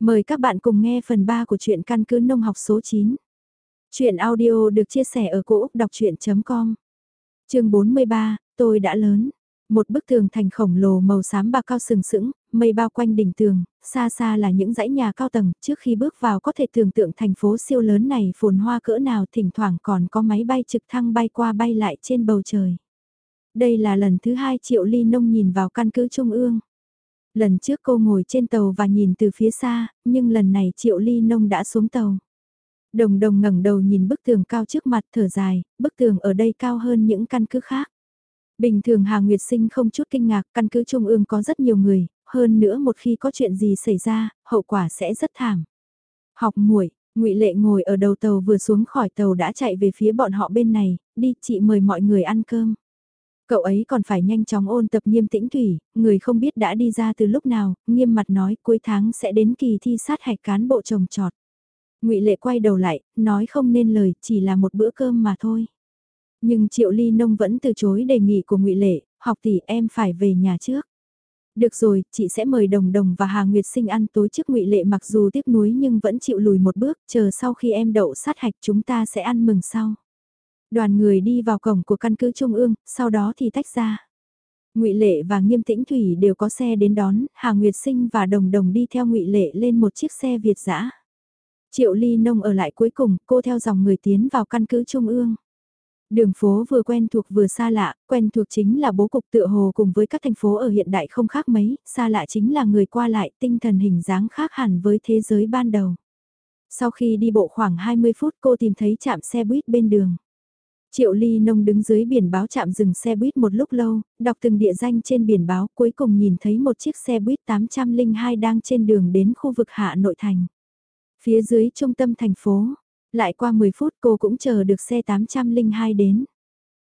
Mời các bạn cùng nghe phần 3 của truyện căn cứ nông học số 9. Chuyện audio được chia sẻ ở cỗ đọc chuyện.com Trường 43, tôi đã lớn. Một bức tường thành khổng lồ màu xám bạc cao sừng sững, mây bao quanh đỉnh tường, xa xa là những dãy nhà cao tầng, trước khi bước vào có thể tưởng tượng thành phố siêu lớn này phồn hoa cỡ nào thỉnh thoảng còn có máy bay trực thăng bay qua bay lại trên bầu trời. Đây là lần thứ hai Triệu Ly Nông nhìn vào căn cứ Trung ương. Lần trước cô ngồi trên tàu và nhìn từ phía xa, nhưng lần này Triệu Ly Nông đã xuống tàu. Đồng đồng ngẩng đầu nhìn bức tường cao trước mặt thở dài, bức tường ở đây cao hơn những căn cứ khác. Bình thường Hà Nguyệt Sinh không chút kinh ngạc, căn cứ Trung ương có rất nhiều người, hơn nữa một khi có chuyện gì xảy ra, hậu quả sẽ rất thảm. Học muội, ngụy Lệ ngồi ở đầu tàu vừa xuống khỏi tàu đã chạy về phía bọn họ bên này, đi chị mời mọi người ăn cơm. Cậu ấy còn phải nhanh chóng ôn tập nghiêm tĩnh thủy, người không biết đã đi ra từ lúc nào, nghiêm mặt nói cuối tháng sẽ đến kỳ thi sát hạch cán bộ trồng trọt. ngụy Lệ quay đầu lại, nói không nên lời, chỉ là một bữa cơm mà thôi. Nhưng Triệu Ly Nông vẫn từ chối đề nghị của ngụy Lệ, học tỷ em phải về nhà trước. Được rồi, chị sẽ mời Đồng Đồng và Hà Nguyệt Sinh ăn tối trước ngụy Lệ mặc dù tiếc nuối nhưng vẫn chịu lùi một bước, chờ sau khi em đậu sát hạch chúng ta sẽ ăn mừng sau. Đoàn người đi vào cổng của căn cứ Trung ương, sau đó thì tách ra. Ngụy Lệ và Nghiêm Tĩnh Thủy đều có xe đến đón, Hà Nguyệt Sinh và Đồng Đồng đi theo Ngụy Lệ lên một chiếc xe Việt dã. Triệu Ly Nông ở lại cuối cùng, cô theo dòng người tiến vào căn cứ Trung ương. Đường phố vừa quen thuộc vừa xa lạ, quen thuộc chính là bố cục tựa hồ cùng với các thành phố ở hiện đại không khác mấy, xa lạ chính là người qua lại tinh thần hình dáng khác hẳn với thế giới ban đầu. Sau khi đi bộ khoảng 20 phút cô tìm thấy trạm xe buýt bên đường. Triệu Ly Nông đứng dưới biển báo chạm dừng xe buýt một lúc lâu, đọc từng địa danh trên biển báo cuối cùng nhìn thấy một chiếc xe buýt 802 đang trên đường đến khu vực hạ nội thành. Phía dưới trung tâm thành phố, lại qua 10 phút cô cũng chờ được xe 802 đến.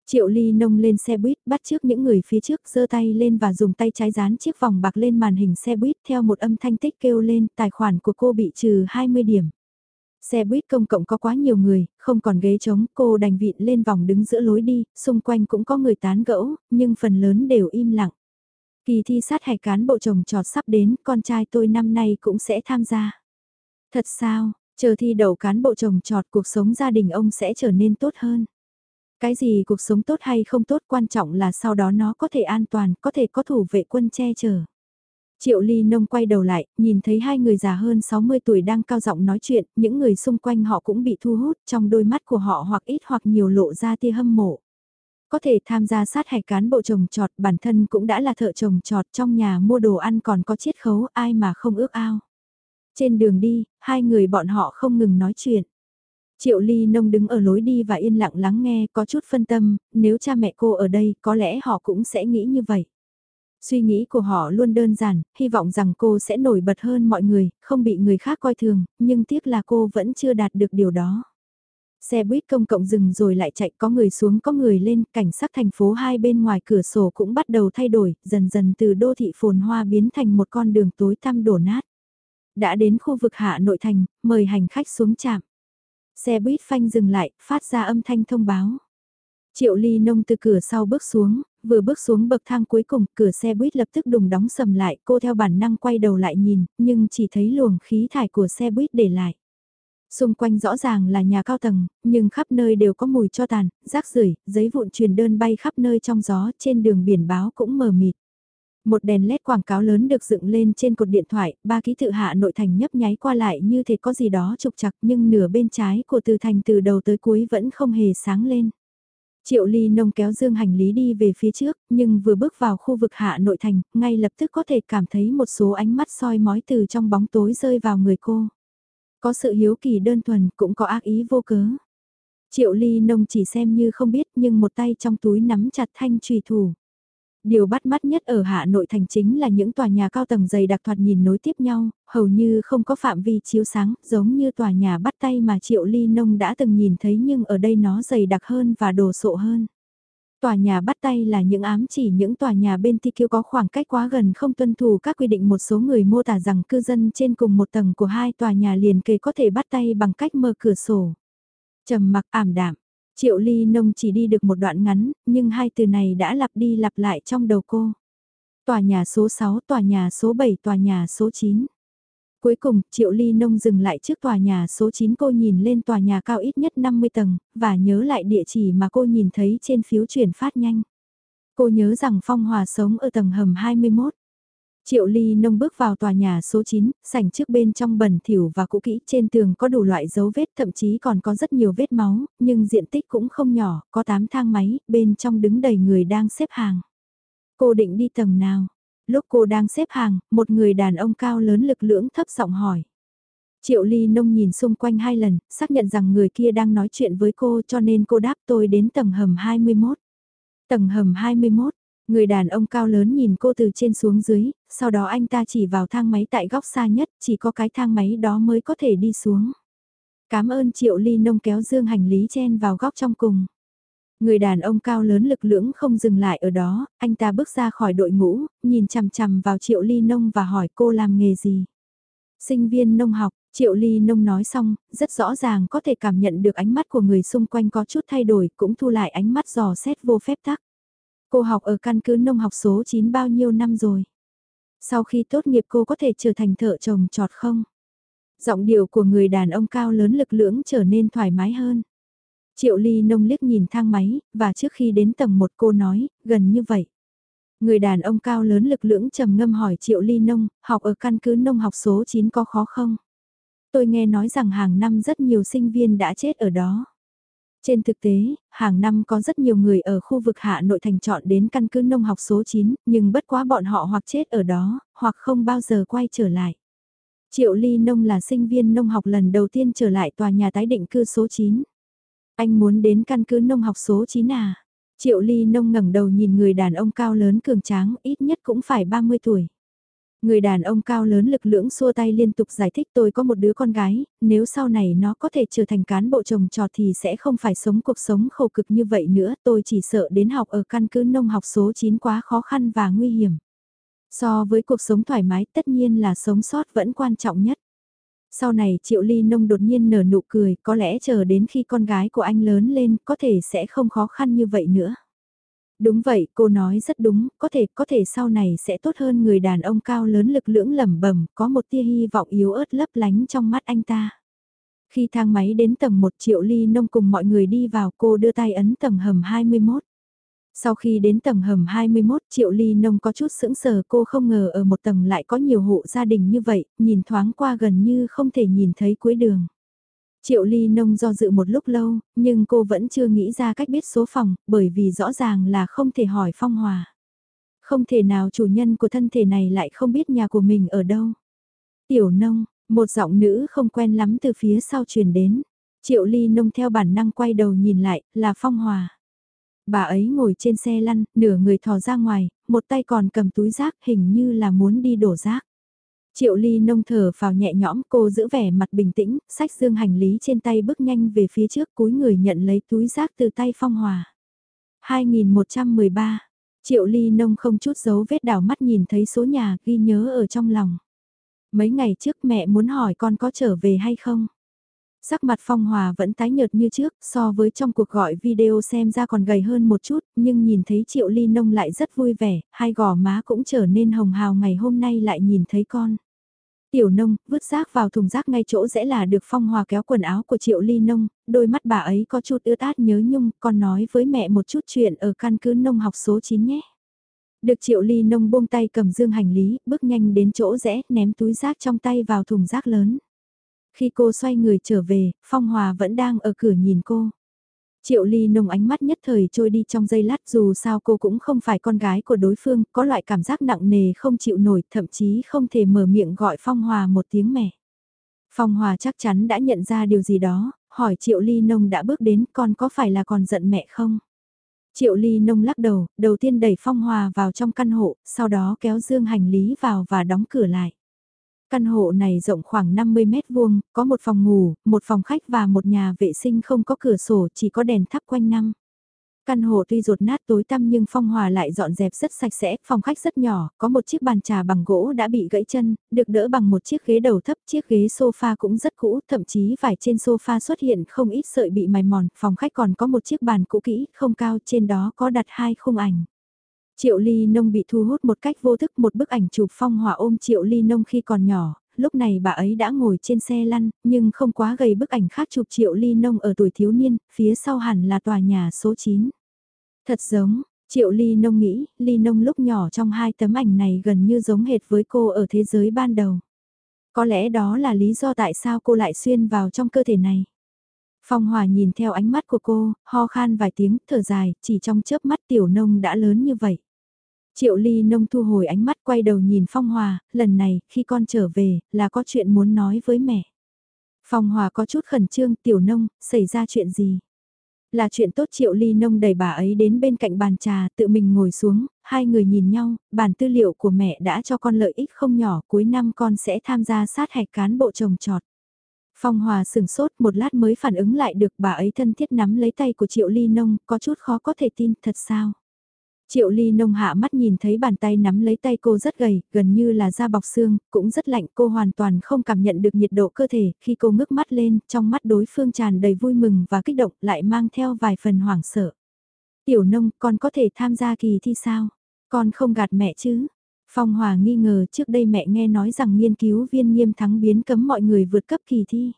Triệu Ly Nông lên xe buýt bắt trước những người phía trước giơ tay lên và dùng tay trái dán chiếc vòng bạc lên màn hình xe buýt theo một âm thanh tích kêu lên tài khoản của cô bị trừ 20 điểm. Xe buýt công cộng có quá nhiều người, không còn ghế trống, cô đành vịn lên vòng đứng giữa lối đi, xung quanh cũng có người tán gẫu, nhưng phần lớn đều im lặng. Kỳ thi sát hạch cán bộ chồng trọt sắp đến, con trai tôi năm nay cũng sẽ tham gia. Thật sao, chờ thi đậu cán bộ chồng trọt cuộc sống gia đình ông sẽ trở nên tốt hơn. Cái gì cuộc sống tốt hay không tốt quan trọng là sau đó nó có thể an toàn, có thể có thủ vệ quân che chở. Triệu Ly Nông quay đầu lại, nhìn thấy hai người già hơn 60 tuổi đang cao giọng nói chuyện, những người xung quanh họ cũng bị thu hút, trong đôi mắt của họ hoặc ít hoặc nhiều lộ ra tia hâm mộ. Có thể tham gia sát hạch cán bộ trồng trọt, bản thân cũng đã là thợ trồng trọt trong nhà mua đồ ăn còn có chiết khấu, ai mà không ước ao. Trên đường đi, hai người bọn họ không ngừng nói chuyện. Triệu Ly Nông đứng ở lối đi và yên lặng lắng nghe, có chút phân tâm, nếu cha mẹ cô ở đây, có lẽ họ cũng sẽ nghĩ như vậy. Suy nghĩ của họ luôn đơn giản, hy vọng rằng cô sẽ nổi bật hơn mọi người, không bị người khác coi thường, nhưng tiếc là cô vẫn chưa đạt được điều đó. Xe buýt công cộng dừng rồi lại chạy có người xuống có người lên, cảnh sắc thành phố hai bên ngoài cửa sổ cũng bắt đầu thay đổi, dần dần từ đô thị phồn hoa biến thành một con đường tối tăm đổ nát. Đã đến khu vực hạ nội thành, mời hành khách xuống trạm. Xe buýt phanh dừng lại, phát ra âm thanh thông báo. Triệu ly nông từ cửa sau bước xuống, vừa bước xuống bậc thang cuối cùng, cửa xe buýt lập tức đùng đóng sầm lại, cô theo bản năng quay đầu lại nhìn, nhưng chỉ thấy luồng khí thải của xe buýt để lại. Xung quanh rõ ràng là nhà cao tầng, nhưng khắp nơi đều có mùi cho tàn, rác rưởi, giấy vụn truyền đơn bay khắp nơi trong gió, trên đường biển báo cũng mờ mịt. Một đèn led quảng cáo lớn được dựng lên trên cột điện thoại, ba ký tự hạ nội thành nhấp nháy qua lại như thể có gì đó trục chặt nhưng nửa bên trái của từ thành từ đầu tới cuối vẫn không hề sáng lên. Triệu Ly Nông kéo dương hành lý đi về phía trước, nhưng vừa bước vào khu vực hạ nội thành, ngay lập tức có thể cảm thấy một số ánh mắt soi mói từ trong bóng tối rơi vào người cô. Có sự hiếu kỳ đơn thuần, cũng có ác ý vô cớ. Triệu Ly Nông chỉ xem như không biết nhưng một tay trong túi nắm chặt thanh trùy thủ. Điều bắt mắt nhất ở Hạ Nội Thành chính là những tòa nhà cao tầng dày đặc thoạt nhìn nối tiếp nhau, hầu như không có phạm vi chiếu sáng, giống như tòa nhà bắt tay mà Triệu Ly Nông đã từng nhìn thấy nhưng ở đây nó dày đặc hơn và đồ sộ hơn. Tòa nhà bắt tay là những ám chỉ những tòa nhà bên Tikio có khoảng cách quá gần không tuân thủ các quy định một số người mô tả rằng cư dân trên cùng một tầng của hai tòa nhà liền kề có thể bắt tay bằng cách mở cửa sổ. trầm mặc ảm đạm, Triệu ly nông chỉ đi được một đoạn ngắn, nhưng hai từ này đã lặp đi lặp lại trong đầu cô. Tòa nhà số 6, tòa nhà số 7, tòa nhà số 9. Cuối cùng, Triệu Ly Nông dừng lại trước tòa nhà số 9 cô nhìn lên tòa nhà cao ít nhất 50 tầng, và nhớ lại địa chỉ mà cô nhìn thấy trên phiếu chuyển phát nhanh. Cô nhớ rằng Phong Hòa sống ở tầng hầm 21. Triệu Ly Nông bước vào tòa nhà số 9, sảnh trước bên trong bẩn thỉu và cũ kỹ, trên tường có đủ loại dấu vết thậm chí còn có rất nhiều vết máu, nhưng diện tích cũng không nhỏ, có 8 thang máy, bên trong đứng đầy người đang xếp hàng. Cô định đi tầng nào? Lúc cô đang xếp hàng, một người đàn ông cao lớn lực lưỡng thấp giọng hỏi. Triệu Ly Nông nhìn xung quanh hai lần, xác nhận rằng người kia đang nói chuyện với cô cho nên cô đáp tôi đến tầng hầm 21. Tầng hầm 21, người đàn ông cao lớn nhìn cô từ trên xuống dưới, sau đó anh ta chỉ vào thang máy tại góc xa nhất, chỉ có cái thang máy đó mới có thể đi xuống. Cảm ơn Triệu Ly Nông kéo dương hành lý chen vào góc trong cùng. Người đàn ông cao lớn lực lưỡng không dừng lại ở đó, anh ta bước ra khỏi đội ngũ, nhìn chằm chằm vào Triệu Ly Nông và hỏi cô làm nghề gì. Sinh viên nông học, Triệu Ly Nông nói xong, rất rõ ràng có thể cảm nhận được ánh mắt của người xung quanh có chút thay đổi, cũng thu lại ánh mắt dò xét vô phép tắc. Cô học ở căn cứ nông học số 9 bao nhiêu năm rồi? Sau khi tốt nghiệp cô có thể trở thành thợ trồng trọt không? Giọng điệu của người đàn ông cao lớn lực lưỡng trở nên thoải mái hơn. Triệu Ly nông liếc nhìn thang máy, và trước khi đến tầng 1 cô nói, gần như vậy. Người đàn ông cao lớn lực lưỡng trầm ngâm hỏi Triệu Ly nông, học ở căn cứ nông học số 9 có khó không? Tôi nghe nói rằng hàng năm rất nhiều sinh viên đã chết ở đó. Trên thực tế, hàng năm có rất nhiều người ở khu vực Hạ Nội Thành chọn đến căn cứ nông học số 9, nhưng bất quá bọn họ hoặc chết ở đó, hoặc không bao giờ quay trở lại. Triệu Ly Nông là sinh viên nông học lần đầu tiên trở lại tòa nhà tái định cư số 9. Anh muốn đến căn cứ nông học số 9 à? Triệu Ly Nông ngẩng đầu nhìn người đàn ông cao lớn cường tráng, ít nhất cũng phải 30 tuổi. Người đàn ông cao lớn lực lưỡng xua tay liên tục giải thích tôi có một đứa con gái, nếu sau này nó có thể trở thành cán bộ trồng trọt thì sẽ không phải sống cuộc sống khổ cực như vậy nữa, tôi chỉ sợ đến học ở căn cứ nông học số 9 quá khó khăn và nguy hiểm. So với cuộc sống thoải mái tất nhiên là sống sót vẫn quan trọng nhất. Sau này Triệu Ly Nông đột nhiên nở nụ cười, có lẽ chờ đến khi con gái của anh lớn lên có thể sẽ không khó khăn như vậy nữa. Đúng vậy, cô nói rất đúng, có thể, có thể sau này sẽ tốt hơn người đàn ông cao lớn lực lưỡng lẩm bẩm, có một tia hy vọng yếu ớt lấp lánh trong mắt anh ta. Khi thang máy đến tầng 1 triệu ly nông cùng mọi người đi vào cô đưa tay ấn tầng hầm 21. Sau khi đến tầng hầm 21 triệu ly nông có chút sững sờ cô không ngờ ở một tầng lại có nhiều hộ gia đình như vậy, nhìn thoáng qua gần như không thể nhìn thấy cuối đường. Triệu ly nông do dự một lúc lâu, nhưng cô vẫn chưa nghĩ ra cách biết số phòng, bởi vì rõ ràng là không thể hỏi Phong Hòa. Không thể nào chủ nhân của thân thể này lại không biết nhà của mình ở đâu. Tiểu nông, một giọng nữ không quen lắm từ phía sau truyền đến. Triệu ly nông theo bản năng quay đầu nhìn lại, là Phong Hòa. Bà ấy ngồi trên xe lăn, nửa người thò ra ngoài, một tay còn cầm túi rác hình như là muốn đi đổ rác. Triệu ly nông thở vào nhẹ nhõm cô giữ vẻ mặt bình tĩnh, sách dương hành lý trên tay bước nhanh về phía trước cúi người nhận lấy túi rác từ tay Phong Hòa. 2113, Triệu ly nông không chút giấu vết đảo mắt nhìn thấy số nhà ghi nhớ ở trong lòng. Mấy ngày trước mẹ muốn hỏi con có trở về hay không? Sắc mặt Phong Hòa vẫn tái nhợt như trước, so với trong cuộc gọi video xem ra còn gầy hơn một chút, nhưng nhìn thấy Triệu Ly Nông lại rất vui vẻ, hai gò má cũng trở nên hồng hào ngày hôm nay lại nhìn thấy con. Tiểu nông, vứt rác vào thùng rác ngay chỗ rẽ là được phong hòa kéo quần áo của triệu ly nông, đôi mắt bà ấy có chút ướt át nhớ nhung, con nói với mẹ một chút chuyện ở căn cứ nông học số 9 nhé. Được triệu ly nông buông tay cầm dương hành lý, bước nhanh đến chỗ rẽ, ném túi rác trong tay vào thùng rác lớn. Khi cô xoay người trở về, Phong Hòa vẫn đang ở cửa nhìn cô. Triệu Ly nồng ánh mắt nhất thời trôi đi trong giây lát dù sao cô cũng không phải con gái của đối phương, có loại cảm giác nặng nề không chịu nổi, thậm chí không thể mở miệng gọi Phong Hòa một tiếng mẹ. Phong Hòa chắc chắn đã nhận ra điều gì đó, hỏi Triệu Ly nông đã bước đến con có phải là còn giận mẹ không? Triệu Ly nông lắc đầu, đầu tiên đẩy Phong Hòa vào trong căn hộ, sau đó kéo dương hành lý vào và đóng cửa lại. Căn hộ này rộng khoảng 50 mét vuông, có một phòng ngủ, một phòng khách và một nhà vệ sinh không có cửa sổ, chỉ có đèn thắp quanh năm. Căn hộ tuy rột nát tối tăm nhưng phong hòa lại dọn dẹp rất sạch sẽ, phòng khách rất nhỏ, có một chiếc bàn trà bằng gỗ đã bị gãy chân, được đỡ bằng một chiếc ghế đầu thấp, chiếc ghế sofa cũng rất cũ, thậm chí vải trên sofa xuất hiện không ít sợi bị mài mòn, phòng khách còn có một chiếc bàn cũ kỹ, không cao, trên đó có đặt hai khung ảnh. Triệu Ly Nông bị thu hút một cách vô thức một bức ảnh chụp phong hỏa ôm Triệu Ly Nông khi còn nhỏ, lúc này bà ấy đã ngồi trên xe lăn, nhưng không quá gầy bức ảnh khác chụp triệu ly nông ở tuổi thiếu niên, phía sau hẳn là tòa nhà số 9. Thật giống, triệu ly nông nghĩ, ly nông lúc nhỏ trong hai tấm ảnh này gần như giống hệt với cô ở thế giới ban đầu. Có lẽ đó là lý do tại sao cô lại xuyên vào trong cơ thể này. Phong Hòa nhìn theo ánh mắt của cô, ho khan vài tiếng, thở dài, chỉ trong chớp mắt tiểu nông đã lớn như vậy. Triệu Ly Nông thu hồi ánh mắt quay đầu nhìn Phong Hòa, lần này, khi con trở về, là có chuyện muốn nói với mẹ. Phong Hòa có chút khẩn trương, tiểu nông, xảy ra chuyện gì? Là chuyện tốt Triệu Ly Nông đẩy bà ấy đến bên cạnh bàn trà, tự mình ngồi xuống, hai người nhìn nhau, bản tư liệu của mẹ đã cho con lợi ích không nhỏ, cuối năm con sẽ tham gia sát hạch cán bộ trồng trọt. Phong Hòa sừng sốt một lát mới phản ứng lại được bà ấy thân thiết nắm lấy tay của Triệu Ly Nông, có chút khó có thể tin, thật sao? Triệu Ly Nông hạ mắt nhìn thấy bàn tay nắm lấy tay cô rất gầy, gần như là da bọc xương, cũng rất lạnh, cô hoàn toàn không cảm nhận được nhiệt độ cơ thể, khi cô ngước mắt lên, trong mắt đối phương tràn đầy vui mừng và kích động, lại mang theo vài phần hoảng sợ. Tiểu Nông, con có thể tham gia kỳ thi sao? Con không gạt mẹ chứ? Phong Hòa nghi ngờ trước đây mẹ nghe nói rằng nghiên cứu viên nghiêm thắng biến cấm mọi người vượt cấp kỳ thi.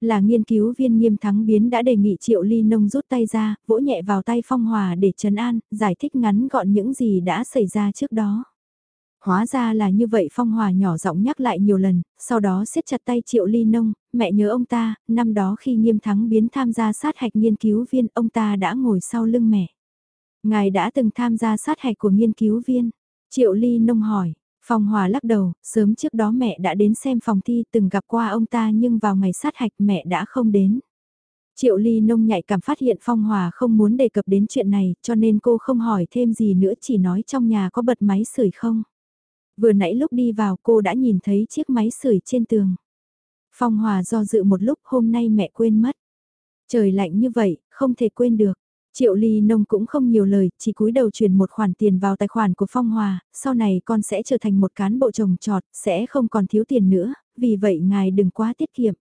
Là nghiên cứu viên nghiêm thắng biến đã đề nghị Triệu Ly Nông rút tay ra, vỗ nhẹ vào tay Phong Hòa để trấn an, giải thích ngắn gọn những gì đã xảy ra trước đó. Hóa ra là như vậy Phong Hòa nhỏ giọng nhắc lại nhiều lần, sau đó siết chặt tay Triệu Ly Nông, mẹ nhớ ông ta, năm đó khi nghiêm thắng biến tham gia sát hạch nghiên cứu viên, ông ta đã ngồi sau lưng mẹ. Ngài đã từng tham gia sát hạch của nghiên cứu viên. Triệu Ly Nông hỏi, Phong Hòa lắc đầu, sớm trước đó mẹ đã đến xem phòng thi từng gặp qua ông ta nhưng vào ngày sát hạch mẹ đã không đến. Triệu Ly nông nhạy cảm phát hiện Phong Hòa không muốn đề cập đến chuyện này cho nên cô không hỏi thêm gì nữa chỉ nói trong nhà có bật máy sưởi không. Vừa nãy lúc đi vào cô đã nhìn thấy chiếc máy sưởi trên tường. Phong Hòa do dự một lúc hôm nay mẹ quên mất. Trời lạnh như vậy, không thể quên được. Triệu Ly Nông cũng không nhiều lời, chỉ cúi đầu chuyển một khoản tiền vào tài khoản của Phong Hòa, sau này con sẽ trở thành một cán bộ trồng trọt, sẽ không còn thiếu tiền nữa, vì vậy ngài đừng quá tiết kiệm.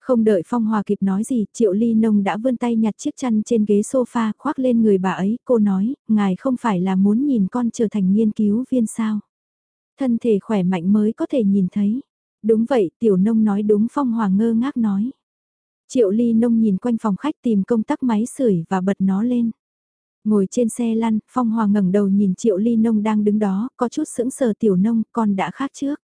Không đợi Phong Hòa kịp nói gì, Triệu Ly Nông đã vươn tay nhặt chiếc chăn trên ghế sofa khoác lên người bà ấy, cô nói, ngài không phải là muốn nhìn con trở thành nghiên cứu viên sao. Thân thể khỏe mạnh mới có thể nhìn thấy. Đúng vậy, Tiểu Nông nói đúng Phong Hòa ngơ ngác nói. Triệu Ly Nông nhìn quanh phòng khách tìm công tắc máy sưởi và bật nó lên. Ngồi trên xe lăn, Phong Hòa ngẩng đầu nhìn Triệu Ly Nông đang đứng đó, có chút sững sờ tiểu nông, con đã khác trước.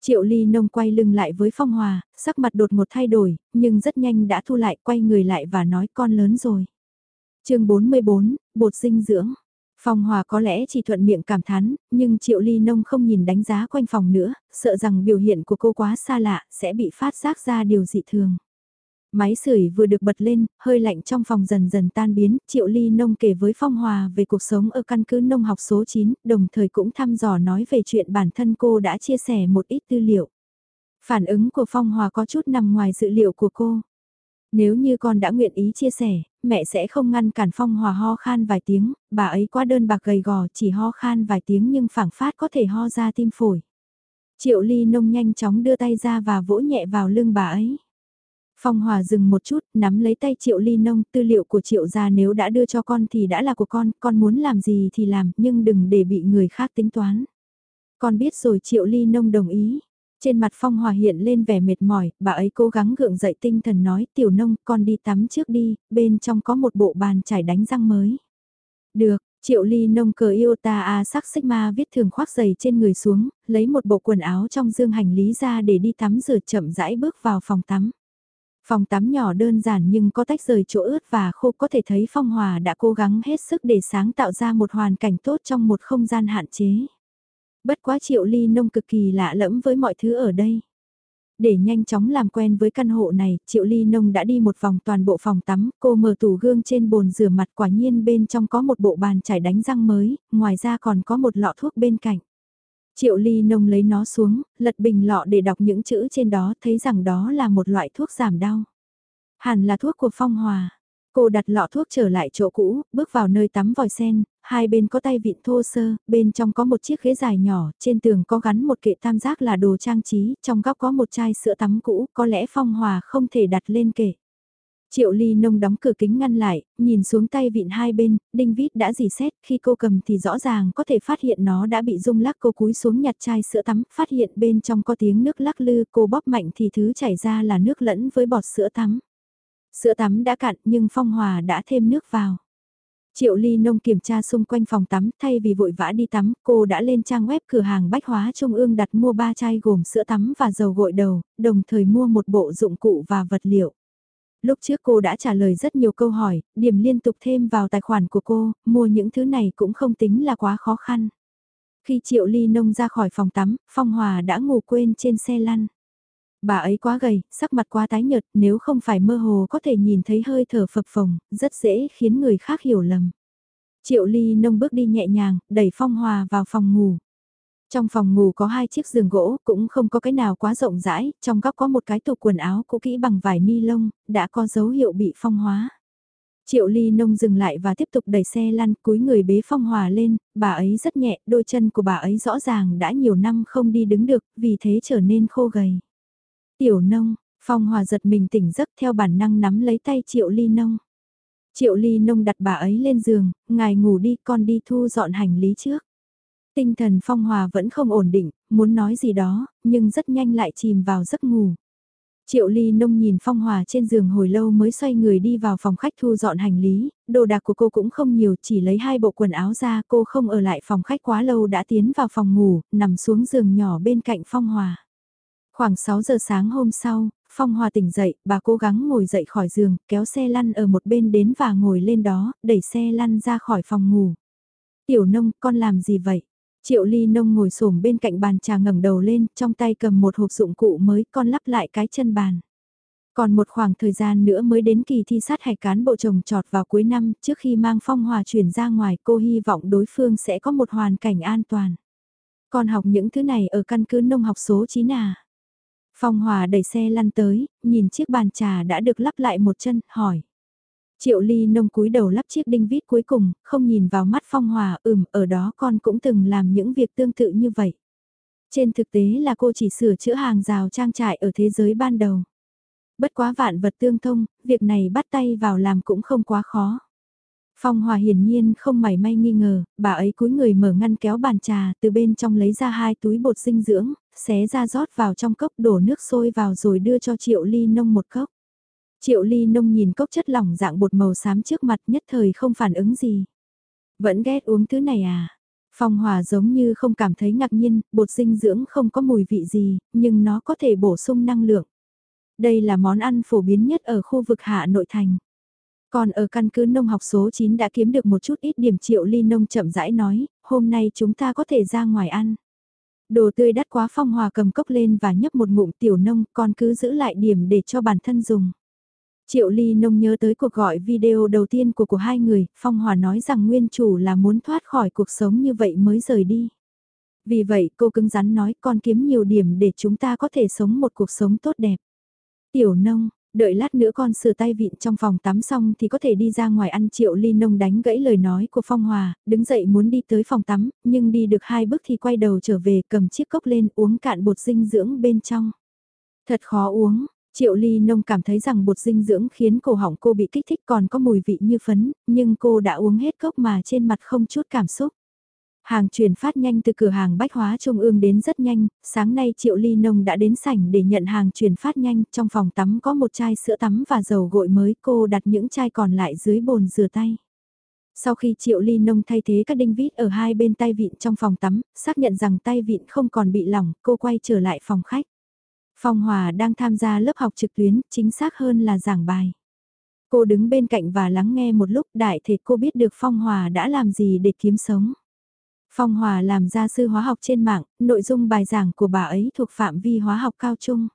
Triệu Ly Nông quay lưng lại với Phong Hòa, sắc mặt đột một thay đổi, nhưng rất nhanh đã thu lại, quay người lại và nói con lớn rồi. chương 44, bột dinh dưỡng. Phong Hòa có lẽ chỉ thuận miệng cảm thán, nhưng Triệu Ly Nông không nhìn đánh giá quanh phòng nữa, sợ rằng biểu hiện của cô quá xa lạ, sẽ bị phát giác ra điều dị thường. Máy sưởi vừa được bật lên, hơi lạnh trong phòng dần dần tan biến, Triệu Ly Nông kể với Phong Hòa về cuộc sống ở căn cứ nông học số 9, đồng thời cũng thăm dò nói về chuyện bản thân cô đã chia sẻ một ít tư liệu. Phản ứng của Phong Hòa có chút nằm ngoài dự liệu của cô. Nếu như con đã nguyện ý chia sẻ, mẹ sẽ không ngăn cản Phong Hòa ho khan vài tiếng, bà ấy quá đơn bạc gầy gò chỉ ho khan vài tiếng nhưng phảng phát có thể ho ra tim phổi. Triệu Ly Nông nhanh chóng đưa tay ra và vỗ nhẹ vào lưng bà ấy. Phong Hòa dừng một chút, nắm lấy tay Triệu Ly Nông, tư liệu của Triệu gia nếu đã đưa cho con thì đã là của con, con muốn làm gì thì làm, nhưng đừng để bị người khác tính toán. Con biết rồi Triệu Ly Nông đồng ý. Trên mặt Phong Hòa hiện lên vẻ mệt mỏi, bà ấy cố gắng gượng dậy tinh thần nói, tiểu nông, con đi tắm trước đi, bên trong có một bộ bàn chải đánh răng mới. Được, Triệu ly nông cờ yêu ta a sắc sigma viết thường khoác giày trên người xuống, lấy một bộ quần áo trong dương hành lý ra để đi tắm rửa chậm rãi bước vào phòng tắm. Phòng tắm nhỏ đơn giản nhưng có tách rời chỗ ướt và khô có thể thấy Phong Hòa đã cố gắng hết sức để sáng tạo ra một hoàn cảnh tốt trong một không gian hạn chế. Bất quá triệu ly nông cực kỳ lạ lẫm với mọi thứ ở đây. Để nhanh chóng làm quen với căn hộ này, Triệu Ly Nông đã đi một vòng toàn bộ phòng tắm, cô mở tủ gương trên bồn rửa mặt quả nhiên bên trong có một bộ bàn chải đánh răng mới, ngoài ra còn có một lọ thuốc bên cạnh. Triệu ly nông lấy nó xuống, lật bình lọ để đọc những chữ trên đó thấy rằng đó là một loại thuốc giảm đau. Hẳn là thuốc của phong hòa. Cô đặt lọ thuốc trở lại chỗ cũ, bước vào nơi tắm vòi sen, hai bên có tay vịn thô sơ, bên trong có một chiếc ghế dài nhỏ, trên tường có gắn một kệ tam giác là đồ trang trí, trong góc có một chai sữa tắm cũ, có lẽ phong hòa không thể đặt lên kệ. Triệu ly nông đóng cửa kính ngăn lại, nhìn xuống tay vịn hai bên, đinh vít đã dì xét, khi cô cầm thì rõ ràng có thể phát hiện nó đã bị rung lắc cô cúi xuống nhặt chai sữa tắm, phát hiện bên trong có tiếng nước lắc lư, cô bóp mạnh thì thứ chảy ra là nước lẫn với bọt sữa tắm. Sữa tắm đã cạn nhưng Phong Hòa đã thêm nước vào. Triệu Ly Nông kiểm tra xung quanh phòng tắm thay vì vội vã đi tắm, cô đã lên trang web cửa hàng bách hóa Trung ương đặt mua ba chai gồm sữa tắm và dầu gội đầu, đồng thời mua một bộ dụng cụ và vật liệu. Lúc trước cô đã trả lời rất nhiều câu hỏi, điểm liên tục thêm vào tài khoản của cô, mua những thứ này cũng không tính là quá khó khăn. Khi Triệu Ly Nông ra khỏi phòng tắm, Phong Hòa đã ngủ quên trên xe lăn. Bà ấy quá gầy, sắc mặt quá tái nhợt, nếu không phải mơ hồ có thể nhìn thấy hơi thở phập phồng, rất dễ khiến người khác hiểu lầm. Triệu Ly nông bước đi nhẹ nhàng, đẩy Phong Hòa vào phòng ngủ. Trong phòng ngủ có hai chiếc giường gỗ, cũng không có cái nào quá rộng rãi, trong góc có một cái tủ quần áo cũ kỹ bằng vải ni lông, đã có dấu hiệu bị phong hóa. Triệu Ly nông dừng lại và tiếp tục đẩy xe lăn cúi người bế Phong Hòa lên, bà ấy rất nhẹ, đôi chân của bà ấy rõ ràng đã nhiều năm không đi đứng được, vì thế trở nên khô gầy. Tiểu nông, Phong Hòa giật mình tỉnh giấc theo bản năng nắm lấy tay Triệu Ly nông. Triệu Ly nông đặt bà ấy lên giường, ngài ngủ đi con đi thu dọn hành lý trước. Tinh thần Phong Hòa vẫn không ổn định, muốn nói gì đó, nhưng rất nhanh lại chìm vào giấc ngủ. Triệu Ly Nông nhìn Phong Hòa trên giường hồi lâu mới xoay người đi vào phòng khách thu dọn hành lý, đồ đạc của cô cũng không nhiều chỉ lấy hai bộ quần áo ra cô không ở lại phòng khách quá lâu đã tiến vào phòng ngủ, nằm xuống giường nhỏ bên cạnh Phong Hòa. Khoảng 6 giờ sáng hôm sau, Phong Hòa tỉnh dậy, bà cố gắng ngồi dậy khỏi giường, kéo xe lăn ở một bên đến và ngồi lên đó, đẩy xe lăn ra khỏi phòng ngủ. Tiểu nông, con làm gì vậy? Triệu ly nông ngồi xổm bên cạnh bàn trà ngẩng đầu lên, trong tay cầm một hộp dụng cụ mới, con lắp lại cái chân bàn. Còn một khoảng thời gian nữa mới đến kỳ thi sát hạch cán bộ trồng trọt vào cuối năm, trước khi mang phong hòa chuyển ra ngoài cô hy vọng đối phương sẽ có một hoàn cảnh an toàn. Con học những thứ này ở căn cứ nông học số 9 à. Phong Hòa đẩy xe lăn tới, nhìn chiếc bàn trà đã được lắp lại một chân, hỏi. Triệu Ly nông cúi đầu lắp chiếc đinh vít cuối cùng, không nhìn vào mắt Phong Hòa, ừm, ở đó con cũng từng làm những việc tương tự như vậy. Trên thực tế là cô chỉ sửa chữa hàng rào trang trại ở thế giới ban đầu. Bất quá vạn vật tương thông, việc này bắt tay vào làm cũng không quá khó. Phong Hòa hiển nhiên không mảy may nghi ngờ, bà ấy cúi người mở ngăn kéo bàn trà, từ bên trong lấy ra hai túi bột dinh dưỡng, xé ra rót vào trong cốc đổ nước sôi vào rồi đưa cho Triệu Ly Nông một cốc. Triệu Ly Nông nhìn cốc chất lỏng dạng bột màu xám trước mặt nhất thời không phản ứng gì. Vẫn ghét uống thứ này à? Phong Hòa giống như không cảm thấy ngạc nhiên, bột dinh dưỡng không có mùi vị gì, nhưng nó có thể bổ sung năng lượng. Đây là món ăn phổ biến nhất ở khu vực hạ nội thành. Còn ở căn cứ nông học số 9 đã kiếm được một chút ít điểm triệu ly nông chậm rãi nói, hôm nay chúng ta có thể ra ngoài ăn. Đồ tươi đắt quá phong hòa cầm cốc lên và nhấp một ngụm tiểu nông còn cứ giữ lại điểm để cho bản thân dùng. Triệu ly nông nhớ tới cuộc gọi video đầu tiên của của hai người, phong hòa nói rằng nguyên chủ là muốn thoát khỏi cuộc sống như vậy mới rời đi. Vì vậy cô cứng rắn nói con kiếm nhiều điểm để chúng ta có thể sống một cuộc sống tốt đẹp. Tiểu nông, Đợi lát nữa con sửa tay vịn trong phòng tắm xong thì có thể đi ra ngoài ăn triệu ly nông đánh gãy lời nói của Phong Hòa, đứng dậy muốn đi tới phòng tắm, nhưng đi được hai bước thì quay đầu trở về cầm chiếc cốc lên uống cạn bột dinh dưỡng bên trong. Thật khó uống, Triệu ly nông cảm thấy rằng bột dinh dưỡng khiến cổ họng cô bị kích thích còn có mùi vị như phấn, nhưng cô đã uống hết cốc mà trên mặt không chút cảm xúc. Hàng chuyển phát nhanh từ cửa hàng bách hóa trung ương đến rất nhanh, sáng nay Triệu Ly Nông đã đến sảnh để nhận hàng chuyển phát nhanh, trong phòng tắm có một chai sữa tắm và dầu gội mới, cô đặt những chai còn lại dưới bồn rửa tay. Sau khi Triệu Ly Nông thay thế các đinh vít ở hai bên tay vịn trong phòng tắm, xác nhận rằng tay vịn không còn bị lỏng, cô quay trở lại phòng khách. Phong Hòa đang tham gia lớp học trực tuyến, chính xác hơn là giảng bài. Cô đứng bên cạnh và lắng nghe một lúc đại thể cô biết được Phong Hòa đã làm gì để kiếm sống. Phong Hòa làm gia sư hóa học trên mạng, nội dung bài giảng của bà ấy thuộc phạm vi hóa học cao trung.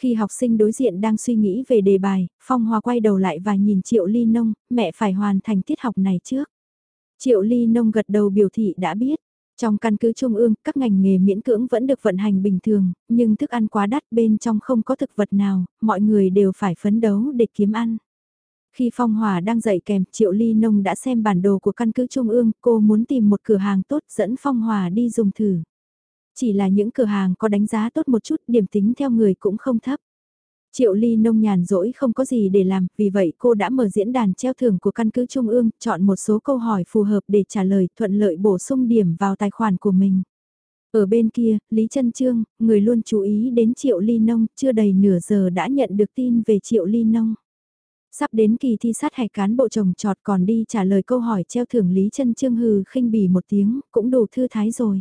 Khi học sinh đối diện đang suy nghĩ về đề bài, Phong Hòa quay đầu lại và nhìn Triệu Ly Nông, mẹ phải hoàn thành tiết học này trước. Triệu Ly Nông gật đầu biểu thị đã biết. Trong căn cứ trung ương, các ngành nghề miễn cưỡng vẫn được vận hành bình thường, nhưng thức ăn quá đắt bên trong không có thực vật nào, mọi người đều phải phấn đấu để kiếm ăn. Khi Phong Hòa đang dạy kèm, Triệu Ly Nông đã xem bản đồ của căn cứ Trung ương, cô muốn tìm một cửa hàng tốt dẫn Phong Hòa đi dùng thử. Chỉ là những cửa hàng có đánh giá tốt một chút, điểm tính theo người cũng không thấp. Triệu Ly nông nhàn rỗi không có gì để làm, vì vậy cô đã mở diễn đàn treo thưởng của căn cứ Trung ương, chọn một số câu hỏi phù hợp để trả lời thuận lợi bổ sung điểm vào tài khoản của mình. Ở bên kia, Lý Trân Trương, người luôn chú ý đến Triệu Ly Nông, chưa đầy nửa giờ đã nhận được tin về Triệu Ly Nông. Sắp đến kỳ thi sát hạch cán bộ chồng trọt còn đi trả lời câu hỏi treo thưởng Lý Trân Trương hừ khinh bỉ một tiếng, cũng đủ thư thái rồi.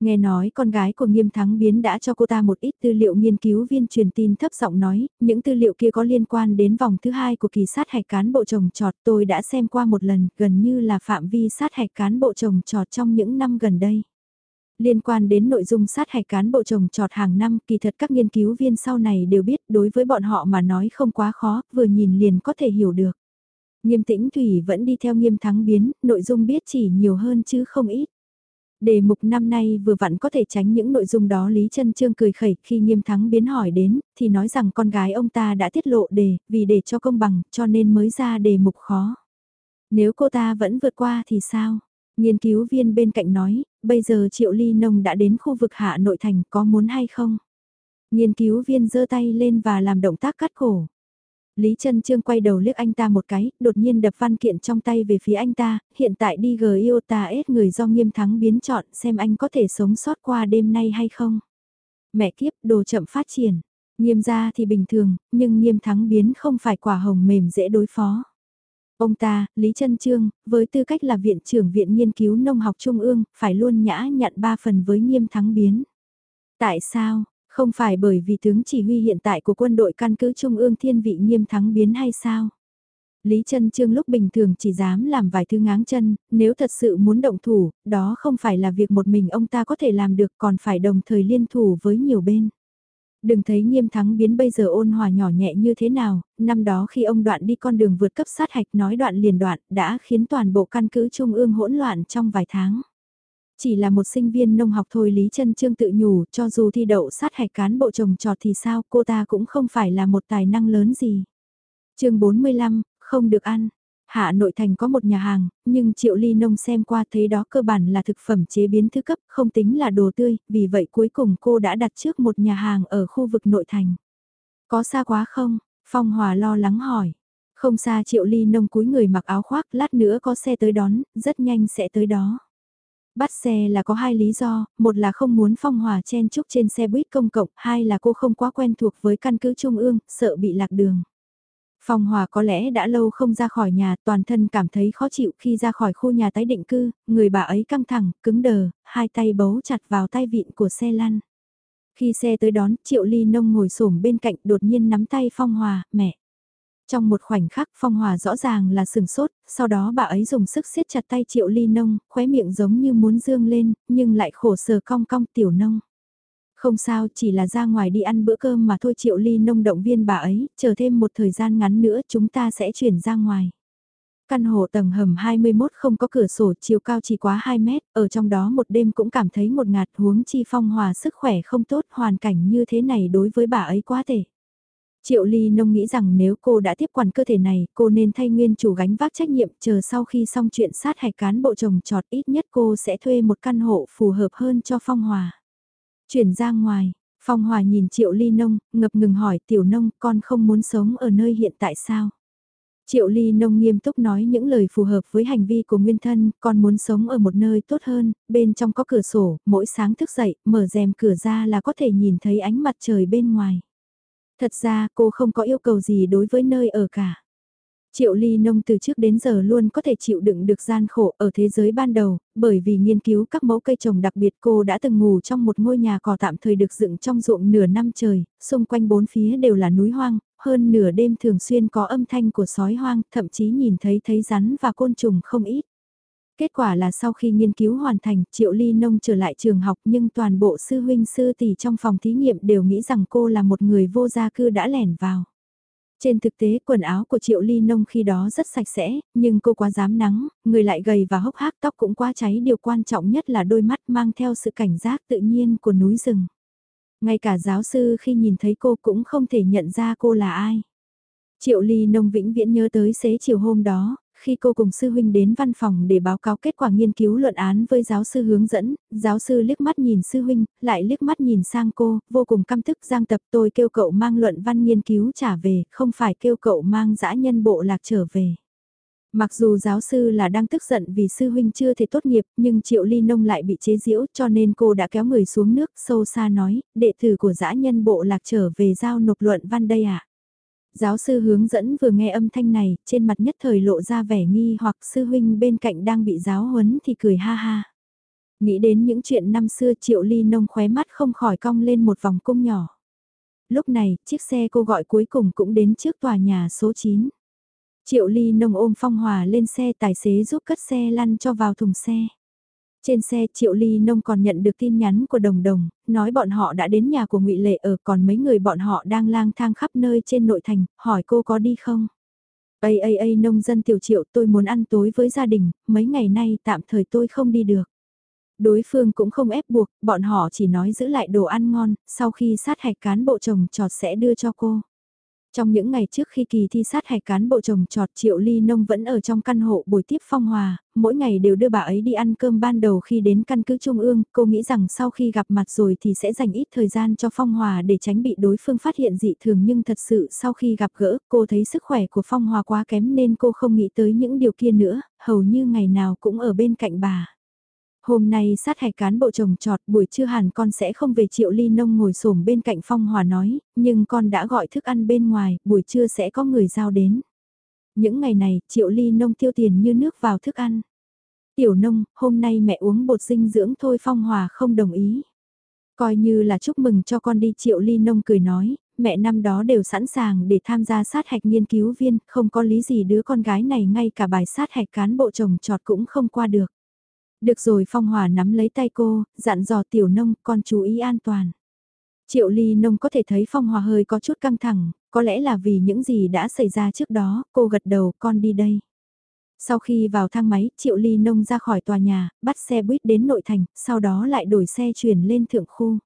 Nghe nói con gái của nghiêm thắng biến đã cho cô ta một ít tư liệu nghiên cứu viên truyền tin thấp giọng nói, những tư liệu kia có liên quan đến vòng thứ hai của kỳ sát hạch cán bộ trồng trọt tôi đã xem qua một lần, gần như là phạm vi sát hạch cán bộ trồng trọt trong những năm gần đây. Liên quan đến nội dung sát hạch cán bộ trồng trọt hàng năm, kỳ thật các nghiên cứu viên sau này đều biết đối với bọn họ mà nói không quá khó, vừa nhìn liền có thể hiểu được. Nghiêm tĩnh Thủy vẫn đi theo nghiêm thắng biến, nội dung biết chỉ nhiều hơn chứ không ít. Đề mục năm nay vừa vặn có thể tránh những nội dung đó Lý Trân Trương cười khẩy khi nghiêm thắng biến hỏi đến, thì nói rằng con gái ông ta đã tiết lộ đề, vì để cho công bằng, cho nên mới ra đề mục khó. Nếu cô ta vẫn vượt qua thì sao? Nghiên cứu viên bên cạnh nói, bây giờ Triệu Ly Nông đã đến khu vực hạ nội thành có muốn hay không? Nghiên cứu viên giơ tay lên và làm động tác cắt cổ. Lý Trân Trương quay đầu liếc anh ta một cái, đột nhiên đập văn kiện trong tay về phía anh ta, hiện tại đi G Iota ết người do nghiêm thắng biến chọn xem anh có thể sống sót qua đêm nay hay không. Mẹ kiếp, đồ chậm phát triển. Nghiêm ra thì bình thường, nhưng nghiêm thắng biến không phải quả hồng mềm dễ đối phó. Ông ta, Lý Trân Trương, với tư cách là viện trưởng Viện Nghiên cứu Nông học Trung ương, phải luôn nhã nhận ba phần với nghiêm thắng biến. Tại sao, không phải bởi vì tướng chỉ huy hiện tại của quân đội căn cứ Trung ương thiên vị nghiêm thắng biến hay sao? Lý Trân Trương lúc bình thường chỉ dám làm vài thứ ngáng chân, nếu thật sự muốn động thủ, đó không phải là việc một mình ông ta có thể làm được còn phải đồng thời liên thủ với nhiều bên. Đừng thấy nghiêm thắng biến bây giờ ôn hòa nhỏ nhẹ như thế nào, năm đó khi ông đoạn đi con đường vượt cấp sát hạch nói đoạn liền đoạn đã khiến toàn bộ căn cứ trung ương hỗn loạn trong vài tháng. Chỉ là một sinh viên nông học thôi Lý chân Trương tự nhủ cho dù thi đậu sát hạch cán bộ trồng trọt thì sao cô ta cũng không phải là một tài năng lớn gì. chương 45, không được ăn. Hạ nội thành có một nhà hàng, nhưng Triệu Ly Nông xem qua thấy đó cơ bản là thực phẩm chế biến thứ cấp, không tính là đồ tươi, vì vậy cuối cùng cô đã đặt trước một nhà hàng ở khu vực nội thành. Có xa quá không? Phong Hòa lo lắng hỏi. Không xa Triệu Ly Nông cúi người mặc áo khoác, lát nữa có xe tới đón, rất nhanh sẽ tới đó. Bắt xe là có hai lý do, một là không muốn Phong Hòa chen chúc trên xe buýt công cộng, hai là cô không quá quen thuộc với căn cứ trung ương, sợ bị lạc đường. Phong Hòa có lẽ đã lâu không ra khỏi nhà, toàn thân cảm thấy khó chịu khi ra khỏi khu nhà tái định cư, người bà ấy căng thẳng, cứng đờ, hai tay bấu chặt vào tay vịn của xe lăn. Khi xe tới đón, Triệu Ly Nông ngồi xổm bên cạnh đột nhiên nắm tay Phong Hòa, mẹ. Trong một khoảnh khắc Phong Hòa rõ ràng là sừng sốt, sau đó bà ấy dùng sức siết chặt tay Triệu Ly Nông, khóe miệng giống như muốn dương lên, nhưng lại khổ sở cong cong tiểu nông. Không sao, chỉ là ra ngoài đi ăn bữa cơm mà thôi Triệu Ly nông động viên bà ấy, chờ thêm một thời gian ngắn nữa chúng ta sẽ chuyển ra ngoài. Căn hộ tầng hầm 21 không có cửa sổ, chiều cao chỉ quá 2 mét, ở trong đó một đêm cũng cảm thấy một ngạt huống chi phong hòa sức khỏe không tốt, hoàn cảnh như thế này đối với bà ấy quá tệ. Triệu Ly Nông nghĩ rằng nếu cô đã tiếp quản cơ thể này, cô nên thay nguyên chủ gánh vác trách nhiệm, chờ sau khi xong chuyện sát hạch cán bộ chồng trọt ít nhất cô sẽ thuê một căn hộ phù hợp hơn cho Phong Hòa. Chuyển ra ngoài, Phong Hòa nhìn Triệu Ly Nông, ngập ngừng hỏi Tiểu Nông con không muốn sống ở nơi hiện tại sao? Triệu Ly Nông nghiêm túc nói những lời phù hợp với hành vi của nguyên thân, con muốn sống ở một nơi tốt hơn, bên trong có cửa sổ, mỗi sáng thức dậy, mở rèm cửa ra là có thể nhìn thấy ánh mặt trời bên ngoài. Thật ra cô không có yêu cầu gì đối với nơi ở cả. Triệu ly nông từ trước đến giờ luôn có thể chịu đựng được gian khổ ở thế giới ban đầu, bởi vì nghiên cứu các mẫu cây trồng đặc biệt cô đã từng ngủ trong một ngôi nhà cỏ tạm thời được dựng trong ruộng nửa năm trời, xung quanh bốn phía đều là núi hoang, hơn nửa đêm thường xuyên có âm thanh của sói hoang, thậm chí nhìn thấy thấy rắn và côn trùng không ít. Kết quả là sau khi nghiên cứu hoàn thành, Triệu Ly Nông trở lại trường học nhưng toàn bộ sư huynh sư tỷ trong phòng thí nghiệm đều nghĩ rằng cô là một người vô gia cư đã lẻn vào. Trên thực tế quần áo của Triệu Ly Nông khi đó rất sạch sẽ, nhưng cô quá dám nắng, người lại gầy và hốc hác tóc cũng quá cháy điều quan trọng nhất là đôi mắt mang theo sự cảnh giác tự nhiên của núi rừng. Ngay cả giáo sư khi nhìn thấy cô cũng không thể nhận ra cô là ai. Triệu Ly Nông vĩnh viễn nhớ tới xế chiều hôm đó, khi cô cùng sư huynh đến văn phòng để báo cáo kết quả nghiên cứu luận án với giáo sư hướng dẫn, giáo sư liếc mắt nhìn sư huynh, lại liếc mắt nhìn sang cô, vô cùng căm tức giang tập tôi kêu cậu mang luận văn nghiên cứu trả về, không phải kêu cậu mang dã nhân bộ lạc trở về. Mặc dù giáo sư là đang tức giận vì sư huynh chưa thể tốt nghiệp, nhưng Triệu Ly Nông lại bị chế giễu cho nên cô đã kéo người xuống nước sâu xa nói, đệ tử của dã nhân bộ lạc trở về giao nộp luận văn đây ạ. À? Giáo sư hướng dẫn vừa nghe âm thanh này, trên mặt nhất thời lộ ra vẻ nghi hoặc sư huynh bên cạnh đang bị giáo huấn thì cười ha ha. Nghĩ đến những chuyện năm xưa Triệu Ly Nông khóe mắt không khỏi cong lên một vòng cung nhỏ. Lúc này, chiếc xe cô gọi cuối cùng cũng đến trước tòa nhà số 9. Triệu Ly Nông ôm Phong Hòa lên xe tài xế giúp cất xe lăn cho vào thùng xe. Trên xe Triệu Ly Nông còn nhận được tin nhắn của Đồng Đồng, nói bọn họ đã đến nhà của ngụy Lệ ở còn mấy người bọn họ đang lang thang khắp nơi trên nội thành, hỏi cô có đi không? Ây ây ây nông dân tiểu triệu tôi muốn ăn tối với gia đình, mấy ngày nay tạm thời tôi không đi được. Đối phương cũng không ép buộc, bọn họ chỉ nói giữ lại đồ ăn ngon, sau khi sát hạch cán bộ chồng trọt sẽ đưa cho cô. Trong những ngày trước khi kỳ thi sát hạch cán bộ chồng trọt Triệu Ly Nông vẫn ở trong căn hộ buổi tiếp phong hòa, mỗi ngày đều đưa bà ấy đi ăn cơm ban đầu khi đến căn cứ Trung ương, cô nghĩ rằng sau khi gặp mặt rồi thì sẽ dành ít thời gian cho phong hòa để tránh bị đối phương phát hiện dị thường nhưng thật sự sau khi gặp gỡ cô thấy sức khỏe của phong hòa quá kém nên cô không nghĩ tới những điều kia nữa, hầu như ngày nào cũng ở bên cạnh bà. Hôm nay sát hạch cán bộ trồng trọt buổi trưa hẳn con sẽ không về triệu ly nông ngồi xổm bên cạnh Phong Hòa nói, nhưng con đã gọi thức ăn bên ngoài, buổi trưa sẽ có người giao đến. Những ngày này, triệu ly nông tiêu tiền như nước vào thức ăn. Tiểu nông, hôm nay mẹ uống bột dinh dưỡng thôi Phong Hòa không đồng ý. Coi như là chúc mừng cho con đi triệu ly nông cười nói, mẹ năm đó đều sẵn sàng để tham gia sát hạch nghiên cứu viên, không có lý gì đứa con gái này ngay cả bài sát hạch cán bộ chồng trọt cũng không qua được. Được rồi Phong Hòa nắm lấy tay cô, dặn dò tiểu nông con chú ý an toàn. Triệu ly nông có thể thấy Phong Hòa hơi có chút căng thẳng, có lẽ là vì những gì đã xảy ra trước đó, cô gật đầu con đi đây. Sau khi vào thang máy, Triệu Ly Nông ra khỏi tòa nhà, bắt xe buýt đến nội thành, sau đó lại đổi xe chuyển lên thượng khu.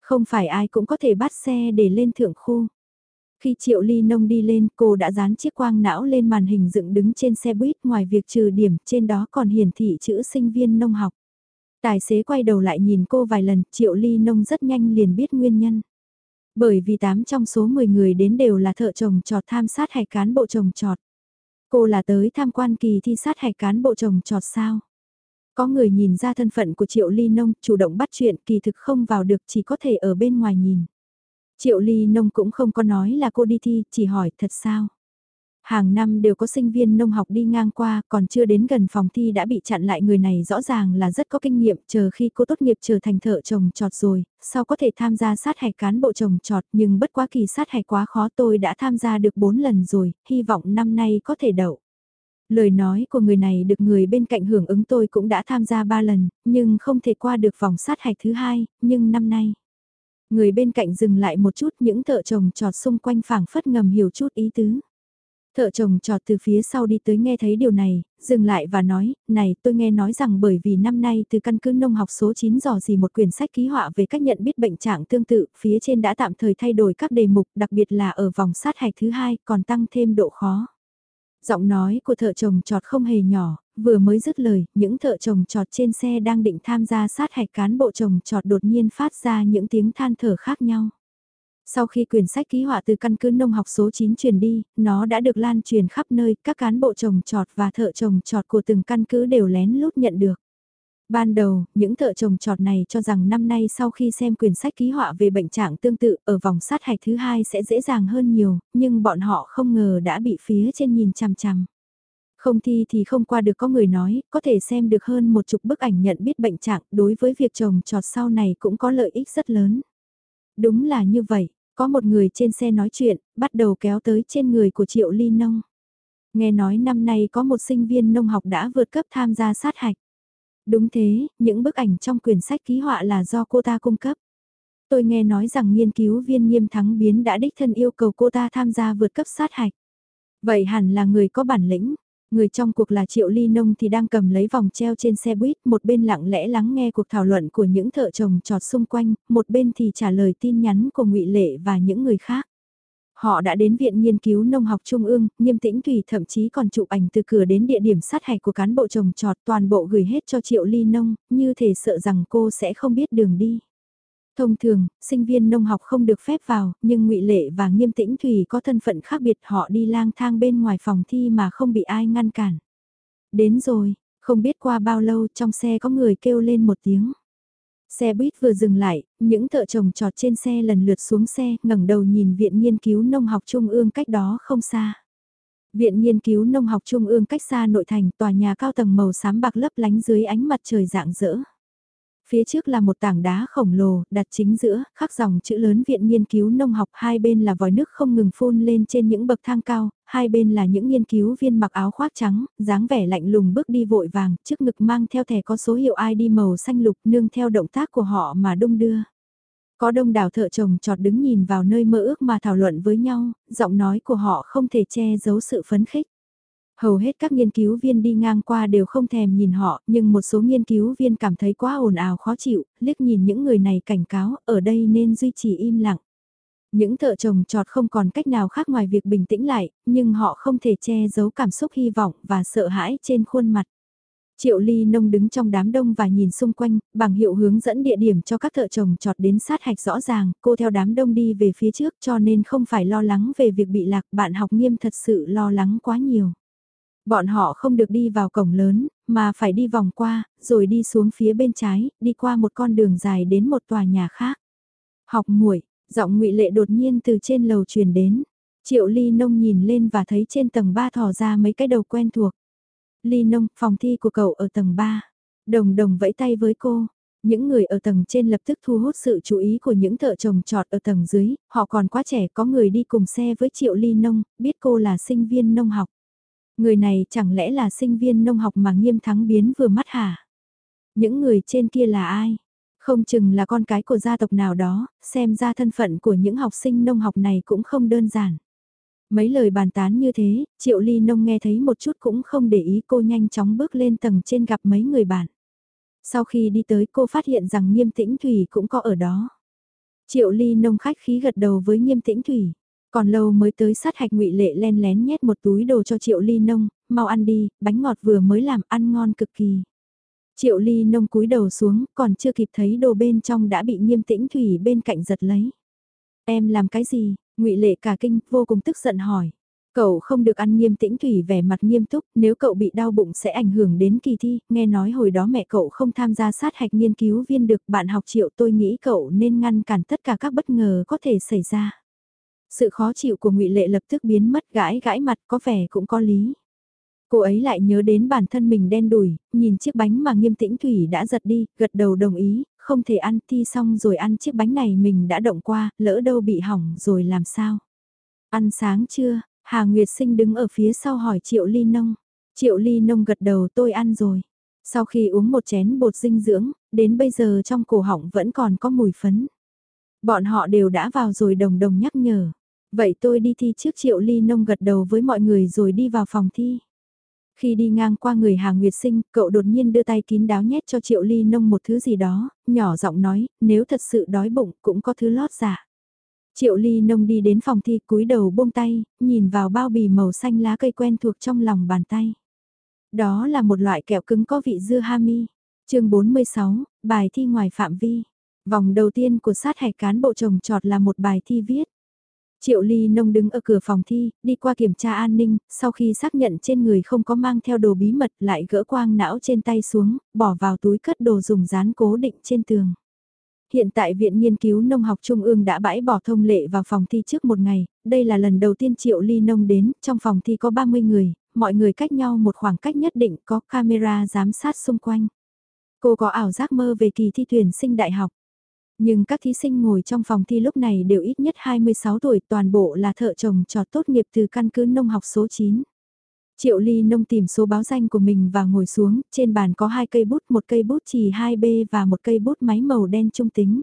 Không phải ai cũng có thể bắt xe để lên thượng khu. Khi Triệu Ly Nông đi lên, cô đã dán chiếc quang não lên màn hình dựng đứng trên xe buýt ngoài việc trừ điểm, trên đó còn hiển thị chữ sinh viên nông học. Tài xế quay đầu lại nhìn cô vài lần, Triệu Ly Nông rất nhanh liền biết nguyên nhân. Bởi vì 8 trong số 10 người đến đều là thợ trồng trọt tham sát hay cán bộ trồng trọt. Cô là tới tham quan kỳ thi sát hay cán bộ trồng trọt sao? Có người nhìn ra thân phận của Triệu Ly Nông, chủ động bắt chuyện kỳ thực không vào được chỉ có thể ở bên ngoài nhìn. Triệu Ly Nông cũng không có nói là cô đi thi, chỉ hỏi thật sao. Hàng năm đều có sinh viên nông học đi ngang qua, còn chưa đến gần phòng thi đã bị chặn lại người này rõ ràng là rất có kinh nghiệm, chờ khi cô tốt nghiệp trở thành thợ trồng trọt rồi, sau có thể tham gia sát hạch cán bộ trồng trọt nhưng bất quá kỳ sát hạch quá khó tôi đã tham gia được 4 lần rồi, hy vọng năm nay có thể đậu. Lời nói của người này được người bên cạnh hưởng ứng tôi cũng đã tham gia 3 lần, nhưng không thể qua được vòng sát hạch thứ hai, nhưng năm nay. Người bên cạnh dừng lại một chút những thợ chồng trọt xung quanh phảng phất ngầm hiểu chút ý tứ. Thợ chồng trọt từ phía sau đi tới nghe thấy điều này, dừng lại và nói, này tôi nghe nói rằng bởi vì năm nay từ căn cứ nông học số 9 dò gì một quyển sách ký họa về cách nhận biết bệnh trạng tương tự, phía trên đã tạm thời thay đổi các đề mục đặc biệt là ở vòng sát hạch thứ hai còn tăng thêm độ khó. Giọng nói của thợ chồng trọt không hề nhỏ, vừa mới dứt lời, những thợ chồng trọt trên xe đang định tham gia sát hạch cán bộ chồng trọt đột nhiên phát ra những tiếng than thở khác nhau. Sau khi quyển sách ký họa từ căn cứ nông học số 9 truyền đi, nó đã được lan truyền khắp nơi, các cán bộ trồng trọt và thợ trồng trọt của từng căn cứ đều lén lút nhận được. Ban đầu, những thợ trồng trọt này cho rằng năm nay sau khi xem quyển sách ký họa về bệnh trạng tương tự ở vòng sát hạch thứ hai sẽ dễ dàng hơn nhiều, nhưng bọn họ không ngờ đã bị phía trên nhìn chằm chằm. Không thi thì không qua được có người nói, có thể xem được hơn một chục bức ảnh nhận biết bệnh trạng đối với việc trồng trọt sau này cũng có lợi ích rất lớn. Đúng là như vậy, có một người trên xe nói chuyện, bắt đầu kéo tới trên người của Triệu Ly Nông. Nghe nói năm nay có một sinh viên nông học đã vượt cấp tham gia sát hạch. Đúng thế, những bức ảnh trong quyển sách ký họa là do cô ta cung cấp. Tôi nghe nói rằng nghiên cứu viên nghiêm thắng biến đã đích thân yêu cầu cô ta tham gia vượt cấp sát hạch. Vậy hẳn là người có bản lĩnh. Người trong cuộc là Triệu Ly Nông thì đang cầm lấy vòng treo trên xe buýt, một bên lặng lẽ lắng nghe cuộc thảo luận của những thợ chồng trọt xung quanh, một bên thì trả lời tin nhắn của ngụy Lệ và những người khác. Họ đã đến Viện Nghiên cứu Nông học Trung ương, nghiêm tĩnh Thủy thậm chí còn chụp ảnh từ cửa đến địa điểm sát hạch của cán bộ trồng trọt toàn bộ gửi hết cho Triệu Ly Nông, như thể sợ rằng cô sẽ không biết đường đi. Thông thường, sinh viên nông học không được phép vào, nhưng ngụy Lệ và Nghiêm Tĩnh Thủy có thân phận khác biệt họ đi lang thang bên ngoài phòng thi mà không bị ai ngăn cản. Đến rồi, không biết qua bao lâu trong xe có người kêu lên một tiếng. Xe buýt vừa dừng lại, những thợ trồng trọt trên xe lần lượt xuống xe, ngẩng đầu nhìn Viện Nghiên cứu Nông học Trung ương cách đó không xa. Viện Nghiên cứu Nông học Trung ương cách xa nội thành tòa nhà cao tầng màu xám bạc lấp lánh dưới ánh mặt trời rạng rỡ. Phía trước là một tảng đá khổng lồ, đặt chính giữa, khắc dòng chữ lớn Viện Nghiên cứu Nông học hai bên là vòi nước không ngừng phun lên trên những bậc thang cao, hai bên là những nghiên cứu viên mặc áo khoác trắng, dáng vẻ lạnh lùng bước đi vội vàng, trước ngực mang theo thẻ có số hiệu ID màu xanh lục nương theo động tác của họ mà đung đưa. Có đông đảo thợ chồng trọt đứng nhìn vào nơi mơ ước mà thảo luận với nhau, giọng nói của họ không thể che giấu sự phấn khích. Hầu hết các nghiên cứu viên đi ngang qua đều không thèm nhìn họ, nhưng một số nghiên cứu viên cảm thấy quá ồn ào khó chịu, liếc nhìn những người này cảnh cáo, ở đây nên duy trì im lặng. Những thợ chồng trọt không còn cách nào khác ngoài việc bình tĩnh lại, nhưng họ không thể che giấu cảm xúc hy vọng và sợ hãi trên khuôn mặt. Triệu Ly Nông đứng trong đám đông và nhìn xung quanh, bằng hiệu hướng dẫn địa điểm cho các thợ chồng trọt đến sát hạch rõ ràng, cô theo đám đông đi về phía trước cho nên không phải lo lắng về việc bị lạc, bạn học nghiêm thật sự lo lắng quá nhiều. Bọn họ không được đi vào cổng lớn, mà phải đi vòng qua, rồi đi xuống phía bên trái, đi qua một con đường dài đến một tòa nhà khác. Học muội, giọng ngụy Lệ đột nhiên từ trên lầu truyền đến. Triệu Ly Nông nhìn lên và thấy trên tầng 3 thò ra mấy cái đầu quen thuộc. Ly Nông, phòng thi của cậu ở tầng 3. Đồng đồng vẫy tay với cô. Những người ở tầng trên lập tức thu hút sự chú ý của những thợ trồng trọt ở tầng dưới, họ còn quá trẻ có người đi cùng xe với Triệu Ly Nông, biết cô là sinh viên nông học. Người này chẳng lẽ là sinh viên nông học mà nghiêm thắng biến vừa mắt hả? Những người trên kia là ai? Không chừng là con cái của gia tộc nào đó, xem ra thân phận của những học sinh nông học này cũng không đơn giản. Mấy lời bàn tán như thế, Triệu Ly Nông nghe thấy một chút cũng không để ý cô nhanh chóng bước lên tầng trên gặp mấy người bạn. Sau khi đi tới cô phát hiện rằng Nghiêm Tĩnh Thủy cũng có ở đó. Triệu Ly Nông khách khí gật đầu với Nghiêm Tĩnh Thủy. Còn lâu mới tới sát hạch ngụy lệ len lén nhét một túi đồ cho Triệu Ly Nông, mau ăn đi, bánh ngọt vừa mới làm ăn ngon cực kỳ. Triệu Ly Nông cúi đầu xuống, còn chưa kịp thấy đồ bên trong đã bị nghiêm tĩnh Thủy bên cạnh giật lấy. Em làm cái gì? ngụy Lệ cả kinh, vô cùng tức giận hỏi. Cậu không được ăn nghiêm tĩnh Thủy vẻ mặt nghiêm túc, nếu cậu bị đau bụng sẽ ảnh hưởng đến kỳ thi, nghe nói hồi đó mẹ cậu không tham gia sát hạch nghiên cứu viên được bạn học triệu tôi nghĩ cậu nên ngăn cản tất cả các bất ngờ có thể xảy ra. Sự khó chịu của ngụy Lệ lập tức biến mất gãi gãi mặt có vẻ cũng có lý. Cô ấy lại nhớ đến bản thân mình đen đùi, nhìn chiếc bánh mà nghiêm tĩnh Thủy đã giật đi, gật đầu đồng ý, không thể ăn thi xong rồi ăn chiếc bánh này mình đã động qua, lỡ đâu bị hỏng rồi làm sao. Ăn sáng chưa? Hà Nguyệt Sinh đứng ở phía sau hỏi Triệu Ly Nông. Triệu Ly Nông gật đầu tôi ăn rồi. Sau khi uống một chén bột dinh dưỡng, đến bây giờ trong cổ họng vẫn còn có mùi phấn. Bọn họ đều đã vào rồi đồng đồng nhắc nhở. Vậy tôi đi thi trước Triệu Ly Nông gật đầu với mọi người rồi đi vào phòng thi. Khi đi ngang qua người Hà Nguyệt Sinh, cậu đột nhiên đưa tay kín đáo nhét cho Triệu Ly Nông một thứ gì đó, nhỏ giọng nói, nếu thật sự đói bụng cũng có thứ lót giả. Dạ. Triệu Ly Nông đi đến phòng thi cúi đầu buông tay, nhìn vào bao bì màu xanh lá cây quen thuộc trong lòng bàn tay. Đó là một loại kẹo cứng có vị dưa hami. chương 46, bài thi ngoài phạm vi. Vòng đầu tiên của sát hạch cán bộ trồng trọt là một bài thi viết. Triệu Ly Nông đứng ở cửa phòng thi, đi qua kiểm tra an ninh, sau khi xác nhận trên người không có mang theo đồ bí mật lại gỡ quang não trên tay xuống, bỏ vào túi cất đồ dùng dán cố định trên tường. Hiện tại Viện Nghiên cứu Nông học Trung ương đã bãi bỏ thông lệ vào phòng thi trước một ngày, đây là lần đầu tiên Triệu Ly Nông đến, trong phòng thi có 30 người, mọi người cách nhau một khoảng cách nhất định có camera giám sát xung quanh. Cô có ảo giác mơ về kỳ thi tuyển sinh đại học. Nhưng các thí sinh ngồi trong phòng thi lúc này đều ít nhất 26 tuổi toàn bộ là thợ chồng trò tốt nghiệp từ căn cứ nông học số 9. Triệu Ly nông tìm số báo danh của mình và ngồi xuống, trên bàn có hai cây bút, một cây bút chì 2B và một cây bút máy màu đen trung tính.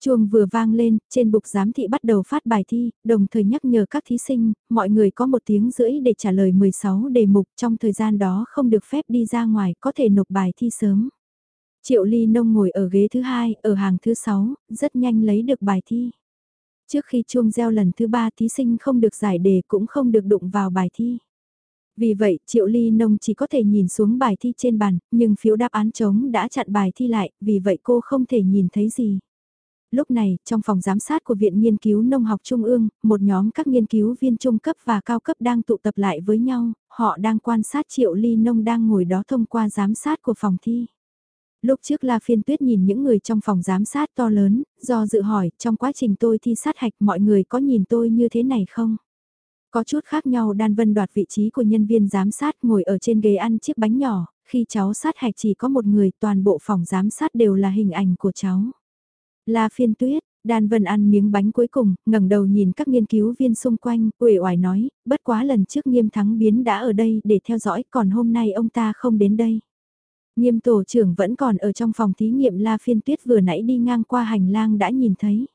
Chuông vừa vang lên, trên bục giám thị bắt đầu phát bài thi, đồng thời nhắc nhở các thí sinh, mọi người có một tiếng rưỡi để trả lời 16 đề mục, trong thời gian đó không được phép đi ra ngoài, có thể nộp bài thi sớm. Triệu Ly Nông ngồi ở ghế thứ hai, ở hàng thứ sáu, rất nhanh lấy được bài thi. Trước khi chuông gieo lần thứ ba thí sinh không được giải đề cũng không được đụng vào bài thi. Vì vậy, Triệu Ly Nông chỉ có thể nhìn xuống bài thi trên bàn, nhưng phiếu đáp án trống đã chặn bài thi lại, vì vậy cô không thể nhìn thấy gì. Lúc này, trong phòng giám sát của Viện Nghiên cứu Nông học Trung ương, một nhóm các nghiên cứu viên trung cấp và cao cấp đang tụ tập lại với nhau, họ đang quan sát Triệu Ly Nông đang ngồi đó thông qua giám sát của phòng thi. Lúc trước La Phiên Tuyết nhìn những người trong phòng giám sát to lớn, do dự hỏi, trong quá trình tôi thi sát hạch mọi người có nhìn tôi như thế này không? Có chút khác nhau Đan Vân đoạt vị trí của nhân viên giám sát ngồi ở trên ghế ăn chiếc bánh nhỏ, khi cháu sát hạch chỉ có một người toàn bộ phòng giám sát đều là hình ảnh của cháu. La Phiên Tuyết, Đan Vân ăn miếng bánh cuối cùng, ngẩng đầu nhìn các nghiên cứu viên xung quanh, uể oải nói, bất quá lần trước nghiêm thắng biến đã ở đây để theo dõi, còn hôm nay ông ta không đến đây. Nghiêm tổ trưởng vẫn còn ở trong phòng thí nghiệm La Phiên Tuyết vừa nãy đi ngang qua hành lang đã nhìn thấy.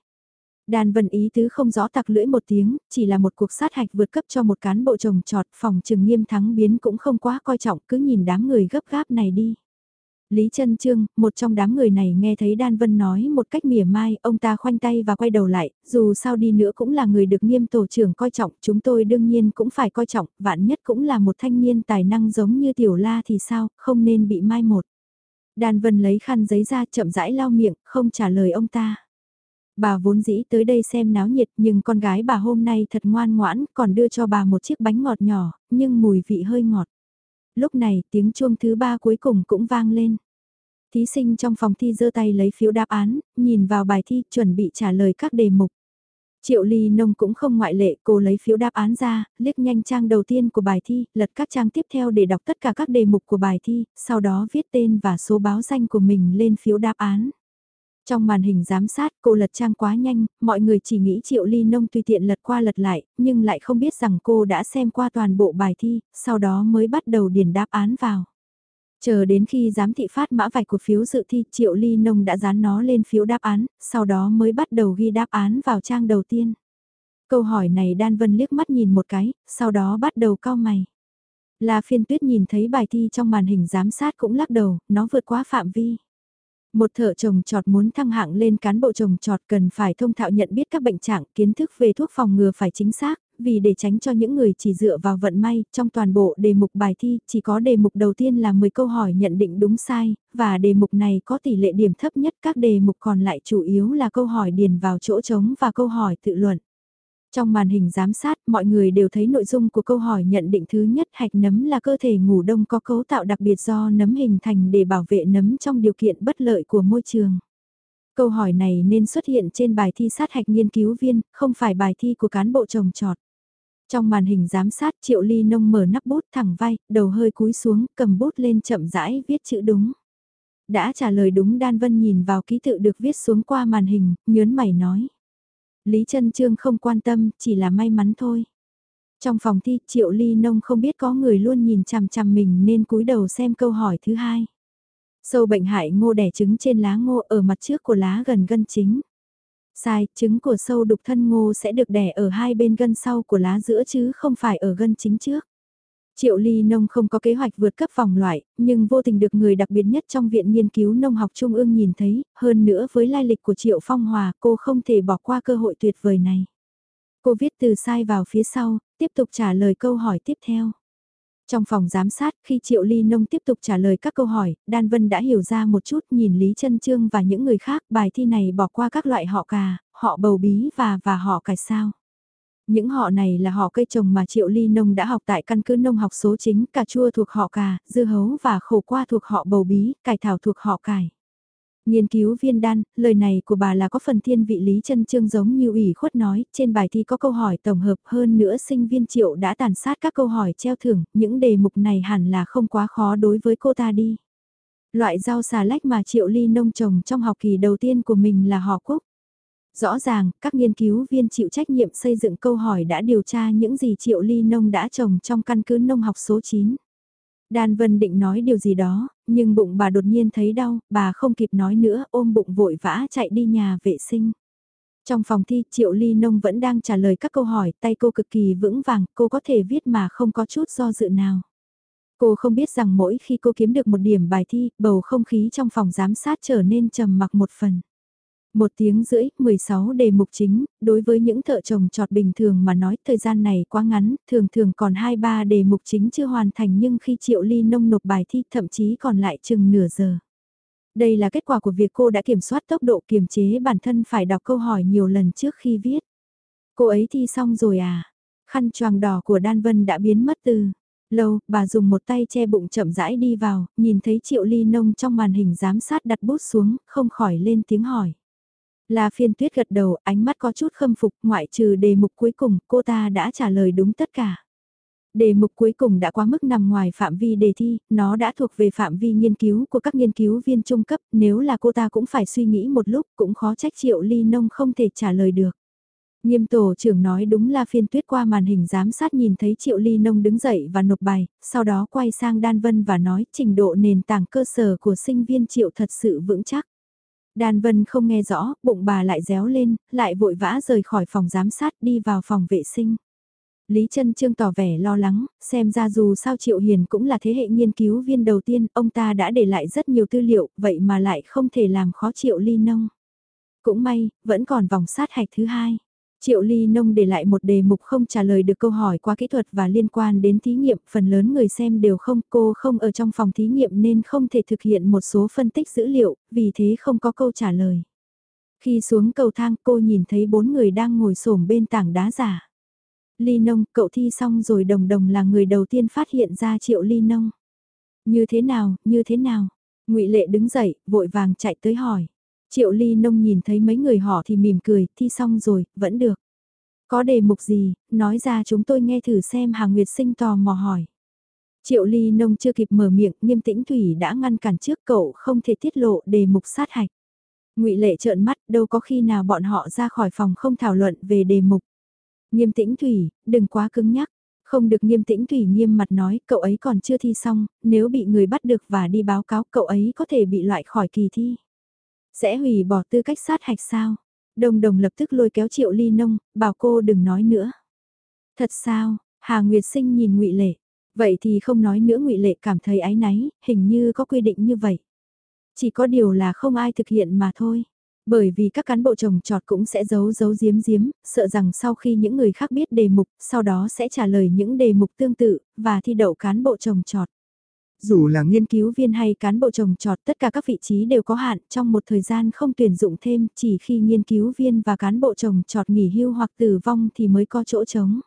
Đàn vân ý tứ không rõ tặc lưỡi một tiếng, chỉ là một cuộc sát hạch vượt cấp cho một cán bộ trồng trọt phòng trừng nghiêm thắng biến cũng không quá coi trọng cứ nhìn đám người gấp gáp này đi. Lý Trân Trương, một trong đám người này nghe thấy Đan Vân nói một cách mỉa mai, ông ta khoanh tay và quay đầu lại, dù sao đi nữa cũng là người được nghiêm tổ trưởng coi trọng, chúng tôi đương nhiên cũng phải coi trọng, vạn nhất cũng là một thanh niên tài năng giống như Tiểu La thì sao, không nên bị mai một. Đan Vân lấy khăn giấy ra chậm rãi lau miệng, không trả lời ông ta. Bà vốn dĩ tới đây xem náo nhiệt nhưng con gái bà hôm nay thật ngoan ngoãn còn đưa cho bà một chiếc bánh ngọt nhỏ, nhưng mùi vị hơi ngọt. Lúc này tiếng chuông thứ ba cuối cùng cũng vang lên. Thí sinh trong phòng thi giơ tay lấy phiếu đáp án, nhìn vào bài thi chuẩn bị trả lời các đề mục. Triệu Ly Nông cũng không ngoại lệ, cô lấy phiếu đáp án ra, liếc nhanh trang đầu tiên của bài thi, lật các trang tiếp theo để đọc tất cả các đề mục của bài thi, sau đó viết tên và số báo danh của mình lên phiếu đáp án. Trong màn hình giám sát cô lật trang quá nhanh, mọi người chỉ nghĩ Triệu Ly Nông tùy tiện lật qua lật lại, nhưng lại không biết rằng cô đã xem qua toàn bộ bài thi, sau đó mới bắt đầu điền đáp án vào. Chờ đến khi giám thị phát mã vạch của phiếu dự thi Triệu Ly Nông đã dán nó lên phiếu đáp án, sau đó mới bắt đầu ghi đáp án vào trang đầu tiên. Câu hỏi này Đan Vân liếc mắt nhìn một cái, sau đó bắt đầu cau mày. La phiên tuyết nhìn thấy bài thi trong màn hình giám sát cũng lắc đầu, nó vượt quá phạm vi. Một thợ trồng trọt muốn thăng hạng lên cán bộ trồng trọt cần phải thông thạo nhận biết các bệnh trạng, kiến thức về thuốc phòng ngừa phải chính xác, vì để tránh cho những người chỉ dựa vào vận may, trong toàn bộ đề mục bài thi, chỉ có đề mục đầu tiên là 10 câu hỏi nhận định đúng sai, và đề mục này có tỷ lệ điểm thấp nhất các đề mục còn lại chủ yếu là câu hỏi điền vào chỗ trống và câu hỏi tự luận. Trong màn hình giám sát, mọi người đều thấy nội dung của câu hỏi nhận định thứ nhất hạch nấm là cơ thể ngủ đông có cấu tạo đặc biệt do nấm hình thành để bảo vệ nấm trong điều kiện bất lợi của môi trường. Câu hỏi này nên xuất hiện trên bài thi sát hạch nghiên cứu viên, không phải bài thi của cán bộ trồng trọt. Trong màn hình giám sát Triệu Ly Nông mở nắp bút thẳng vai, đầu hơi cúi xuống, cầm bút lên chậm rãi viết chữ đúng. Đã trả lời đúng Đan Vân nhìn vào ký tự được viết xuống qua màn hình, nhớn mày nói. Lý Trân Trương không quan tâm, chỉ là may mắn thôi. Trong phòng thi, Triệu Ly Nông không biết có người luôn nhìn chằm chằm mình nên cúi đầu xem câu hỏi thứ hai. Sâu bệnh hại ngô đẻ trứng trên lá ngô ở mặt trước của lá gần gân chính. Sai, trứng của sâu đục thân ngô sẽ được đẻ ở hai bên gân sau của lá giữa chứ không phải ở gân chính trước. Triệu Ly Nông không có kế hoạch vượt cấp vòng loại, nhưng vô tình được người đặc biệt nhất trong Viện Nghiên cứu Nông học Trung ương nhìn thấy, hơn nữa với lai lịch của Triệu Phong Hòa cô không thể bỏ qua cơ hội tuyệt vời này. Cô viết từ sai vào phía sau, tiếp tục trả lời câu hỏi tiếp theo. Trong phòng giám sát, khi Triệu Ly Nông tiếp tục trả lời các câu hỏi, Đan Vân đã hiểu ra một chút nhìn Lý Trân Trương và những người khác bài thi này bỏ qua các loại họ cà, họ bầu bí và và họ cải sao. Những họ này là họ cây trồng mà Triệu Ly Nông đã học tại căn cứ nông học số chính, cà chua thuộc họ cà, dưa hấu và khổ qua thuộc họ bầu bí, cải thảo thuộc họ cải. Nghiên cứu viên đan, lời này của bà là có phần thiên vị lý chân trương giống như ủy khuất nói, trên bài thi có câu hỏi tổng hợp hơn nữa sinh viên triệu đã tàn sát các câu hỏi treo thưởng, những đề mục này hẳn là không quá khó đối với cô ta đi. Loại rau xà lách mà triệu ly nông trồng trong học kỳ đầu tiên của mình là họ cúc. Rõ ràng, các nghiên cứu viên chịu trách nhiệm xây dựng câu hỏi đã điều tra những gì triệu ly nông đã trồng trong căn cứ nông học số 9. Đan Vân định nói điều gì đó, nhưng bụng bà đột nhiên thấy đau, bà không kịp nói nữa, ôm bụng vội vã chạy đi nhà vệ sinh. Trong phòng thi, Triệu Ly Nông vẫn đang trả lời các câu hỏi, tay cô cực kỳ vững vàng, cô có thể viết mà không có chút do dự nào. Cô không biết rằng mỗi khi cô kiếm được một điểm bài thi, bầu không khí trong phòng giám sát trở nên trầm mặc một phần. Một tiếng rưỡi, 16 đề mục chính, đối với những thợ trồng trọt bình thường mà nói thời gian này quá ngắn, thường thường còn 2-3 đề mục chính chưa hoàn thành nhưng khi Triệu Ly Nông nộp bài thi thậm chí còn lại chừng nửa giờ. Đây là kết quả của việc cô đã kiểm soát tốc độ kiềm chế bản thân phải đọc câu hỏi nhiều lần trước khi viết. Cô ấy thi xong rồi à? Khăn choàng đỏ của Đan Vân đã biến mất từ lâu, bà dùng một tay che bụng chậm rãi đi vào, nhìn thấy Triệu Ly Nông trong màn hình giám sát đặt bút xuống, không khỏi lên tiếng hỏi. La phiên tuyết gật đầu, ánh mắt có chút khâm phục, ngoại trừ đề mục cuối cùng, cô ta đã trả lời đúng tất cả. Đề mục cuối cùng đã quá mức nằm ngoài phạm vi đề thi, nó đã thuộc về phạm vi nghiên cứu của các nghiên cứu viên trung cấp, nếu là cô ta cũng phải suy nghĩ một lúc, cũng khó trách triệu ly nông không thể trả lời được. Nghiêm tổ trưởng nói đúng là phiên tuyết qua màn hình giám sát nhìn thấy Triệu Ly Nông đứng dậy và nộp bài, sau đó quay sang Đan Vân và nói trình độ nền tảng cơ sở của sinh viên Triệu thật sự vững chắc. Đan Vân không nghe rõ, bụng bà lại réo lên, lại vội vã rời khỏi phòng giám sát đi vào phòng vệ sinh. Lý Trân Trương tỏ vẻ lo lắng, xem ra dù sao Triệu Hiền cũng là thế hệ nghiên cứu viên đầu tiên, ông ta đã để lại rất nhiều tư liệu, vậy mà lại không thể làm khó Triệu Ly Nông. Cũng may, vẫn còn vòng sát hạch thứ hai. Triệu Ly Nông để lại một đề mục không trả lời được câu hỏi qua kỹ thuật và liên quan đến thí nghiệm, phần lớn người xem đều không, cô không ở trong phòng thí nghiệm nên không thể thực hiện một số phân tích dữ liệu, vì thế không có câu trả lời. Khi xuống cầu thang cô nhìn thấy bốn người đang ngồi xổm bên tảng đá giả. Ly Nông, cậu thi xong rồi đồng đồng là người đầu tiên phát hiện ra Triệu Ly Nông. Như thế nào, như thế nào? ngụy Lệ đứng dậy, vội vàng chạy tới hỏi. Triệu Ly Nông nhìn thấy mấy người họ thì mỉm cười, thi xong rồi, vẫn được. Có đề mục gì, nói ra chúng tôi nghe thử xem Hà Nguyệt Sinh tò mò hỏi. Triệu Ly Nông chưa kịp mở miệng, nghiêm tĩnh Thủy đã ngăn cản trước cậu không thể tiết lộ đề mục sát hạch. ngụy Lệ trợn mắt, đâu có khi nào bọn họ ra khỏi phòng không thảo luận về đề mục. Nghiêm tĩnh Thủy, đừng quá cứng nhắc. Không được nghiêm tĩnh Thủy nghiêm mặt nói, cậu ấy còn chưa thi xong, nếu bị người bắt được và đi báo cáo cậu ấy có thể bị loại khỏi kỳ thi. Sẽ hủy bỏ tư cách sát hạch sao? Đồng đồng lập tức lôi kéo triệu ly nông, bảo cô đừng nói nữa. Thật sao? Hà Nguyệt Sinh nhìn ngụy Lệ. Vậy thì không nói nữa ngụy Lệ cảm thấy ái náy, hình như có quy định như vậy. Chỉ có điều là không ai thực hiện mà thôi. Bởi vì các cán bộ trồng trọt cũng sẽ giấu giấu giếm giếm, sợ rằng sau khi những người khác biết đề mục, sau đó sẽ trả lời những đề mục tương tự, và thi đậu cán bộ trồng trọt. Dù là nghiên cứu viên hay cán bộ trồng trọt tất cả các vị trí đều có hạn trong một thời gian không tuyển dụng thêm chỉ khi nghiên cứu viên và cán bộ trồng trọt nghỉ hưu hoặc tử vong thì mới có chỗ trống.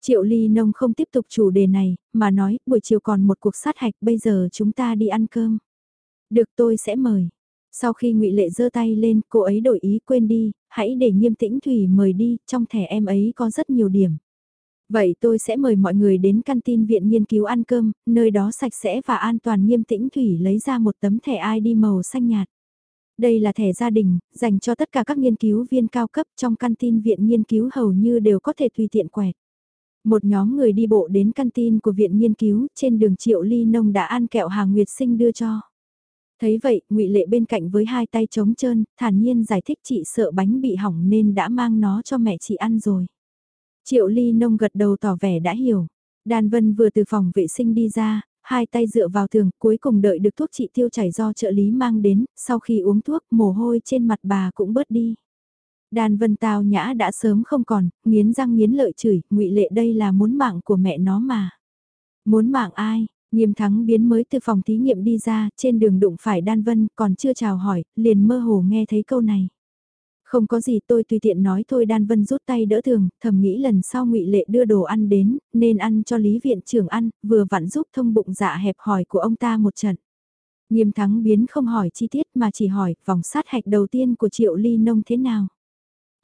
Triệu Ly Nông không tiếp tục chủ đề này, mà nói buổi chiều còn một cuộc sát hạch bây giờ chúng ta đi ăn cơm. Được tôi sẽ mời. Sau khi ngụy Lệ giơ tay lên cô ấy đổi ý quên đi, hãy để nghiêm tĩnh Thủy mời đi, trong thẻ em ấy có rất nhiều điểm. Vậy tôi sẽ mời mọi người đến căn tin viện nghiên cứu ăn cơm, nơi đó sạch sẽ và an toàn nghiêm tĩnh Thủy lấy ra một tấm thẻ ID màu xanh nhạt. Đây là thẻ gia đình, dành cho tất cả các nghiên cứu viên cao cấp trong căn tin viện nghiên cứu hầu như đều có thể tùy tiện quẹt. Một nhóm người đi bộ đến căn tin của viện nghiên cứu, trên đường Triệu Ly Nông đã ăn kẹo Hà Nguyệt Sinh đưa cho. Thấy vậy, ngụy Lệ bên cạnh với hai tay trống trơn, thản nhiên giải thích chị sợ bánh bị hỏng nên đã mang nó cho mẹ chị ăn rồi. Triệu Ly Nông gật đầu tỏ vẻ đã hiểu. Đan Vân vừa từ phòng vệ sinh đi ra, hai tay dựa vào tường, cuối cùng đợi được thuốc trị tiêu chảy do trợ lý mang đến, sau khi uống thuốc, mồ hôi trên mặt bà cũng bớt đi. Đan Vân tao nhã đã sớm không còn, nghiến răng nghiến lợi chửi, ngụy lệ đây là muốn mạng của mẹ nó mà. Muốn mạng ai? Nghiêm thắng biến mới từ phòng thí nghiệm đi ra, trên đường đụng phải Đan Vân, còn chưa chào hỏi, liền mơ hồ nghe thấy câu này. Không có gì tôi tùy tiện nói thôi Đan Vân rút tay đỡ thường, thầm nghĩ lần sau ngụy Lệ đưa đồ ăn đến, nên ăn cho Lý Viện trưởng ăn, vừa vặn giúp thông bụng dạ hẹp hỏi của ông ta một trận. Nghiêm thắng biến không hỏi chi tiết mà chỉ hỏi vòng sát hạch đầu tiên của Triệu Ly Nông thế nào.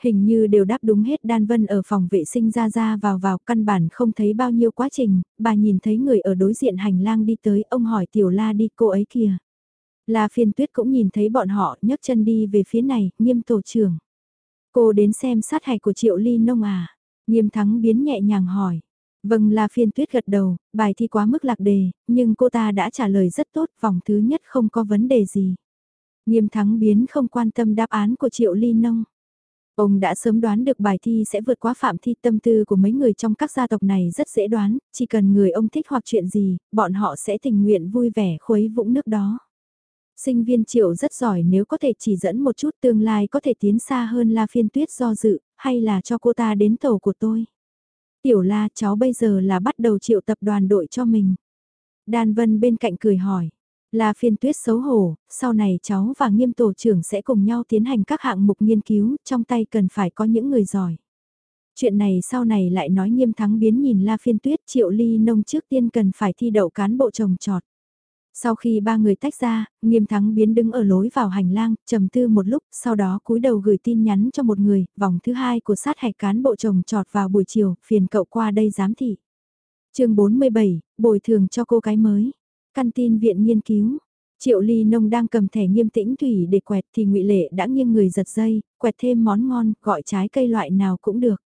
Hình như đều đáp đúng hết Đan Vân ở phòng vệ sinh ra ra vào vào căn bản không thấy bao nhiêu quá trình, bà nhìn thấy người ở đối diện hành lang đi tới ông hỏi Tiểu La đi cô ấy kìa. La phiên tuyết cũng nhìn thấy bọn họ nhấc chân đi về phía này, nghiêm tổ trưởng. Cô đến xem sát hạch của triệu ly nông à? Nghiêm thắng biến nhẹ nhàng hỏi. Vâng là phiên tuyết gật đầu, bài thi quá mức lạc đề, nhưng cô ta đã trả lời rất tốt, vòng thứ nhất không có vấn đề gì. Nghiêm thắng biến không quan tâm đáp án của triệu ly nông. Ông đã sớm đoán được bài thi sẽ vượt qua phạm thi tâm tư của mấy người trong các gia tộc này rất dễ đoán, chỉ cần người ông thích hoặc chuyện gì, bọn họ sẽ tình nguyện vui vẻ khuấy vũng nước đó. Sinh viên triệu rất giỏi nếu có thể chỉ dẫn một chút tương lai có thể tiến xa hơn La Phiên Tuyết do dự, hay là cho cô ta đến tàu của tôi. Tiểu La cháu bây giờ là bắt đầu triệu tập đoàn đội cho mình. Đan Vân bên cạnh cười hỏi. La Phiên Tuyết xấu hổ, sau này cháu và nghiêm tổ trưởng sẽ cùng nhau tiến hành các hạng mục nghiên cứu, trong tay cần phải có những người giỏi. Chuyện này sau này lại nói nghiêm thắng biến nhìn La Phiên Tuyết triệu ly nông trước tiên cần phải thi đậu cán bộ trồng trọt. Sau khi ba người tách ra, nghiêm thắng biến đứng ở lối vào hành lang, trầm tư một lúc, sau đó cúi đầu gửi tin nhắn cho một người, vòng thứ hai của sát hạch cán bộ trồng trọt vào buổi chiều, phiền cậu qua đây giám thị. chương 47, bồi thường cho cô cái mới. Căn tin viện nghiên cứu. Triệu ly nông đang cầm thẻ nghiêm tĩnh thủy để quẹt thì ngụy Lệ đã nghiêng người giật dây, quẹt thêm món ngon, gọi trái cây loại nào cũng được.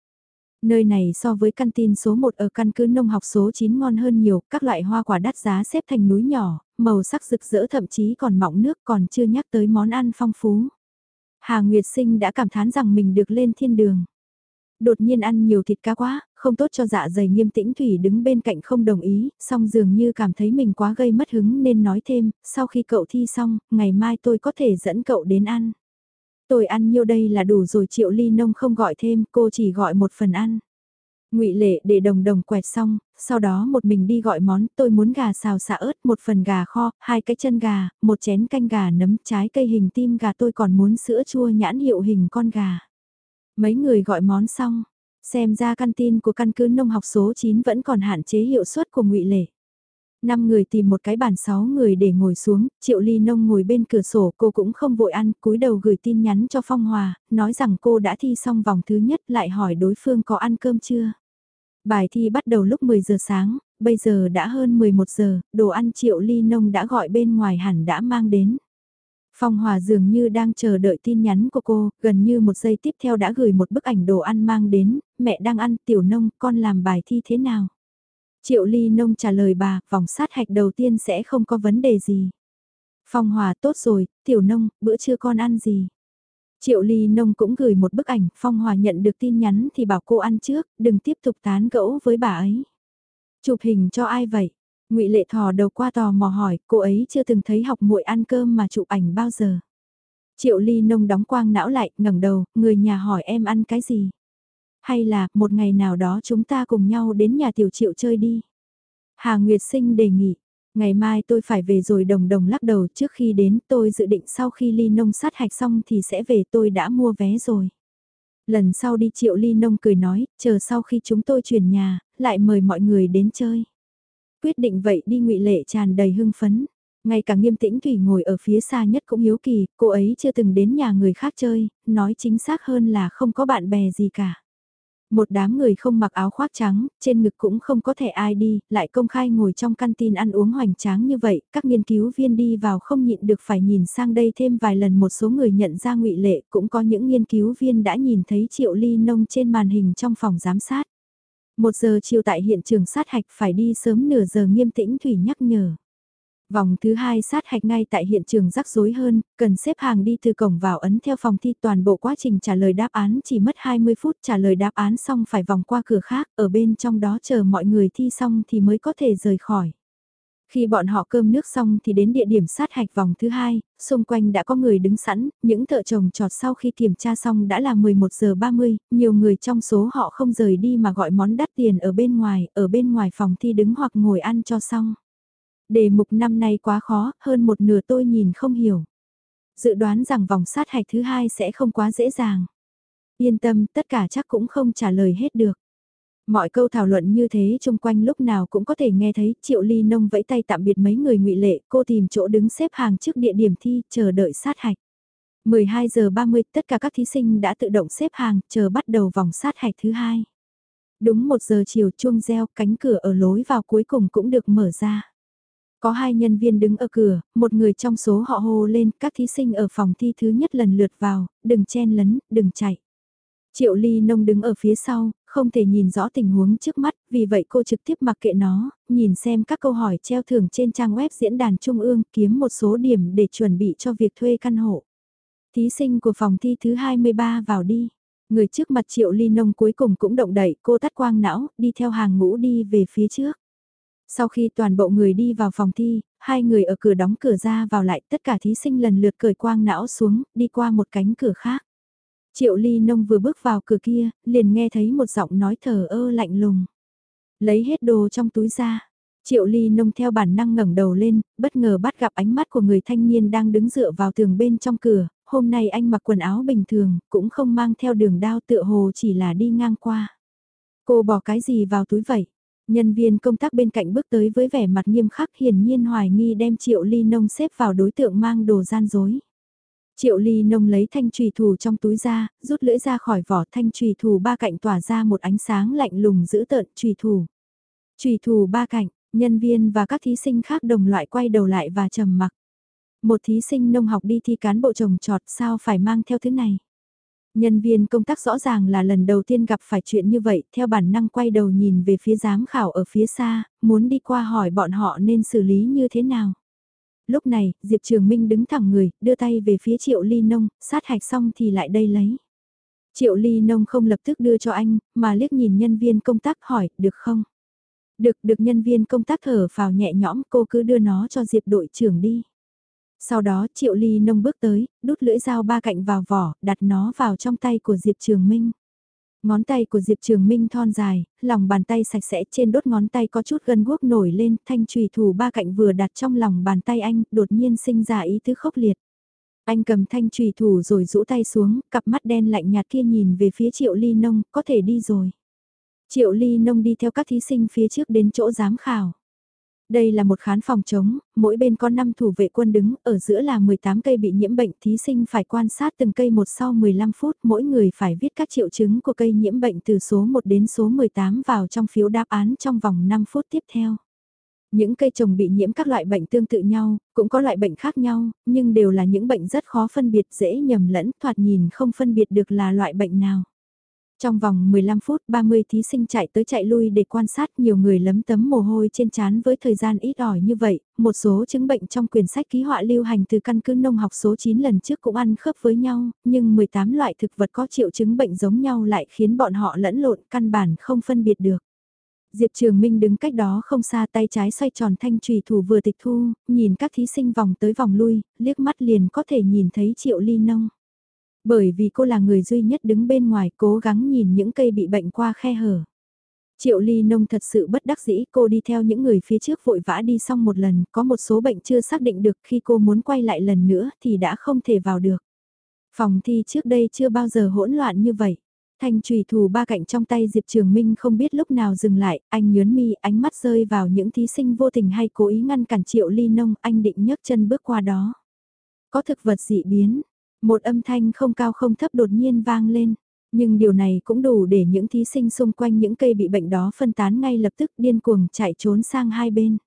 Nơi này so với căn tin số 1 ở căn cứ nông học số 9 ngon hơn nhiều, các loại hoa quả đắt giá xếp thành núi nhỏ, màu sắc rực rỡ thậm chí còn mọng nước còn chưa nhắc tới món ăn phong phú. Hà Nguyệt Sinh đã cảm thán rằng mình được lên thiên đường. Đột nhiên ăn nhiều thịt cá quá, không tốt cho dạ dày nghiêm tĩnh Thủy đứng bên cạnh không đồng ý, song dường như cảm thấy mình quá gây mất hứng nên nói thêm, sau khi cậu thi xong, ngày mai tôi có thể dẫn cậu đến ăn. Tôi ăn nhiêu đây là đủ rồi triệu ly nông không gọi thêm, cô chỉ gọi một phần ăn. ngụy Lệ để đồng đồng quẹt xong, sau đó một mình đi gọi món, tôi muốn gà xào xả ớt, một phần gà kho, hai cái chân gà, một chén canh gà nấm, trái cây hình tim gà tôi còn muốn sữa chua nhãn hiệu hình con gà. Mấy người gọi món xong, xem ra căn tin của căn cứ nông học số 9 vẫn còn hạn chế hiệu suất của ngụy Lệ. Năm người tìm một cái bàn sáu người để ngồi xuống, Triệu Ly Nông ngồi bên cửa sổ cô cũng không vội ăn, cúi đầu gửi tin nhắn cho Phong Hòa, nói rằng cô đã thi xong vòng thứ nhất lại hỏi đối phương có ăn cơm chưa. Bài thi bắt đầu lúc 10 giờ sáng, bây giờ đã hơn 11 giờ, đồ ăn Triệu Ly Nông đã gọi bên ngoài hẳn đã mang đến. Phong Hòa dường như đang chờ đợi tin nhắn của cô, gần như một giây tiếp theo đã gửi một bức ảnh đồ ăn mang đến, mẹ đang ăn tiểu nông, con làm bài thi thế nào? Triệu Ly Nông trả lời bà, vòng sát hạch đầu tiên sẽ không có vấn đề gì. Phong Hòa tốt rồi, tiểu nông, bữa trưa con ăn gì? Triệu Ly Nông cũng gửi một bức ảnh, Phong Hòa nhận được tin nhắn thì bảo cô ăn trước, đừng tiếp tục tán gẫu với bà ấy. Chụp hình cho ai vậy? ngụy Lệ thò đầu qua tò mò hỏi, cô ấy chưa từng thấy học muội ăn cơm mà chụp ảnh bao giờ. Triệu Ly Nông đóng quang não lại, ngẩng đầu, người nhà hỏi em ăn cái gì? Hay là, một ngày nào đó chúng ta cùng nhau đến nhà tiểu triệu chơi đi. Hà Nguyệt Sinh đề nghị, ngày mai tôi phải về rồi đồng đồng lắc đầu trước khi đến tôi dự định sau khi ly nông sát hạch xong thì sẽ về tôi đã mua vé rồi. Lần sau đi triệu ly nông cười nói, chờ sau khi chúng tôi chuyển nhà, lại mời mọi người đến chơi. Quyết định vậy đi ngụy lệ tràn đầy hưng phấn. Ngay cả nghiêm tĩnh Thủy ngồi ở phía xa nhất cũng hiếu kỳ, cô ấy chưa từng đến nhà người khác chơi, nói chính xác hơn là không có bạn bè gì cả. Một đám người không mặc áo khoác trắng, trên ngực cũng không có thẻ ai đi, lại công khai ngồi trong căn tin ăn uống hoành tráng như vậy, các nghiên cứu viên đi vào không nhịn được phải nhìn sang đây thêm vài lần một số người nhận ra ngụy lệ, cũng có những nghiên cứu viên đã nhìn thấy triệu ly nông trên màn hình trong phòng giám sát. Một giờ chiều tại hiện trường sát hạch phải đi sớm nửa giờ nghiêm tĩnh Thủy nhắc nhở. Vòng thứ hai sát hạch ngay tại hiện trường rắc rối hơn, cần xếp hàng đi từ cổng vào ấn theo phòng thi toàn bộ quá trình trả lời đáp án chỉ mất 20 phút trả lời đáp án xong phải vòng qua cửa khác, ở bên trong đó chờ mọi người thi xong thì mới có thể rời khỏi. Khi bọn họ cơm nước xong thì đến địa điểm sát hạch vòng thứ hai, xung quanh đã có người đứng sẵn, những thợ trồng trọt sau khi kiểm tra xong đã là 11 giờ 30, nhiều người trong số họ không rời đi mà gọi món đắt tiền ở bên ngoài, ở bên ngoài phòng thi đứng hoặc ngồi ăn cho xong. Đề mục năm nay quá khó, hơn một nửa tôi nhìn không hiểu. Dự đoán rằng vòng sát hạch thứ hai sẽ không quá dễ dàng. Yên tâm, tất cả chắc cũng không trả lời hết được. Mọi câu thảo luận như thế chung quanh lúc nào cũng có thể nghe thấy Triệu Ly Nông vẫy tay tạm biệt mấy người ngụy lệ, cô tìm chỗ đứng xếp hàng trước địa điểm thi, chờ đợi sát hạch. 12 giờ 30 tất cả các thí sinh đã tự động xếp hàng, chờ bắt đầu vòng sát hạch thứ hai. Đúng 1 giờ chiều chuông reo, cánh cửa ở lối vào cuối cùng cũng được mở ra. Có hai nhân viên đứng ở cửa, một người trong số họ hô lên các thí sinh ở phòng thi thứ nhất lần lượt vào, đừng chen lấn, đừng chạy. Triệu Ly Nông đứng ở phía sau, không thể nhìn rõ tình huống trước mắt, vì vậy cô trực tiếp mặc kệ nó, nhìn xem các câu hỏi treo thưởng trên trang web diễn đàn Trung ương kiếm một số điểm để chuẩn bị cho việc thuê căn hộ. Thí sinh của phòng thi thứ 23 vào đi. Người trước mặt Triệu Ly Nông cuối cùng cũng động đậy, cô tắt quang não, đi theo hàng ngũ đi về phía trước. Sau khi toàn bộ người đi vào phòng thi, hai người ở cửa đóng cửa ra vào lại tất cả thí sinh lần lượt cởi quang não xuống, đi qua một cánh cửa khác. Triệu ly nông vừa bước vào cửa kia, liền nghe thấy một giọng nói thờ ơ lạnh lùng. Lấy hết đồ trong túi ra. Triệu ly nông theo bản năng ngẩng đầu lên, bất ngờ bắt gặp ánh mắt của người thanh niên đang đứng dựa vào tường bên trong cửa, hôm nay anh mặc quần áo bình thường, cũng không mang theo đường đao tựa hồ chỉ là đi ngang qua. Cô bỏ cái gì vào túi vậy? Nhân viên công tác bên cạnh bước tới với vẻ mặt nghiêm khắc hiển nhiên hoài nghi đem triệu ly nông xếp vào đối tượng mang đồ gian dối. Triệu ly nông lấy thanh trùy thủ trong túi ra, rút lưỡi ra khỏi vỏ thanh trùy thủ ba cạnh tỏa ra một ánh sáng lạnh lùng giữ tợn trùy thủ. Trùy thủ ba cạnh, nhân viên và các thí sinh khác đồng loại quay đầu lại và trầm mặc. Một thí sinh nông học đi thi cán bộ trồng trọt sao phải mang theo thứ này. Nhân viên công tác rõ ràng là lần đầu tiên gặp phải chuyện như vậy, theo bản năng quay đầu nhìn về phía giám khảo ở phía xa, muốn đi qua hỏi bọn họ nên xử lý như thế nào. Lúc này, Diệp Trường Minh đứng thẳng người, đưa tay về phía Triệu Ly Nông, sát hạch xong thì lại đây lấy. Triệu Ly Nông không lập tức đưa cho anh, mà liếc nhìn nhân viên công tác hỏi, được không? Được, được nhân viên công tác thở vào nhẹ nhõm cô cứ đưa nó cho Diệp đội trưởng đi. Sau đó Triệu Ly Nông bước tới, đút lưỡi dao ba cạnh vào vỏ, đặt nó vào trong tay của Diệp Trường Minh. Ngón tay của Diệp Trường Minh thon dài, lòng bàn tay sạch sẽ trên đốt ngón tay có chút gân guốc nổi lên, thanh trùy thủ ba cạnh vừa đặt trong lòng bàn tay anh, đột nhiên sinh ra ý tứ khốc liệt. Anh cầm thanh trùy thủ rồi rũ tay xuống, cặp mắt đen lạnh nhạt kia nhìn về phía Triệu Ly Nông, có thể đi rồi. Triệu Ly Nông đi theo các thí sinh phía trước đến chỗ giám khảo. Đây là một khán phòng trống, mỗi bên có 5 thủ vệ quân đứng, ở giữa là 18 cây bị nhiễm bệnh, thí sinh phải quan sát từng cây một sau 15 phút, mỗi người phải viết các triệu chứng của cây nhiễm bệnh từ số 1 đến số 18 vào trong phiếu đáp án trong vòng 5 phút tiếp theo. Những cây trồng bị nhiễm các loại bệnh tương tự nhau, cũng có loại bệnh khác nhau, nhưng đều là những bệnh rất khó phân biệt dễ nhầm lẫn, thoạt nhìn không phân biệt được là loại bệnh nào. Trong vòng 15 phút 30 thí sinh chạy tới chạy lui để quan sát nhiều người lấm tấm mồ hôi trên trán với thời gian ít ỏi như vậy, một số chứng bệnh trong quyển sách ký họa lưu hành từ căn cứ nông học số 9 lần trước cũng ăn khớp với nhau, nhưng 18 loại thực vật có triệu chứng bệnh giống nhau lại khiến bọn họ lẫn lộn căn bản không phân biệt được. Diệp Trường Minh đứng cách đó không xa tay trái xoay tròn thanh trùy thủ vừa tịch thu, nhìn các thí sinh vòng tới vòng lui, liếc mắt liền có thể nhìn thấy triệu ly nông. Bởi vì cô là người duy nhất đứng bên ngoài cố gắng nhìn những cây bị bệnh qua khe hở. Triệu ly nông thật sự bất đắc dĩ cô đi theo những người phía trước vội vã đi xong một lần, có một số bệnh chưa xác định được khi cô muốn quay lại lần nữa thì đã không thể vào được. Phòng thi trước đây chưa bao giờ hỗn loạn như vậy. Thanh trùy thủ ba cạnh trong tay Diệp Trường Minh không biết lúc nào dừng lại, anh nhớn mi ánh mắt rơi vào những thí sinh vô tình hay cố ý ngăn cản triệu ly nông, anh định nhấc chân bước qua đó. Có thực vật dị biến, một âm thanh không cao không thấp đột nhiên vang lên. Nhưng điều này cũng đủ để những thí sinh xung quanh những cây bị bệnh đó phân tán ngay lập tức điên cuồng chạy trốn sang hai bên.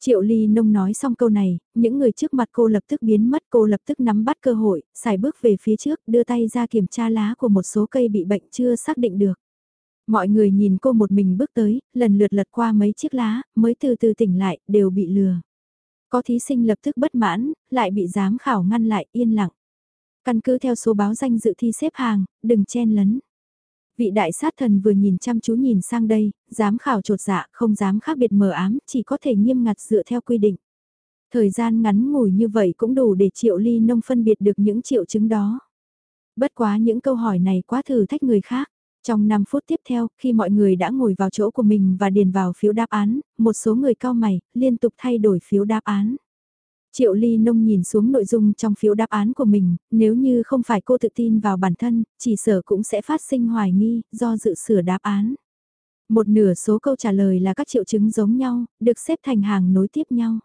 Triệu Ly Nông nói xong câu này, những người trước mặt cô lập tức biến mất cô lập tức nắm bắt cơ hội, xài bước về phía trước đưa tay ra kiểm tra lá của một số cây bị bệnh chưa xác định được. Mọi người nhìn cô một mình bước tới, lần lượt lật qua mấy chiếc lá, mới từ từ tỉnh lại, đều bị lừa. Có thí sinh lập tức bất mãn, lại bị giám khảo ngăn lại yên lặng. Căn cứ theo số báo danh dự thi xếp hàng, đừng chen lấn. Vị đại sát thần vừa nhìn chăm chú nhìn sang đây, dám khảo trột dạ, không dám khác biệt mờ ám, chỉ có thể nghiêm ngặt dựa theo quy định. Thời gian ngắn ngủi như vậy cũng đủ để triệu ly nông phân biệt được những triệu chứng đó. Bất quá những câu hỏi này quá thử thách người khác. Trong 5 phút tiếp theo, khi mọi người đã ngồi vào chỗ của mình và điền vào phiếu đáp án, một số người cao mày, liên tục thay đổi phiếu đáp án. Triệu Ly Nông nhìn xuống nội dung trong phiếu đáp án của mình, nếu như không phải cô tự tin vào bản thân, chỉ sở cũng sẽ phát sinh hoài nghi, do dự sửa đáp án. Một nửa số câu trả lời là các triệu chứng giống nhau, được xếp thành hàng nối tiếp nhau.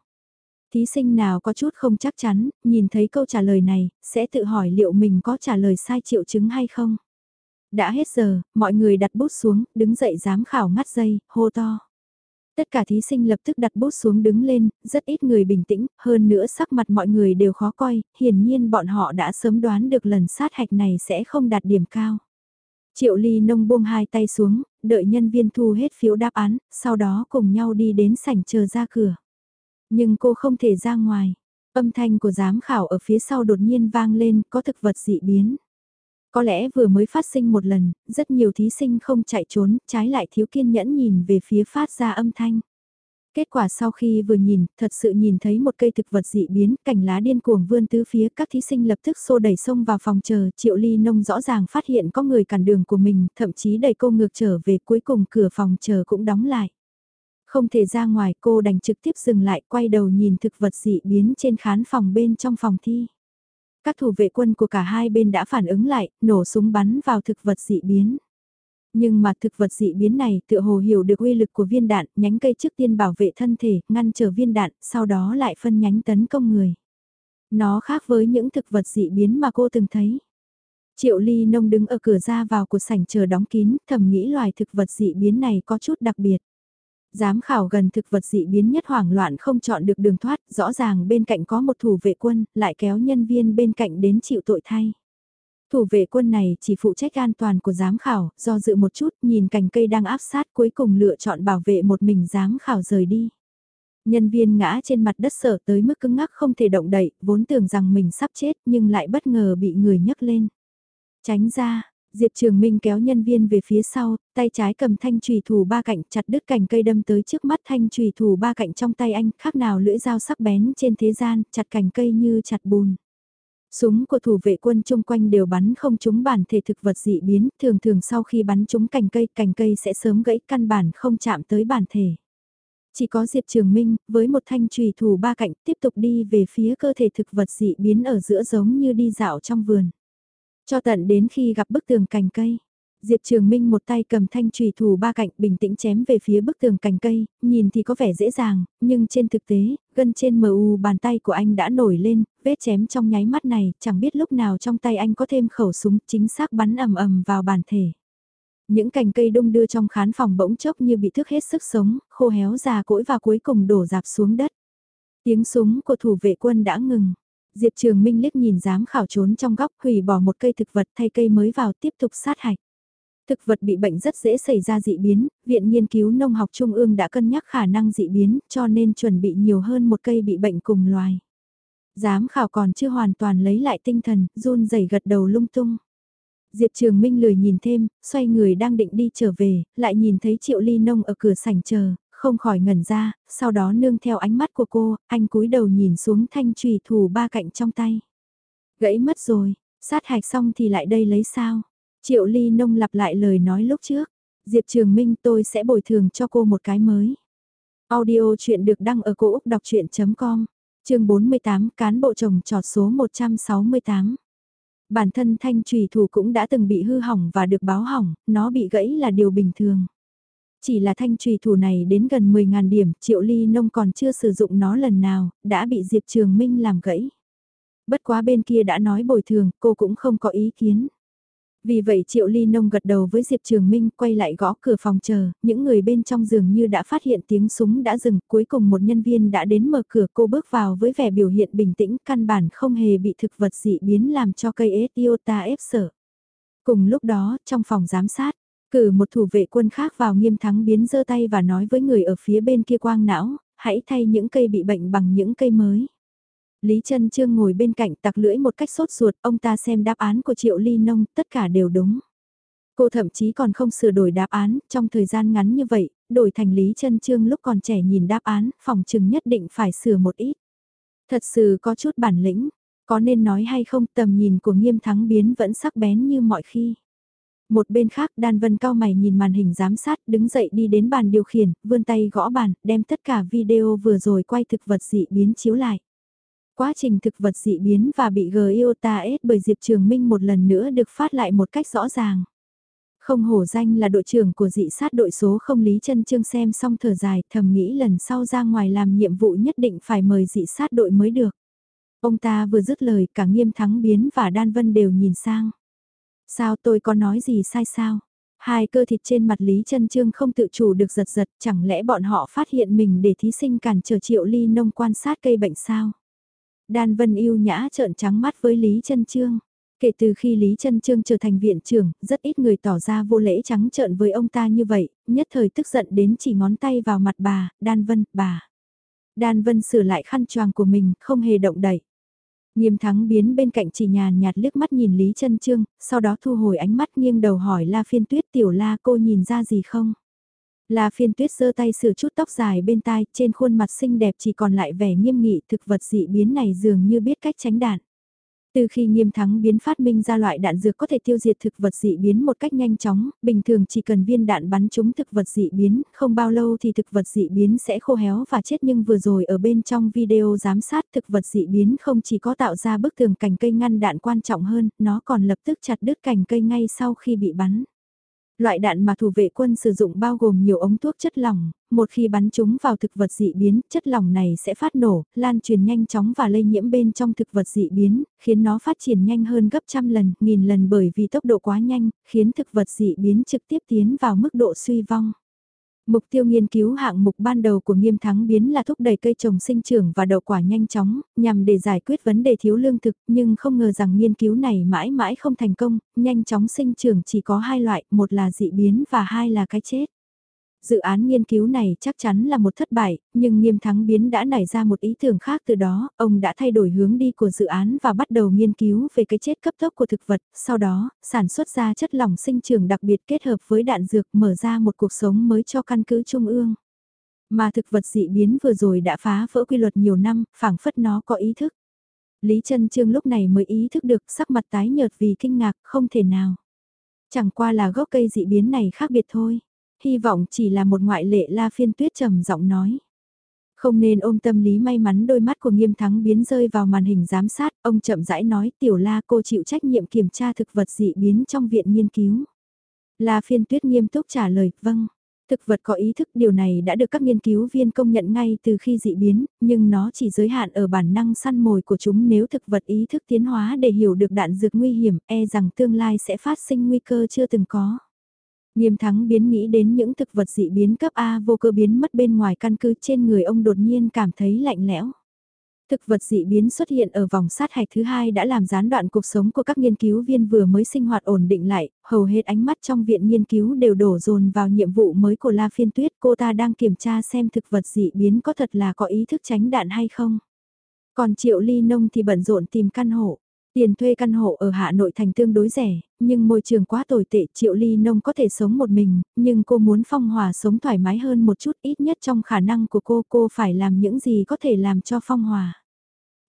Thí sinh nào có chút không chắc chắn, nhìn thấy câu trả lời này, sẽ tự hỏi liệu mình có trả lời sai triệu chứng hay không. Đã hết giờ, mọi người đặt bút xuống, đứng dậy giám khảo ngắt dây, hô to. Tất cả thí sinh lập tức đặt bút xuống đứng lên, rất ít người bình tĩnh, hơn nữa sắc mặt mọi người đều khó coi, hiển nhiên bọn họ đã sớm đoán được lần sát hạch này sẽ không đạt điểm cao. Triệu Ly nông buông hai tay xuống, đợi nhân viên thu hết phiếu đáp án, sau đó cùng nhau đi đến sảnh chờ ra cửa. Nhưng cô không thể ra ngoài. Âm thanh của giám khảo ở phía sau đột nhiên vang lên, có thực vật dị biến. Có lẽ vừa mới phát sinh một lần, rất nhiều thí sinh không chạy trốn, trái lại thiếu kiên nhẫn nhìn về phía phát ra âm thanh. Kết quả sau khi vừa nhìn, thật sự nhìn thấy một cây thực vật dị biến, cành lá điên cuồng vươn tứ phía, các thí sinh lập tức xô đẩy xông vào phòng chờ, Triệu Ly Nông rõ ràng phát hiện có người cản đường của mình, thậm chí đẩy cô ngược trở về cuối cùng cửa phòng chờ cũng đóng lại. Không thể ra ngoài cô đành trực tiếp dừng lại quay đầu nhìn thực vật dị biến trên khán phòng bên trong phòng thi. Các thủ vệ quân của cả hai bên đã phản ứng lại, nổ súng bắn vào thực vật dị biến. Nhưng mà thực vật dị biến này tựa hồ hiểu được uy lực của viên đạn, nhánh cây trước tiên bảo vệ thân thể, ngăn trở viên đạn, sau đó lại phân nhánh tấn công người. Nó khác với những thực vật dị biến mà cô từng thấy. Triệu ly nông đứng ở cửa ra vào của sảnh chờ đóng kín, thầm nghĩ loài thực vật dị biến này có chút đặc biệt. Giám khảo gần thực vật dị biến nhất hoảng loạn không chọn được đường thoát, rõ ràng bên cạnh có một thủ vệ quân, lại kéo nhân viên bên cạnh đến chịu tội thay. Thủ vệ quân này chỉ phụ trách an toàn của giám khảo, do dự một chút nhìn cành cây đang áp sát cuối cùng lựa chọn bảo vệ một mình giám khảo rời đi. Nhân viên ngã trên mặt đất sợ tới mức cứng ngắc không thể động đậy, vốn tưởng rằng mình sắp chết nhưng lại bất ngờ bị người nhấc lên. Tránh ra, Diệp Trường Minh kéo nhân viên về phía sau, tay trái cầm thanh trùy thủ ba cạnh chặt đứt cành cây đâm tới trước mắt thanh trùy thủ ba cạnh trong tay anh, khác nào lưỡi dao sắc bén trên thế gian, chặt cành cây như chặt bùn. Súng của thủ vệ quân chung quanh đều bắn không trúng bản thể thực vật dị biến, thường thường sau khi bắn trúng cành cây, cành cây sẽ sớm gãy căn bản không chạm tới bản thể. Chỉ có Diệp Trường Minh, với một thanh trùy thủ ba cạnh, tiếp tục đi về phía cơ thể thực vật dị biến ở giữa giống như đi dạo trong vườn. Cho tận đến khi gặp bức tường cành cây. Diệp Trường Minh một tay cầm thanh trùy thủ ba cạnh bình tĩnh chém về phía bức tường cành cây, nhìn thì có vẻ dễ dàng, nhưng trên thực tế, gân trên mờ u bàn tay của anh đã nổi lên, vết chém trong nháy mắt này, chẳng biết lúc nào trong tay anh có thêm khẩu súng chính xác bắn ầm ầm vào bản thể. Những cành cây đung đưa trong khán phòng bỗng chốc như bị thức hết sức sống, khô héo già cỗi và cuối cùng đổ dạp xuống đất. Tiếng súng của thủ vệ quân đã ngừng. Diệp Trường Minh liếc nhìn dám khảo trốn trong góc hủy bỏ một cây thực vật thay cây mới vào tiếp tục sát hạch. Thực vật bị bệnh rất dễ xảy ra dị biến, Viện Nghiên cứu Nông học Trung ương đã cân nhắc khả năng dị biến cho nên chuẩn bị nhiều hơn một cây bị bệnh cùng loài. Giám khảo còn chưa hoàn toàn lấy lại tinh thần, run rẩy gật đầu lung tung. Diệp Trường Minh lười nhìn thêm, xoay người đang định đi trở về, lại nhìn thấy Triệu Ly Nông ở cửa sảnh chờ, không khỏi ngẩn ra, sau đó nương theo ánh mắt của cô, anh cúi đầu nhìn xuống thanh trùy thủ ba cạnh trong tay. Gãy mất rồi, sát hạch xong thì lại đây lấy sao? Triệu Ly Nông lặp lại lời nói lúc trước. Diệp Trường Minh tôi sẽ bồi thường cho cô một cái mới. Audio chuyện được đăng ở cổ Úc đọc chuyện.com, trường 48 cán bộ chồng trọt số 168. Bản thân thanh trùy thủ cũng đã từng bị hư hỏng và được báo hỏng, nó bị gãy là điều bình thường. Chỉ là thanh trùy thủ này đến gần 10.000 điểm, triệu ly nông còn chưa sử dụng nó lần nào, đã bị Diệp Trường Minh làm gãy. Bất quá bên kia đã nói bồi thường, cô cũng không có ý kiến. Vì vậy Triệu Ly Nông gật đầu với Diệp Trường Minh quay lại gõ cửa phòng chờ, những người bên trong giường như đã phát hiện tiếng súng đã dừng, cuối cùng một nhân viên đã đến mở cửa cô bước vào với vẻ biểu hiện bình tĩnh, căn bản không hề bị thực vật dị biến làm cho cây Etiota ép sợ. Cùng lúc đó, trong phòng giám sát, cử một thủ vệ quân khác vào nghiêm thắng biến giơ tay và nói với người ở phía bên kia quang não, hãy thay những cây bị bệnh bằng những cây mới. Lý Trân Trương ngồi bên cạnh tặc lưỡi một cách sốt ruột, ông ta xem đáp án của Triệu Ly Nông, tất cả đều đúng. Cô thậm chí còn không sửa đổi đáp án, trong thời gian ngắn như vậy, đổi thành Lý Trân Trương lúc còn trẻ nhìn đáp án, phòng chừng nhất định phải sửa một ít. Thật sự có chút bản lĩnh, có nên nói hay không tầm nhìn của nghiêm thắng biến vẫn sắc bén như mọi khi. Một bên khác Đan Vân cao mày nhìn màn hình giám sát đứng dậy đi đến bàn điều khiển, vươn tay gõ bàn, đem tất cả video vừa rồi quay thực vật dị biến chiếu lại. Quá trình thực vật dị biến và bị Giota S bởi Diệp Trường Minh một lần nữa được phát lại một cách rõ ràng. Không hổ danh là đội trưởng của dị sát đội số không Lý chân Trương xem xong thở dài thầm nghĩ lần sau ra ngoài làm nhiệm vụ nhất định phải mời dị sát đội mới được. Ông ta vừa dứt lời cả nghiêm thắng biến và đan vân đều nhìn sang. Sao tôi có nói gì sai sao? Hai cơ thịt trên mặt Lý Trân Trương không tự chủ được giật giật chẳng lẽ bọn họ phát hiện mình để thí sinh cản trở triệu ly nông quan sát cây bệnh sao? Đan Vân yêu nhã trợn trắng mắt với Lý Trân Trương. Kể từ khi Lý Trân Trương trở thành viện trưởng, rất ít người tỏ ra vô lễ trắng trợn với ông ta như vậy, nhất thời tức giận đến chỉ ngón tay vào mặt bà, Đan Vân, bà. Đan Vân sửa lại khăn choàng của mình, không hề động đậy. Nghiêm thắng biến bên cạnh chỉ nhàn nhạt liếc mắt nhìn Lý Trân Trương, sau đó thu hồi ánh mắt nghiêng đầu hỏi La Phiên Tuyết tiểu La cô nhìn ra gì không? La phiên tuyết giơ tay sửa chút tóc dài bên tai, trên khuôn mặt xinh đẹp chỉ còn lại vẻ nghiêm nghị thực vật dị biến này dường như biết cách tránh đạn. Từ khi nghiêm thắng biến phát minh ra loại đạn dược có thể tiêu diệt thực vật dị biến một cách nhanh chóng, bình thường chỉ cần viên đạn bắn trúng thực vật dị biến, không bao lâu thì thực vật dị biến sẽ khô héo và chết nhưng vừa rồi ở bên trong video giám sát thực vật dị biến không chỉ có tạo ra bức tường cành cây ngăn đạn quan trọng hơn, nó còn lập tức chặt đứt cành cây ngay sau khi bị bắn. Loại đạn mà thủ vệ quân sử dụng bao gồm nhiều ống thuốc chất lỏng, một khi bắn chúng vào thực vật dị biến, chất lỏng này sẽ phát nổ, lan truyền nhanh chóng và lây nhiễm bên trong thực vật dị biến, khiến nó phát triển nhanh hơn gấp trăm lần, nghìn lần bởi vì tốc độ quá nhanh, khiến thực vật dị biến trực tiếp tiến vào mức độ suy vong. Mục tiêu nghiên cứu hạng mục ban đầu của nghiêm thắng biến là thúc đẩy cây trồng sinh trưởng và đậu quả nhanh chóng, nhằm để giải quyết vấn đề thiếu lương thực, nhưng không ngờ rằng nghiên cứu này mãi mãi không thành công, nhanh chóng sinh trưởng chỉ có hai loại, một là dị biến và hai là cái chết. Dự án nghiên cứu này chắc chắn là một thất bại, nhưng nghiêm thắng biến đã nảy ra một ý tưởng khác từ đó, ông đã thay đổi hướng đi của dự án và bắt đầu nghiên cứu về cái chết cấp tốc của thực vật, sau đó, sản xuất ra chất lỏng sinh trưởng đặc biệt kết hợp với đạn dược mở ra một cuộc sống mới cho căn cứ trung ương. Mà thực vật dị biến vừa rồi đã phá vỡ quy luật nhiều năm, phảng phất nó có ý thức. Lý Trân Trương lúc này mới ý thức được sắc mặt tái nhợt vì kinh ngạc, không thể nào. Chẳng qua là gốc cây dị biến này khác biệt thôi. Hy vọng chỉ là một ngoại lệ la phiên tuyết trầm giọng nói. Không nên ôm tâm lý may mắn đôi mắt của nghiêm thắng biến rơi vào màn hình giám sát, ông chậm rãi nói tiểu la cô chịu trách nhiệm kiểm tra thực vật dị biến trong viện nghiên cứu. La phiên tuyết nghiêm túc trả lời, vâng. Thực vật có ý thức điều này đã được các nghiên cứu viên công nhận ngay từ khi dị biến, nhưng nó chỉ giới hạn ở bản năng săn mồi của chúng nếu thực vật ý thức tiến hóa để hiểu được đạn dược nguy hiểm, e rằng tương lai sẽ phát sinh nguy cơ chưa từng có. Nghiêm thắng biến nghĩ đến những thực vật dị biến cấp A vô cơ biến mất bên ngoài căn cứ trên người ông đột nhiên cảm thấy lạnh lẽo. Thực vật dị biến xuất hiện ở vòng sát hạch thứ hai đã làm gián đoạn cuộc sống của các nghiên cứu viên vừa mới sinh hoạt ổn định lại, hầu hết ánh mắt trong viện nghiên cứu đều đổ dồn vào nhiệm vụ mới của La Phiên Tuyết. Cô ta đang kiểm tra xem thực vật dị biến có thật là có ý thức tránh đạn hay không. Còn Triệu Ly Nông thì bận rộn tìm căn hộ. Tiền thuê căn hộ ở Hà Nội thành tương đối rẻ, nhưng môi trường quá tồi tệ Triệu Ly Nông có thể sống một mình, nhưng cô muốn Phong Hòa sống thoải mái hơn một chút ít nhất trong khả năng của cô cô phải làm những gì có thể làm cho Phong Hòa.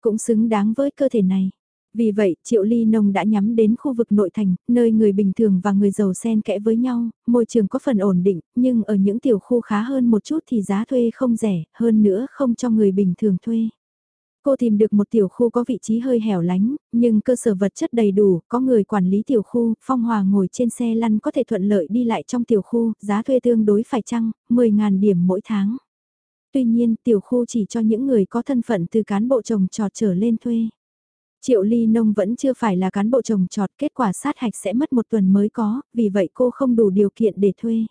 Cũng xứng đáng với cơ thể này. Vì vậy, Triệu Ly Nông đã nhắm đến khu vực nội thành, nơi người bình thường và người giàu xen kẽ với nhau, môi trường có phần ổn định, nhưng ở những tiểu khu khá hơn một chút thì giá thuê không rẻ, hơn nữa không cho người bình thường thuê. Cô tìm được một tiểu khu có vị trí hơi hẻo lánh, nhưng cơ sở vật chất đầy đủ, có người quản lý tiểu khu, Phong Hòa ngồi trên xe lăn có thể thuận lợi đi lại trong tiểu khu, giá thuê tương đối phải chăng, 10.000 điểm mỗi tháng. Tuy nhiên, tiểu khu chỉ cho những người có thân phận từ cán bộ trồng trọt trở lên thuê. Triệu Ly Nông vẫn chưa phải là cán bộ trồng trọt, kết quả sát hạch sẽ mất một tuần mới có, vì vậy cô không đủ điều kiện để thuê.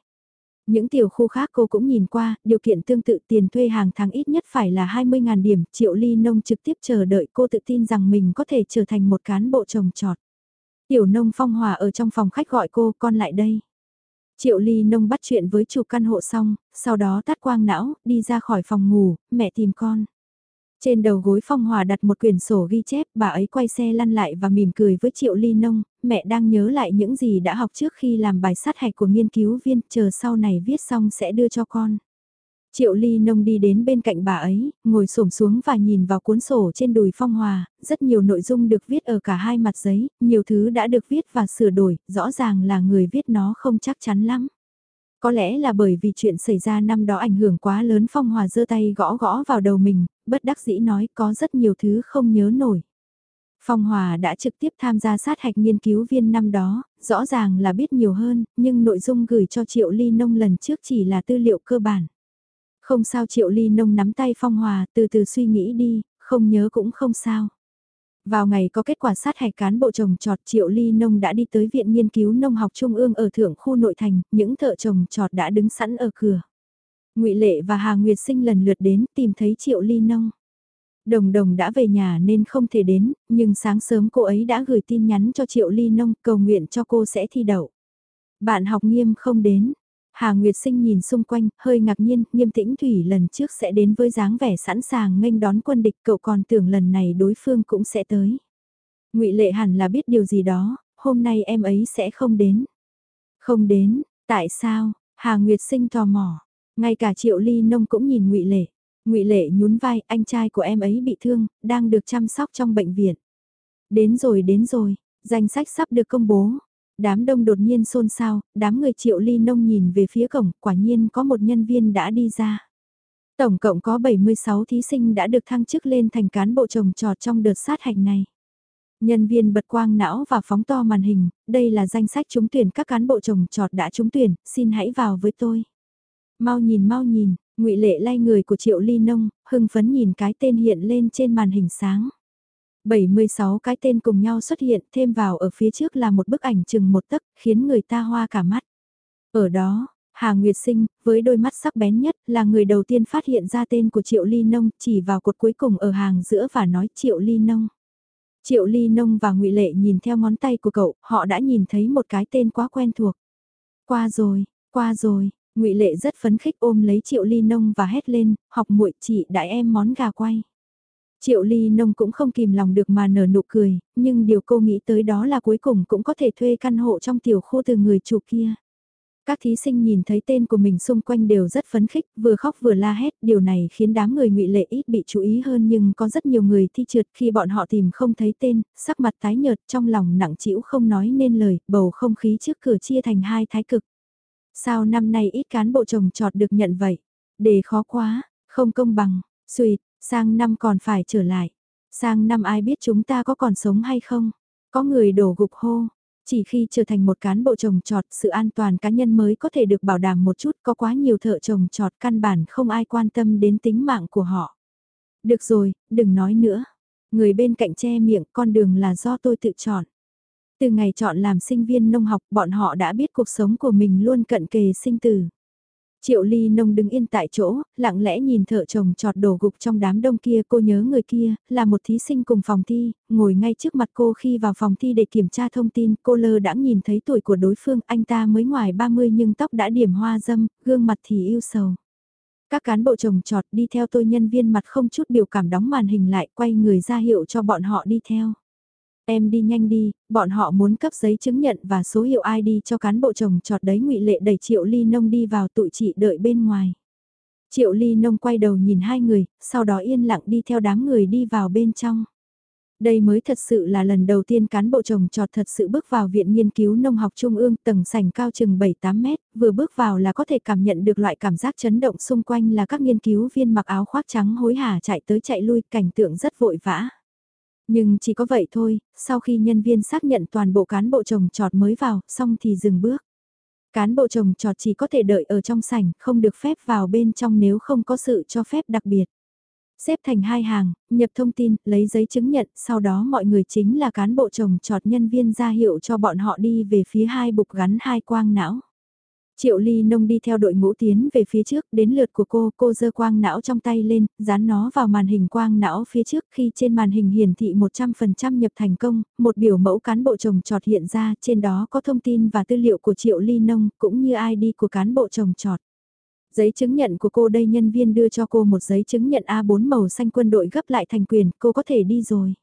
Những tiểu khu khác cô cũng nhìn qua, điều kiện tương tự tiền thuê hàng tháng ít nhất phải là 20.000 điểm, triệu ly nông trực tiếp chờ đợi cô tự tin rằng mình có thể trở thành một cán bộ trồng trọt. Tiểu nông phong hòa ở trong phòng khách gọi cô, con lại đây. Triệu ly nông bắt chuyện với chủ căn hộ xong, sau đó tắt quang não, đi ra khỏi phòng ngủ, mẹ tìm con. Trên đầu gối Phong Hòa đặt một quyển sổ ghi chép, bà ấy quay xe lăn lại và mỉm cười với Triệu Ly Nông, mẹ đang nhớ lại những gì đã học trước khi làm bài sát hạch của nghiên cứu viên, chờ sau này viết xong sẽ đưa cho con. Triệu Ly Nông đi đến bên cạnh bà ấy, ngồi xổm xuống và nhìn vào cuốn sổ trên đùi Phong Hòa, rất nhiều nội dung được viết ở cả hai mặt giấy, nhiều thứ đã được viết và sửa đổi, rõ ràng là người viết nó không chắc chắn lắm. Có lẽ là bởi vì chuyện xảy ra năm đó ảnh hưởng quá lớn Phong Hòa giơ tay gõ gõ vào đầu mình, bất đắc dĩ nói có rất nhiều thứ không nhớ nổi. Phong Hòa đã trực tiếp tham gia sát hạch nghiên cứu viên năm đó, rõ ràng là biết nhiều hơn, nhưng nội dung gửi cho Triệu Ly Nông lần trước chỉ là tư liệu cơ bản. Không sao Triệu Ly Nông nắm tay Phong Hòa từ từ suy nghĩ đi, không nhớ cũng không sao. Vào ngày có kết quả sát hạch cán bộ trồng trọt Triệu Ly Nông đã đi tới Viện Nghiên cứu Nông học Trung ương ở thượng khu nội thành, những thợ trồng trọt đã đứng sẵn ở cửa. ngụy Lệ và Hà Nguyệt Sinh lần lượt đến tìm thấy Triệu Ly Nông. Đồng đồng đã về nhà nên không thể đến, nhưng sáng sớm cô ấy đã gửi tin nhắn cho Triệu Ly Nông cầu nguyện cho cô sẽ thi đậu. Bạn học nghiêm không đến, Hà Nguyệt Sinh nhìn xung quanh, hơi ngạc nhiên, nghiêm tĩnh Thủy lần trước sẽ đến với dáng vẻ sẵn sàng nghênh đón quân địch, cậu còn tưởng lần này đối phương cũng sẽ tới. ngụy Lệ hẳn là biết điều gì đó, hôm nay em ấy sẽ không đến. Không đến, tại sao, Hà Nguyệt Sinh tò mò, ngay cả Triệu Ly Nông cũng nhìn ngụy Lệ ngụy Lệ nhún vai, anh trai của em ấy bị thương, đang được chăm sóc trong bệnh viện. Đến rồi đến rồi, danh sách sắp được công bố. Đám đông đột nhiên xôn xao, đám người Triệu Ly Nông nhìn về phía cổng, quả nhiên có một nhân viên đã đi ra. Tổng cộng có 76 thí sinh đã được thăng chức lên thành cán bộ trồng trọt trong đợt sát hạch này. Nhân viên bật quang não và phóng to màn hình, đây là danh sách trúng tuyển các cán bộ trồng trọt đã trúng tuyển, xin hãy vào với tôi. Mau nhìn mau nhìn, ngụy Lệ lay người của Triệu Ly Nông, hưng phấn nhìn cái tên hiện lên trên màn hình sáng. 76 cái tên cùng nhau xuất hiện, thêm vào ở phía trước là một bức ảnh chừng một tấc, khiến người ta hoa cả mắt. Ở đó, Hà Nguyệt Sinh, với đôi mắt sắc bén nhất, là người đầu tiên phát hiện ra tên của Triệu Ly Nông, chỉ vào cột cuối cùng ở hàng giữa và nói Triệu Ly Nông. Triệu Ly Nông và ngụy Lệ nhìn theo ngón tay của cậu, họ đã nhìn thấy một cái tên quá quen thuộc. Qua rồi, qua rồi, ngụy Lệ rất phấn khích ôm lấy Triệu Ly Nông và hét lên, học muội chị đại em món gà quay. Triệu Ly Nông cũng không kìm lòng được mà nở nụ cười, nhưng điều cô nghĩ tới đó là cuối cùng cũng có thể thuê căn hộ trong tiểu khu từ người chủ kia. Các thí sinh nhìn thấy tên của mình xung quanh đều rất phấn khích, vừa khóc vừa la hét, điều này khiến đám người ngụy lệ ít bị chú ý hơn nhưng có rất nhiều người thi trượt khi bọn họ tìm không thấy tên, sắc mặt tái nhợt trong lòng nặng trĩu không nói nên lời, bầu không khí trước cửa chia thành hai thái cực. Sao năm nay ít cán bộ trồng trọt được nhận vậy? Đề khó quá, không công bằng, suyệt, sang năm còn phải trở lại. Sang năm ai biết chúng ta có còn sống hay không? Có người đổ gục hô, chỉ khi trở thành một cán bộ trồng trọt, sự an toàn cá nhân mới có thể được bảo đảm một chút, có quá nhiều thợ trồng trọt căn bản không ai quan tâm đến tính mạng của họ. Được rồi, đừng nói nữa. Người bên cạnh che miệng, con đường là do tôi tự chọn. Từ ngày chọn làm sinh viên nông học, bọn họ đã biết cuộc sống của mình luôn cận kề sinh tử. Triệu Ly Nông đứng yên tại chỗ, lặng lẽ nhìn thợ chồng trọt đổ gục trong đám đông kia, cô nhớ người kia, là một thí sinh cùng phòng thi, ngồi ngay trước mặt cô khi vào phòng thi để kiểm tra thông tin, cô lơ đã nhìn thấy tuổi của đối phương, anh ta mới ngoài 30 nhưng tóc đã điểm hoa dâm, gương mặt thì yêu sầu. Các cán bộ chồng trọt đi theo tôi nhân viên mặt không chút biểu cảm đóng màn hình lại, quay người ra hiệu cho bọn họ đi theo. Em đi nhanh đi, bọn họ muốn cấp giấy chứng nhận và số hiệu ID cho cán bộ chồng trọt đấy ngụy Lệ đẩy Triệu Ly Nông đi vào tụi chị đợi bên ngoài. Triệu Ly Nông quay đầu nhìn hai người, sau đó yên lặng đi theo đám người đi vào bên trong. Đây mới thật sự là lần đầu tiên cán bộ trồng trọt thật sự bước vào Viện Nghiên cứu Nông học Trung ương tầng sảnh cao chừng 7-8 mét, vừa bước vào là có thể cảm nhận được loại cảm giác chấn động xung quanh là các nghiên cứu viên mặc áo khoác trắng hối hả chạy tới chạy lui cảnh tượng rất vội vã. Nhưng chỉ có vậy thôi, sau khi nhân viên xác nhận toàn bộ cán bộ trồng trọt mới vào, xong thì dừng bước. Cán bộ trồng trọt chỉ có thể đợi ở trong sảnh, không được phép vào bên trong nếu không có sự cho phép đặc biệt. Xếp thành hai hàng, nhập thông tin, lấy giấy chứng nhận, sau đó mọi người chính là cán bộ trồng trọt nhân viên ra hiệu cho bọn họ đi về phía hai bục gắn hai quang não. Triệu Ly Nông đi theo đội ngũ tiến về phía trước, đến lượt của cô, cô giơ quang não trong tay lên, dán nó vào màn hình quang não phía trước khi trên màn hình hiển thị 100% nhập thành công, một biểu mẫu cán bộ trồng trọt hiện ra, trên đó có thông tin và tư liệu của Triệu Ly Nông, cũng như ID của cán bộ trồng trọt. Giấy chứng nhận của cô đây nhân viên đưa cho cô một giấy chứng nhận A4 màu xanh quân đội gấp lại thành quyền, cô có thể đi rồi.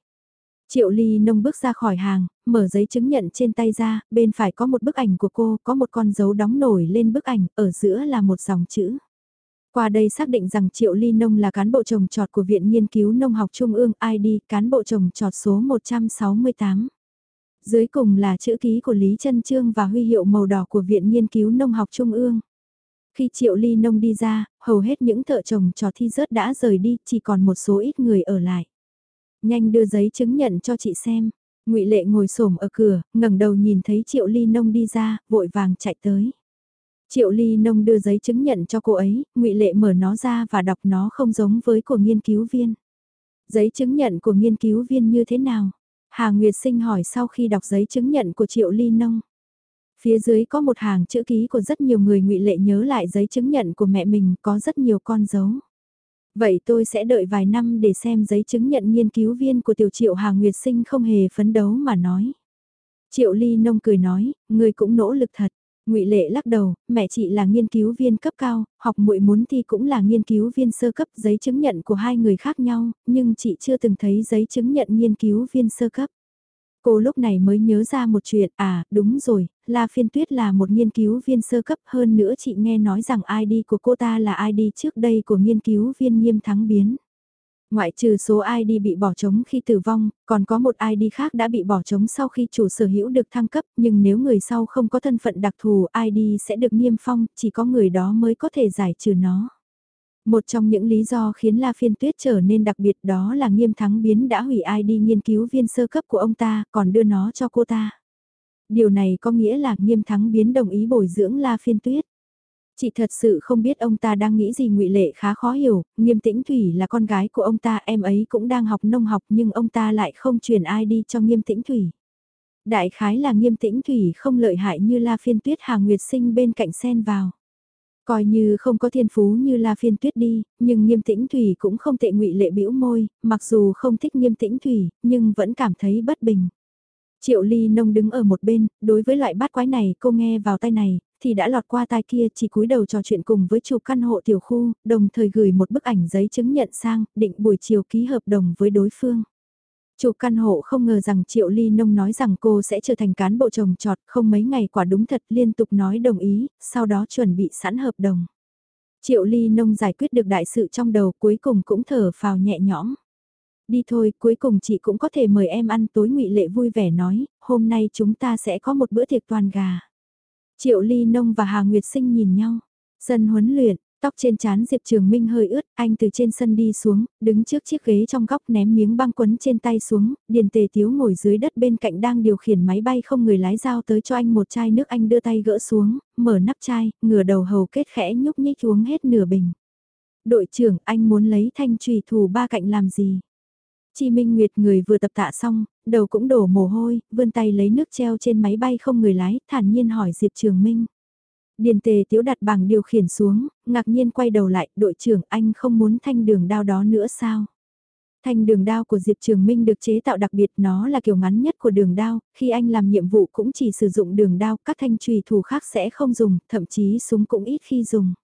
Triệu Ly Nông bước ra khỏi hàng, mở giấy chứng nhận trên tay ra, bên phải có một bức ảnh của cô, có một con dấu đóng nổi lên bức ảnh, ở giữa là một dòng chữ. Qua đây xác định rằng Triệu Ly Nông là cán bộ trồng trọt của Viện Nghiên cứu Nông học Trung ương ID, cán bộ trồng trọt số 168. Dưới cùng là chữ ký của Lý Trân Trương và huy hiệu màu đỏ của Viện Nghiên cứu Nông học Trung ương. Khi Triệu Ly Nông đi ra, hầu hết những thợ trồng trọt thi rớt đã rời đi, chỉ còn một số ít người ở lại. Nhanh đưa giấy chứng nhận cho chị xem. ngụy Lệ ngồi xổm ở cửa, ngẩng đầu nhìn thấy Triệu Ly Nông đi ra, vội vàng chạy tới. Triệu Ly Nông đưa giấy chứng nhận cho cô ấy, ngụy Lệ mở nó ra và đọc nó không giống với của nghiên cứu viên. Giấy chứng nhận của nghiên cứu viên như thế nào? Hà Nguyệt Sinh hỏi sau khi đọc giấy chứng nhận của Triệu Ly Nông. Phía dưới có một hàng chữ ký của rất nhiều người ngụy Lệ nhớ lại giấy chứng nhận của mẹ mình có rất nhiều con dấu. Vậy tôi sẽ đợi vài năm để xem giấy chứng nhận nghiên cứu viên của tiểu triệu Hà Nguyệt Sinh không hề phấn đấu mà nói. Triệu Ly Nông cười nói, người cũng nỗ lực thật. Ngụy Lệ lắc đầu, mẹ chị là nghiên cứu viên cấp cao, học muội muốn thi cũng là nghiên cứu viên sơ cấp, giấy chứng nhận của hai người khác nhau, nhưng chị chưa từng thấy giấy chứng nhận nghiên cứu viên sơ cấp. Cô lúc này mới nhớ ra một chuyện, à, đúng rồi, La Phiên Tuyết là một nghiên cứu viên sơ cấp hơn nữa chị nghe nói rằng ID của cô ta là ID trước đây của nghiên cứu viên nghiêm thắng biến. Ngoại trừ số ID bị bỏ trống khi tử vong, còn có một ID khác đã bị bỏ trống sau khi chủ sở hữu được thăng cấp, nhưng nếu người sau không có thân phận đặc thù ID sẽ được niêm phong, chỉ có người đó mới có thể giải trừ nó. Một trong những lý do khiến La Phiên Tuyết trở nên đặc biệt đó là nghiêm thắng biến đã hủy ID nghiên cứu viên sơ cấp của ông ta, còn đưa nó cho cô ta. Điều này có nghĩa là nghiêm thắng biến đồng ý bồi dưỡng La Phiên Tuyết. Chị thật sự không biết ông ta đang nghĩ gì ngụy Lệ khá khó hiểu, nghiêm tĩnh Thủy là con gái của ông ta em ấy cũng đang học nông học nhưng ông ta lại không truyền ai đi cho nghiêm tĩnh Thủy. Đại khái là nghiêm tĩnh Thủy không lợi hại như La Phiên Tuyết Hà Nguyệt Sinh bên cạnh xen vào. Coi như không có thiên phú như La Phiên Tuyết đi, nhưng nghiêm tĩnh Thủy cũng không tệ ngụy Lệ bĩu môi, mặc dù không thích nghiêm tĩnh Thủy, nhưng vẫn cảm thấy bất bình. Triệu Ly Nông đứng ở một bên, đối với loại bát quái này cô nghe vào tay này, thì đã lọt qua tai kia chỉ cúi đầu trò chuyện cùng với chủ căn hộ tiểu khu, đồng thời gửi một bức ảnh giấy chứng nhận sang, định buổi chiều ký hợp đồng với đối phương. Chủ căn hộ không ngờ rằng Triệu Ly Nông nói rằng cô sẽ trở thành cán bộ trồng trọt, không mấy ngày quả đúng thật liên tục nói đồng ý, sau đó chuẩn bị sẵn hợp đồng. Triệu Ly Nông giải quyết được đại sự trong đầu cuối cùng cũng thở phào nhẹ nhõm. Đi thôi, cuối cùng chị cũng có thể mời em ăn tối ngụy Lệ vui vẻ nói, hôm nay chúng ta sẽ có một bữa tiệc toàn gà. Triệu Ly Nông và Hà Nguyệt Sinh nhìn nhau. Sân huấn luyện, tóc trên trán Diệp Trường Minh hơi ướt, anh từ trên sân đi xuống, đứng trước chiếc ghế trong góc ném miếng băng quấn trên tay xuống, Điền Tề Tiếu ngồi dưới đất bên cạnh đang điều khiển máy bay không người lái giao tới cho anh một chai nước anh đưa tay gỡ xuống, mở nắp chai, ngửa đầu hầu kết khẽ nhúc nhích uống hết nửa bình. Đội trưởng anh muốn lấy thanh trùy thủ ba cạnh làm gì? Chi Minh Nguyệt người vừa tập tạ xong, đầu cũng đổ mồ hôi, vươn tay lấy nước treo trên máy bay không người lái, thản nhiên hỏi Diệp Trường Minh. Điền tề tiếu đặt bảng điều khiển xuống, ngạc nhiên quay đầu lại, đội trưởng anh không muốn thanh đường đao đó nữa sao? Thanh đường đao của Diệp Trường Minh được chế tạo đặc biệt nó là kiểu ngắn nhất của đường đao, khi anh làm nhiệm vụ cũng chỉ sử dụng đường đao, các thanh trùy thủ khác sẽ không dùng, thậm chí súng cũng ít khi dùng.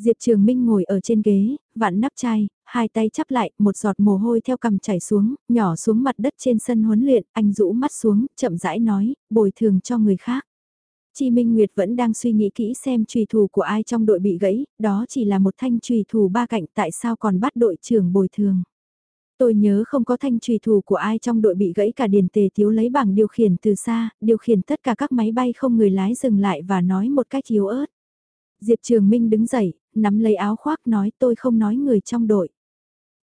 Diệp Trường Minh ngồi ở trên ghế, vặn nắp chai, hai tay chắp lại, một giọt mồ hôi theo cằm chảy xuống, nhỏ xuống mặt đất trên sân huấn luyện, anh rũ mắt xuống, chậm rãi nói, bồi thường cho người khác. Chi Minh Nguyệt vẫn đang suy nghĩ kỹ xem trùy thủ của ai trong đội bị gãy, đó chỉ là một thanh trùy thủ ba cạnh tại sao còn bắt đội trưởng bồi thường. Tôi nhớ không có thanh trùy thủ của ai trong đội bị gãy cả điền tề thiếu lấy bảng điều khiển từ xa, điều khiển tất cả các máy bay không người lái dừng lại và nói một cách yếu ớt. Diệp Trường Minh đứng dậy, nắm lấy áo khoác nói tôi không nói người trong đội.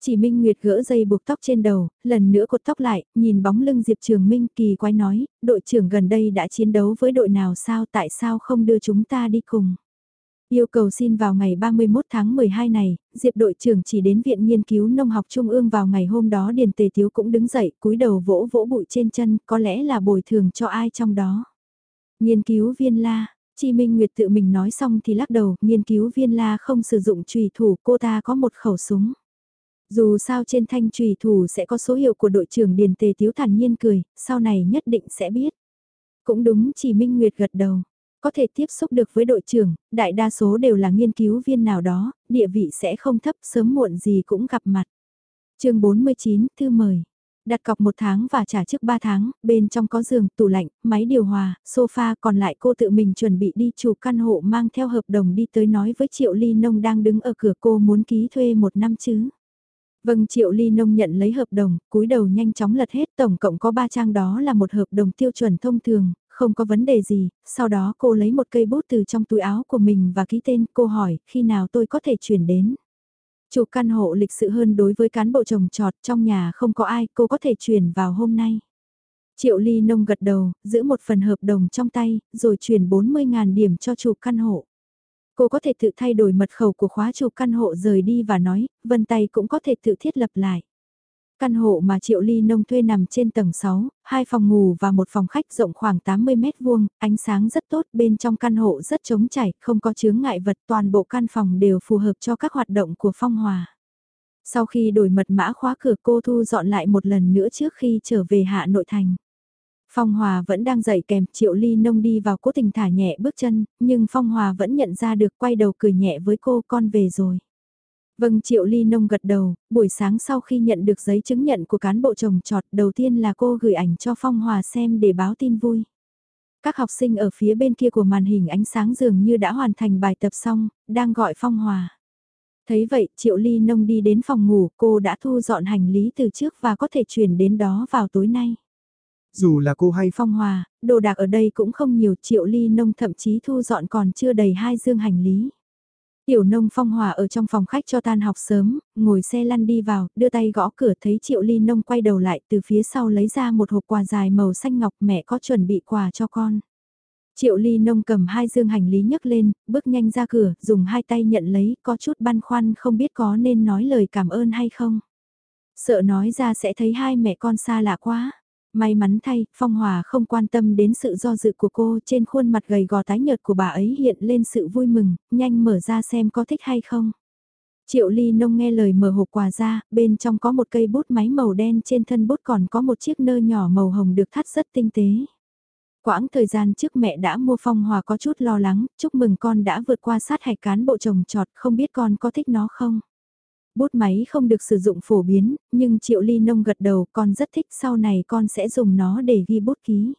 Chỉ Minh Nguyệt gỡ dây buộc tóc trên đầu, lần nữa cột tóc lại, nhìn bóng lưng Diệp Trường Minh kỳ quái nói, đội trưởng gần đây đã chiến đấu với đội nào sao tại sao không đưa chúng ta đi cùng. Yêu cầu xin vào ngày 31 tháng 12 này, Diệp đội trưởng chỉ đến Viện Nghiên cứu Nông học Trung ương vào ngày hôm đó Điền Tề Tiếu cũng đứng dậy, cúi đầu vỗ vỗ bụi trên chân, có lẽ là bồi thường cho ai trong đó. Nghiên cứu viên la, Chi Minh Nguyệt tự mình nói xong thì lắc đầu, nghiên cứu viên la không sử dụng trùy thủ, cô ta có một khẩu súng. Dù sao trên thanh trùy thủ sẽ có số hiệu của đội trưởng Điền Tề Tiếu thản nhiên cười, sau này nhất định sẽ biết. Cũng đúng Chi Minh Nguyệt gật đầu. Có thể tiếp xúc được với đội trưởng, đại đa số đều là nghiên cứu viên nào đó, địa vị sẽ không thấp sớm muộn gì cũng gặp mặt. chương 49, thư mời. Đặt cọc một tháng và trả trước 3 tháng, bên trong có giường, tủ lạnh, máy điều hòa, sofa còn lại cô tự mình chuẩn bị đi chủ căn hộ mang theo hợp đồng đi tới nói với Triệu Ly Nông đang đứng ở cửa cô muốn ký thuê một năm chứ. Vâng Triệu Ly Nông nhận lấy hợp đồng, cúi đầu nhanh chóng lật hết tổng cộng có 3 trang đó là một hợp đồng tiêu chuẩn thông thường, không có vấn đề gì, sau đó cô lấy một cây bút từ trong túi áo của mình và ký tên, cô hỏi, khi nào tôi có thể chuyển đến. Chủ căn hộ lịch sự hơn đối với cán bộ trồng trọt trong nhà không có ai, cô có thể chuyển vào hôm nay. Triệu Ly Nông gật đầu, giữ một phần hợp đồng trong tay, rồi chuyển 40.000 điểm cho chủ căn hộ. Cô có thể tự thay đổi mật khẩu của khóa chủ căn hộ rời đi và nói, vân tay cũng có thể tự thiết lập lại. Căn hộ mà Triệu Ly Nông thuê nằm trên tầng 6, hai phòng ngủ và một phòng khách rộng khoảng 80 mét vuông, ánh sáng rất tốt, bên trong căn hộ rất trống chảy, không có chướng ngại vật, toàn bộ căn phòng đều phù hợp cho các hoạt động của Phong Hòa. Sau khi đổi mật mã khóa cửa cô thu dọn lại một lần nữa trước khi trở về Hạ Nội Thành. Phong Hòa vẫn đang dậy kèm, Triệu Ly Nông đi vào cố tình thả nhẹ bước chân, nhưng Phong Hòa vẫn nhận ra được quay đầu cười nhẹ với cô con về rồi. Vâng Triệu Ly Nông gật đầu, buổi sáng sau khi nhận được giấy chứng nhận của cán bộ trồng trọt đầu tiên là cô gửi ảnh cho Phong Hòa xem để báo tin vui. Các học sinh ở phía bên kia của màn hình ánh sáng dường như đã hoàn thành bài tập xong, đang gọi Phong Hòa. Thấy vậy, Triệu Ly Nông đi đến phòng ngủ, cô đã thu dọn hành lý từ trước và có thể chuyển đến đó vào tối nay. Dù là cô hay Phong Hòa, đồ đạc ở đây cũng không nhiều, Triệu Ly Nông thậm chí thu dọn còn chưa đầy hai dương hành lý. Tiểu nông phong hòa ở trong phòng khách cho tan học sớm, ngồi xe lăn đi vào, đưa tay gõ cửa thấy triệu ly nông quay đầu lại từ phía sau lấy ra một hộp quà dài màu xanh ngọc mẹ có chuẩn bị quà cho con. Triệu ly nông cầm hai dương hành lý nhấc lên, bước nhanh ra cửa, dùng hai tay nhận lấy, có chút băn khoăn không biết có nên nói lời cảm ơn hay không. Sợ nói ra sẽ thấy hai mẹ con xa lạ quá. May mắn thay, Phong Hòa không quan tâm đến sự do dự của cô trên khuôn mặt gầy gò tái nhợt của bà ấy hiện lên sự vui mừng, nhanh mở ra xem có thích hay không. Triệu Ly Nông nghe lời mở hộp quà ra, bên trong có một cây bút máy màu đen trên thân bút còn có một chiếc nơ nhỏ màu hồng được thắt rất tinh tế. Quãng thời gian trước mẹ đã mua Phong Hòa có chút lo lắng, chúc mừng con đã vượt qua sát hạch cán bộ trồng trọt, không biết con có thích nó không? Bút máy không được sử dụng phổ biến, nhưng Triệu Ly Nông gật đầu con rất thích sau này con sẽ dùng nó để ghi bút ký.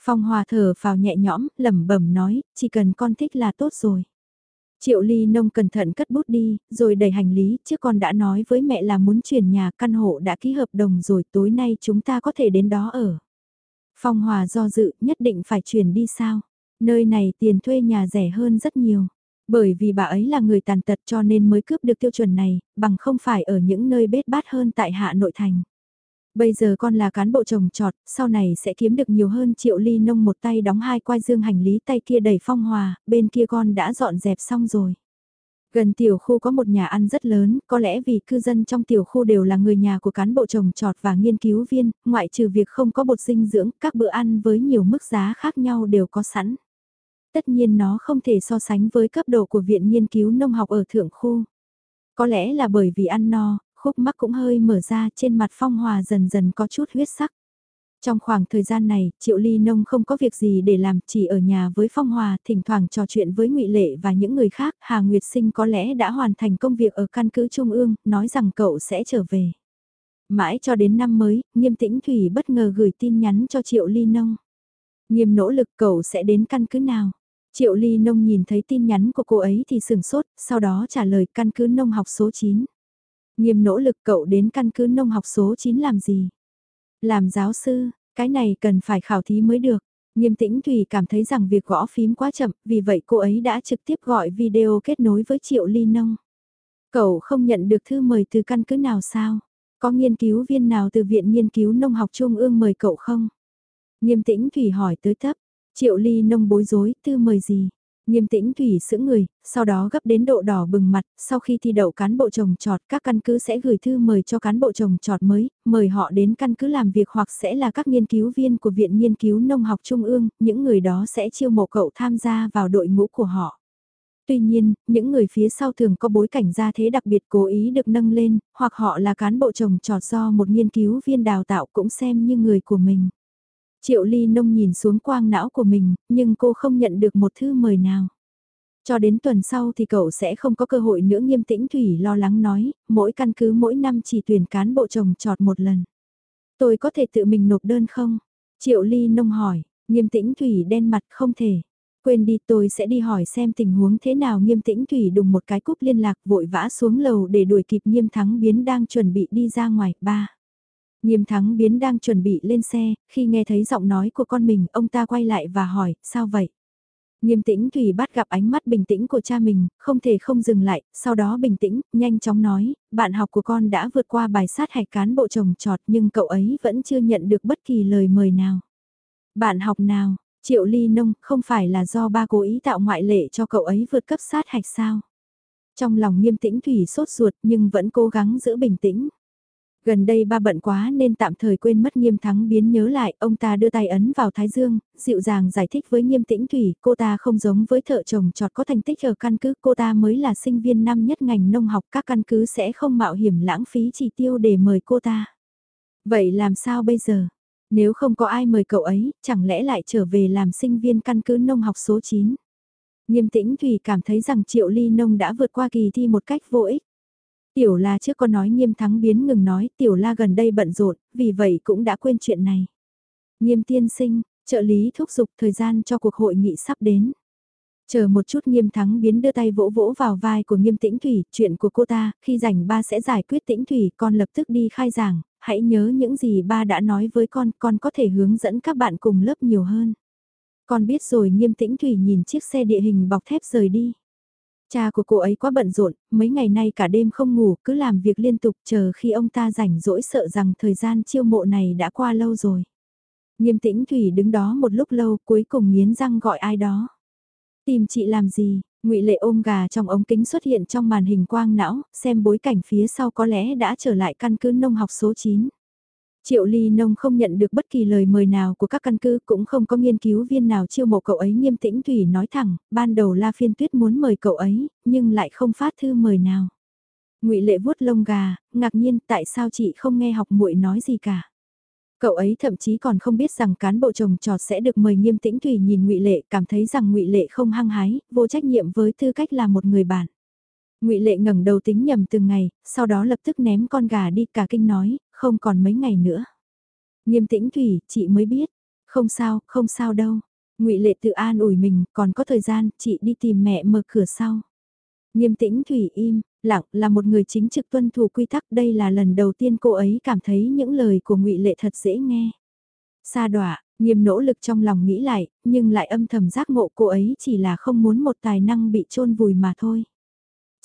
Phong Hòa thở vào nhẹ nhõm, lẩm bẩm nói, chỉ cần con thích là tốt rồi. Triệu Ly Nông cẩn thận cất bút đi, rồi đẩy hành lý, chứ con đã nói với mẹ là muốn chuyển nhà căn hộ đã ký hợp đồng rồi tối nay chúng ta có thể đến đó ở. Phong Hòa do dự, nhất định phải chuyển đi sao? Nơi này tiền thuê nhà rẻ hơn rất nhiều. Bởi vì bà ấy là người tàn tật cho nên mới cướp được tiêu chuẩn này, bằng không phải ở những nơi bết bát hơn tại Hạ Nội Thành. Bây giờ con là cán bộ trồng trọt, sau này sẽ kiếm được nhiều hơn triệu ly nông một tay đóng hai quai dương hành lý tay kia đầy phong hòa, bên kia con đã dọn dẹp xong rồi. Gần tiểu khu có một nhà ăn rất lớn, có lẽ vì cư dân trong tiểu khu đều là người nhà của cán bộ trồng trọt và nghiên cứu viên, ngoại trừ việc không có bột dinh dưỡng, các bữa ăn với nhiều mức giá khác nhau đều có sẵn tất nhiên nó không thể so sánh với cấp độ của Viện Nghiên cứu Nông học ở Thượng Khu. Có lẽ là bởi vì ăn no, khúc mắc cũng hơi mở ra trên mặt Phong Hòa dần dần có chút huyết sắc. Trong khoảng thời gian này, Triệu Ly Nông không có việc gì để làm, chỉ ở nhà với Phong Hòa, thỉnh thoảng trò chuyện với ngụy Lệ và những người khác. Hà Nguyệt Sinh có lẽ đã hoàn thành công việc ở căn cứ Trung ương, nói rằng cậu sẽ trở về. Mãi cho đến năm mới, Nghiêm Tĩnh Thủy bất ngờ gửi tin nhắn cho Triệu Ly Nông. Nghiêm nỗ lực cậu sẽ đến căn cứ nào? Triệu Ly Nông nhìn thấy tin nhắn của cô ấy thì sửng sốt, sau đó trả lời căn cứ nông học số 9. Nghiêm nỗ lực cậu đến căn cứ nông học số 9 làm gì? Làm giáo sư, cái này cần phải khảo thí mới được. Nghiêm tĩnh Thùy cảm thấy rằng việc gõ phím quá chậm, vì vậy cô ấy đã trực tiếp gọi video kết nối với Triệu Ly Nông. Cậu không nhận được thư mời từ căn cứ nào sao? Có nghiên cứu viên nào từ Viện Nghiên cứu Nông học Trung ương mời cậu không? Nghiêm tĩnh Thủy hỏi tới thấp, Triệu ly nông bối rối, tư mời gì? Nghiêm tĩnh thủy sững người, sau đó gấp đến độ đỏ bừng mặt, sau khi thi đậu cán bộ trồng trọt các căn cứ sẽ gửi thư mời cho cán bộ trồng trọt mới, mời họ đến căn cứ làm việc hoặc sẽ là các nghiên cứu viên của Viện Nghiên cứu Nông học Trung ương, những người đó sẽ chiêu mộ cậu tham gia vào đội ngũ của họ. Tuy nhiên, những người phía sau thường có bối cảnh gia thế đặc biệt cố ý được nâng lên, hoặc họ là cán bộ trồng trọt do một nghiên cứu viên đào tạo cũng xem như người của mình. Triệu ly nông nhìn xuống quang não của mình, nhưng cô không nhận được một thư mời nào. Cho đến tuần sau thì cậu sẽ không có cơ hội nữa nghiêm tĩnh Thủy lo lắng nói, mỗi căn cứ mỗi năm chỉ tuyển cán bộ trồng trọt một lần. Tôi có thể tự mình nộp đơn không? Triệu ly nông hỏi, nghiêm tĩnh Thủy đen mặt không thể. Quên đi tôi sẽ đi hỏi xem tình huống thế nào nghiêm tĩnh Thủy đùng một cái cúp liên lạc vội vã xuống lầu để đuổi kịp nghiêm thắng biến đang chuẩn bị đi ra ngoài. ba Nghiêm thắng biến đang chuẩn bị lên xe, khi nghe thấy giọng nói của con mình, ông ta quay lại và hỏi, sao vậy? Nghiêm tĩnh Thủy bắt gặp ánh mắt bình tĩnh của cha mình, không thể không dừng lại, sau đó bình tĩnh, nhanh chóng nói, bạn học của con đã vượt qua bài sát hạch cán bộ trồng trọt nhưng cậu ấy vẫn chưa nhận được bất kỳ lời mời nào. Bạn học nào, Triệu Ly Nông, không phải là do ba cố ý tạo ngoại lệ cho cậu ấy vượt cấp sát hạch sao? Trong lòng nghiêm tĩnh Thủy sốt ruột nhưng vẫn cố gắng giữ bình tĩnh. Gần đây ba bận quá nên tạm thời quên mất nghiêm thắng biến nhớ lại, ông ta đưa tay ấn vào thái dương, dịu dàng giải thích với nghiêm tĩnh thủy, cô ta không giống với thợ chồng trọt có thành tích ở căn cứ, cô ta mới là sinh viên năm nhất ngành nông học, các căn cứ sẽ không mạo hiểm lãng phí chỉ tiêu để mời cô ta. Vậy làm sao bây giờ? Nếu không có ai mời cậu ấy, chẳng lẽ lại trở về làm sinh viên căn cứ nông học số 9? Nghiêm tĩnh Thủy cảm thấy rằng Triệu Ly Nông đã vượt qua kỳ thi một cách vô ích. Tiểu la trước có nói nghiêm thắng biến ngừng nói tiểu la gần đây bận rộn, vì vậy cũng đã quên chuyện này. Nghiêm tiên sinh, Trợ lý thúc giục thời gian cho cuộc hội nghị sắp đến. Chờ một chút nghiêm thắng biến đưa tay vỗ vỗ vào vai của nghiêm tĩnh thủy, chuyện của cô ta, khi rảnh ba sẽ giải quyết tĩnh thủy, con lập tức đi khai giảng, hãy nhớ những gì ba đã nói với con, con có thể hướng dẫn các bạn cùng lớp nhiều hơn. Con biết rồi nghiêm tĩnh thủy nhìn chiếc xe địa hình bọc thép rời đi. Cha của cô ấy quá bận rộn, mấy ngày nay cả đêm không ngủ, cứ làm việc liên tục chờ khi ông ta rảnh rỗi sợ rằng thời gian chiêu mộ này đã qua lâu rồi. Nghiêm tĩnh Thủy đứng đó một lúc lâu cuối cùng nghiến răng gọi ai đó. Tìm chị làm gì? ngụy Lệ ôm gà trong ống kính xuất hiện trong màn hình quang não, xem bối cảnh phía sau có lẽ đã trở lại căn cứ nông học số 9. Triệu Ly Nông không nhận được bất kỳ lời mời nào của các căn cứ, cũng không có nghiên cứu viên nào chiêu mộ cậu ấy nghiêm tĩnh Thủy nói thẳng, ban đầu La Phiên Tuyết muốn mời cậu ấy, nhưng lại không phát thư mời nào. ngụy Lệ vuốt lông gà, ngạc nhiên tại sao chị không nghe học muội nói gì cả. Cậu ấy thậm chí còn không biết rằng cán bộ chồng trọt sẽ được mời nghiêm tĩnh Thủy nhìn ngụy Lệ cảm thấy rằng ngụy Lệ không hăng hái, vô trách nhiệm với tư cách là một người bạn ngụy Lệ ngẩng đầu tính nhầm từng ngày, sau đó lập tức ném con gà đi cả kinh nói, không còn mấy ngày nữa. Nghiêm tĩnh Thủy, chị mới biết. Không sao, không sao đâu. ngụy Lệ tự an ủi mình, còn có thời gian, chị đi tìm mẹ mở cửa sau. Nghiêm tĩnh Thủy im, lặng là một người chính trực tuân thủ quy tắc đây là lần đầu tiên cô ấy cảm thấy những lời của ngụy Lệ thật dễ nghe. Sa đọa, nghiêm nỗ lực trong lòng nghĩ lại, nhưng lại âm thầm giác ngộ cô ấy chỉ là không muốn một tài năng bị chôn vùi mà thôi.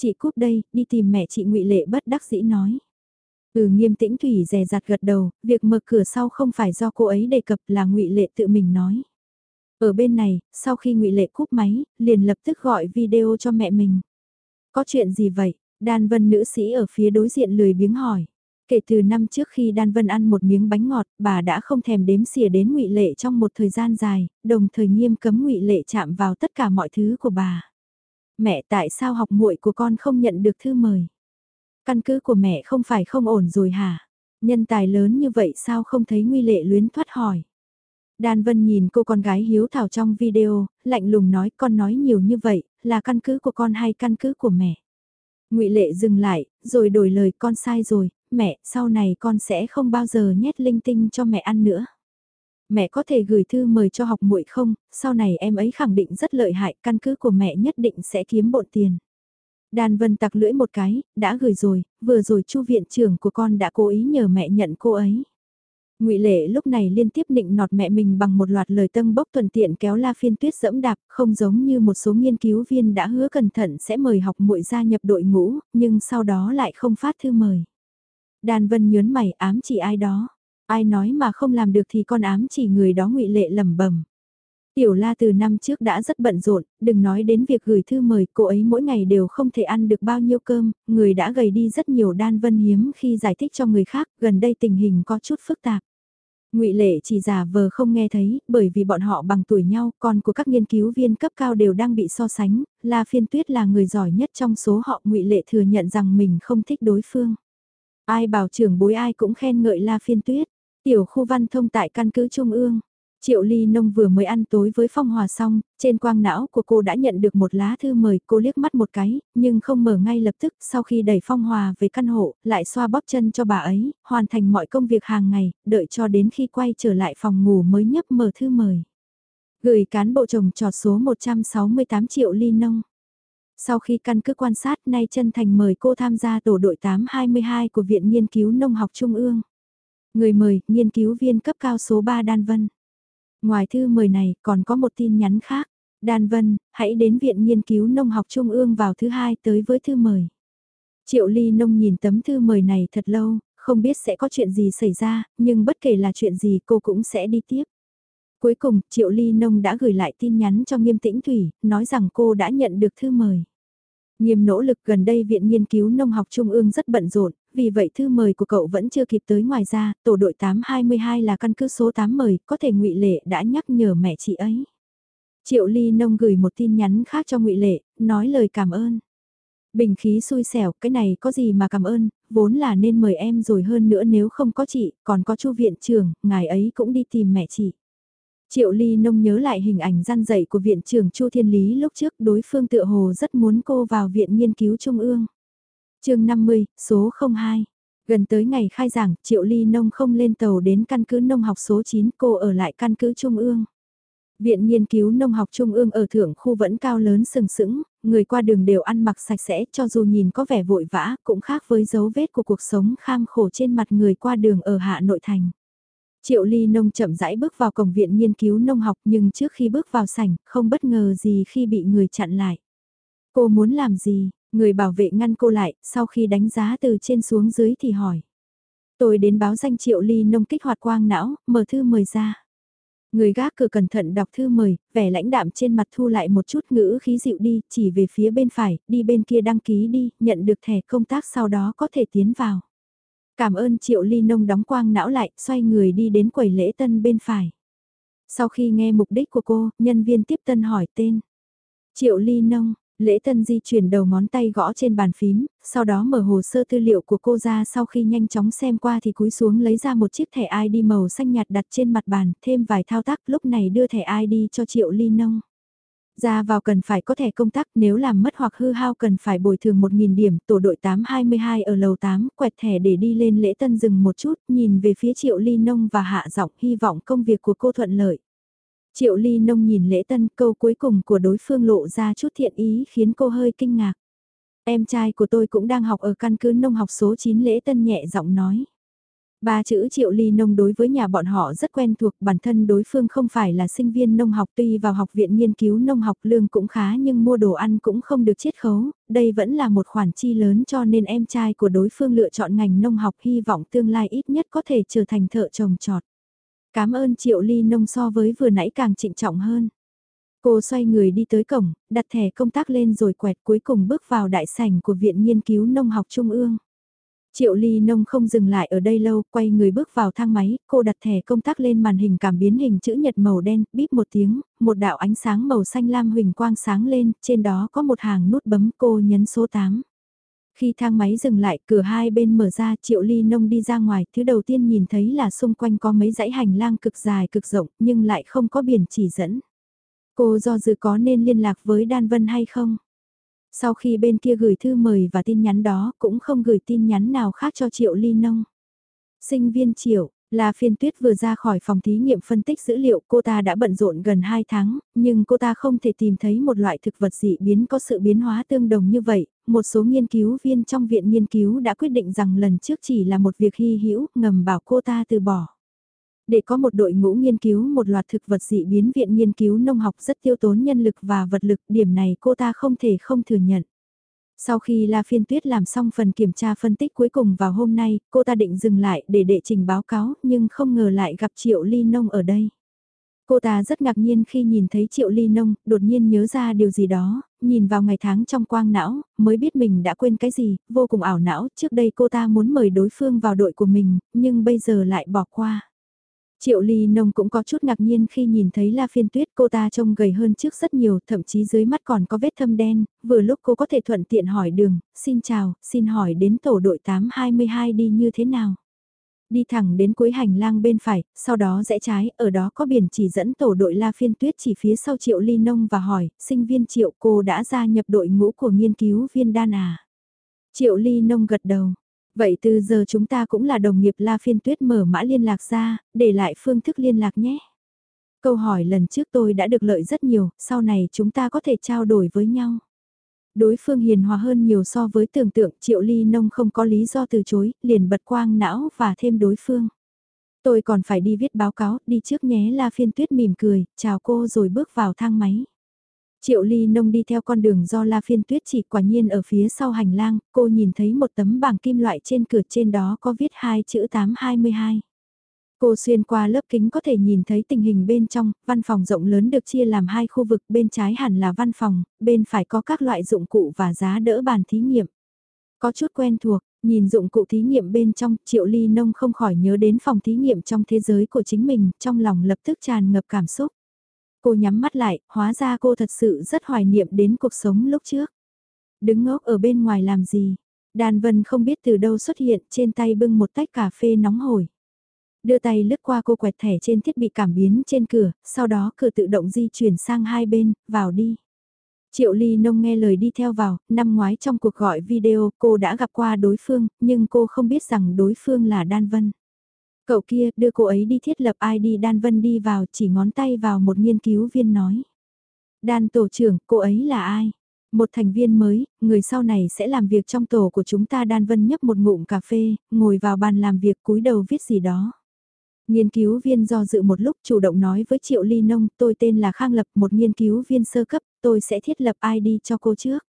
Chị cúp đây, đi tìm mẹ chị ngụy Lệ bất đắc dĩ nói. Ừ nghiêm tĩnh Thủy rè rặt gật đầu, việc mở cửa sau không phải do cô ấy đề cập là ngụy Lệ tự mình nói. Ở bên này, sau khi ngụy Lệ cúp máy, liền lập tức gọi video cho mẹ mình. Có chuyện gì vậy? Đan Vân nữ sĩ ở phía đối diện lười biếng hỏi. Kể từ năm trước khi Đan Vân ăn một miếng bánh ngọt, bà đã không thèm đếm xỉa đến ngụy Lệ trong một thời gian dài, đồng thời nghiêm cấm ngụy Lệ chạm vào tất cả mọi thứ của bà. Mẹ tại sao học muội của con không nhận được thư mời? Căn cứ của mẹ không phải không ổn rồi hả? Nhân tài lớn như vậy sao không thấy nguy lệ luyến thoát hỏi? Đan Vân nhìn cô con gái hiếu thảo trong video, lạnh lùng nói con nói nhiều như vậy, là căn cứ của con hay căn cứ của mẹ? ngụy Lệ dừng lại, rồi đổi lời con sai rồi, mẹ, sau này con sẽ không bao giờ nhét linh tinh cho mẹ ăn nữa. Mẹ có thể gửi thư mời cho học muội không, sau này em ấy khẳng định rất lợi hại, căn cứ của mẹ nhất định sẽ kiếm bộn tiền. Đan Vân tặc lưỡi một cái, đã gửi rồi, vừa rồi chu viện trưởng của con đã cố ý nhờ mẹ nhận cô ấy. Ngụy Lệ lúc này liên tiếp nịnh nọt mẹ mình bằng một loạt lời tâng bốc thuận tiện kéo La Phiên Tuyết dẫm đạp, không giống như một số nghiên cứu viên đã hứa cẩn thận sẽ mời học muội gia nhập đội ngũ, nhưng sau đó lại không phát thư mời. Đan Vân nhớn mày ám chỉ ai đó, ai nói mà không làm được thì con ám chỉ người đó Ngụy Lệ lẩm bẩm. Tiểu La từ năm trước đã rất bận rộn, đừng nói đến việc gửi thư mời, cô ấy mỗi ngày đều không thể ăn được bao nhiêu cơm, người đã gầy đi rất nhiều đan vân hiếm khi giải thích cho người khác, gần đây tình hình có chút phức tạp. Ngụy Lệ chỉ giả vờ không nghe thấy, bởi vì bọn họ bằng tuổi nhau, con của các nghiên cứu viên cấp cao đều đang bị so sánh, La Phiên Tuyết là người giỏi nhất trong số họ, Ngụy Lệ thừa nhận rằng mình không thích đối phương. Ai bảo trưởng bối ai cũng khen ngợi La Phiên Tuyết, tiểu khu văn thông tại căn cứ Trung ương. Triệu Ly Nông vừa mới ăn tối với Phong Hòa xong, trên quang não của cô đã nhận được một lá thư mời, cô liếc mắt một cái, nhưng không mở ngay lập tức, sau khi đẩy Phong Hòa về căn hộ, lại xoa bóp chân cho bà ấy, hoàn thành mọi công việc hàng ngày, đợi cho đến khi quay trở lại phòng ngủ mới nhấp mở thư mời. Gửi cán bộ chồng trọt số 168 triệu Ly Nông. Sau khi căn cứ quan sát, nay chân thành mời cô tham gia tổ đội 822 của Viện Nghiên cứu Nông học Trung ương. Người mời, nghiên cứu viên cấp cao số 3 Đan Vân. Ngoài thư mời này còn có một tin nhắn khác. Đan Vân, hãy đến Viện Nghiên cứu Nông học Trung ương vào thứ hai tới với thư mời. Triệu Ly Nông nhìn tấm thư mời này thật lâu, không biết sẽ có chuyện gì xảy ra, nhưng bất kể là chuyện gì cô cũng sẽ đi tiếp. Cuối cùng, Triệu Ly Nông đã gửi lại tin nhắn cho Nghiêm Tĩnh Thủy, nói rằng cô đã nhận được thư mời. Nghiêm nỗ lực gần đây Viện Nghiên cứu Nông học Trung ương rất bận rộn, vì vậy thư mời của cậu vẫn chưa kịp tới ngoài ra, tổ đội 822 là căn cứ số 8 mời, có thể ngụy Lệ đã nhắc nhở mẹ chị ấy. Triệu Ly Nông gửi một tin nhắn khác cho ngụy Lệ, nói lời cảm ơn. Bình khí xui xẻo, cái này có gì mà cảm ơn, vốn là nên mời em rồi hơn nữa nếu không có chị, còn có chu viện trưởng, ngài ấy cũng đi tìm mẹ chị. Triệu Ly Nông nhớ lại hình ảnh gian dạy của viện trưởng Chu Thiên Lý lúc trước đối phương tựa hồ rất muốn cô vào viện nghiên cứu trung ương chương 50, số 02. Gần tới ngày khai giảng, Triệu Ly Nông không lên tàu đến căn cứ nông học số 9, cô ở lại căn cứ Trung ương. Viện nghiên cứu nông học Trung ương ở thượng khu vẫn cao lớn sừng sững, người qua đường đều ăn mặc sạch sẽ cho dù nhìn có vẻ vội vã, cũng khác với dấu vết của cuộc sống kham khổ trên mặt người qua đường ở Hạ Nội Thành. Triệu Ly Nông chậm rãi bước vào cổng viện nghiên cứu nông học nhưng trước khi bước vào sảnh, không bất ngờ gì khi bị người chặn lại. Cô muốn làm gì? Người bảo vệ ngăn cô lại, sau khi đánh giá từ trên xuống dưới thì hỏi. Tôi đến báo danh Triệu Ly Nông kích hoạt quang não, mở thư mời ra. Người gác cửa cẩn thận đọc thư mời, vẻ lãnh đạm trên mặt thu lại một chút ngữ khí dịu đi, chỉ về phía bên phải, đi bên kia đăng ký đi, nhận được thẻ công tác sau đó có thể tiến vào. Cảm ơn Triệu Ly Nông đóng quang não lại, xoay người đi đến quầy lễ tân bên phải. Sau khi nghe mục đích của cô, nhân viên tiếp tân hỏi tên. Triệu Ly Nông, Lễ tân di chuyển đầu ngón tay gõ trên bàn phím, sau đó mở hồ sơ tư liệu của cô ra sau khi nhanh chóng xem qua thì cúi xuống lấy ra một chiếc thẻ ID màu xanh nhạt đặt trên mặt bàn, thêm vài thao tác lúc này đưa thẻ ID cho Triệu Ly Nông. Ra vào cần phải có thẻ công tác nếu làm mất hoặc hư hao cần phải bồi thường 1.000 điểm, tổ đội 822 ở lầu 8, quẹt thẻ để đi lên lễ tân dừng một chút, nhìn về phía Triệu Ly Nông và hạ giọng hy vọng công việc của cô thuận lợi. Triệu Ly Nông nhìn lễ tân câu cuối cùng của đối phương lộ ra chút thiện ý khiến cô hơi kinh ngạc. Em trai của tôi cũng đang học ở căn cứ nông học số 9 lễ tân nhẹ giọng nói. Ba chữ triệu ly nông đối với nhà bọn họ rất quen thuộc bản thân đối phương không phải là sinh viên nông học tuy vào học viện nghiên cứu nông học lương cũng khá nhưng mua đồ ăn cũng không được chiết khấu, đây vẫn là một khoản chi lớn cho nên em trai của đối phương lựa chọn ngành nông học hy vọng tương lai ít nhất có thể trở thành thợ trồng trọt. Cảm ơn Triệu Ly Nông so với vừa nãy càng trịnh trọng hơn. Cô xoay người đi tới cổng, đặt thẻ công tác lên rồi quẹt cuối cùng bước vào đại sảnh của Viện Nghiên cứu Nông học Trung ương. Triệu Ly Nông không dừng lại ở đây lâu, quay người bước vào thang máy, cô đặt thẻ công tác lên màn hình cảm biến hình chữ nhật màu đen, bíp một tiếng, một đạo ánh sáng màu xanh lam huỳnh quang sáng lên, trên đó có một hàng nút bấm cô nhấn số 8. Khi thang máy dừng lại, cửa hai bên mở ra, Triệu Ly Nông đi ra ngoài, thứ đầu tiên nhìn thấy là xung quanh có mấy dãy hành lang cực dài cực rộng, nhưng lại không có biển chỉ dẫn. Cô do dự có nên liên lạc với Đan Vân hay không? Sau khi bên kia gửi thư mời và tin nhắn đó, cũng không gửi tin nhắn nào khác cho Triệu Ly Nông. Sinh viên Triệu, là phiên tuyết vừa ra khỏi phòng thí nghiệm phân tích dữ liệu cô ta đã bận rộn gần 2 tháng, nhưng cô ta không thể tìm thấy một loại thực vật dị biến có sự biến hóa tương đồng như vậy. Một số nghiên cứu viên trong viện nghiên cứu đã quyết định rằng lần trước chỉ là một việc hy hữu, ngầm bảo cô ta từ bỏ. Để có một đội ngũ nghiên cứu một loạt thực vật dị biến viện nghiên cứu nông học rất tiêu tốn nhân lực và vật lực, điểm này cô ta không thể không thừa nhận. Sau khi La Phiên Tuyết làm xong phần kiểm tra phân tích cuối cùng vào hôm nay, cô ta định dừng lại để đệ trình báo cáo, nhưng không ngờ lại gặp Triệu Ly Nông ở đây. Cô ta rất ngạc nhiên khi nhìn thấy Triệu Ly Nông, đột nhiên nhớ ra điều gì đó, nhìn vào ngày tháng trong quang não, mới biết mình đã quên cái gì, vô cùng ảo não, trước đây cô ta muốn mời đối phương vào đội của mình, nhưng bây giờ lại bỏ qua. Triệu Ly Nông cũng có chút ngạc nhiên khi nhìn thấy La Phiên Tuyết cô ta trông gầy hơn trước rất nhiều, thậm chí dưới mắt còn có vết thâm đen, vừa lúc cô có thể thuận tiện hỏi đường, xin chào, xin hỏi đến tổ đội 822 đi như thế nào. Đi thẳng đến cuối hành lang bên phải, sau đó rẽ trái, ở đó có biển chỉ dẫn tổ đội La Phiên Tuyết chỉ phía sau Triệu Ly Nông và hỏi, sinh viên Triệu cô đã gia nhập đội ngũ của nghiên cứu viên đan à. Triệu Ly Nông gật đầu, Vậy từ giờ chúng ta cũng là đồng nghiệp La Phiên Tuyết mở mã liên lạc ra, để lại phương thức liên lạc nhé. Câu hỏi lần trước tôi đã được lợi rất nhiều, sau này chúng ta có thể trao đổi với nhau. Đối phương hiền hòa hơn nhiều so với tưởng tượng Triệu Ly Nông không có lý do từ chối, liền bật quang não và thêm đối phương. Tôi còn phải đi viết báo cáo, đi trước nhé La Phiên Tuyết mỉm cười, chào cô rồi bước vào thang máy. Triệu Ly Nông đi theo con đường do La Phiên Tuyết chỉ quả nhiên ở phía sau hành lang, cô nhìn thấy một tấm bảng kim loại trên cửa trên đó có viết hai chữ 822. Cô xuyên qua lớp kính có thể nhìn thấy tình hình bên trong, văn phòng rộng lớn được chia làm hai khu vực, bên trái hẳn là văn phòng, bên phải có các loại dụng cụ và giá đỡ bàn thí nghiệm. Có chút quen thuộc, nhìn dụng cụ thí nghiệm bên trong, Triệu Ly Nông không khỏi nhớ đến phòng thí nghiệm trong thế giới của chính mình, trong lòng lập tức tràn ngập cảm xúc. Cô nhắm mắt lại, hóa ra cô thật sự rất hoài niệm đến cuộc sống lúc trước. Đứng ngốc ở bên ngoài làm gì? Đàn Vân không biết từ đâu xuất hiện trên tay bưng một tách cà phê nóng hổi. Đưa tay lướt qua cô quẹt thẻ trên thiết bị cảm biến trên cửa, sau đó cửa tự động di chuyển sang hai bên, vào đi. Triệu Ly Nông nghe lời đi theo vào, năm ngoái trong cuộc gọi video cô đã gặp qua đối phương, nhưng cô không biết rằng đối phương là Đan Vân. Cậu kia đưa cô ấy đi thiết lập ID Đan Vân đi vào chỉ ngón tay vào một nghiên cứu viên nói. Đan tổ trưởng, cô ấy là ai? Một thành viên mới, người sau này sẽ làm việc trong tổ của chúng ta Đan Vân nhấp một ngụm cà phê, ngồi vào bàn làm việc cúi đầu viết gì đó. Nghiên cứu viên do dự một lúc chủ động nói với Triệu Ly Nông, tôi tên là Khang Lập, một nghiên cứu viên sơ cấp, tôi sẽ thiết lập ID cho cô trước.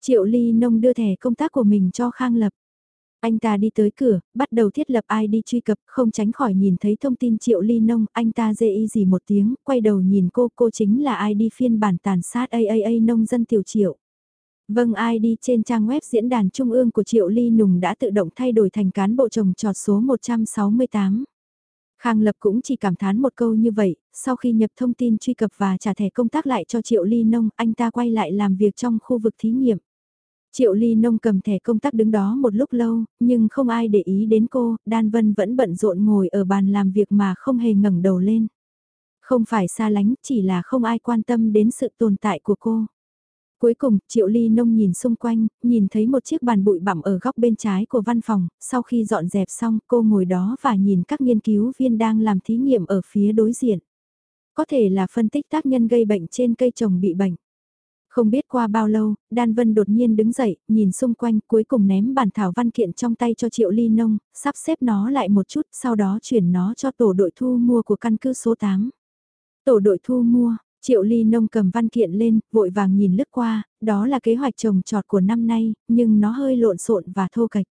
Triệu Ly Nông đưa thẻ công tác của mình cho Khang Lập. Anh ta đi tới cửa, bắt đầu thiết lập ID truy cập, không tránh khỏi nhìn thấy thông tin Triệu Ly Nông, anh ta dê y gì một tiếng, quay đầu nhìn cô, cô chính là ID phiên bản tàn sát AAA Nông dân tiểu triệu. Vâng ID trên trang web diễn đàn trung ương của Triệu Ly Nùng đã tự động thay đổi thành cán bộ trồng trọt số 168. Khang Lập cũng chỉ cảm thán một câu như vậy, sau khi nhập thông tin truy cập và trả thẻ công tác lại cho Triệu Ly Nông, anh ta quay lại làm việc trong khu vực thí nghiệm. Triệu Ly Nông cầm thẻ công tác đứng đó một lúc lâu, nhưng không ai để ý đến cô, Đan Vân vẫn bận rộn ngồi ở bàn làm việc mà không hề ngẩng đầu lên. Không phải xa lánh, chỉ là không ai quan tâm đến sự tồn tại của cô. Cuối cùng, Triệu Ly Nông nhìn xung quanh, nhìn thấy một chiếc bàn bụi bặm ở góc bên trái của văn phòng, sau khi dọn dẹp xong cô ngồi đó và nhìn các nghiên cứu viên đang làm thí nghiệm ở phía đối diện. Có thể là phân tích tác nhân gây bệnh trên cây trồng bị bệnh. Không biết qua bao lâu, Đan Vân đột nhiên đứng dậy, nhìn xung quanh cuối cùng ném bản thảo văn kiện trong tay cho Triệu Ly Nông, sắp xếp nó lại một chút, sau đó chuyển nó cho tổ đội thu mua của căn cứ số 8. Tổ đội thu mua, Triệu Ly Nông cầm văn kiện lên, vội vàng nhìn lướt qua, đó là kế hoạch trồng trọt của năm nay, nhưng nó hơi lộn xộn và thô kệch.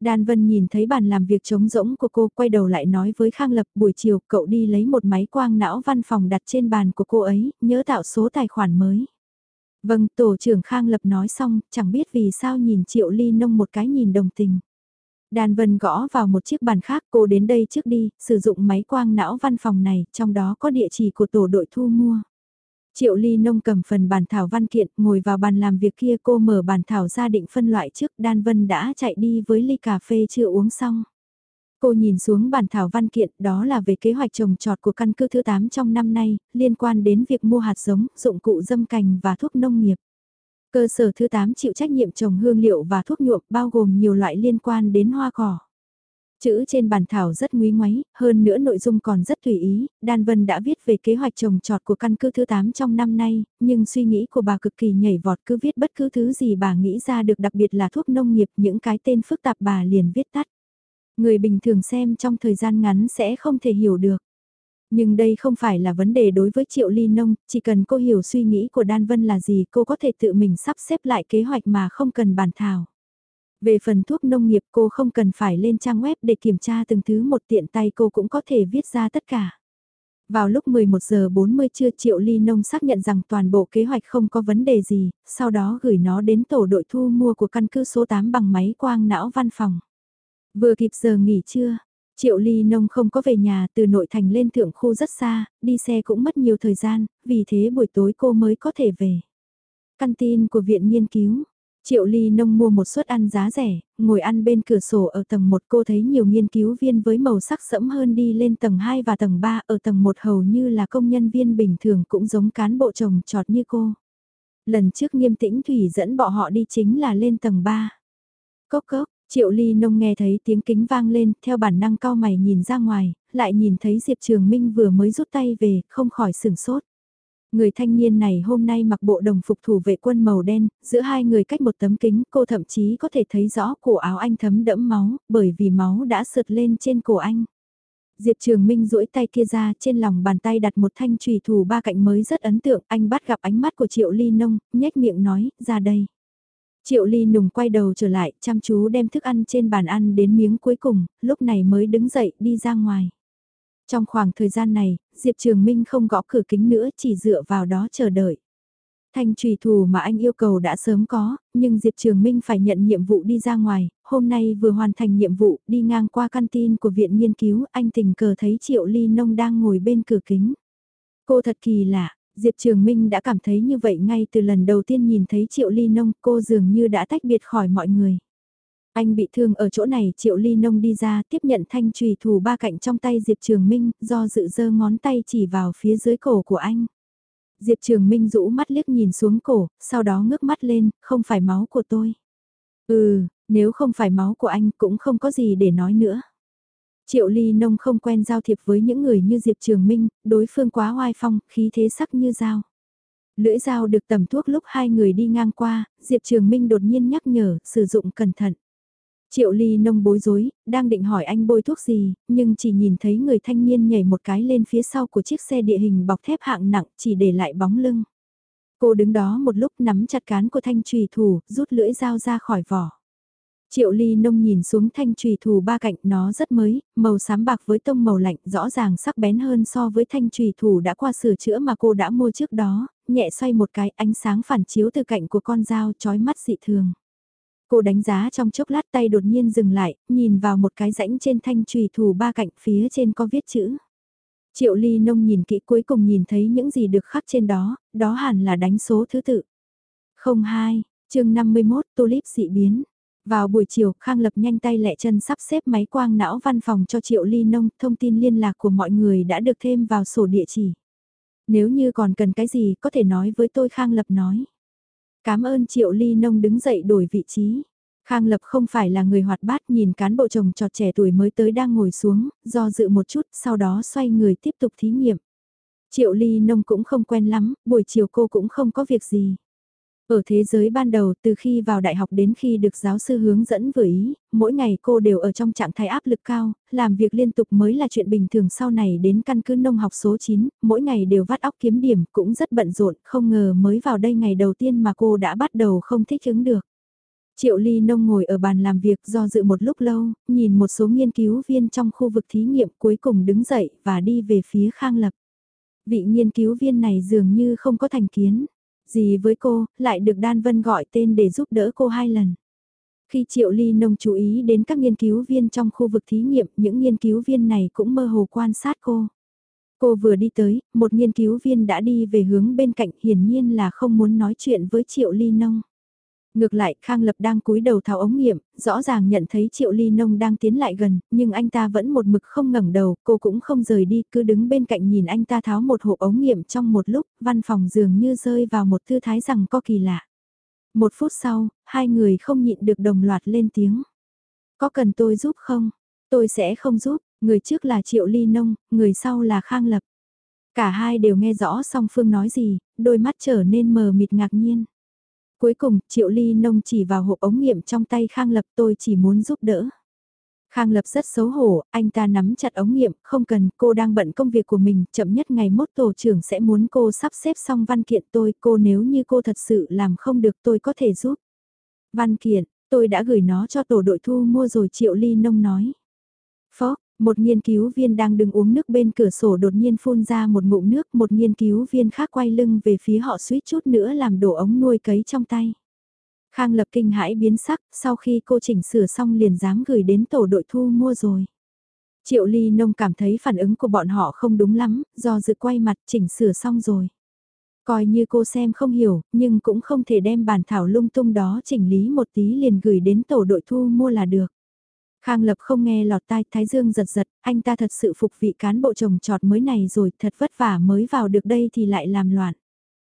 Đan Vân nhìn thấy bàn làm việc trống rỗng của cô quay đầu lại nói với Khang Lập buổi chiều cậu đi lấy một máy quang não văn phòng đặt trên bàn của cô ấy, nhớ tạo số tài khoản mới. Vâng, tổ trưởng Khang Lập nói xong, chẳng biết vì sao nhìn Triệu Ly Nông một cái nhìn đồng tình. Đan Vân gõ vào một chiếc bàn khác, cô đến đây trước đi, sử dụng máy quang não văn phòng này, trong đó có địa chỉ của tổ đội thu mua. Triệu Ly Nông cầm phần bản thảo văn kiện, ngồi vào bàn làm việc kia cô mở bản thảo ra định phân loại trước, Đan Vân đã chạy đi với ly cà phê chưa uống xong. Cô nhìn xuống bản thảo văn kiện, đó là về kế hoạch trồng trọt của căn cứ thứ 8 trong năm nay, liên quan đến việc mua hạt giống, dụng cụ dâm cành và thuốc nông nghiệp. Cơ sở thứ 8 chịu trách nhiệm trồng hương liệu và thuốc nhuộm bao gồm nhiều loại liên quan đến hoa cỏ. Chữ trên bản thảo rất nguy ngoáy, hơn nữa nội dung còn rất tùy ý, Đan Vân đã viết về kế hoạch trồng trọt của căn cứ thứ 8 trong năm nay, nhưng suy nghĩ của bà cực kỳ nhảy vọt cứ viết bất cứ thứ gì bà nghĩ ra được đặc biệt là thuốc nông nghiệp, những cái tên phức tạp bà liền viết tắt. Người bình thường xem trong thời gian ngắn sẽ không thể hiểu được. Nhưng đây không phải là vấn đề đối với Triệu Ly Nông, chỉ cần cô hiểu suy nghĩ của Đan Vân là gì cô có thể tự mình sắp xếp lại kế hoạch mà không cần bàn thảo. Về phần thuốc nông nghiệp cô không cần phải lên trang web để kiểm tra từng thứ một tiện tay cô cũng có thể viết ra tất cả. Vào lúc 11 giờ 40 trưa Triệu Ly Nông xác nhận rằng toàn bộ kế hoạch không có vấn đề gì, sau đó gửi nó đến tổ đội thu mua của căn cứ số 8 bằng máy quang não văn phòng. Vừa kịp giờ nghỉ trưa, Triệu Ly Nông không có về nhà từ nội thành lên thượng khu rất xa, đi xe cũng mất nhiều thời gian, vì thế buổi tối cô mới có thể về. Căn tin của viện nghiên cứu, Triệu Ly Nông mua một suất ăn giá rẻ, ngồi ăn bên cửa sổ ở tầng 1 cô thấy nhiều nghiên cứu viên với màu sắc sẫm hơn đi lên tầng 2 và tầng 3 ở tầng 1 hầu như là công nhân viên bình thường cũng giống cán bộ chồng trọt như cô. Lần trước nghiêm tĩnh Thủy dẫn bọn họ đi chính là lên tầng 3. Cốc cốc, Triệu Ly Nông nghe thấy tiếng kính vang lên, theo bản năng cao mày nhìn ra ngoài, lại nhìn thấy Diệp Trường Minh vừa mới rút tay về, không khỏi sửng sốt. Người thanh niên này hôm nay mặc bộ đồng phục thủ vệ quân màu đen, giữa hai người cách một tấm kính, cô thậm chí có thể thấy rõ cổ áo anh thấm đẫm máu, bởi vì máu đã sượt lên trên cổ anh. Diệp Trường Minh duỗi tay kia ra, trên lòng bàn tay đặt một thanh trùy thủ ba cạnh mới rất ấn tượng, anh bắt gặp ánh mắt của Triệu Ly Nông, nhếch miệng nói, ra đây. Triệu Ly Nùng quay đầu trở lại, chăm chú đem thức ăn trên bàn ăn đến miếng cuối cùng, lúc này mới đứng dậy đi ra ngoài. Trong khoảng thời gian này, Diệp Trường Minh không gõ cửa kính nữa chỉ dựa vào đó chờ đợi. Thanh trùy thủ mà anh yêu cầu đã sớm có, nhưng Diệp Trường Minh phải nhận nhiệm vụ đi ra ngoài, hôm nay vừa hoàn thành nhiệm vụ, đi ngang qua căn tin của viện nghiên cứu, anh tình cờ thấy Triệu Ly Nông đang ngồi bên cửa kính. Cô thật kỳ lạ, Diệp Trường Minh đã cảm thấy như vậy ngay từ lần đầu tiên nhìn thấy Triệu Ly Nông, cô dường như đã tách biệt khỏi mọi người. Anh bị thương ở chỗ này Triệu Ly Nông đi ra tiếp nhận thanh trùy thủ ba cạnh trong tay Diệp Trường Minh do dự dơ ngón tay chỉ vào phía dưới cổ của anh. Diệp Trường Minh rũ mắt liếc nhìn xuống cổ, sau đó ngước mắt lên, không phải máu của tôi. Ừ, nếu không phải máu của anh cũng không có gì để nói nữa. Triệu Ly Nông không quen giao thiệp với những người như Diệp Trường Minh, đối phương quá hoai phong, khí thế sắc như dao. Lưỡi dao được tầm thuốc lúc hai người đi ngang qua, Diệp Trường Minh đột nhiên nhắc nhở, sử dụng cẩn thận. Triệu Ly Nông bối rối, đang định hỏi anh bôi thuốc gì, nhưng chỉ nhìn thấy người thanh niên nhảy một cái lên phía sau của chiếc xe địa hình bọc thép hạng nặng chỉ để lại bóng lưng. Cô đứng đó một lúc nắm chặt cán của thanh trùy thủ, rút lưỡi dao ra khỏi vỏ. Triệu ly nông nhìn xuống thanh trùy thủ ba cạnh nó rất mới, màu xám bạc với tông màu lạnh rõ ràng sắc bén hơn so với thanh trùy thủ đã qua sửa chữa mà cô đã mua trước đó, nhẹ xoay một cái ánh sáng phản chiếu từ cạnh của con dao chói mắt dị thường. Cô đánh giá trong chốc lát tay đột nhiên dừng lại, nhìn vào một cái rãnh trên thanh trùy thủ ba cạnh phía trên có viết chữ. Triệu ly nông nhìn kỹ cuối cùng nhìn thấy những gì được khắc trên đó, đó hẳn là đánh số thứ tự. 02, chương 51, tulip dị biến. Vào buổi chiều, Khang Lập nhanh tay lẹ chân sắp xếp máy quang não văn phòng cho Triệu Ly Nông, thông tin liên lạc của mọi người đã được thêm vào sổ địa chỉ. Nếu như còn cần cái gì có thể nói với tôi Khang Lập nói. Cảm ơn Triệu Ly Nông đứng dậy đổi vị trí. Khang Lập không phải là người hoạt bát nhìn cán bộ chồng trọt trẻ tuổi mới tới đang ngồi xuống, do dự một chút, sau đó xoay người tiếp tục thí nghiệm. Triệu Ly Nông cũng không quen lắm, buổi chiều cô cũng không có việc gì. Ở thế giới ban đầu từ khi vào đại học đến khi được giáo sư hướng dẫn vừa ý, mỗi ngày cô đều ở trong trạng thái áp lực cao, làm việc liên tục mới là chuyện bình thường sau này đến căn cứ nông học số 9, mỗi ngày đều vắt óc kiếm điểm cũng rất bận rộn, không ngờ mới vào đây ngày đầu tiên mà cô đã bắt đầu không thích ứng được. Triệu Ly Nông ngồi ở bàn làm việc do dự một lúc lâu, nhìn một số nghiên cứu viên trong khu vực thí nghiệm cuối cùng đứng dậy và đi về phía Khang Lập. Vị nghiên cứu viên này dường như không có thành kiến gì với cô, lại được Đan Vân gọi tên để giúp đỡ cô hai lần. Khi Triệu Ly Nông chú ý đến các nghiên cứu viên trong khu vực thí nghiệm, những nghiên cứu viên này cũng mơ hồ quan sát cô. Cô vừa đi tới, một nghiên cứu viên đã đi về hướng bên cạnh hiển nhiên là không muốn nói chuyện với Triệu Ly Nông. Ngược lại, Khang Lập đang cúi đầu tháo ống nghiệm, rõ ràng nhận thấy Triệu Ly Nông đang tiến lại gần, nhưng anh ta vẫn một mực không ngẩng đầu, cô cũng không rời đi, cứ đứng bên cạnh nhìn anh ta tháo một hộp ống nghiệm trong một lúc, văn phòng dường như rơi vào một thư thái rằng có kỳ lạ. Một phút sau, hai người không nhịn được đồng loạt lên tiếng. Có cần tôi giúp không? Tôi sẽ không giúp, người trước là Triệu Ly Nông, người sau là Khang Lập. Cả hai đều nghe rõ song phương nói gì, đôi mắt trở nên mờ mịt ngạc nhiên. Cuối cùng, Triệu Ly Nông chỉ vào hộp ống nghiệm trong tay Khang Lập tôi chỉ muốn giúp đỡ. Khang Lập rất xấu hổ, anh ta nắm chặt ống nghiệm, không cần, cô đang bận công việc của mình, chậm nhất ngày mốt tổ trưởng sẽ muốn cô sắp xếp xong văn kiện tôi, cô nếu như cô thật sự làm không được tôi có thể giúp. Văn kiện, tôi đã gửi nó cho tổ đội thu mua rồi Triệu Ly Nông nói. Phó, một nghiên cứu viên đang đứng uống nước bên cửa sổ đột nhiên phun ra một ngụm nước, một nghiên cứu viên khác quay lưng về phía họ suýt chút nữa làm đổ ống nuôi cấy trong tay. Khang lập kinh hãi biến sắc, sau khi cô chỉnh sửa xong liền dám gửi đến tổ đội thu mua rồi. Triệu Ly Nông cảm thấy phản ứng của bọn họ không đúng lắm, do dự quay mặt chỉnh sửa xong rồi. Coi như cô xem không hiểu, nhưng cũng không thể đem bản thảo lung tung đó chỉnh lý một tí liền gửi đến tổ đội thu mua là được. Khang Lập không nghe lọt tai Thái Dương giật giật, anh ta thật sự phục vị cán bộ trồng trọt mới này rồi, thật vất vả mới vào được đây thì lại làm loạn.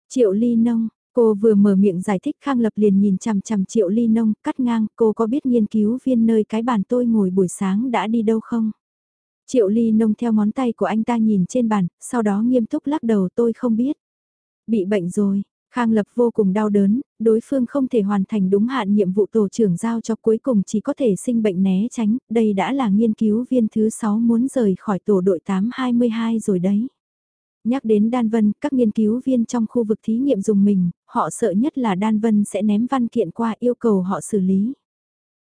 Triệu Ly Nông, cô vừa mở miệng giải thích Khang Lập liền nhìn chằm chằm Triệu Ly Nông, cắt ngang, cô có biết nghiên cứu viên nơi cái bàn tôi ngồi buổi sáng đã đi đâu không? Triệu Ly Nông theo ngón tay của anh ta nhìn trên bàn, sau đó nghiêm túc lắc đầu tôi không biết. Bị bệnh rồi, Khang Lập vô cùng đau đớn, đối phương không thể hoàn thành đúng hạn nhiệm vụ tổ trưởng giao cho cuối cùng chỉ có thể sinh bệnh né tránh, đây đã là nghiên cứu viên thứ 6 muốn rời khỏi tổ đội 822 rồi đấy. Nhắc đến Đan Vân, các nghiên cứu viên trong khu vực thí nghiệm dùng mình, họ sợ nhất là Đan Vân sẽ ném văn kiện qua yêu cầu họ xử lý.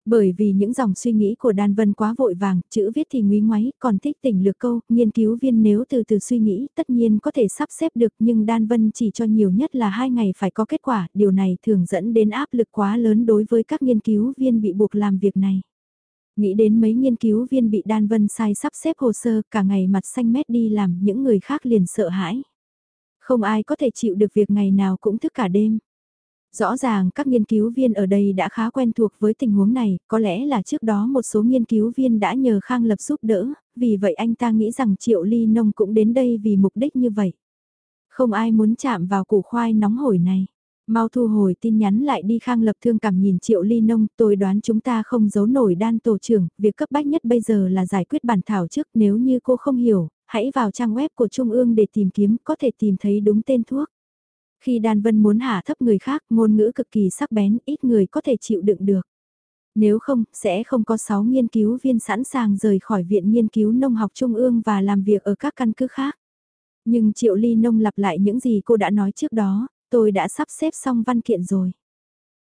Bởi vì những dòng suy nghĩ của Đan Vân quá vội vàng, chữ viết thì nguy ngoáy, còn thích tỉnh lược câu, nghiên cứu viên nếu từ từ suy nghĩ tất nhiên có thể sắp xếp được nhưng Đan Vân chỉ cho nhiều nhất là hai ngày phải có kết quả, điều này thường dẫn đến áp lực quá lớn đối với các nghiên cứu viên bị buộc làm việc này. Nghĩ đến mấy nghiên cứu viên bị Đan Vân sai sắp xếp hồ sơ cả ngày mặt xanh mét đi làm những người khác liền sợ hãi. Không ai có thể chịu được việc ngày nào cũng thức cả đêm. Rõ ràng các nghiên cứu viên ở đây đã khá quen thuộc với tình huống này, có lẽ là trước đó một số nghiên cứu viên đã nhờ Khang Lập giúp đỡ, vì vậy anh ta nghĩ rằng Triệu Ly Nông cũng đến đây vì mục đích như vậy. Không ai muốn chạm vào củ khoai nóng hổi này. Mau thu hồi tin nhắn lại đi Khang Lập thương cảm nhìn Triệu Ly Nông, tôi đoán chúng ta không giấu nổi đan tổ trưởng, việc cấp bách nhất bây giờ là giải quyết bản thảo trước nếu như cô không hiểu, hãy vào trang web của Trung ương để tìm kiếm, có thể tìm thấy đúng tên thuốc. Khi Đan Vân muốn hạ thấp người khác, ngôn ngữ cực kỳ sắc bén, ít người có thể chịu đựng được. Nếu không, sẽ không có 6 nghiên cứu viên sẵn sàng rời khỏi Viện Nghiên cứu Nông học Trung ương và làm việc ở các căn cứ khác. Nhưng Triệu Ly Nông lặp lại những gì cô đã nói trước đó, tôi đã sắp xếp xong văn kiện rồi.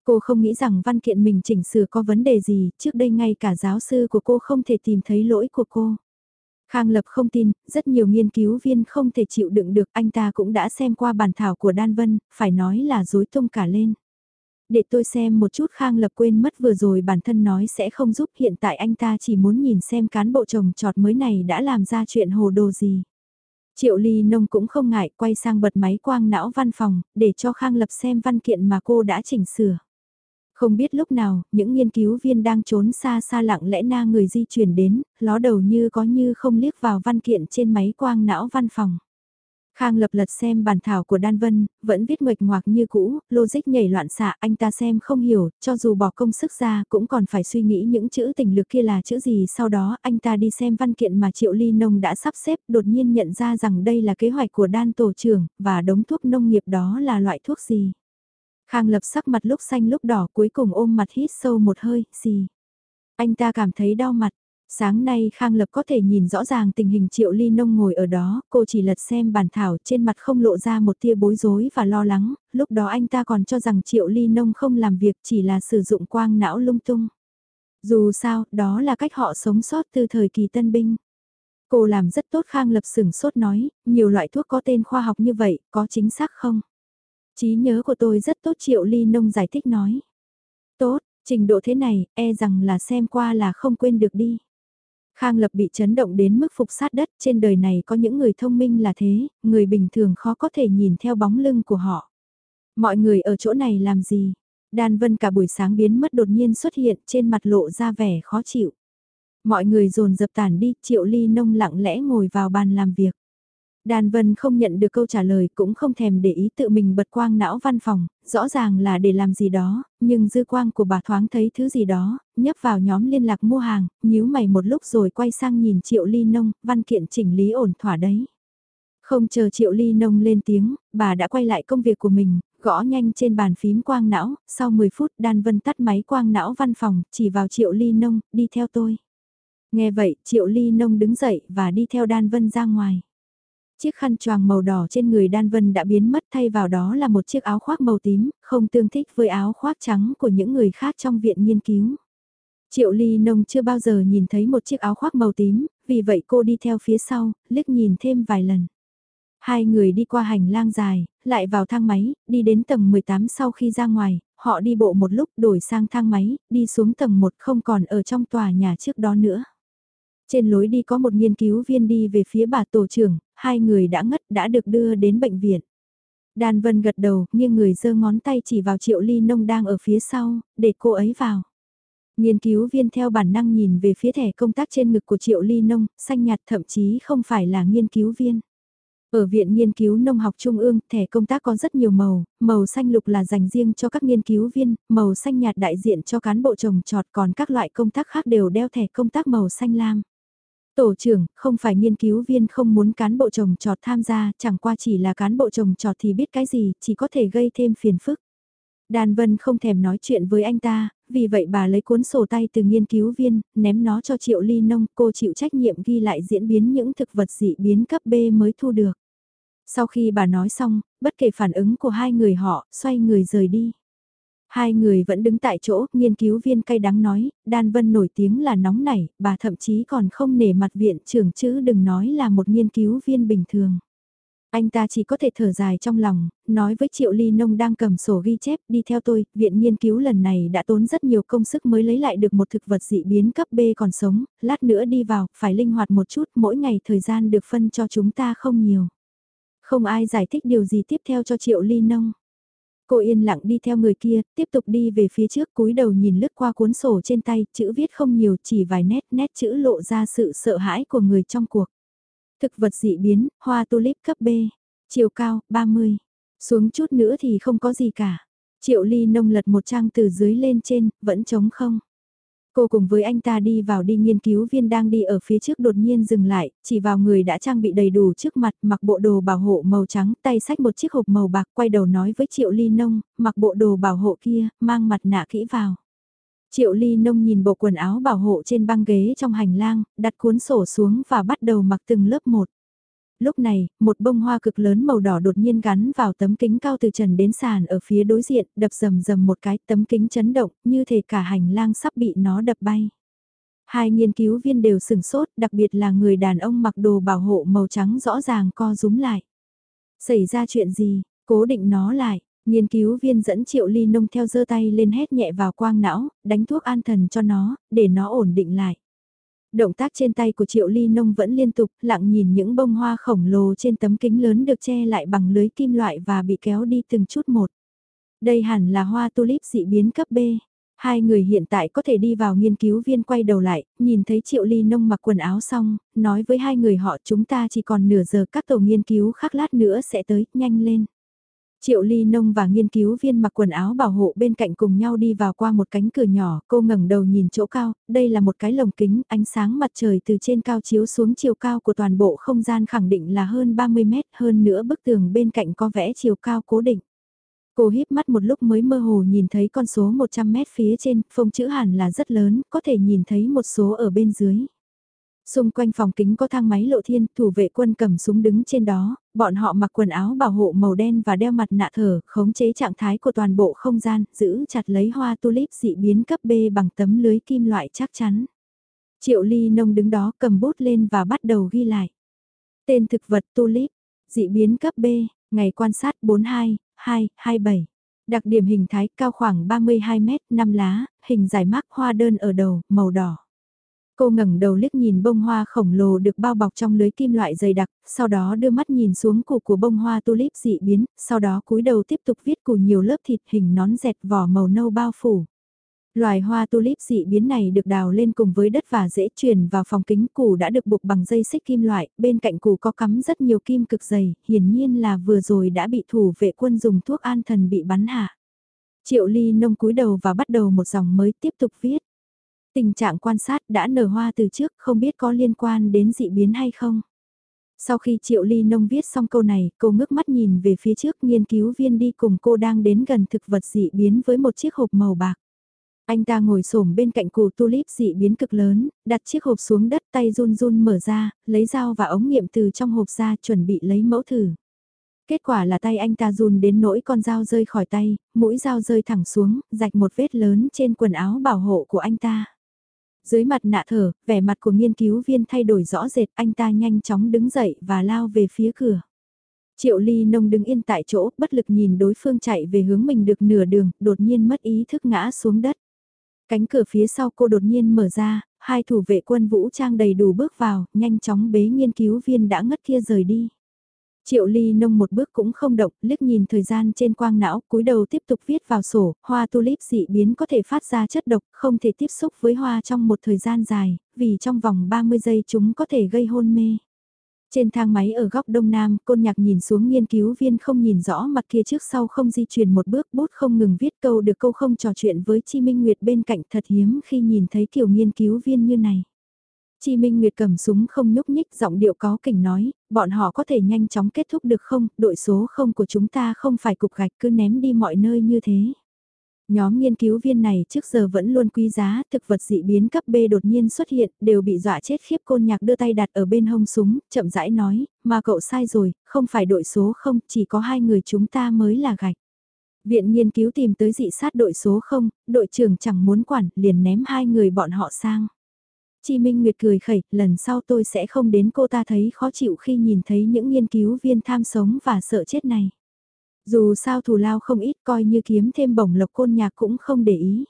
Cô không nghĩ rằng văn kiện mình chỉnh sửa có vấn đề gì, trước đây ngay cả giáo sư của cô không thể tìm thấy lỗi của cô. Khang Lập không tin, rất nhiều nghiên cứu viên không thể chịu đựng được, anh ta cũng đã xem qua bản thảo của Đan Vân, phải nói là dối tung cả lên. Để tôi xem một chút Khang Lập quên mất vừa rồi bản thân nói sẽ không giúp hiện tại anh ta chỉ muốn nhìn xem cán bộ chồng trọt mới này đã làm ra chuyện hồ đồ gì. Triệu Ly Nông cũng không ngại quay sang bật máy quang não văn phòng, để cho Khang Lập xem văn kiện mà cô đã chỉnh sửa. Không biết lúc nào, những nghiên cứu viên đang trốn xa xa lặng lẽ na người di chuyển đến, ló đầu như có như không liếc vào văn kiện trên máy quang não văn phòng. Khang lập lật xem bản thảo của Đan Vân, vẫn viết nguệch ngoạc như cũ, logic nhảy loạn xạ, anh ta xem không hiểu, cho dù bỏ công sức ra cũng còn phải suy nghĩ những chữ tình lực kia là chữ gì. Sau đó anh ta đi xem văn kiện mà Triệu Ly Nông đã sắp xếp, đột nhiên nhận ra rằng đây là kế hoạch của Đan Tổ trưởng, và đống thuốc nông nghiệp đó là loại thuốc gì. Khang lập sắc mặt lúc xanh lúc đỏ cuối cùng ôm mặt hít sâu một hơi, gì. Anh ta cảm thấy đau mặt, Sáng nay Khang Lập có thể nhìn rõ ràng tình hình Triệu Ly Nông ngồi ở đó, cô chỉ lật xem bản thảo trên mặt không lộ ra một tia bối rối và lo lắng, lúc đó anh ta còn cho rằng Triệu Ly Nông không làm việc chỉ là sử dụng quang não lung tung. Dù sao, đó là cách họ sống sót từ thời kỳ tân binh. Cô làm rất tốt Khang Lập sửng sốt nói, nhiều loại thuốc có tên khoa học như vậy, có chính xác không? Trí nhớ của tôi rất tốt Triệu Ly Nông giải thích nói. Tốt, trình độ thế này, e rằng là xem qua là không quên được đi. Khang Lập bị chấn động đến mức phục sát đất, trên đời này có những người thông minh là thế, người bình thường khó có thể nhìn theo bóng lưng của họ. Mọi người ở chỗ này làm gì? Đan Vân cả buổi sáng biến mất đột nhiên xuất hiện trên mặt lộ ra vẻ khó chịu. Mọi người dồn dập tản đi, Triệu Ly nông lặng lẽ ngồi vào bàn làm việc. Đan Vân không nhận được câu trả lời cũng không thèm để ý tự mình bật quang não văn phòng, rõ ràng là để làm gì đó, nhưng dư quang của bà thoáng thấy thứ gì đó, nhấp vào nhóm liên lạc mua hàng, nhíu mày một lúc rồi quay sang nhìn Triệu Ly Nông, văn kiện chỉnh lý ổn thỏa đấy. Không chờ Triệu Ly Nông lên tiếng, bà đã quay lại công việc của mình, gõ nhanh trên bàn phím quang não, sau 10 phút Đan Vân tắt máy quang não văn phòng, chỉ vào Triệu Ly Nông, đi theo tôi. Nghe vậy, Triệu Ly Nông đứng dậy và đi theo Đan Vân ra ngoài. Chiếc khăn choàng màu đỏ trên người Đan Vân đã biến mất thay vào đó là một chiếc áo khoác màu tím, không tương thích với áo khoác trắng của những người khác trong viện nghiên cứu. Triệu Ly Nông chưa bao giờ nhìn thấy một chiếc áo khoác màu tím, vì vậy cô đi theo phía sau, liếc nhìn thêm vài lần. Hai người đi qua hành lang dài, lại vào thang máy, đi đến tầng 18 sau khi ra ngoài, họ đi bộ một lúc đổi sang thang máy, đi xuống tầng 1 không còn ở trong tòa nhà trước đó nữa. Trên lối đi có một nghiên cứu viên đi về phía bà tổ trưởng, hai người đã ngất đã được đưa đến bệnh viện. Đan Vân gật đầu, nghiêng người giơ ngón tay chỉ vào Triệu Ly Nông đang ở phía sau, để cô ấy vào. Nghiên cứu viên theo bản năng nhìn về phía thẻ công tác trên ngực của Triệu Ly Nông, xanh nhạt thậm chí không phải là nghiên cứu viên. Ở Viện Nghiên cứu Nông học Trung ương, thẻ công tác có rất nhiều màu, màu xanh lục là dành riêng cho các nghiên cứu viên, màu xanh nhạt đại diện cho cán bộ trồng trọt còn các loại công tác khác đều đeo thẻ công tác màu xanh lam. Tổ trưởng, không phải nghiên cứu viên không muốn cán bộ trồng trọt tham gia, chẳng qua chỉ là cán bộ trồng trọt thì biết cái gì, chỉ có thể gây thêm phiền phức. Đan Vân không thèm nói chuyện với anh ta, vì vậy bà lấy cuốn sổ tay từ nghiên cứu viên, ném nó cho Triệu Ly Nông, cô chịu trách nhiệm ghi lại diễn biến những thực vật dị biến cấp B mới thu được. Sau khi bà nói xong, bất kể phản ứng của hai người họ, xoay người rời đi. Hai người vẫn đứng tại chỗ, nghiên cứu viên cay đắng nói, Đan Vân nổi tiếng là nóng nảy, bà thậm chí còn không nể mặt viện trưởng chứ đừng nói là một nghiên cứu viên bình thường. Anh ta chỉ có thể thở dài trong lòng, nói với Triệu Ly Nông đang cầm sổ ghi chép đi theo tôi, viện nghiên cứu lần này đã tốn rất nhiều công sức mới lấy lại được một thực vật dị biến cấp B còn sống, lát nữa đi vào, phải linh hoạt một chút, mỗi ngày thời gian được phân cho chúng ta không nhiều. Không ai giải thích điều gì tiếp theo cho Triệu Ly Nông. Cô yên lặng đi theo người kia, tiếp tục đi về phía trước cúi đầu nhìn lướt qua cuốn sổ trên tay, chữ viết không nhiều chỉ vài nét, nét chữ lộ ra sự sợ hãi của người trong cuộc. Thực vật dị biến, hoa tulip cấp B. Chiều cao, 30. Xuống chút nữa thì không có gì cả. Triệu ly nông lật một trang từ dưới lên trên, vẫn trống không. Cô cùng với anh ta đi vào đi nghiên cứu viên đang đi ở phía trước đột nhiên dừng lại, chỉ vào người đã trang bị đầy đủ trước mặt, mặc bộ đồ bảo hộ màu trắng, tay sách một chiếc hộp màu bạc, quay đầu nói với Triệu Ly Nông, mặc bộ đồ bảo hộ kia, mang mặt nạ kỹ vào. Triệu Ly Nông nhìn bộ quần áo bảo hộ trên băng ghế trong hành lang, đặt cuốn sổ xuống và bắt đầu mặc từng lớp một. Lúc này, một bông hoa cực lớn màu đỏ đột nhiên gắn vào tấm kính cao từ trần đến sàn ở phía đối diện, đập rầm rầm một cái tấm kính chấn động, như thể cả hành lang sắp bị nó đập bay. Hai nghiên cứu viên đều sửng sốt, đặc biệt là người đàn ông mặc đồ bảo hộ màu trắng rõ ràng co rúm lại. Xảy ra chuyện gì, cố định nó lại, nghiên cứu viên dẫn triệu ly nông theo giơ tay lên hét nhẹ vào quang não, đánh thuốc an thần cho nó, để nó ổn định lại. Động tác trên tay của Triệu Ly Nông vẫn liên tục, lặng nhìn những bông hoa khổng lồ trên tấm kính lớn được che lại bằng lưới kim loại và bị kéo đi từng chút một. Đây hẳn là hoa tulip dị biến cấp B. Hai người hiện tại có thể đi vào nghiên cứu viên quay đầu lại, nhìn thấy Triệu Ly Nông mặc quần áo xong, nói với hai người họ chúng ta chỉ còn nửa giờ các tổ nghiên cứu khác lát nữa sẽ tới, nhanh lên. Triệu Ly Nông và nghiên cứu viên mặc quần áo bảo hộ bên cạnh cùng nhau đi vào qua một cánh cửa nhỏ, cô ngẩng đầu nhìn chỗ cao, đây là một cái lồng kính, ánh sáng mặt trời từ trên cao chiếu xuống chiều cao của toàn bộ không gian khẳng định là hơn 30 mét, hơn nữa bức tường bên cạnh có vẽ chiều cao cố định. Cô híp mắt một lúc mới mơ hồ nhìn thấy con số 100 mét phía trên, phông chữ hẳn là rất lớn, có thể nhìn thấy một số ở bên dưới. Xung quanh phòng kính có thang máy lộ thiên, thủ vệ quân cầm súng đứng trên đó, bọn họ mặc quần áo bảo hộ màu đen và đeo mặt nạ thở, khống chế trạng thái của toàn bộ không gian, giữ chặt lấy hoa tulip dị biến cấp B bằng tấm lưới kim loại chắc chắn. Triệu ly nông đứng đó cầm bút lên và bắt đầu ghi lại. Tên thực vật tulip, dị biến cấp B, ngày quan sát 42, 2, 27. Đặc điểm hình thái cao khoảng 32 mét, 5 lá, hình giải mác hoa đơn ở đầu, màu đỏ. Cô ngẩng đầu liếc nhìn bông hoa khổng lồ được bao bọc trong lưới kim loại dày đặc, sau đó đưa mắt nhìn xuống củ của bông hoa tulip dị biến, sau đó cúi đầu tiếp tục viết củ nhiều lớp thịt hình nón dẹt vỏ màu nâu bao phủ. Loài hoa tulip dị biến này được đào lên cùng với đất và dễ truyền vào phòng kính củ đã được buộc bằng dây xích kim loại, bên cạnh củ có cắm rất nhiều kim cực dày, hiển nhiên là vừa rồi đã bị thủ vệ quân dùng thuốc an thần bị bắn hạ. Triệu ly nông cúi đầu và bắt đầu một dòng mới tiếp tục viết. Tình trạng quan sát đã nở hoa từ trước không biết có liên quan đến dị biến hay không. Sau khi Triệu Ly Nông viết xong câu này, cô ngước mắt nhìn về phía trước nghiên cứu viên đi cùng cô đang đến gần thực vật dị biến với một chiếc hộp màu bạc. Anh ta ngồi xổm bên cạnh củ tulip dị biến cực lớn, đặt chiếc hộp xuống đất tay run run mở ra, lấy dao và ống nghiệm từ trong hộp ra chuẩn bị lấy mẫu thử. Kết quả là tay anh ta run đến nỗi con dao rơi khỏi tay, mũi dao rơi thẳng xuống, rạch một vết lớn trên quần áo bảo hộ của anh ta. Dưới mặt nạ thở, vẻ mặt của nghiên cứu viên thay đổi rõ rệt, anh ta nhanh chóng đứng dậy và lao về phía cửa. Triệu ly nông đứng yên tại chỗ, bất lực nhìn đối phương chạy về hướng mình được nửa đường, đột nhiên mất ý thức ngã xuống đất. Cánh cửa phía sau cô đột nhiên mở ra, hai thủ vệ quân vũ trang đầy đủ bước vào, nhanh chóng bế nghiên cứu viên đã ngất kia rời đi. Triệu ly nông một bước cũng không động, liếc nhìn thời gian trên quang não, cúi đầu tiếp tục viết vào sổ, hoa tulip dị biến có thể phát ra chất độc, không thể tiếp xúc với hoa trong một thời gian dài, vì trong vòng 30 giây chúng có thể gây hôn mê. Trên thang máy ở góc đông nam, côn nhạc nhìn xuống nghiên cứu viên không nhìn rõ mặt kia trước sau không di chuyển một bước bút không ngừng viết câu được câu không trò chuyện với Chi Minh Nguyệt bên cạnh thật hiếm khi nhìn thấy kiểu nghiên cứu viên như này. Chi Minh Nguyệt cầm súng không nhúc nhích giọng điệu có kỉnh nói, bọn họ có thể nhanh chóng kết thúc được không, đội số không của chúng ta không phải cục gạch cứ ném đi mọi nơi như thế. Nhóm nghiên cứu viên này trước giờ vẫn luôn quý giá, thực vật dị biến cấp B đột nhiên xuất hiện, đều bị dọa chết khiếp côn nhạc đưa tay đặt ở bên hông súng, chậm rãi nói, mà cậu sai rồi, không phải đội số không, chỉ có hai người chúng ta mới là gạch. Viện nghiên cứu tìm tới dị sát đội số không, đội trưởng chẳng muốn quản, liền ném hai người bọn họ sang. Chi Minh Nguyệt cười khẩy, lần sau tôi sẽ không đến cô ta thấy khó chịu khi nhìn thấy những nghiên cứu viên tham sống và sợ chết này. Dù sao thù lao không ít coi như kiếm thêm bổng lộc côn nhạc cũng không để ý.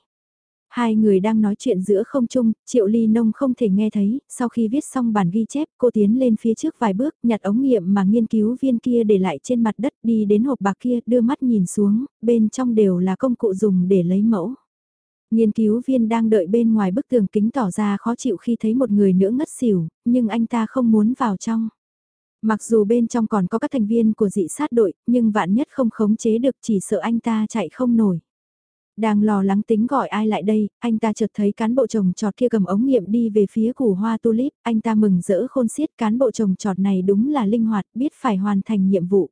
Hai người đang nói chuyện giữa không trung, Triệu Ly Nông không thể nghe thấy, sau khi viết xong bản ghi chép cô tiến lên phía trước vài bước, nhặt ống nghiệm mà nghiên cứu viên kia để lại trên mặt đất đi đến hộp bạc kia, đưa mắt nhìn xuống, bên trong đều là công cụ dùng để lấy mẫu. Nghiên cứu viên đang đợi bên ngoài bức tường kính tỏ ra khó chịu khi thấy một người nữa ngất xỉu, nhưng anh ta không muốn vào trong. Mặc dù bên trong còn có các thành viên của dị sát đội, nhưng vạn nhất không khống chế được chỉ sợ anh ta chạy không nổi. Đang lo lắng tính gọi ai lại đây, anh ta chợt thấy cán bộ trồng trọt kia cầm ống nghiệm đi về phía củ hoa tulip, anh ta mừng rỡ khôn xiết cán bộ trồng trọt này đúng là linh hoạt, biết phải hoàn thành nhiệm vụ.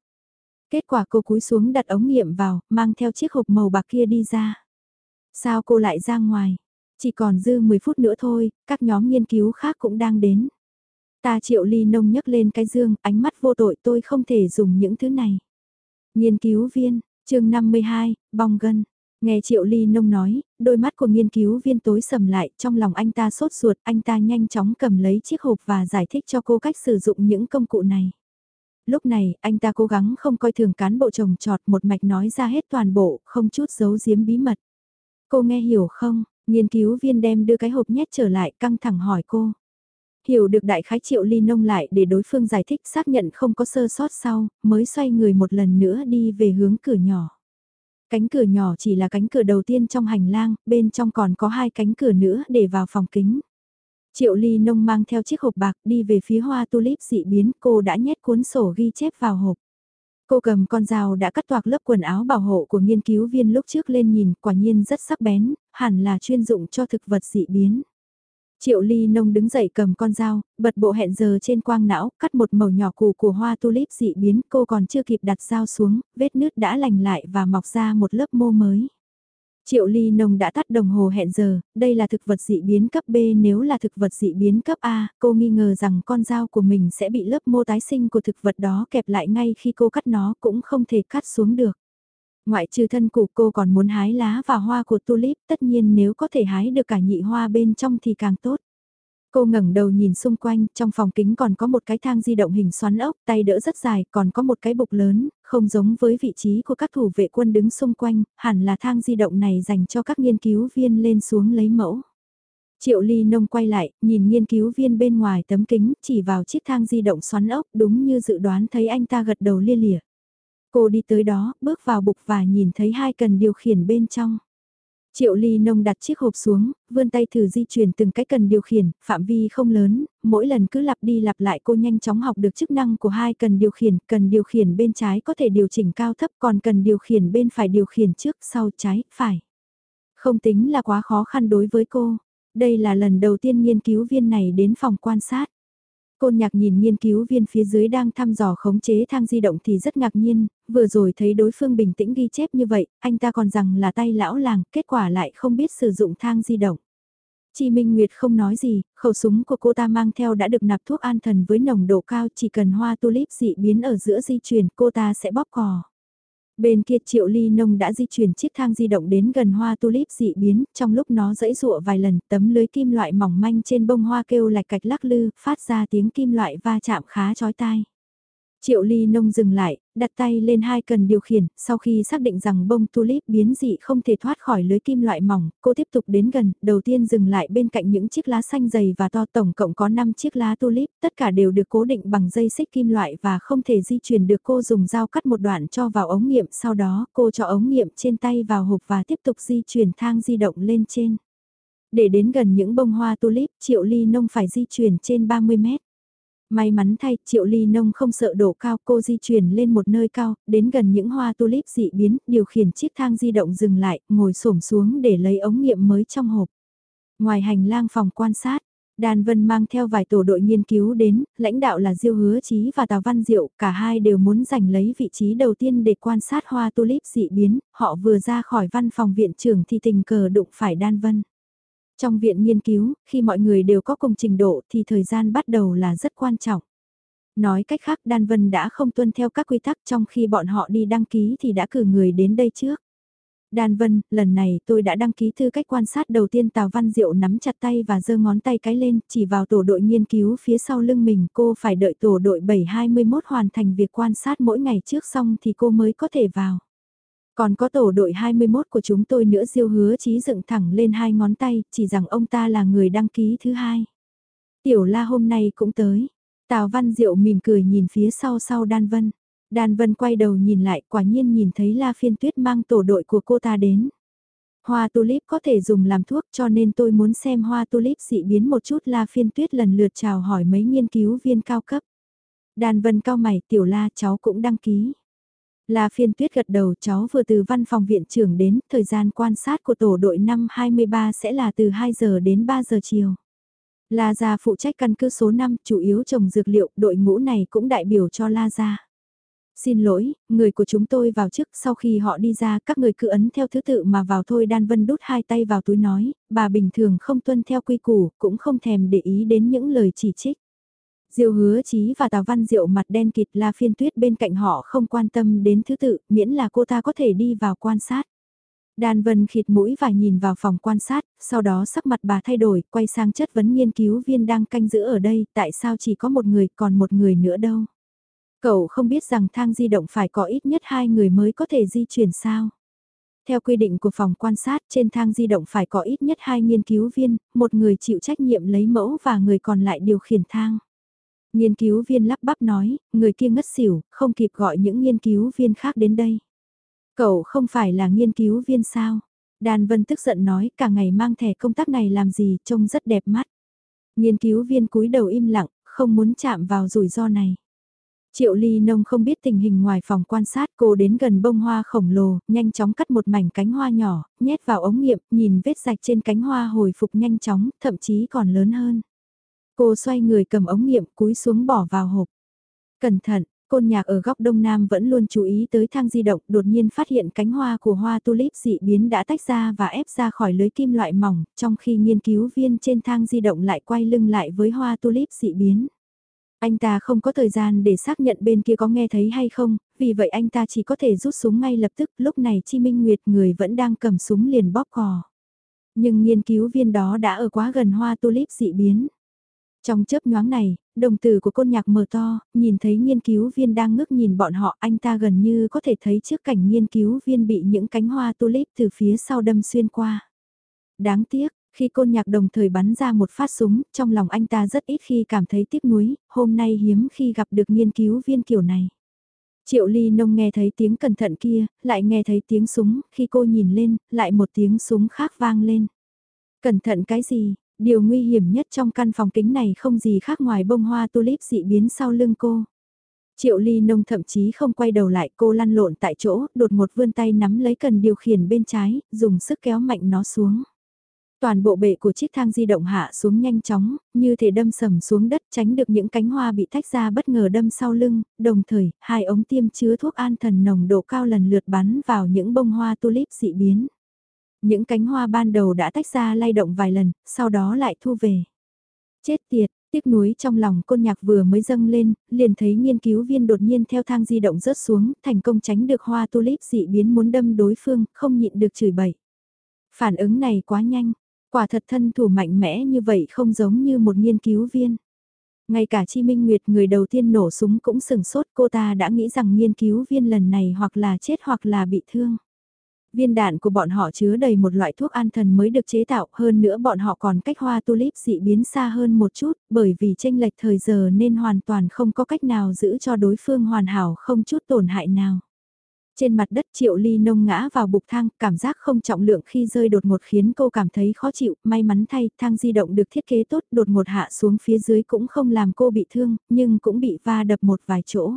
Kết quả cô cúi xuống đặt ống nghiệm vào, mang theo chiếc hộp màu bạc kia đi ra. Sao cô lại ra ngoài? Chỉ còn dư 10 phút nữa thôi, các nhóm nghiên cứu khác cũng đang đến. Ta triệu ly nông nhấc lên cái dương, ánh mắt vô tội tôi không thể dùng những thứ này. Nghiên cứu viên, chương 52, bong gân. Nghe Triệu Ly Nông nói, đôi mắt của nghiên cứu viên tối sầm lại, trong lòng anh ta sốt ruột, anh ta nhanh chóng cầm lấy chiếc hộp và giải thích cho cô cách sử dụng những công cụ này. Lúc này, anh ta cố gắng không coi thường cán bộ trồng trọt một mạch nói ra hết toàn bộ, không chút giấu giếm bí mật. Cô nghe hiểu không? Nghiên cứu viên đem đưa cái hộp nhét trở lại căng thẳng hỏi cô. Hiểu được đại khái triệu ly nông lại để đối phương giải thích xác nhận không có sơ sót sau, mới xoay người một lần nữa đi về hướng cửa nhỏ. Cánh cửa nhỏ chỉ là cánh cửa đầu tiên trong hành lang, bên trong còn có hai cánh cửa nữa để vào phòng kính. Triệu ly nông mang theo chiếc hộp bạc đi về phía hoa tulip dị biến, cô đã nhét cuốn sổ ghi chép vào hộp. Cô cầm con dao đã cắt toạc lớp quần áo bảo hộ của nghiên cứu viên lúc trước lên nhìn, quả nhiên rất sắc bén, hẳn là chuyên dụng cho thực vật dị biến. Triệu ly nông đứng dậy cầm con dao, bật bộ hẹn giờ trên quang não, cắt một màu nhỏ củ của hoa tulip dị biến, cô còn chưa kịp đặt dao xuống, vết nứt đã lành lại và mọc ra một lớp mô mới. Triệu ly nông đã tắt đồng hồ hẹn giờ, đây là thực vật dị biến cấp B nếu là thực vật dị biến cấp A, cô nghi ngờ rằng con dao của mình sẽ bị lớp mô tái sinh của thực vật đó kẹp lại ngay khi cô cắt nó cũng không thể cắt xuống được. Ngoại trừ thân củ cô còn muốn hái lá và hoa của tulip, tất nhiên nếu có thể hái được cả nhị hoa bên trong thì càng tốt. Cô ngẩng đầu nhìn xung quanh, trong phòng kính còn có một cái thang di động hình xoắn ốc, tay đỡ rất dài, còn có một cái bục lớn, không giống với vị trí của các thủ vệ quân đứng xung quanh, hẳn là thang di động này dành cho các nghiên cứu viên lên xuống lấy mẫu. Triệu Ly Nông quay lại, nhìn nghiên cứu viên bên ngoài tấm kính, chỉ vào chiếc thang di động xoắn ốc, đúng như dự đoán thấy anh ta gật đầu lia lịa. Cô đi tới đó, bước vào bục và nhìn thấy hai cần điều khiển bên trong. Triệu ly nông đặt chiếc hộp xuống, vươn tay thử di chuyển từng cái cần điều khiển, phạm vi không lớn, mỗi lần cứ lặp đi lặp lại cô nhanh chóng học được chức năng của hai cần điều khiển, cần điều khiển bên trái có thể điều chỉnh cao thấp còn cần điều khiển bên phải điều khiển trước, sau, trái, phải. Không tính là quá khó khăn đối với cô. Đây là lần đầu tiên nghiên cứu viên này đến phòng quan sát. Côn nhạc nhìn nghiên cứu viên phía dưới đang thăm dò khống chế thang di động thì rất ngạc nhiên, vừa rồi thấy đối phương bình tĩnh ghi chép như vậy, anh ta còn rằng là tay lão làng, kết quả lại không biết sử dụng thang di động. Chi Minh Nguyệt không nói gì, khẩu súng của cô ta mang theo đã được nạp thuốc an thần với nồng độ cao chỉ cần hoa tulip dị biến ở giữa di chuyển cô ta sẽ bóp cò. Bên kia Triệu Ly Nông đã di chuyển chiếc thang di động đến gần hoa tulip dị biến, trong lúc nó dẫy dụa vài lần, tấm lưới kim loại mỏng manh trên bông hoa kêu lạch cạch lắc lư, phát ra tiếng kim loại va chạm khá chói tai. Triệu ly nông dừng lại, đặt tay lên hai cần điều khiển, sau khi xác định rằng bông tulip biến dị không thể thoát khỏi lưới kim loại mỏng, cô tiếp tục đến gần, đầu tiên dừng lại bên cạnh những chiếc lá xanh dày và to tổng cộng có 5 chiếc lá tulip, tất cả đều được cố định bằng dây xích kim loại và không thể di chuyển được cô dùng dao cắt một đoạn cho vào ống nghiệm, sau đó cô cho ống nghiệm trên tay vào hộp và tiếp tục di chuyển thang di động lên trên. Để đến gần những bông hoa tulip, triệu ly nông phải di chuyển trên 30 mét. May mắn thay, Triệu Ly Nông không sợ độ cao, cô di chuyển lên một nơi cao, đến gần những hoa tulip dị biến, điều khiển chiếc thang di động dừng lại, ngồi xổm xuống để lấy ống nghiệm mới trong hộp. Ngoài hành lang phòng quan sát, Đàn Vân mang theo vài tổ đội nghiên cứu đến, lãnh đạo là Diêu Hứa Chí và Tào Văn Diệu, cả hai đều muốn giành lấy vị trí đầu tiên để quan sát hoa tulip dị biến, họ vừa ra khỏi văn phòng viện trưởng thì tình cờ đụng phải Đan Vân. Trong viện nghiên cứu, khi mọi người đều có cùng trình độ thì thời gian bắt đầu là rất quan trọng. Nói cách khác Đan Vân đã không tuân theo các quy tắc trong khi bọn họ đi đăng ký thì đã cử người đến đây trước. Đan Vân, lần này tôi đã đăng ký thư cách quan sát đầu tiên Tào Văn Diệu nắm chặt tay và giơ ngón tay cái lên, chỉ vào tổ đội nghiên cứu phía sau lưng mình cô phải đợi tổ đội 721 hoàn thành việc quan sát mỗi ngày trước xong thì cô mới có thể vào. Còn có tổ đội 21 của chúng tôi nữa diêu hứa chí dựng thẳng lên hai ngón tay, chỉ rằng ông ta là người đăng ký thứ hai. Tiểu la hôm nay cũng tới. Tào Văn Diệu mỉm cười nhìn phía sau sau Đan Vân. Đan Vân quay đầu nhìn lại quả nhiên nhìn thấy La Phiên Tuyết mang tổ đội của cô ta đến. Hoa tulip có thể dùng làm thuốc cho nên tôi muốn xem hoa tulip dị biến một chút La Phiên Tuyết lần lượt chào hỏi mấy nghiên cứu viên cao cấp. Đan Vân cao mày, tiểu la cháu cũng đăng ký. La phiên tuyết gật đầu cháu vừa từ văn phòng viện trưởng đến, thời gian quan sát của tổ đội năm 23 sẽ là từ 2 giờ đến 3 giờ chiều. La Gia phụ trách căn cứ số 5, chủ yếu trồng dược liệu, đội ngũ này cũng đại biểu cho La Gia. Xin lỗi, người của chúng tôi vào trước, sau khi họ đi ra, các người cứ ấn theo thứ tự mà vào thôi Đan Vân đút hai tay vào túi nói, bà bình thường không tuân theo quy củ, cũng không thèm để ý đến những lời chỉ trích. Diêu hứa chí và Tào Văn Diệu mặt đen kịt la phiên tuyết bên cạnh họ không quan tâm đến thứ tự, miễn là cô ta có thể đi vào quan sát. Đan Vân khịt mũi và nhìn vào phòng quan sát, sau đó sắc mặt bà thay đổi, quay sang chất vấn nghiên cứu viên đang canh giữ ở đây, tại sao chỉ có một người còn một người nữa đâu. Cậu không biết rằng thang di động phải có ít nhất hai người mới có thể di chuyển sao. Theo quy định của phòng quan sát trên thang di động phải có ít nhất hai nghiên cứu viên, một người chịu trách nhiệm lấy mẫu và người còn lại điều khiển thang. Nghiên cứu viên lắp bắp nói, người kia ngất xỉu, không kịp gọi những nghiên cứu viên khác đến đây. Cậu không phải là nghiên cứu viên sao? Đan Vân tức giận nói cả ngày mang thẻ công tác này làm gì trông rất đẹp mắt. Nghiên cứu viên cúi đầu im lặng, không muốn chạm vào rủi ro này. Triệu Ly Nông không biết tình hình ngoài phòng quan sát cô đến gần bông hoa khổng lồ, nhanh chóng cắt một mảnh cánh hoa nhỏ, nhét vào ống nghiệm, nhìn vết rạch trên cánh hoa hồi phục nhanh chóng, thậm chí còn lớn hơn. Cô xoay người cầm ống nghiệm cúi xuống bỏ vào hộp. Cẩn thận, côn nhạc ở góc đông nam vẫn luôn chú ý tới thang di động, đột nhiên phát hiện cánh hoa của hoa tulip dị biến đã tách ra và ép ra khỏi lưới kim loại mỏng, trong khi nghiên cứu viên trên thang di động lại quay lưng lại với hoa tulip dị biến. Anh ta không có thời gian để xác nhận bên kia có nghe thấy hay không, vì vậy anh ta chỉ có thể rút súng ngay lập tức, lúc này Chi Minh Nguyệt người vẫn đang cầm súng liền bóp cò. Nhưng nghiên cứu viên đó đã ở quá gần hoa tulip dị biến. Trong chớp nhoáng này, đồng tử của côn nhạc mở to, nhìn thấy nghiên cứu viên đang ngước nhìn bọn họ, anh ta gần như có thể thấy trước cảnh nghiên cứu viên bị những cánh hoa tulip từ phía sau đâm xuyên qua. Đáng tiếc, khi côn nhạc đồng thời bắn ra một phát súng, trong lòng anh ta rất ít khi cảm thấy tiếc nuối, hôm nay hiếm khi gặp được nghiên cứu viên kiểu này. Triệu ly nông nghe thấy tiếng cẩn thận kia, lại nghe thấy tiếng súng, khi cô nhìn lên, lại một tiếng súng khác vang lên. Cẩn thận cái gì, điều nguy hiểm nhất trong căn phòng kính này không gì khác ngoài bông hoa tulip dị biến sau lưng cô. Triệu ly nông thậm chí không quay đầu lại cô lăn lộn tại chỗ, đột ngột vươn tay nắm lấy cần điều khiển bên trái, dùng sức kéo mạnh nó xuống. Toàn bộ bệ của chiếc thang di động hạ xuống nhanh chóng, như thể đâm sầm xuống đất tránh được những cánh hoa bị tách ra bất ngờ đâm sau lưng, đồng thời, hai ống tiêm chứa thuốc an thần nồng độ cao lần lượt bắn vào những bông hoa tulip dị biến. Những cánh hoa ban đầu đã tách ra lay động vài lần, sau đó lại thu về. Chết tiệt, tiếc nuối trong lòng côn nhạc vừa mới dâng lên, liền thấy nghiên cứu viên đột nhiên theo thang di động rớt xuống, thành công tránh được hoa tulip dị biến muốn đâm đối phương, không nhịn được chửi bậy. Phản ứng này quá nhanh, Quả thật thân thủ mạnh mẽ như vậy không giống như một nghiên cứu viên. Ngay cả Chi Minh Nguyệt người đầu tiên nổ súng cũng sừng sốt cô ta đã nghĩ rằng nghiên cứu viên lần này hoặc là chết hoặc là bị thương. Viên đạn của bọn họ chứa đầy một loại thuốc an thần mới được chế tạo hơn nữa bọn họ còn cách hoa tulip dị biến xa hơn một chút bởi vì tranh lệch thời giờ nên hoàn toàn không có cách nào giữ cho đối phương hoàn hảo không chút tổn hại nào. Trên mặt đất triệu ly nông ngã vào bục thang, cảm giác không trọng lượng khi rơi đột ngột khiến cô cảm thấy khó chịu, may mắn thay, thang di động được thiết kế tốt, đột ngột hạ xuống phía dưới cũng không làm cô bị thương, nhưng cũng bị va đập một vài chỗ.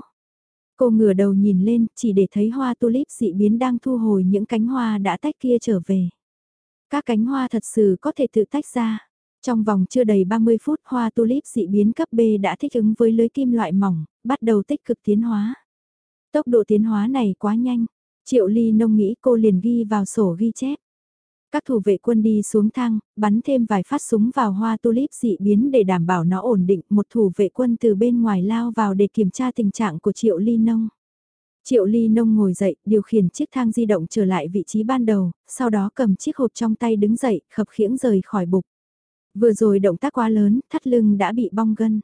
Cô ngửa đầu nhìn lên, chỉ để thấy hoa tulip dị biến đang thu hồi những cánh hoa đã tách kia trở về. Các cánh hoa thật sự có thể tự tách ra. Trong vòng chưa đầy 30 phút hoa tulip dị biến cấp B đã thích ứng với lưới kim loại mỏng, bắt đầu tích cực tiến hóa. Tốc độ tiến hóa này quá nhanh, triệu ly nông nghĩ cô liền ghi vào sổ ghi chép. Các thủ vệ quân đi xuống thang, bắn thêm vài phát súng vào hoa tulip dị biến để đảm bảo nó ổn định. Một thủ vệ quân từ bên ngoài lao vào để kiểm tra tình trạng của triệu ly nông. Triệu ly nông ngồi dậy, điều khiển chiếc thang di động trở lại vị trí ban đầu, sau đó cầm chiếc hộp trong tay đứng dậy, khập khiễng rời khỏi bục. Vừa rồi động tác quá lớn, thắt lưng đã bị bong gân.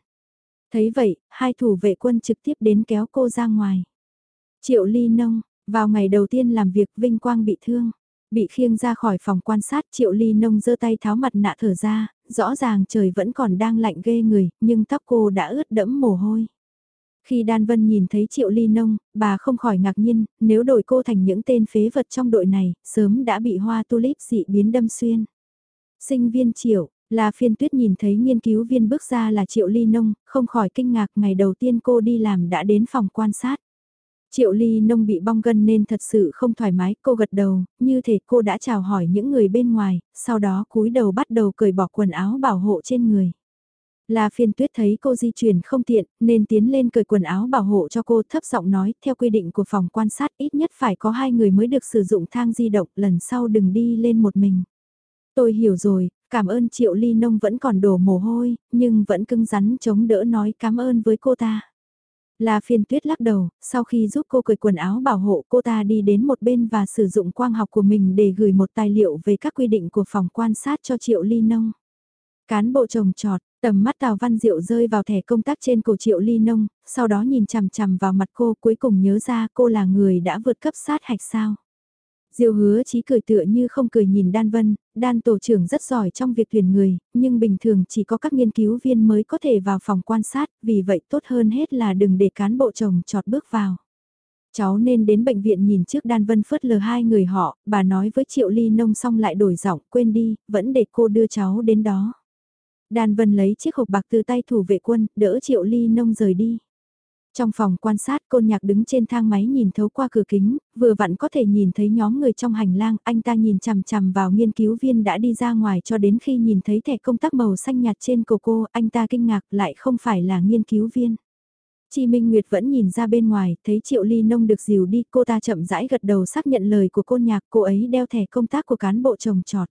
Thấy vậy, hai thủ vệ quân trực tiếp đến kéo cô ra ngoài. Triệu Ly Nông, vào ngày đầu tiên làm việc Vinh Quang bị thương. Bị khiêng ra khỏi phòng quan sát Triệu Ly Nông giơ tay tháo mặt nạ thở ra, rõ ràng trời vẫn còn đang lạnh ghê người, nhưng tóc cô đã ướt đẫm mồ hôi. Khi Đan Vân nhìn thấy Triệu Ly Nông, bà không khỏi ngạc nhiên, nếu đổi cô thành những tên phế vật trong đội này, sớm đã bị hoa tulip dị biến đâm xuyên. Sinh viên Triệu, là phiên tuyết nhìn thấy nghiên cứu viên bước ra là Triệu Ly Nông, không khỏi kinh ngạc ngày đầu tiên cô đi làm đã đến phòng quan sát. Triệu Ly Nông bị bong gân nên thật sự không thoải mái, cô gật đầu, như thể cô đã chào hỏi những người bên ngoài, sau đó cúi đầu bắt đầu cởi bỏ quần áo bảo hộ trên người. La phiên tuyết thấy cô di chuyển không tiện, nên tiến lên cởi quần áo bảo hộ cho cô thấp giọng nói, theo quy định của phòng quan sát ít nhất phải có hai người mới được sử dụng thang di động, lần sau đừng đi lên một mình. Tôi hiểu rồi, cảm ơn Triệu Ly Nông vẫn còn đổ mồ hôi, nhưng vẫn cứng rắn chống đỡ nói cảm ơn với cô ta. La phiên tuyết lắc đầu, sau khi giúp cô cởi quần áo bảo hộ cô ta đi đến một bên và sử dụng quang học của mình để gửi một tài liệu về các quy định của phòng quan sát cho Triệu Ly Nông. Cán bộ trồng trọt, tầm mắt Tào Văn Diệu rơi vào thẻ công tác trên cổ Triệu Ly Nông, sau đó nhìn chằm chằm vào mặt cô cuối cùng nhớ ra cô là người đã vượt cấp sát hạch sao. Diêu hứa chí cười tựa như không cười nhìn Đan Vân, Đan tổ trưởng rất giỏi trong việc tuyển người, nhưng bình thường chỉ có các nghiên cứu viên mới có thể vào phòng quan sát, vì vậy tốt hơn hết là đừng để cán bộ chồng trọt bước vào. Cháu nên đến bệnh viện nhìn trước Đan Vân phớt lờ hai người họ, bà nói với Triệu Ly Nông xong lại đổi giọng, quên đi, vẫn để cô đưa cháu đến đó. Đan Vân lấy chiếc hộp bạc từ tay thủ vệ quân, đỡ Triệu Ly Nông rời đi. Trong phòng quan sát côn nhạc đứng trên thang máy nhìn thấu qua cửa kính, vừa vặn có thể nhìn thấy nhóm người trong hành lang, anh ta nhìn chằm chằm vào nghiên cứu viên đã đi ra ngoài cho đến khi nhìn thấy thẻ công tác màu xanh nhạt trên cổ cô, anh ta kinh ngạc lại không phải là nghiên cứu viên. Chi Minh Nguyệt vẫn nhìn ra bên ngoài, thấy Triệu Ly Nông được dìu đi, cô ta chậm rãi gật đầu xác nhận lời của côn nhạc, cô ấy đeo thẻ công tác của cán bộ trồng trọt.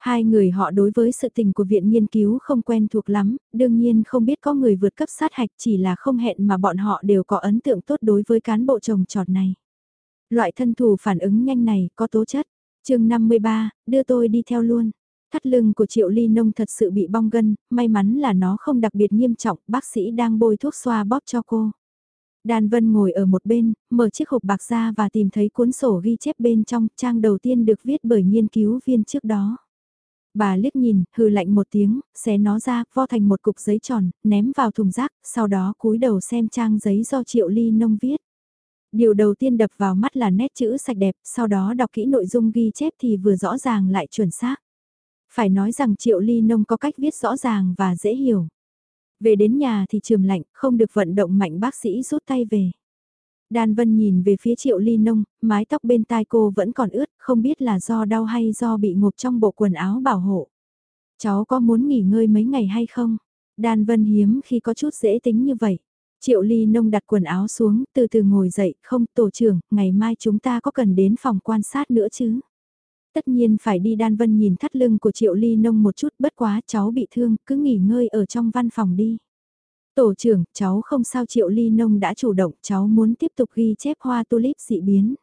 Hai người họ đối với sự tình của viện nghiên cứu không quen thuộc lắm, đương nhiên không biết có người vượt cấp sát hạch chỉ là không hẹn mà bọn họ đều có ấn tượng tốt đối với cán bộ trồng trọt này. Loại thân thủ phản ứng nhanh này có tố chất. chương 53, đưa tôi đi theo luôn. Thắt lưng của Triệu Ly Nông thật sự bị bong gân, may mắn là nó không đặc biệt nghiêm trọng, bác sĩ đang bôi thuốc xoa bóp cho cô. Đan Vân ngồi ở một bên, mở chiếc hộp bạc ra và tìm thấy cuốn sổ ghi chép bên trong, trang đầu tiên được viết bởi nghiên cứu viên trước đó. Bà liếc nhìn, hừ lạnh một tiếng, xé nó ra, vo thành một cục giấy tròn, ném vào thùng rác, sau đó cúi đầu xem trang giấy do Triệu Ly Nông viết. Điều đầu tiên đập vào mắt là nét chữ sạch đẹp, sau đó đọc kỹ nội dung ghi chép thì vừa rõ ràng lại chuẩn xác. Phải nói rằng Triệu Ly Nông có cách viết rõ ràng và dễ hiểu. Về đến nhà thì trường lạnh, không được vận động mạnh bác sĩ rút tay về. Đan Vân nhìn về phía Triệu Ly Nông, mái tóc bên tai cô vẫn còn ướt, không biết là do đau hay do bị ngộp trong bộ quần áo bảo hộ. Cháu có muốn nghỉ ngơi mấy ngày hay không? Đan Vân hiếm khi có chút dễ tính như vậy. Triệu Ly Nông đặt quần áo xuống, từ từ ngồi dậy, không, tổ trưởng, ngày mai chúng ta có cần đến phòng quan sát nữa chứ? Tất nhiên phải đi Đan Vân nhìn thắt lưng của Triệu Ly Nông một chút, bất quá cháu bị thương, cứ nghỉ ngơi ở trong văn phòng đi. Tổ trưởng, cháu không sao Triệu Ly Nông đã chủ động, cháu muốn tiếp tục ghi chép hoa tulip dị biến.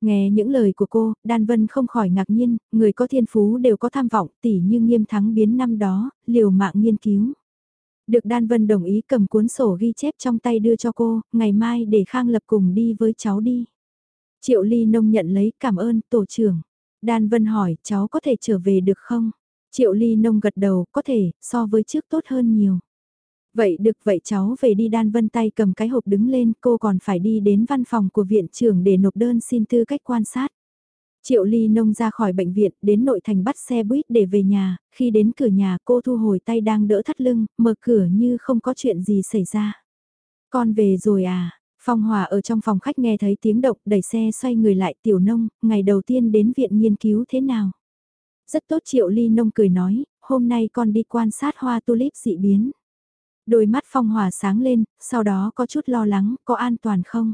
Nghe những lời của cô, Đan Vân không khỏi ngạc nhiên, người có thiên phú đều có tham vọng, tỉ như nghiêm thắng biến năm đó, liều mạng nghiên cứu. Được Đan Vân đồng ý cầm cuốn sổ ghi chép trong tay đưa cho cô, ngày mai để Khang Lập cùng đi với cháu đi. Triệu Ly Nông nhận lấy cảm ơn tổ trưởng. Đan Vân hỏi cháu có thể trở về được không? Triệu Ly Nông gật đầu, có thể, so với trước tốt hơn nhiều. Vậy được vậy cháu về đi đan vân tay cầm cái hộp đứng lên cô còn phải đi đến văn phòng của viện trưởng để nộp đơn xin tư cách quan sát. Triệu Ly Nông ra khỏi bệnh viện đến nội thành bắt xe buýt để về nhà, khi đến cửa nhà cô thu hồi tay đang đỡ thắt lưng, mở cửa như không có chuyện gì xảy ra. Con về rồi à? Phong Hòa ở trong phòng khách nghe thấy tiếng động đẩy xe xoay người lại tiểu nông, ngày đầu tiên đến viện nghiên cứu thế nào? Rất tốt Triệu Ly Nông cười nói, hôm nay con đi quan sát hoa tulip dị biến. Đôi mắt Phong Hòa sáng lên, sau đó có chút lo lắng, có an toàn không?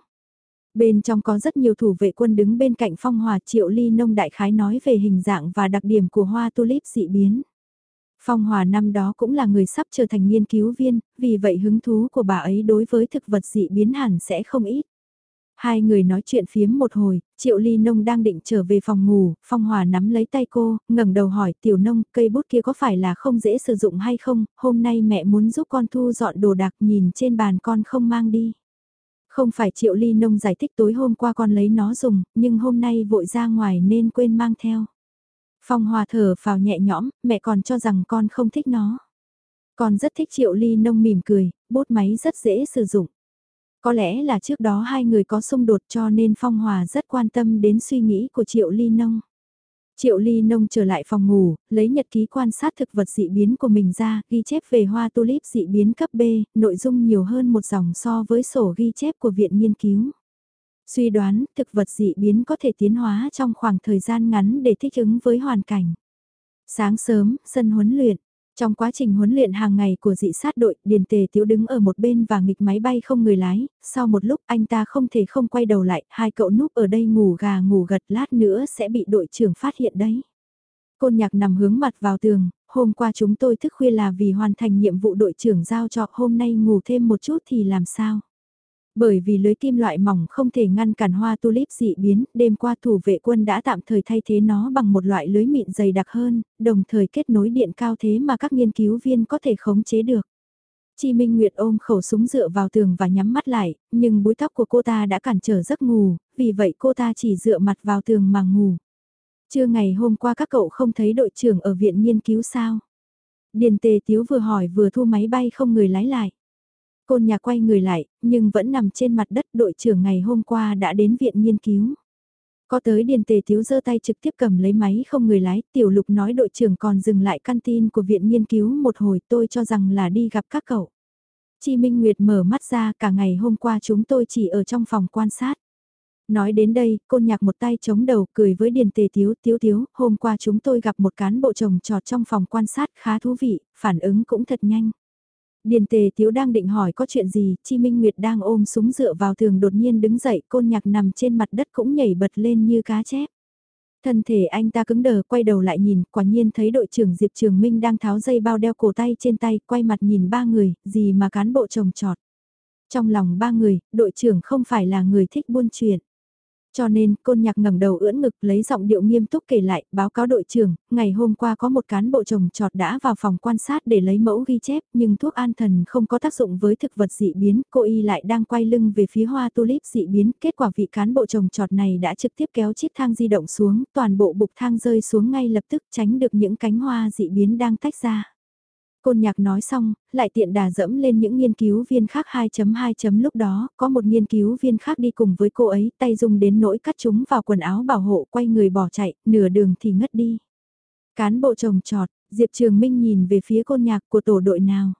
Bên trong có rất nhiều thủ vệ quân đứng bên cạnh Phong Hòa Triệu Ly Nông Đại Khái nói về hình dạng và đặc điểm của hoa tulip dị biến. Phong Hòa năm đó cũng là người sắp trở thành nghiên cứu viên, vì vậy hứng thú của bà ấy đối với thực vật dị biến hẳn sẽ không ít. Hai người nói chuyện phiếm một hồi, Triệu Ly Nông đang định trở về phòng ngủ, Phong Hòa nắm lấy tay cô, ngẩng đầu hỏi Tiểu Nông, cây bút kia có phải là không dễ sử dụng hay không, hôm nay mẹ muốn giúp con thu dọn đồ đạc nhìn trên bàn con không mang đi. Không phải Triệu Ly Nông giải thích tối hôm qua con lấy nó dùng, nhưng hôm nay vội ra ngoài nên quên mang theo. Phong Hòa thở vào nhẹ nhõm, mẹ còn cho rằng con không thích nó. Con rất thích Triệu Ly Nông mỉm cười, bút máy rất dễ sử dụng. Có lẽ là trước đó hai người có xung đột cho nên Phong Hòa rất quan tâm đến suy nghĩ của Triệu Ly Nông. Triệu Ly Nông trở lại phòng ngủ, lấy nhật ký quan sát thực vật dị biến của mình ra, ghi chép về hoa tulip dị biến cấp B, nội dung nhiều hơn một dòng so với sổ ghi chép của viện nghiên cứu. Suy đoán, thực vật dị biến có thể tiến hóa trong khoảng thời gian ngắn để thích ứng với hoàn cảnh. Sáng sớm, sân huấn luyện. Trong quá trình huấn luyện hàng ngày của dị sát đội, Điền Tề Tiếu đứng ở một bên và nghịch máy bay không người lái, sau một lúc anh ta không thể không quay đầu lại, hai cậu núp ở đây ngủ gà ngủ gật lát nữa sẽ bị đội trưởng phát hiện đấy. Côn nhạc nằm hướng mặt vào tường, hôm qua chúng tôi thức khuya là vì hoàn thành nhiệm vụ đội trưởng giao cho hôm nay ngủ thêm một chút thì làm sao? Bởi vì lưới kim loại mỏng không thể ngăn cản hoa tulip dị biến, đêm qua thủ vệ quân đã tạm thời thay thế nó bằng một loại lưới mịn dày đặc hơn, đồng thời kết nối điện cao thế mà các nghiên cứu viên có thể khống chế được. Chi Minh Nguyệt ôm khẩu súng dựa vào tường và nhắm mắt lại, nhưng búi tóc của cô ta đã cản trở giấc ngủ, vì vậy cô ta chỉ dựa mặt vào tường mà ngủ. Trưa ngày hôm qua các cậu không thấy đội trưởng ở viện nghiên cứu sao? Điền Tề Tiếu vừa hỏi vừa thu máy bay không người lái lại. Côn nhà quay người lại, nhưng vẫn nằm trên mặt đất đội trưởng ngày hôm qua đã đến viện nghiên cứu. Có tới điền tề thiếu giơ tay trực tiếp cầm lấy máy không người lái, tiểu lục nói đội trưởng còn dừng lại căn tin của viện nghiên cứu một hồi tôi cho rằng là đi gặp các cậu. Chi Minh Nguyệt mở mắt ra cả ngày hôm qua chúng tôi chỉ ở trong phòng quan sát. Nói đến đây, côn nhạc một tay chống đầu cười với Điền Tề thiếu thiếu thiếu hôm qua chúng tôi gặp một cán bộ chồng trọt trong phòng quan sát khá thú vị, phản ứng cũng thật nhanh. Điền tề tiếu đang định hỏi có chuyện gì, Chi Minh Nguyệt đang ôm súng dựa vào tường đột nhiên đứng dậy, côn nhạc nằm trên mặt đất cũng nhảy bật lên như cá chép. Thân thể anh ta cứng đờ quay đầu lại nhìn, quả nhiên thấy đội trưởng Diệp Trường Minh đang tháo dây bao đeo cổ tay trên tay, quay mặt nhìn ba người, gì mà cán bộ trồng trọt. Trong lòng ba người, đội trưởng không phải là người thích buôn chuyện. Cho nên, côn nhạc ngẩng đầu ưỡn ngực lấy giọng điệu nghiêm túc kể lại, báo cáo đội trưởng, ngày hôm qua có một cán bộ trồng trọt đã vào phòng quan sát để lấy mẫu ghi chép, nhưng thuốc an thần không có tác dụng với thực vật dị biến, cô y lại đang quay lưng về phía hoa tulip dị biến, kết quả vị cán bộ trồng trọt này đã trực tiếp kéo chiếc thang di động xuống, toàn bộ bục thang rơi xuống ngay lập tức tránh được những cánh hoa dị biến đang tách ra. Côn nhạc nói xong, lại tiện đà dẫm lên những nghiên cứu viên khác 2.2 lúc đó, có một nghiên cứu viên khác đi cùng với cô ấy, tay dùng đến nỗi cắt chúng vào quần áo bảo hộ quay người bỏ chạy, nửa đường thì ngất đi. Cán bộ trồng trọt, Diệp Trường Minh nhìn về phía côn nhạc của tổ đội nào.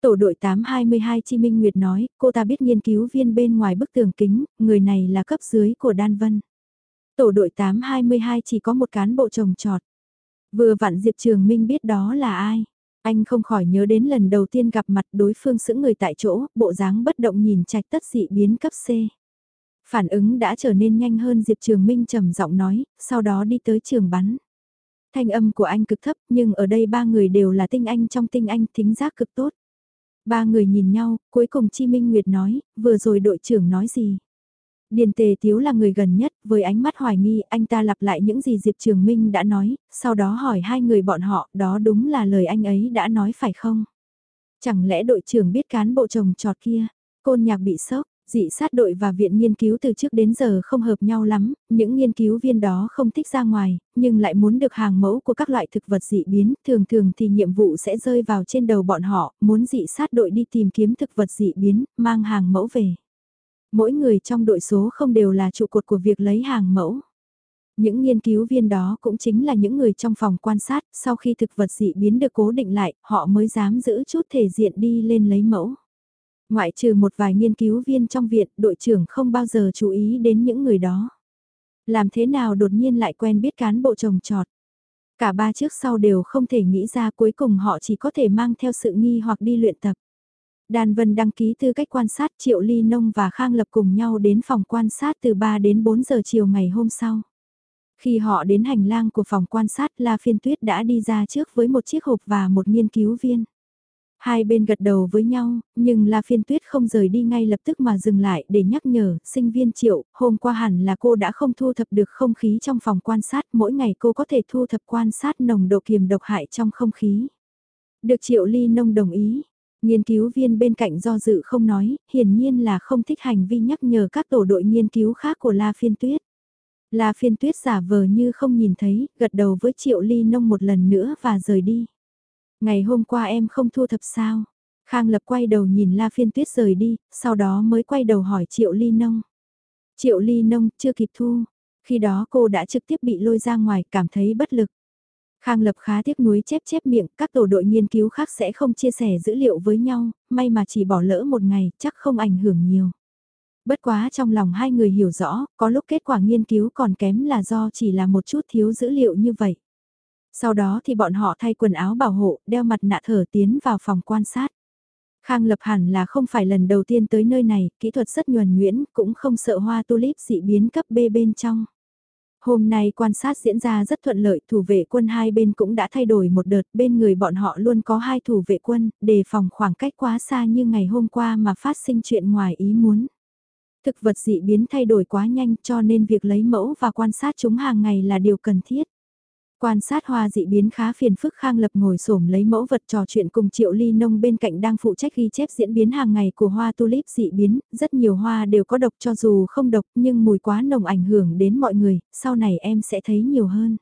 Tổ đội 822 Chi Minh Nguyệt nói, cô ta biết nghiên cứu viên bên ngoài bức tường kính, người này là cấp dưới của Đan Vân. Tổ đội 822 chỉ có một cán bộ trồng trọt. Vừa vặn Diệp Trường Minh biết đó là ai. Anh không khỏi nhớ đến lần đầu tiên gặp mặt đối phương sững người tại chỗ, bộ dáng bất động nhìn trạch tất dị biến cấp C. Phản ứng đã trở nên nhanh hơn Diệp Trường Minh trầm giọng nói, sau đó đi tới trường bắn. Thanh âm của anh cực thấp nhưng ở đây ba người đều là tinh anh trong tinh anh thính giác cực tốt. Ba người nhìn nhau, cuối cùng Chi Minh Nguyệt nói, vừa rồi đội trưởng nói gì? Điền Tề Tiếu là người gần nhất, với ánh mắt hoài nghi, anh ta lặp lại những gì Diệp Trường Minh đã nói, sau đó hỏi hai người bọn họ, đó đúng là lời anh ấy đã nói phải không? Chẳng lẽ đội trưởng biết cán bộ chồng trọt kia? Côn nhạc bị sốc, dị sát đội và viện nghiên cứu từ trước đến giờ không hợp nhau lắm, những nghiên cứu viên đó không thích ra ngoài, nhưng lại muốn được hàng mẫu của các loại thực vật dị biến, thường thường thì nhiệm vụ sẽ rơi vào trên đầu bọn họ, muốn dị sát đội đi tìm kiếm thực vật dị biến, mang hàng mẫu về mỗi người trong đội số không đều là trụ cột của việc lấy hàng mẫu. Những nghiên cứu viên đó cũng chính là những người trong phòng quan sát, sau khi thực vật dị biến được cố định lại, họ mới dám giữ chút thể diện đi lên lấy mẫu. Ngoại trừ một vài nghiên cứu viên trong viện, đội trưởng không bao giờ chú ý đến những người đó. Làm thế nào đột nhiên lại quen biết cán bộ trồng trọt. Cả ba trước sau đều không thể nghĩ ra cuối cùng họ chỉ có thể mang theo sự nghi hoặc đi luyện tập. Đan Vân đăng ký tư cách quan sát Triệu Ly Nông và Khang Lập cùng nhau đến phòng quan sát từ 3 đến 4 giờ chiều ngày hôm sau. Khi họ đến hành lang của phòng quan sát La Phiên Tuyết đã đi ra trước với một chiếc hộp và một nghiên cứu viên. Hai bên gật đầu với nhau, nhưng La Phiên Tuyết không rời đi ngay lập tức mà dừng lại để nhắc nhở, sinh viên Triệu, hôm qua hẳn là cô đã không thu thập được không khí trong phòng quan sát, mỗi ngày cô có thể thu thập quan sát nồng độ kiềm độc hại trong không khí. Được Triệu Ly Nông đồng ý, Nghiên cứu viên bên cạnh do dự không nói, hiển nhiên là không thích hành vi nhắc nhở các tổ đội nghiên cứu khác của La Phiên Tuyết. La Phiên Tuyết giả vờ như không nhìn thấy, gật đầu với Triệu Ly Nông một lần nữa và rời đi. Ngày hôm qua em không thu thập sao? Khang Lập quay đầu nhìn La Phiên Tuyết rời đi, sau đó mới quay đầu hỏi Triệu Ly Nông. Triệu Ly Nông chưa kịp thu. Khi đó cô đã trực tiếp bị lôi ra ngoài cảm thấy bất lực. Khang Lập khá tiếc nuối chép chép miệng, các tổ đội nghiên cứu khác sẽ không chia sẻ dữ liệu với nhau, may mà chỉ bỏ lỡ một ngày, chắc không ảnh hưởng nhiều. Bất quá trong lòng hai người hiểu rõ, có lúc kết quả nghiên cứu còn kém là do chỉ là một chút thiếu dữ liệu như vậy. Sau đó thì bọn họ thay quần áo bảo hộ, đeo mặt nạ thở tiến vào phòng quan sát. Khang Lập hẳn là không phải lần đầu tiên tới nơi này, kỹ thuật rất nhuần nhuyễn, cũng không sợ hoa tulip dị biến cấp B bên trong. Hôm nay quan sát diễn ra rất thuận lợi, thủ vệ quân hai bên cũng đã thay đổi một đợt, bên người bọn họ luôn có hai thủ vệ quân, đề phòng khoảng cách quá xa như ngày hôm qua mà phát sinh chuyện ngoài ý muốn. Thực vật dị biến thay đổi quá nhanh cho nên việc lấy mẫu và quan sát chúng hàng ngày là điều cần thiết. Quan sát hoa dị biến khá phiền phức Khang Lập ngồi xổm lấy mẫu vật trò chuyện cùng Triệu Ly Nông bên cạnh đang phụ trách ghi chép diễn biến hàng ngày của hoa tulip dị biến, rất nhiều hoa đều có độc cho dù không độc nhưng mùi quá nồng ảnh hưởng đến mọi người, sau này em sẽ thấy nhiều hơn.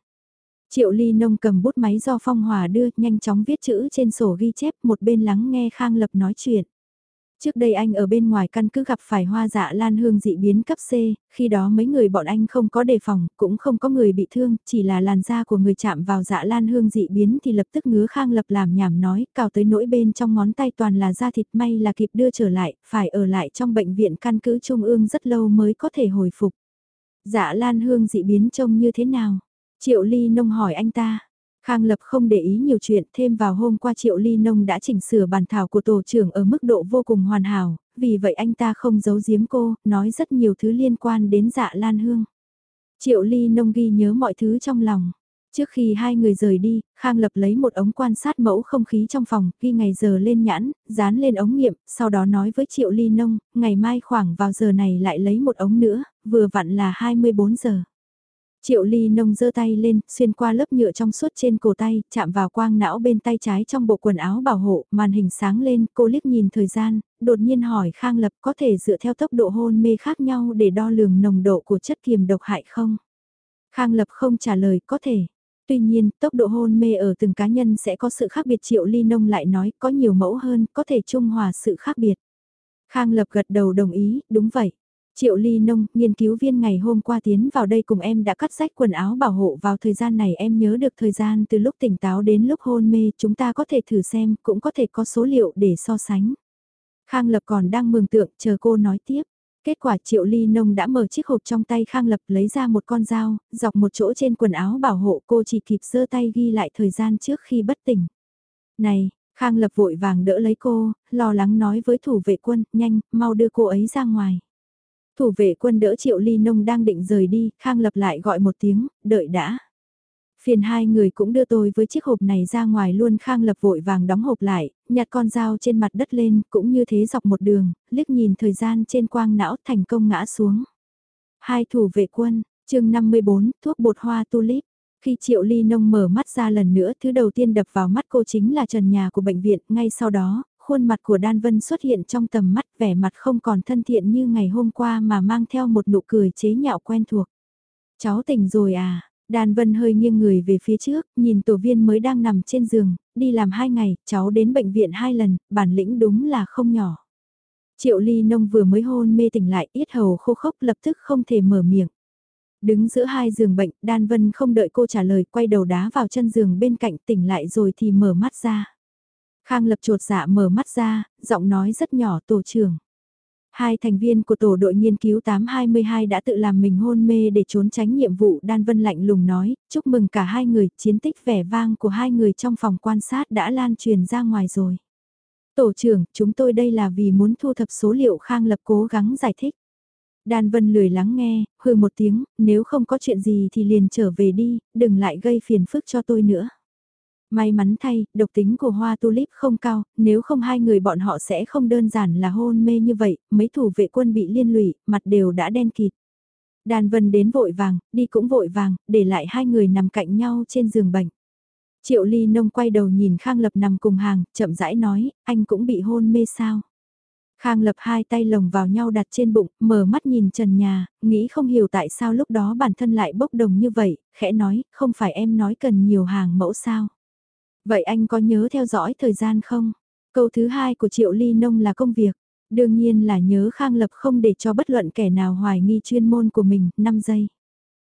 Triệu Ly Nông cầm bút máy do Phong Hòa đưa nhanh chóng viết chữ trên sổ ghi chép một bên lắng nghe Khang Lập nói chuyện. Trước đây anh ở bên ngoài căn cứ gặp phải hoa dạ lan hương dị biến cấp C, khi đó mấy người bọn anh không có đề phòng, cũng không có người bị thương, chỉ là làn da của người chạm vào dạ lan hương dị biến thì lập tức ngứa khang lập làm nhảm nói, cào tới nỗi bên trong ngón tay toàn là da thịt may là kịp đưa trở lại, phải ở lại trong bệnh viện căn cứ trung ương rất lâu mới có thể hồi phục. Dạ lan hương dị biến trông như thế nào? Triệu ly nông hỏi anh ta. Khang Lập không để ý nhiều chuyện, thêm vào hôm qua Triệu Ly Nông đã chỉnh sửa bản thảo của tổ trưởng ở mức độ vô cùng hoàn hảo, vì vậy anh ta không giấu giếm cô, nói rất nhiều thứ liên quan đến dạ Lan Hương. Triệu Ly Nông ghi nhớ mọi thứ trong lòng. Trước khi hai người rời đi, Khang Lập lấy một ống quan sát mẫu không khí trong phòng, ghi ngày giờ lên nhãn, dán lên ống nghiệm, sau đó nói với Triệu Ly Nông, ngày mai khoảng vào giờ này lại lấy một ống nữa, vừa vặn là 24 giờ. Triệu ly nông giơ tay lên, xuyên qua lớp nhựa trong suốt trên cổ tay, chạm vào quang não bên tay trái trong bộ quần áo bảo hộ, màn hình sáng lên, cô liếc nhìn thời gian, đột nhiên hỏi Khang Lập có thể dựa theo tốc độ hôn mê khác nhau để đo lường nồng độ của chất kiềm độc hại không? Khang Lập không trả lời có thể. Tuy nhiên, tốc độ hôn mê ở từng cá nhân sẽ có sự khác biệt Triệu Ly Nông lại nói có nhiều mẫu hơn, có thể trung hòa sự khác biệt. Khang Lập gật đầu đồng ý, đúng vậy. Triệu Ly Nông, nghiên cứu viên ngày hôm qua tiến vào đây cùng em đã cắt rách quần áo bảo hộ vào thời gian này em nhớ được thời gian từ lúc tỉnh táo đến lúc hôn mê chúng ta có thể thử xem, cũng có thể có số liệu để so sánh. Khang Lập còn đang mường tượng chờ cô nói tiếp. Kết quả Triệu Ly Nông đã mở chiếc hộp trong tay Khang Lập lấy ra một con dao, dọc một chỗ trên quần áo bảo hộ cô chỉ kịp giơ tay ghi lại thời gian trước khi bất tỉnh. Này, Khang Lập vội vàng đỡ lấy cô, lo lắng nói với thủ vệ quân, nhanh, mau đưa cô ấy ra ngoài. Thủ vệ quân đỡ Triệu Ly Nông đang định rời đi, Khang lập lại gọi một tiếng, đợi đã. Phiền hai người cũng đưa tôi với chiếc hộp này ra ngoài luôn Khang lập vội vàng đóng hộp lại, nhặt con dao trên mặt đất lên, cũng như thế dọc một đường, liếc nhìn thời gian trên quang não thành công ngã xuống. Hai thủ vệ quân, chương 54, thuốc bột hoa tulip. Khi Triệu Ly Nông mở mắt ra lần nữa, thứ đầu tiên đập vào mắt cô chính là trần nhà của bệnh viện, ngay sau đó, khuôn mặt của Đan Vân xuất hiện trong tầm mắt vẻ mặt không còn thân thiện như ngày hôm qua mà mang theo một nụ cười chế nhạo quen thuộc. Cháu tỉnh rồi à? Đan Vân hơi nghiêng người về phía trước, nhìn tổ viên mới đang nằm trên giường, đi làm hai ngày, cháu đến bệnh viện hai lần, bản lĩnh đúng là không nhỏ. Triệu Ly Nông vừa mới hôn mê tỉnh lại, yết hầu khô khốc lập tức không thể mở miệng. Đứng giữa hai giường bệnh, Đan Vân không đợi cô trả lời, quay đầu đá vào chân giường bên cạnh tỉnh lại rồi thì mở mắt ra. Khang lập trột dạ mở mắt ra, giọng nói rất nhỏ tổ trưởng. Hai thành viên của tổ đội nghiên cứu 822 đã tự làm mình hôn mê để trốn tránh nhiệm vụ Đan Vân lạnh lùng nói, chúc mừng cả hai người, chiến tích vẻ vang của hai người trong phòng quan sát đã lan truyền ra ngoài rồi. Tổ trưởng, chúng tôi đây là vì muốn thu thập số liệu Khang Lập cố gắng giải thích. Đan Vân lười lắng nghe, hừ một tiếng, nếu không có chuyện gì thì liền trở về đi, đừng lại gây phiền phức cho tôi nữa. May mắn thay, độc tính của hoa tulip không cao, nếu không hai người bọn họ sẽ không đơn giản là hôn mê như vậy, mấy thủ vệ quân bị liên lụy, mặt đều đã đen kịt. Đàn vân đến vội vàng, đi cũng vội vàng, để lại hai người nằm cạnh nhau trên giường bệnh. Triệu ly nông quay đầu nhìn Khang Lập nằm cùng hàng, chậm rãi nói, anh cũng bị hôn mê sao. Khang Lập hai tay lồng vào nhau đặt trên bụng, mở mắt nhìn trần nhà, nghĩ không hiểu tại sao lúc đó bản thân lại bốc đồng như vậy, khẽ nói, không phải em nói cần nhiều hàng mẫu sao. Vậy anh có nhớ theo dõi thời gian không? Câu thứ hai của Triệu Ly Nông là công việc. Đương nhiên là nhớ Khang Lập không để cho bất luận kẻ nào hoài nghi chuyên môn của mình, 5 giây.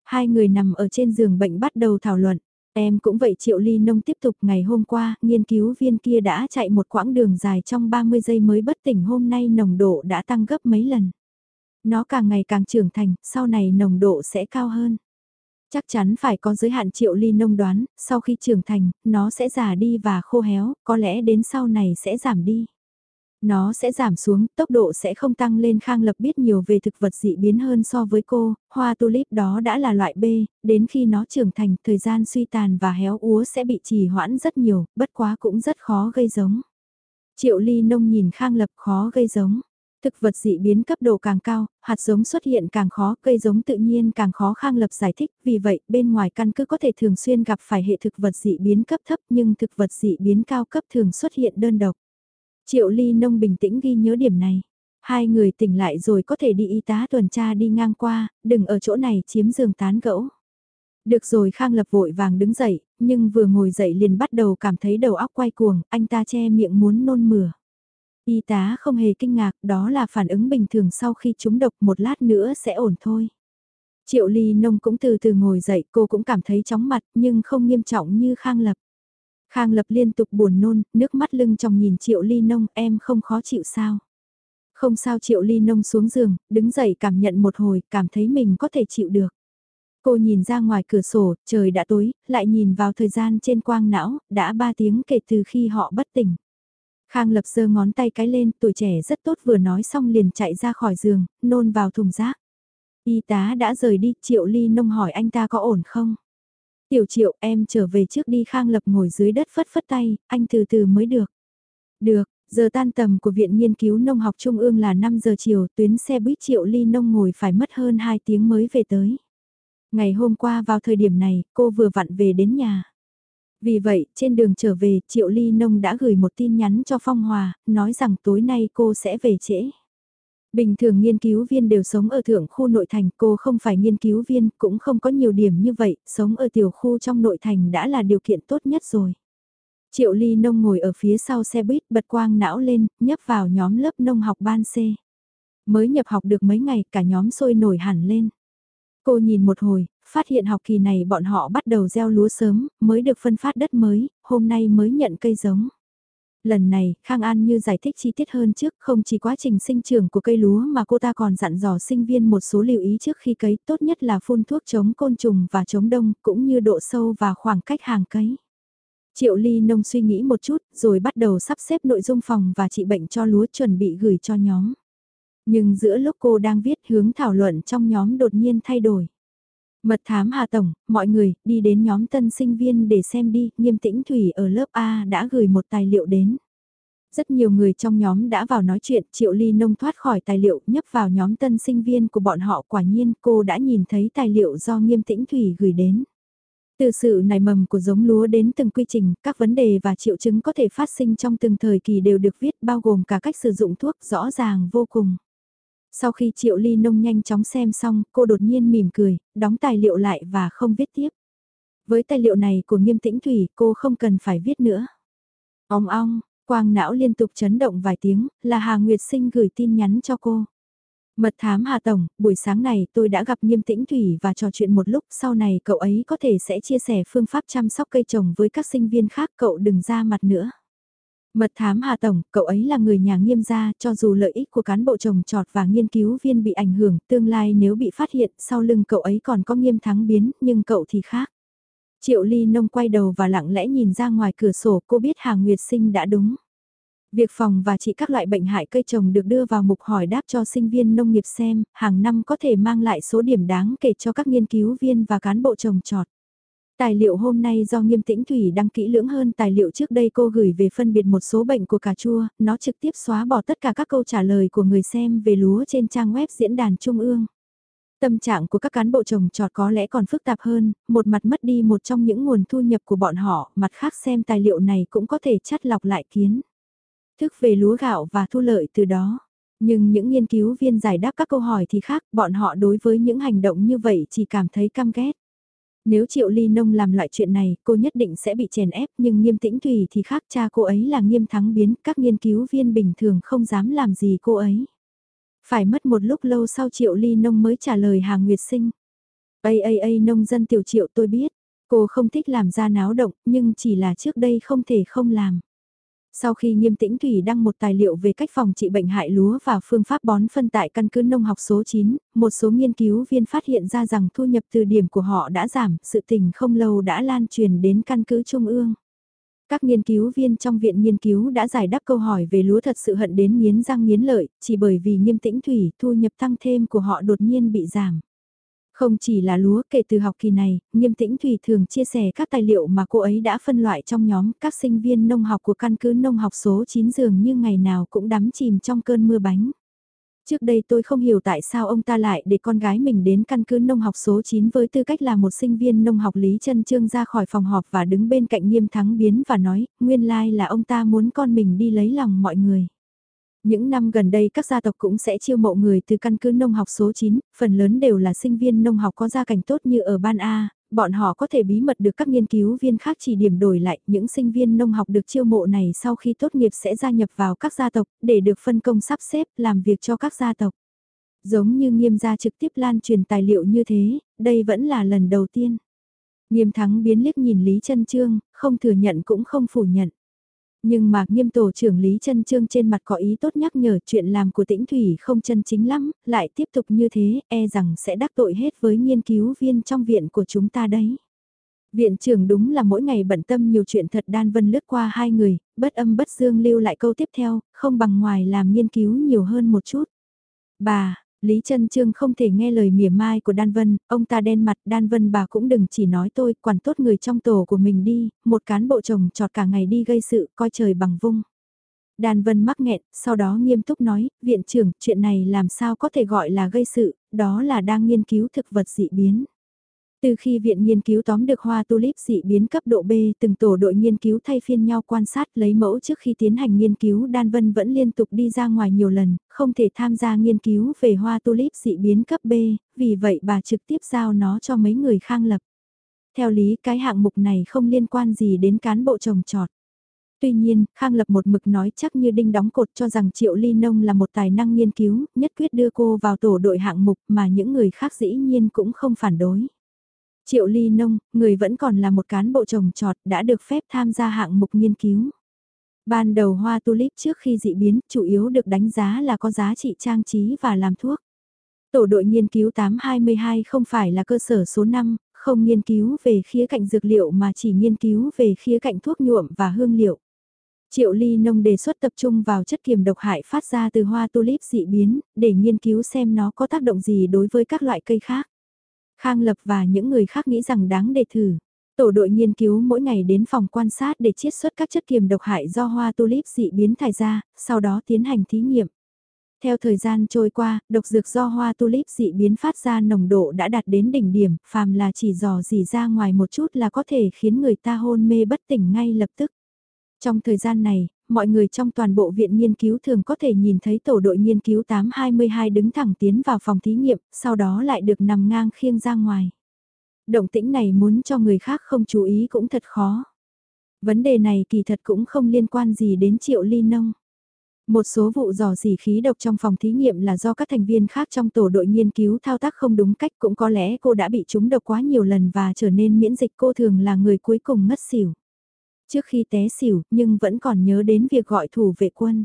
Hai người nằm ở trên giường bệnh bắt đầu thảo luận. Em cũng vậy Triệu Ly Nông tiếp tục ngày hôm qua, nghiên cứu viên kia đã chạy một quãng đường dài trong 30 giây mới bất tỉnh hôm nay nồng độ đã tăng gấp mấy lần. Nó càng ngày càng trưởng thành, sau này nồng độ sẽ cao hơn. Chắc chắn phải có giới hạn Triệu Ly Nông đoán, sau khi trưởng thành, nó sẽ già đi và khô héo, có lẽ đến sau này sẽ giảm đi. Nó sẽ giảm xuống, tốc độ sẽ không tăng lên Khang Lập biết nhiều về thực vật dị biến hơn so với cô, hoa tulip đó đã là loại B, đến khi nó trưởng thành, thời gian suy tàn và héo úa sẽ bị trì hoãn rất nhiều, bất quá cũng rất khó gây giống. Triệu ly nông nhìn Khang Lập khó gây giống. Thực vật dị biến cấp độ càng cao, hạt giống xuất hiện càng khó, cây giống tự nhiên càng khó khang lập giải thích, vì vậy bên ngoài căn cứ có thể thường xuyên gặp phải hệ thực vật dị biến cấp thấp nhưng thực vật dị biến cao cấp thường xuất hiện đơn độc. Triệu Ly Nông bình tĩnh ghi nhớ điểm này. Hai người tỉnh lại rồi có thể đi y tá tuần tra đi ngang qua, đừng ở chỗ này chiếm giường tán gẫu. Được rồi Khang Lập vội vàng đứng dậy, nhưng vừa ngồi dậy liền bắt đầu cảm thấy đầu óc quay cuồng, anh ta che miệng muốn nôn mửa. Y tá không hề kinh ngạc, đó là phản ứng bình thường sau khi trúng độc một lát nữa sẽ ổn thôi. Triệu Ly Nông cũng từ từ ngồi dậy, cô cũng cảm thấy chóng mặt, nhưng không nghiêm trọng như Khang Lập. Khang Lập liên tục buồn nôn, nước mắt lưng trong nhìn Triệu Ly Nông, em không khó chịu sao? Không sao Triệu Ly Nông xuống giường, đứng dậy cảm nhận một hồi, cảm thấy mình có thể chịu được. Cô nhìn ra ngoài cửa sổ, trời đã tối, lại nhìn vào thời gian trên quang não, đã 3 tiếng kể từ khi họ bất tỉnh. Khang Lập giơ ngón tay cái lên, tuổi trẻ rất tốt vừa nói xong liền chạy ra khỏi giường, nôn vào thùng rác. Y tá đã rời đi, Triệu Ly Nông hỏi anh ta có ổn không? Tiểu triệu em trở về trước đi Khang Lập ngồi dưới đất phất phất tay, anh từ từ mới được. Được, giờ tan tầm của Viện Nghiên cứu Nông học Trung ương là 5 giờ chiều, tuyến xe buýt triệu ly nông ngồi phải mất hơn 2 tiếng mới về tới. Ngày hôm qua vào thời điểm này, cô vừa vặn về đến nhà. Vì vậy, trên đường trở về, Triệu Ly Nông đã gửi một tin nhắn cho Phong Hòa, nói rằng tối nay cô sẽ về trễ. Bình thường nghiên cứu viên đều sống ở thượng khu nội thành, cô không phải nghiên cứu viên, cũng không có nhiều điểm như vậy, sống ở tiểu khu trong nội thành đã là điều kiện tốt nhất rồi. Triệu Ly Nông ngồi ở phía sau xe buýt bật quang não lên, nhấp vào nhóm lớp nông học ban C. Mới nhập học được mấy ngày cả nhóm sôi nổi hẳn lên. Cô nhìn một hồi, phát hiện học kỳ này bọn họ bắt đầu gieo lúa sớm, mới được phân phát đất mới, hôm nay mới nhận cây giống. Lần này, Khang An như giải thích chi tiết hơn trước, không chỉ quá trình sinh trưởng của cây lúa mà cô ta còn dặn dò sinh viên một số lưu ý trước khi cấy, tốt nhất là phun thuốc chống côn trùng và chống đông, cũng như độ sâu và khoảng cách hàng cấy. Triệu Ly Nông suy nghĩ một chút, rồi bắt đầu sắp xếp nội dung phòng và trị bệnh cho lúa chuẩn bị gửi cho nhóm. Nhưng giữa lúc cô đang viết hướng thảo luận trong nhóm đột nhiên thay đổi. Mật thám Hà Tổng, mọi người, đi đến nhóm tân sinh viên để xem đi, nghiêm tĩnh Thủy ở lớp A đã gửi một tài liệu đến. Rất nhiều người trong nhóm đã vào nói chuyện, Triệu Ly Nông thoát khỏi tài liệu, nhấp vào nhóm tân sinh viên của bọn họ quả nhiên cô đã nhìn thấy tài liệu do nghiêm tĩnh Thủy gửi đến. Từ sự nảy mầm của giống lúa đến từng quy trình, các vấn đề và triệu chứng có thể phát sinh trong từng thời kỳ đều được viết bao gồm cả cách sử dụng thuốc rõ ràng vô cùng. Sau khi Triệu Ly Nông nhanh chóng xem xong, cô đột nhiên mỉm cười, đóng tài liệu lại và không viết tiếp. Với tài liệu này của nghiêm tĩnh thủy, cô không cần phải viết nữa. Ông ong, quang não liên tục chấn động vài tiếng, là Hà Nguyệt Sinh gửi tin nhắn cho cô. Mật thám Hà Tổng, buổi sáng này tôi đã gặp nghiêm tĩnh Thủy và trò chuyện một lúc, sau này cậu ấy có thể sẽ chia sẻ phương pháp chăm sóc cây trồng với các sinh viên khác, cậu đừng ra mặt nữa. Mật thám Hà Tổng, cậu ấy là người nhà nghiêm gia, cho dù lợi ích của cán bộ trồng trọt và nghiên cứu viên bị ảnh hưởng, tương lai nếu bị phát hiện, sau lưng cậu ấy còn có nghiêm thắng biến, nhưng cậu thì khác. Triệu Ly Nông quay đầu và lặng lẽ nhìn ra ngoài cửa sổ, cô biết Hà Nguyệt Sinh đã đúng. Việc phòng và trị các loại bệnh hại cây trồng được đưa vào mục hỏi đáp cho sinh viên nông nghiệp xem, hàng năm có thể mang lại số điểm đáng kể cho các nghiên cứu viên và cán bộ trồng trọt. Tài liệu hôm nay do nghiêm tĩnh Thủy đăng kỹ lưỡng hơn tài liệu trước đây cô gửi về phân biệt một số bệnh của cà chua, nó trực tiếp xóa bỏ tất cả các câu trả lời của người xem về lúa trên trang web diễn đàn Trung ương. Tâm trạng của các cán bộ trồng trọt có lẽ còn phức tạp hơn, một mặt mất đi một trong những nguồn thu nhập của bọn họ, mặt khác xem tài liệu này cũng có thể chắt lọc lại kiến. Thức về lúa gạo và thu lợi từ đó. Nhưng những nghiên cứu viên giải đáp các câu hỏi thì khác, bọn họ đối với những hành động như vậy chỉ cảm thấy căm ghét. Nếu Triệu Ly Nông làm loại chuyện này, cô nhất định sẽ bị chèn ép, nhưng nghiêm tĩnh Thùy thì khác cha cô ấy là nghiêm thắng biến, các nghiên cứu viên bình thường không dám làm gì cô ấy. Phải mất một lúc lâu sau Triệu Ly Nông mới trả lời Hà Nguyệt Sinh. Ây ây ây nông dân tiểu triệu tôi biết, cô không thích làm ra náo động, nhưng chỉ là trước đây không thể không làm. Sau khi nghiêm tĩnh Thủy đăng một tài liệu về cách phòng trị bệnh hại lúa và phương pháp bón phân tại căn cứ nông học số 9, một số nghiên cứu viên phát hiện ra rằng thu nhập từ điểm của họ đã giảm, sự tình không lâu đã lan truyền đến căn cứ trung ương. Các nghiên cứu viên trong viện nghiên cứu đã giải đáp câu hỏi về lúa thật sự hận đến miến răng miến lợi, chỉ bởi vì nghiêm tĩnh thủy thu nhập tăng thêm của họ đột nhiên bị giảm. Không chỉ là lúa kể từ học kỳ này, nghiêm tĩnh Thủy thường chia sẻ các tài liệu mà cô ấy đã phân loại trong nhóm các sinh viên nông học của căn cứ nông học số 9 dường như ngày nào cũng đắm chìm trong cơn mưa bánh. Trước đây tôi không hiểu tại sao ông ta lại để con gái mình đến căn cứ nông học số 9 với tư cách là một sinh viên nông học Lý chân Trương ra khỏi phòng họp và đứng bên cạnh nghiêm thắng biến và nói, nguyên lai là ông ta muốn con mình đi lấy lòng mọi người. Những năm gần đây các gia tộc cũng sẽ chiêu mộ người từ căn cứ nông học số 9, phần lớn đều là sinh viên nông học có gia cảnh tốt như ở Ban A, bọn họ có thể bí mật được các nghiên cứu viên khác chỉ điểm đổi lại. Những sinh viên nông học được chiêu mộ này sau khi tốt nghiệp sẽ gia nhập vào các gia tộc để được phân công sắp xếp làm việc cho các gia tộc. Giống như nghiêm gia trực tiếp lan truyền tài liệu như thế, đây vẫn là lần đầu tiên. Nghiêm thắng biến liếc nhìn Lý Trân Trương, không thừa nhận cũng không phủ nhận. Nhưng mà nghiêm tổ trưởng Lý chân Trương trên mặt có ý tốt nhắc nhở chuyện làm của tĩnh thủy không chân chính lắm, lại tiếp tục như thế, e rằng sẽ đắc tội hết với nghiên cứu viên trong viện của chúng ta đấy. Viện trưởng đúng là mỗi ngày bận tâm nhiều chuyện thật đan vân lướt qua hai người, bất âm bất dương lưu lại câu tiếp theo, không bằng ngoài làm nghiên cứu nhiều hơn một chút. Bà, Lý Trân Trương không thể nghe lời mỉa mai của Đan Vân, ông ta đen mặt Đan Vân bà cũng đừng chỉ nói tôi, quản tốt người trong tổ của mình đi, một cán bộ chồng trọt cả ngày đi gây sự, coi trời bằng vung. Đan Vân mắc nghẹn, sau đó nghiêm túc nói, viện trưởng, chuyện này làm sao có thể gọi là gây sự, đó là đang nghiên cứu thực vật dị biến. Từ khi viện nghiên cứu tóm được hoa tulip dị biến cấp độ B, từng tổ đội nghiên cứu thay phiên nhau quan sát lấy mẫu trước khi tiến hành nghiên cứu Đan Vân vẫn liên tục đi ra ngoài nhiều lần, không thể tham gia nghiên cứu về hoa tulip dị biến cấp B, vì vậy bà trực tiếp giao nó cho mấy người khang lập. Theo lý cái hạng mục này không liên quan gì đến cán bộ trồng trọt. Tuy nhiên, Khang Lập một mực nói chắc như đinh đóng cột cho rằng Triệu Ly Nông là một tài năng nghiên cứu, nhất quyết đưa cô vào tổ đội hạng mục mà những người khác dĩ nhiên cũng không phản đối. Triệu Ly Nông, người vẫn còn là một cán bộ trồng trọt đã được phép tham gia hạng mục nghiên cứu. Ban đầu hoa tulip trước khi dị biến chủ yếu được đánh giá là có giá trị trang trí và làm thuốc. Tổ đội nghiên cứu 822 không phải là cơ sở số 5, không nghiên cứu về khía cạnh dược liệu mà chỉ nghiên cứu về khía cạnh thuốc nhuộm và hương liệu. Triệu Ly Nông đề xuất tập trung vào chất kiềm độc hại phát ra từ hoa tulip dị biến, để nghiên cứu xem nó có tác động gì đối với các loại cây khác. Khang Lập và những người khác nghĩ rằng đáng để thử. Tổ đội nghiên cứu mỗi ngày đến phòng quan sát để chiết xuất các chất kiềm độc hại do hoa tulip dị biến thải ra, sau đó tiến hành thí nghiệm. Theo thời gian trôi qua, độc dược do hoa tulip dị biến phát ra nồng độ đã đạt đến đỉnh điểm, phàm là chỉ dò dỉ ra ngoài một chút là có thể khiến người ta hôn mê bất tỉnh ngay lập tức. Trong thời gian này, mọi người trong toàn bộ viện nghiên cứu thường có thể nhìn thấy tổ đội nghiên cứu 822 đứng thẳng tiến vào phòng thí nghiệm, sau đó lại được nằm ngang khiêng ra ngoài. Động tĩnh này muốn cho người khác không chú ý cũng thật khó. Vấn đề này kỳ thật cũng không liên quan gì đến triệu ly nông. Một số vụ dò dỉ khí độc trong phòng thí nghiệm là do các thành viên khác trong tổ đội nghiên cứu thao tác không đúng cách cũng có lẽ cô đã bị trúng độc quá nhiều lần và trở nên miễn dịch cô thường là người cuối cùng ngất xỉu. Trước khi té xỉu, nhưng vẫn còn nhớ đến việc gọi thủ vệ quân.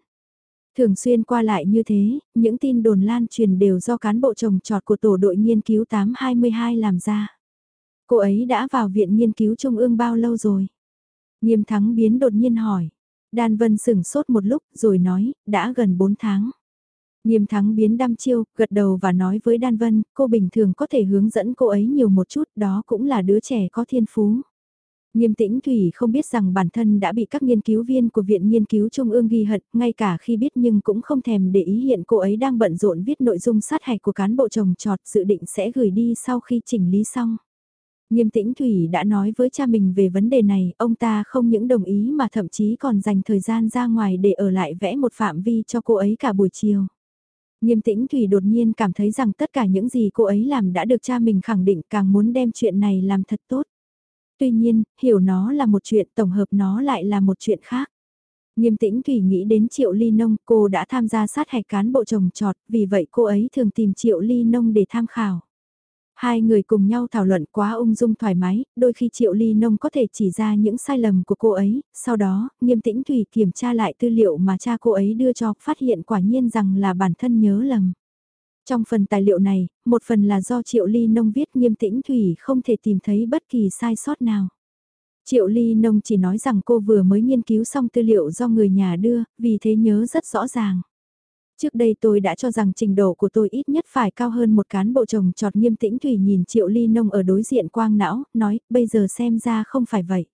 Thường xuyên qua lại như thế, những tin đồn lan truyền đều do cán bộ trồng trọt của tổ đội nghiên cứu 822 làm ra. Cô ấy đã vào viện nghiên cứu trung ương bao lâu rồi? Nghiêm thắng biến đột nhiên hỏi. Đan Vân sửng sốt một lúc rồi nói, đã gần 4 tháng. Nghiêm thắng biến đăm chiêu, gật đầu và nói với Đan Vân, cô bình thường có thể hướng dẫn cô ấy nhiều một chút, đó cũng là đứa trẻ có thiên phú. Nghiêm tĩnh Thủy không biết rằng bản thân đã bị các nghiên cứu viên của Viện Nghiên cứu Trung ương ghi hận, ngay cả khi biết nhưng cũng không thèm để ý hiện cô ấy đang bận rộn viết nội dung sát hạch của cán bộ trồng trọt dự định sẽ gửi đi sau khi chỉnh lý xong. Nghiêm tĩnh Thủy đã nói với cha mình về vấn đề này, ông ta không những đồng ý mà thậm chí còn dành thời gian ra ngoài để ở lại vẽ một phạm vi cho cô ấy cả buổi chiều. Nghiêm tĩnh Thủy đột nhiên cảm thấy rằng tất cả những gì cô ấy làm đã được cha mình khẳng định càng muốn đem chuyện này làm thật tốt. Tuy nhiên, hiểu nó là một chuyện, tổng hợp nó lại là một chuyện khác. Nghiêm tĩnh Thủy nghĩ đến Triệu Ly Nông, cô đã tham gia sát hạch cán bộ trồng trọt, vì vậy cô ấy thường tìm Triệu Ly Nông để tham khảo. Hai người cùng nhau thảo luận quá ung dung thoải mái, đôi khi Triệu Ly Nông có thể chỉ ra những sai lầm của cô ấy, sau đó, nghiêm tĩnh Thủy kiểm tra lại tư liệu mà cha cô ấy đưa cho, phát hiện quả nhiên rằng là bản thân nhớ lầm. Trong phần tài liệu này, một phần là do Triệu Ly Nông viết nghiêm tĩnh Thủy không thể tìm thấy bất kỳ sai sót nào. Triệu Ly Nông chỉ nói rằng cô vừa mới nghiên cứu xong tư liệu do người nhà đưa, vì thế nhớ rất rõ ràng. Trước đây tôi đã cho rằng trình độ của tôi ít nhất phải cao hơn một cán bộ chồng trọt nghiêm tĩnh Thủy nhìn Triệu Ly Nông ở đối diện quang não, nói, bây giờ xem ra không phải vậy.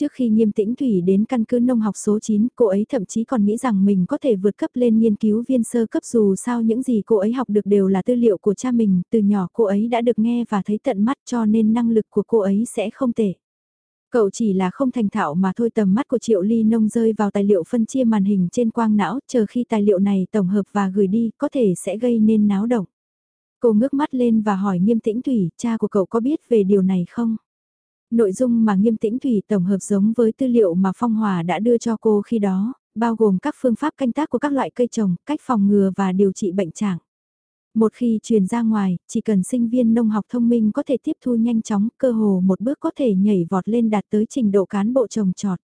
Trước khi nghiêm tĩnh Thủy đến căn cứ nông học số 9, cô ấy thậm chí còn nghĩ rằng mình có thể vượt cấp lên nghiên cứu viên sơ cấp dù sao những gì cô ấy học được đều là tư liệu của cha mình, từ nhỏ cô ấy đã được nghe và thấy tận mắt cho nên năng lực của cô ấy sẽ không tệ. Cậu chỉ là không thành thạo mà thôi tầm mắt của Triệu Ly Nông rơi vào tài liệu phân chia màn hình trên quang não, chờ khi tài liệu này tổng hợp và gửi đi, có thể sẽ gây nên náo động. Cô ngước mắt lên và hỏi nghiêm tĩnh Thủy, cha của cậu có biết về điều này không? Nội dung mà nghiêm tĩnh Thủy tổng hợp giống với tư liệu mà Phong Hòa đã đưa cho cô khi đó, bao gồm các phương pháp canh tác của các loại cây trồng, cách phòng ngừa và điều trị bệnh trạng. Một khi truyền ra ngoài, chỉ cần sinh viên nông học thông minh có thể tiếp thu nhanh chóng, cơ hồ một bước có thể nhảy vọt lên đạt tới trình độ cán bộ trồng trọt.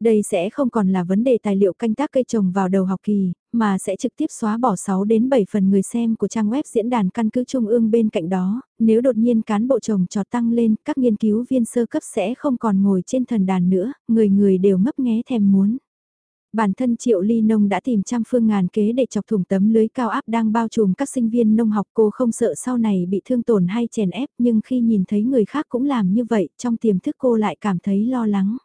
Đây sẽ không còn là vấn đề tài liệu canh tác cây trồng vào đầu học kỳ, mà sẽ trực tiếp xóa bỏ 6 đến 7 phần người xem của trang web diễn đàn căn cứ trung ương bên cạnh đó, nếu đột nhiên cán bộ trồng trọt tăng lên, các nghiên cứu viên sơ cấp sẽ không còn ngồi trên thần đàn nữa, người người đều ngấp nghé thèm muốn. Bản thân Triệu Ly Nông đã tìm trăm phương ngàn kế để chọc thủng tấm lưới cao áp đang bao trùm các sinh viên nông học cô không sợ sau này bị thương tổn hay chèn ép nhưng khi nhìn thấy người khác cũng làm như vậy trong tiềm thức cô lại cảm thấy lo lắng.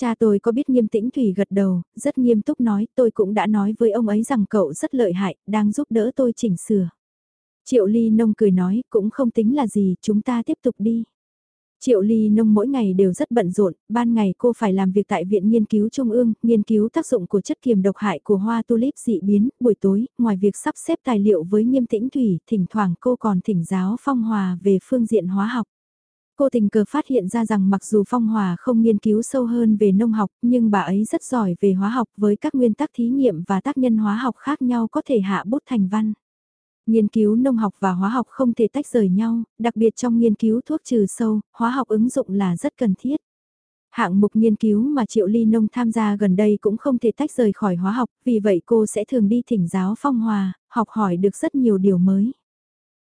Cha tôi có biết nghiêm tĩnh Thủy gật đầu, rất nghiêm túc nói tôi cũng đã nói với ông ấy rằng cậu rất lợi hại, đang giúp đỡ tôi chỉnh sửa. Triệu Ly Nông cười nói cũng không tính là gì, chúng ta tiếp tục đi. Triệu Ly Nông mỗi ngày đều rất bận rộn, ban ngày cô phải làm việc tại Viện Nghiên cứu Trung ương, nghiên cứu tác dụng của chất kiềm độc hại của hoa tulip dị biến, buổi tối, ngoài việc sắp xếp tài liệu với nghiêm tĩnh thủy, thỉnh thoảng cô còn thỉnh giáo phong hòa về phương diện hóa học. Cô tình cờ phát hiện ra rằng mặc dù Phong Hòa không nghiên cứu sâu hơn về nông học, nhưng bà ấy rất giỏi về hóa học với các nguyên tắc thí nghiệm và tác nhân hóa học khác nhau có thể hạ bút thành văn. Nghiên cứu nông học và hóa học không thể tách rời nhau, đặc biệt trong nghiên cứu thuốc trừ sâu, hóa học ứng dụng là rất cần thiết. Hạng mục nghiên cứu mà Triệu Ly Nông tham gia gần đây cũng không thể tách rời khỏi hóa học, vì vậy cô sẽ thường đi thỉnh giáo phong hòa, học hỏi được rất nhiều điều mới.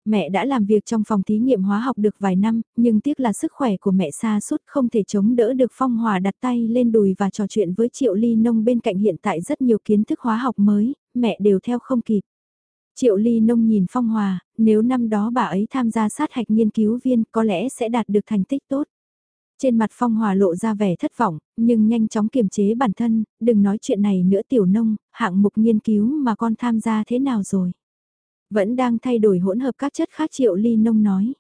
Mẹ đã làm việc trong phòng thí nghiệm hóa học được vài năm, nhưng tiếc là sức khỏe của mẹ xa suốt không thể chống đỡ được phong hòa đặt tay lên đùi và trò chuyện với Triệu Ly Nông bên cạnh hiện tại rất nhiều kiến thức hóa học mới, mẹ đều theo không kịp. Triệu Ly Nông nhìn Phong Hòa, nếu năm đó bà ấy tham gia sát hạch nghiên cứu viên có lẽ sẽ đạt được thành tích tốt. Trên mặt Phong Hòa lộ ra vẻ thất vọng, nhưng nhanh chóng kiềm chế bản thân, đừng nói chuyện này nữa tiểu nông, hạng mục nghiên cứu mà con tham gia thế nào rồi. Vẫn đang thay đổi hỗn hợp các chất khác Triệu Ly Nông nói.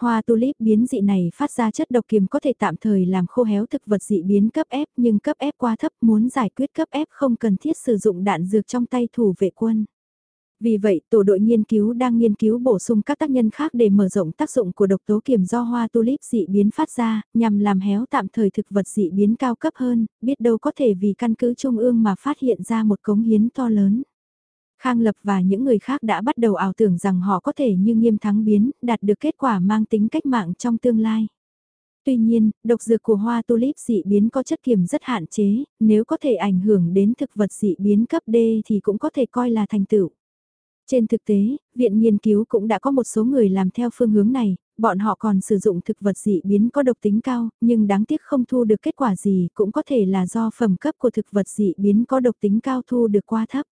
Hoa tulip biến dị này phát ra chất độc kiềm có thể tạm thời làm khô héo thực vật dị biến cấp ép nhưng cấp ép quá thấp muốn giải quyết cấp ép không cần thiết sử dụng đạn dược trong tay thủ vệ quân. Vì vậy, tổ đội nghiên cứu đang nghiên cứu bổ sung các tác nhân khác để mở rộng tác dụng của độc tố kiềm do hoa tulip dị biến phát ra, nhằm làm héo tạm thời thực vật dị biến cao cấp hơn, biết đâu có thể vì căn cứ trung ương mà phát hiện ra một cống hiến to lớn. Khang Lập và những người khác đã bắt đầu ảo tưởng rằng họ có thể như nghiêm thắng biến, đạt được kết quả mang tính cách mạng trong tương lai. Tuy nhiên, độc dược của hoa tulip dị biến có chất kiềm rất hạn chế, nếu có thể ảnh hưởng đến thực vật dị biến cấp D thì cũng có thể coi là thành tựu. Trên thực tế, viện nghiên cứu cũng đã có một số người làm theo phương hướng này, bọn họ còn sử dụng thực vật dị biến có độc tính cao, nhưng đáng tiếc không thu được kết quả gì, cũng có thể là do phẩm cấp của thực vật dị biến có độc tính cao thu được quá thấp.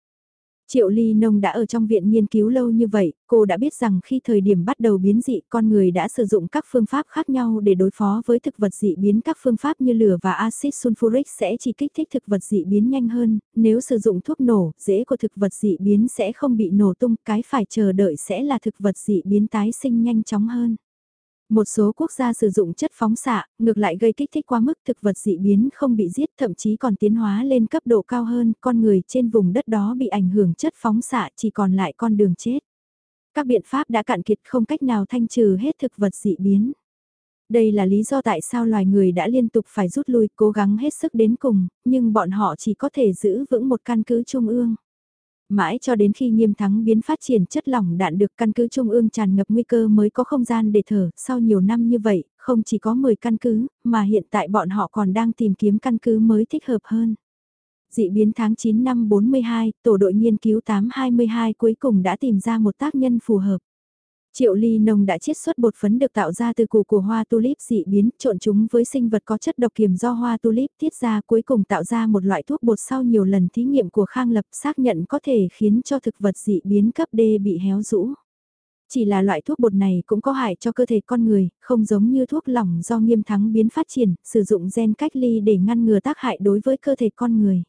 Triệu Ly Nông đã ở trong viện nghiên cứu lâu như vậy, cô đã biết rằng khi thời điểm bắt đầu biến dị con người đã sử dụng các phương pháp khác nhau để đối phó với thực vật dị biến các phương pháp như lửa và axit sulfuric sẽ chỉ kích thích thực vật dị biến nhanh hơn, nếu sử dụng thuốc nổ, rễ của thực vật dị biến sẽ không bị nổ tung, cái phải chờ đợi sẽ là thực vật dị biến tái sinh nhanh chóng hơn. Một số quốc gia sử dụng chất phóng xạ, ngược lại gây kích thích quá mức thực vật dị biến không bị giết thậm chí còn tiến hóa lên cấp độ cao hơn, con người trên vùng đất đó bị ảnh hưởng chất phóng xạ chỉ còn lại con đường chết. Các biện pháp đã cạn kiệt không cách nào thanh trừ hết thực vật dị biến. Đây là lý do tại sao loài người đã liên tục phải rút lui cố gắng hết sức đến cùng, nhưng bọn họ chỉ có thể giữ vững một căn cứ trung ương. Mãi cho đến khi nghiêm thắng biến phát triển chất lỏng đạn được căn cứ trung ương tràn ngập nguy cơ mới có không gian để thở, sau nhiều năm như vậy, không chỉ có 10 căn cứ, mà hiện tại bọn họ còn đang tìm kiếm căn cứ mới thích hợp hơn. Dị biến tháng 9 năm 42, tổ đội nghiên cứu 822 cuối cùng đã tìm ra một tác nhân phù hợp. Triệu ly nông đã chiết xuất bột phấn được tạo ra từ củ của hoa tulip dị biến, trộn chúng với sinh vật có chất độc kiềm do hoa tulip tiết ra cuối cùng tạo ra một loại thuốc bột sau nhiều lần thí nghiệm của Khang Lập xác nhận có thể khiến cho thực vật dị biến cấp D bị héo rũ. Chỉ là loại thuốc bột này cũng có hại cho cơ thể con người, không giống như thuốc lỏng do nghiêm thắng biến phát triển, sử dụng gen cách ly để ngăn ngừa tác hại đối với cơ thể con người.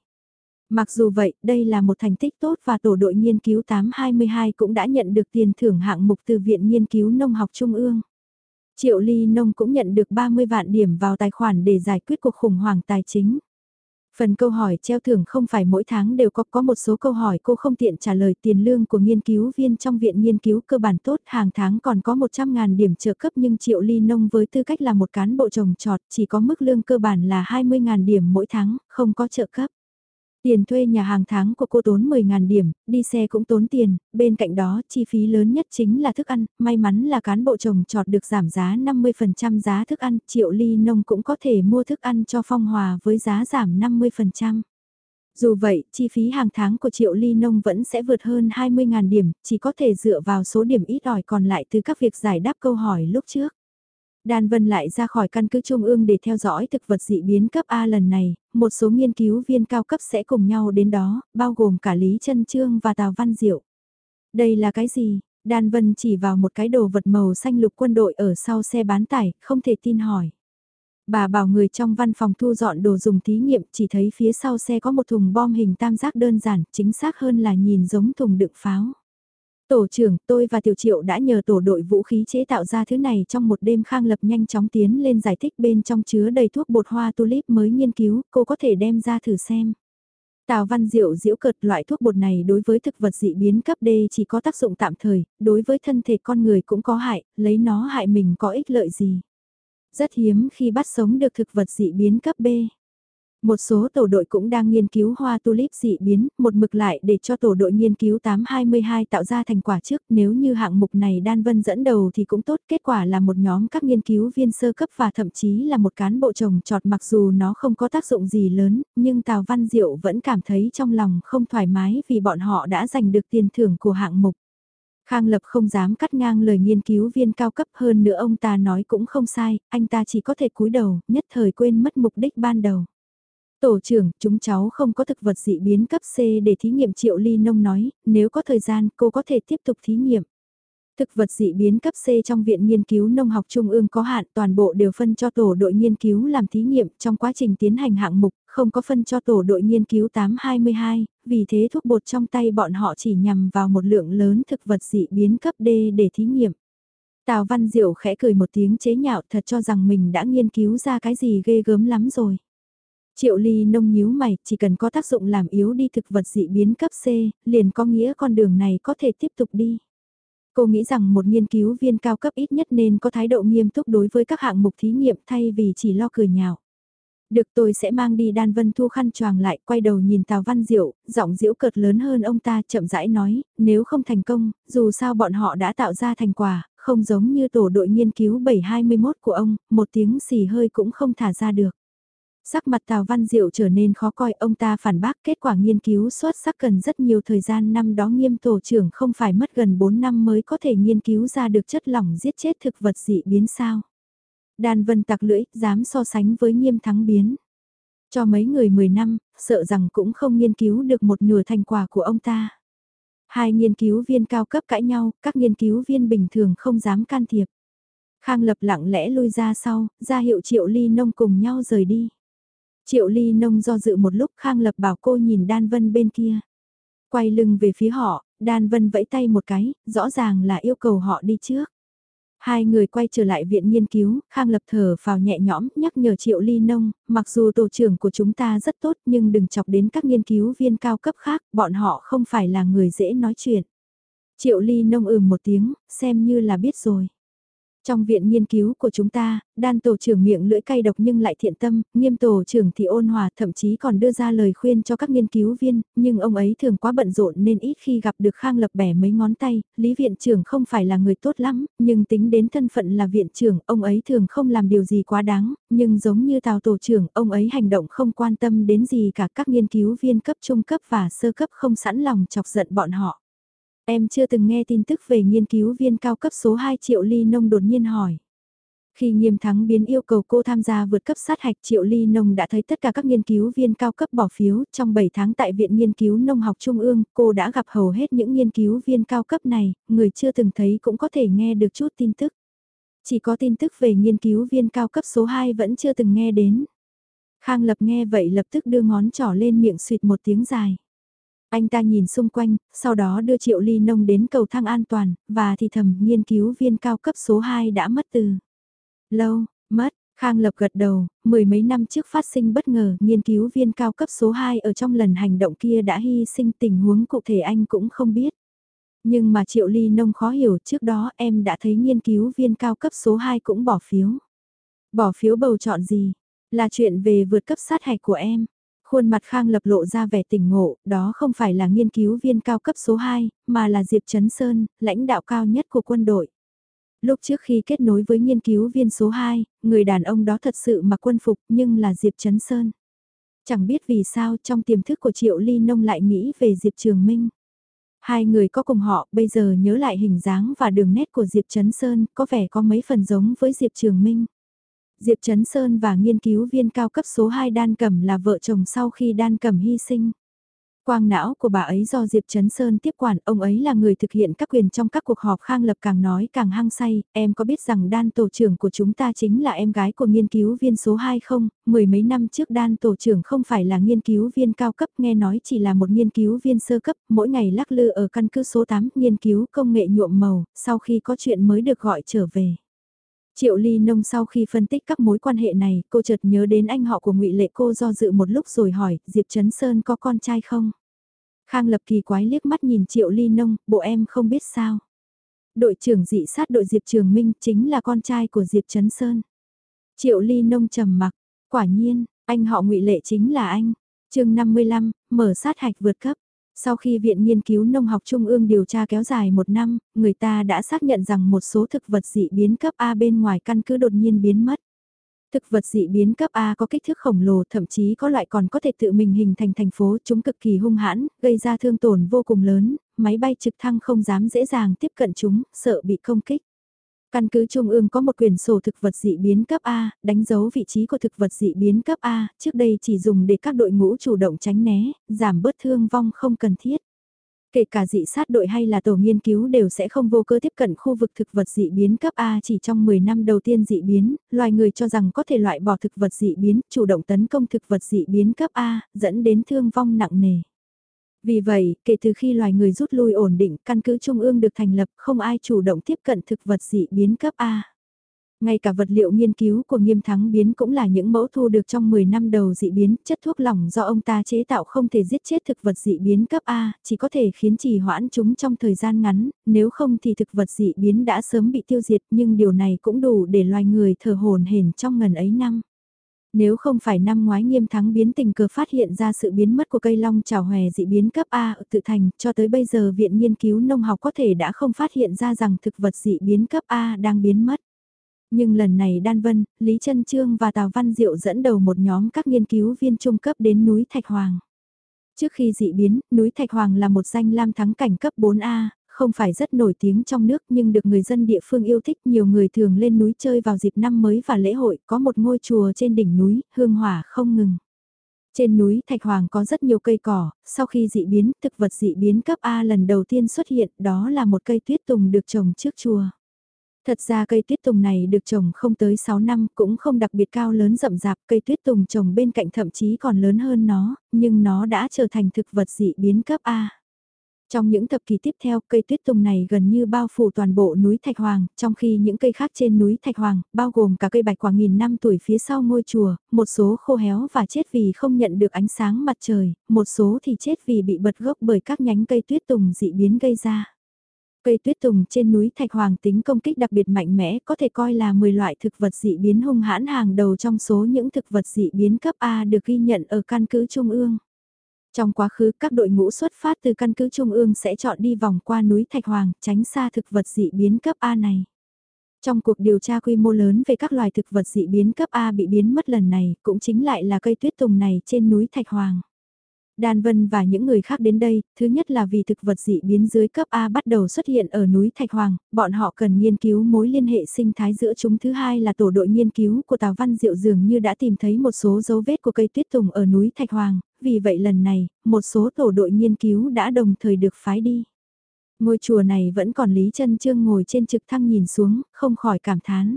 Mặc dù vậy, đây là một thành tích tốt và tổ đội nghiên cứu 822 cũng đã nhận được tiền thưởng hạng mục từ Viện Nghiên cứu Nông học Trung ương. Triệu Ly Nông cũng nhận được 30 vạn điểm vào tài khoản để giải quyết cuộc khủng hoảng tài chính. Phần câu hỏi treo thưởng không phải mỗi tháng đều có có một số câu hỏi cô không tiện trả lời tiền lương của nghiên cứu viên trong viện nghiên cứu cơ bản tốt hàng tháng còn có 100.000 điểm trợ cấp nhưng Triệu Ly Nông với tư cách là một cán bộ trồng trọt chỉ có mức lương cơ bản là 20.000 điểm mỗi tháng, không có trợ cấp. Tiền thuê nhà hàng tháng của cô tốn 10.000 điểm, đi xe cũng tốn tiền, bên cạnh đó chi phí lớn nhất chính là thức ăn, may mắn là cán bộ trồng trọt được giảm giá 50% giá thức ăn, triệu ly nông cũng có thể mua thức ăn cho phong hòa với giá giảm 50%. Dù vậy, chi phí hàng tháng của triệu ly nông vẫn sẽ vượt hơn 20.000 điểm, chỉ có thể dựa vào số điểm ít ỏi còn lại từ các việc giải đáp câu hỏi lúc trước. Đan Vân lại ra khỏi căn cứ Trung ương để theo dõi thực vật dị biến cấp A lần này, một số nghiên cứu viên cao cấp sẽ cùng nhau đến đó, bao gồm cả Lý Trân Trương và Tào Văn Diệu. Đây là cái gì? Đan Vân chỉ vào một cái đồ vật màu xanh lục quân đội ở sau xe bán tải, không thể tin hỏi. Bà bảo người trong văn phòng thu dọn đồ dùng thí nghiệm chỉ thấy phía sau xe có một thùng bom hình tam giác đơn giản, chính xác hơn là nhìn giống thùng đựng pháo. Tổ trưởng, tôi và Tiểu Triệu đã nhờ tổ đội vũ khí chế tạo ra thứ này trong một đêm Khang Lập nhanh chóng tiến lên giải thích bên trong chứa đầy thuốc bột hoa tulip mới nghiên cứu, cô có thể đem ra thử xem. Tào Văn Diệu diễu cợt loại thuốc bột này đối với thực vật dị biến cấp D chỉ có tác dụng tạm thời, đối với thân thể con người cũng có hại, lấy nó hại mình có ích lợi gì. Rất hiếm khi bắt sống được thực vật dị biến cấp B. Một số tổ đội cũng đang nghiên cứu hoa tulip dị biến, một mực lại để cho tổ đội nghiên cứu 822 tạo ra thành quả trước nếu như hạng mục này Đan Vân dẫn đầu thì cũng tốt, kết quả là một nhóm các nghiên cứu viên sơ cấp và thậm chí là một cán bộ trồng trọt mặc dù nó không có tác dụng gì lớn, nhưng Tào Văn Diệu vẫn cảm thấy trong lòng không thoải mái vì bọn họ đã giành được tiền thưởng của hạng mục. Khang Lập không dám cắt ngang lời nghiên cứu viên cao cấp hơn nữa ông ta nói cũng không sai, anh ta chỉ có thể cúi đầu, nhất thời quên mất mục đích ban đầu. Tổ trưởng, chúng cháu không có thực vật dị biến cấp C để thí nghiệm triệu ly nông nói, nếu có thời gian cô có thể tiếp tục thí nghiệm. Thực vật dị biến cấp C trong Viện Nghiên cứu Nông học Trung ương có hạn toàn bộ đều phân cho tổ đội nghiên cứu làm thí nghiệm trong quá trình tiến hành hạng mục, không có phân cho tổ đội nghiên cứu 822, vì thế thuốc bột trong tay bọn họ chỉ nhằm vào một lượng lớn thực vật dị biến cấp D để thí nghiệm. Tào Văn Diệu khẽ cười một tiếng chế nhạo thật cho rằng mình đã nghiên cứu ra cái gì ghê gớm lắm rồi. Triệu ly nông nhíu mày, chỉ cần có tác dụng làm yếu đi thực vật dị biến cấp C, liền có nghĩa con đường này có thể tiếp tục đi. Cô nghĩ rằng một nghiên cứu viên cao cấp ít nhất nên có thái độ nghiêm túc đối với các hạng mục thí nghiệm thay vì chỉ lo cười nhạo. Được tôi sẽ mang đi đan vân thu khăn choàng lại, quay đầu nhìn Tào Văn Diệu, giọng diễu cợt lớn hơn ông ta chậm rãi nói, nếu không thành công, dù sao bọn họ đã tạo ra thành quả, không giống như tổ đội nghiên cứu 721 của ông, một tiếng xì hơi cũng không thả ra được. Sắc mặt Tào Văn Diệu trở nên khó coi ông ta phản bác kết quả nghiên cứu xuất sắc cần rất nhiều thời gian năm đó nghiêm tổ trưởng không phải mất gần 4 năm mới có thể nghiên cứu ra được chất lỏng giết chết thực vật dị biến sao. Đan Vân tặc lưỡi, dám so sánh với nghiêm thắng biến. Cho mấy người 10 năm, sợ rằng cũng không nghiên cứu được một nửa thành quả của ông ta. Hai nghiên cứu viên cao cấp cãi nhau, các nghiên cứu viên bình thường không dám can thiệp. Khang Lập lặng lẽ lui ra sau, ra hiệu triệu ly nông cùng nhau rời đi. Triệu ly nông do dự một lúc Khang Lập bảo cô nhìn Đan Vân bên kia. Quay lưng về phía họ, Đan Vân vẫy tay một cái, rõ ràng là yêu cầu họ đi trước. Hai người quay trở lại viện nghiên cứu, Khang Lập thở vào nhẹ nhõm, nhắc nhở Triệu Ly Nông, mặc dù tổ trưởng của chúng ta rất tốt nhưng đừng chọc đến các nghiên cứu viên cao cấp khác, bọn họ không phải là người dễ nói chuyện. Triệu Ly Nông ừm một tiếng, xem như là biết rồi. Trong viện nghiên cứu của chúng ta, đan tổ trưởng miệng lưỡi cay độc nhưng lại thiện tâm, nghiêm tổ trưởng thì ôn hòa, thậm chí còn đưa ra lời khuyên cho các nghiên cứu viên, nhưng ông ấy thường quá bận rộn nên ít khi gặp được Khang Lập bẻ mấy ngón tay, Lý viện trưởng không phải là người tốt lắm, nhưng tính đến thân phận là viện trưởng, ông ấy thường không làm điều gì quá đáng, nhưng giống như Tào tổ trưởng, ông ấy hành động không quan tâm đến gì cả các nghiên cứu viên cấp trung cấp và sơ cấp không sẵn lòng chọc giận bọn họ. Em chưa từng nghe tin tức về nghiên cứu viên cao cấp số 2 Triệu Ly Nông đột nhiên hỏi. Khi nghiêm thắng biến yêu cầu cô tham gia vượt cấp sát hạch Triệu Ly Nông đã thấy tất cả các nghiên cứu viên cao cấp bỏ phiếu. Trong 7 tháng tại Viện Nghiên cứu Nông học Trung ương, cô đã gặp hầu hết những nghiên cứu viên cao cấp này, người chưa từng thấy cũng có thể nghe được chút tin tức. Chỉ có tin tức về nghiên cứu viên cao cấp số 2 vẫn chưa từng nghe đến. Khang Lập nghe vậy lập tức đưa ngón trỏ lên miệng suyệt một tiếng dài. Anh ta nhìn xung quanh, sau đó đưa Triệu Ly Nông đến cầu thang an toàn, và thì thầm nghiên cứu viên cao cấp số 2 đã mất từ. Lâu, mất, Khang Lập gật đầu, mười mấy năm trước phát sinh bất ngờ, nghiên cứu viên cao cấp số 2 ở trong lần hành động kia đã hy sinh tình huống cụ thể anh cũng không biết. Nhưng mà Triệu Ly Nông khó hiểu trước đó em đã thấy nghiên cứu viên cao cấp số 2 cũng bỏ phiếu. Bỏ phiếu bầu chọn gì? Là chuyện về vượt cấp sát hạch của em. Khuôn mặt Khang Lập lộ ra vẻ tỉnh ngộ, đó không phải là nghiên cứu viên cao cấp số 2, mà là Diệp Trấn Sơn, lãnh đạo cao nhất của quân đội. Lúc trước khi kết nối với nghiên cứu viên số 2, người đàn ông đó thật sự mặc quân phục nhưng là Diệp Trấn Sơn. Chẳng biết vì sao trong tiềm thức của Triệu Ly Nông lại nghĩ về Diệp Trường Minh. Hai người có cùng họ, bây giờ nhớ lại hình dáng và đường nét của Diệp Trấn Sơn, có vẻ có mấy phần giống với Diệp Trường Minh. Diệp Trấn Sơn và nghiên cứu viên cao cấp số 2 Đan Cẩm là vợ chồng sau khi Đan Cẩm hy sinh. Quang não của bà ấy do Diệp Trấn Sơn tiếp quản, ông ấy là người thực hiện các quyền trong các cuộc họp khang lập càng nói càng hăng say, em có biết rằng đan tổ trưởng của chúng ta chính là em gái của nghiên cứu viên số 2 không? Mười mấy năm trước đan tổ trưởng không phải là nghiên cứu viên cao cấp nghe nói chỉ là một nghiên cứu viên sơ cấp, mỗi ngày lắc lư ở căn cứ số 8 nghiên cứu công nghệ nhuộm màu, sau khi có chuyện mới được gọi trở về. Triệu Ly Nông sau khi phân tích các mối quan hệ này, cô chợt nhớ đến anh họ của ngụy Lệ cô do dự một lúc rồi hỏi, Diệp Trấn Sơn có con trai không? Khang Lập kỳ quái liếc mắt nhìn Triệu Ly Nông, bộ em không biết sao. Đội trưởng dị sát đội Diệp Trường Minh chính là con trai của Diệp Trấn Sơn. Triệu Ly Nông trầm mặc, quả nhiên, anh họ ngụy Lệ chính là anh. chương 55, mở sát hạch vượt cấp. Sau khi Viện Nghiên cứu Nông học Trung ương điều tra kéo dài một năm, người ta đã xác nhận rằng một số thực vật dị biến cấp A bên ngoài căn cứ đột nhiên biến mất. Thực vật dị biến cấp A có kích thước khổng lồ thậm chí có loại còn có thể tự mình hình thành thành phố chúng cực kỳ hung hãn, gây ra thương tổn vô cùng lớn, máy bay trực thăng không dám dễ dàng tiếp cận chúng, sợ bị công kích. Căn cứ Trung ương có một quyển sổ thực vật dị biến cấp A, đánh dấu vị trí của thực vật dị biến cấp A, trước đây chỉ dùng để các đội ngũ chủ động tránh né, giảm bớt thương vong không cần thiết. Kể cả dị sát đội hay là tổ nghiên cứu đều sẽ không vô cơ tiếp cận khu vực thực vật dị biến cấp A chỉ trong 10 năm đầu tiên dị biến, loài người cho rằng có thể loại bỏ thực vật dị biến, chủ động tấn công thực vật dị biến cấp A, dẫn đến thương vong nặng nề. Vì vậy, kể từ khi loài người rút lui ổn định, căn cứ trung ương được thành lập, không ai chủ động tiếp cận thực vật dị biến cấp A. Ngay cả vật liệu nghiên cứu của nghiêm thắng biến cũng là những mẫu thu được trong 10 năm đầu dị biến, chất thuốc lỏng do ông ta chế tạo không thể giết chết thực vật dị biến cấp A, chỉ có thể khiến trì hoãn chúng trong thời gian ngắn, nếu không thì thực vật dị biến đã sớm bị tiêu diệt nhưng điều này cũng đủ để loài người thở hồn hển trong ngần ấy năm. Nếu không phải năm ngoái nghiêm thắng biến tình cờ phát hiện ra sự biến mất của cây long trào hòe dị biến cấp A ở tự thành, cho tới bây giờ Viện Nghiên cứu Nông học có thể đã không phát hiện ra rằng thực vật dị biến cấp A đang biến mất. Nhưng lần này Đan Vân, Lý Trân Trương và Tào Văn Diệu dẫn đầu một nhóm các nghiên cứu viên trung cấp đến núi Thạch Hoàng. Trước khi dị biến, núi Thạch Hoàng là một danh lam thắng cảnh cấp 4A, không phải rất nổi tiếng trong nước nhưng được người dân địa phương yêu thích. Nhiều người thường lên núi chơi vào dịp năm mới và lễ hội, có một ngôi chùa trên đỉnh núi, hương hỏa không ngừng. Trên núi Thạch Hoàng có rất nhiều cây cỏ, sau khi dị biến, thực vật dị biến cấp A lần đầu tiên xuất hiện, đó là một cây tuyết tùng được trồng trước chùa. Thật ra cây tuyết tùng này được trồng không tới 6 năm, cũng không đặc biệt cao lớn rậm rạp, cây tuyết tùng trồng bên cạnh thậm chí còn lớn hơn nó, nhưng nó đã trở thành thực vật dị biến cấp A. Trong những thập kỷ tiếp theo, cây tuyết tùng này gần như bao phủ toàn bộ núi Thạch Hoàng, trong khi những cây khác trên núi Thạch Hoàng, bao gồm cả cây bạch quả nghìn năm tuổi phía sau ngôi chùa, một số khô héo và chết vì không nhận được ánh sáng mặt trời, một số thì chết vì bị bật gốc bởi các nhánh cây tuyết tùng dị biến gây ra. Cây tuyết tùng trên núi Thạch Hoàng tính công kích đặc biệt mạnh mẽ có thể coi là 10 loại thực vật dị biến hung hãn hàng đầu trong số những thực vật dị biến cấp A được ghi nhận ở căn cứ Trung ương. Trong quá khứ, các đội ngũ xuất phát từ căn cứ Trung ương sẽ chọn đi vòng qua núi Thạch Hoàng, tránh xa thực vật dị biến cấp A này. Trong cuộc điều tra quy mô lớn về các loài thực vật dị biến cấp A bị biến mất lần này, cũng chính lại là cây tuyết tùng này trên núi Thạch Hoàng. Đan Vân và những người khác đến đây, thứ nhất là vì thực vật dị biến dưới cấp A bắt đầu xuất hiện ở núi Thạch Hoàng, bọn họ cần nghiên cứu mối liên hệ sinh thái giữa chúng. Thứ hai là tổ đội nghiên cứu của Tào Văn Diệu dường như đã tìm thấy một số dấu vết của cây tuyết tùng ở núi Thạch Hoàng, vì vậy lần này, một số tổ đội nghiên cứu đã đồng thời được phái đi. Ngôi chùa này vẫn còn Lý Trân Trương ngồi trên trực thăng nhìn xuống, không khỏi cảm thán.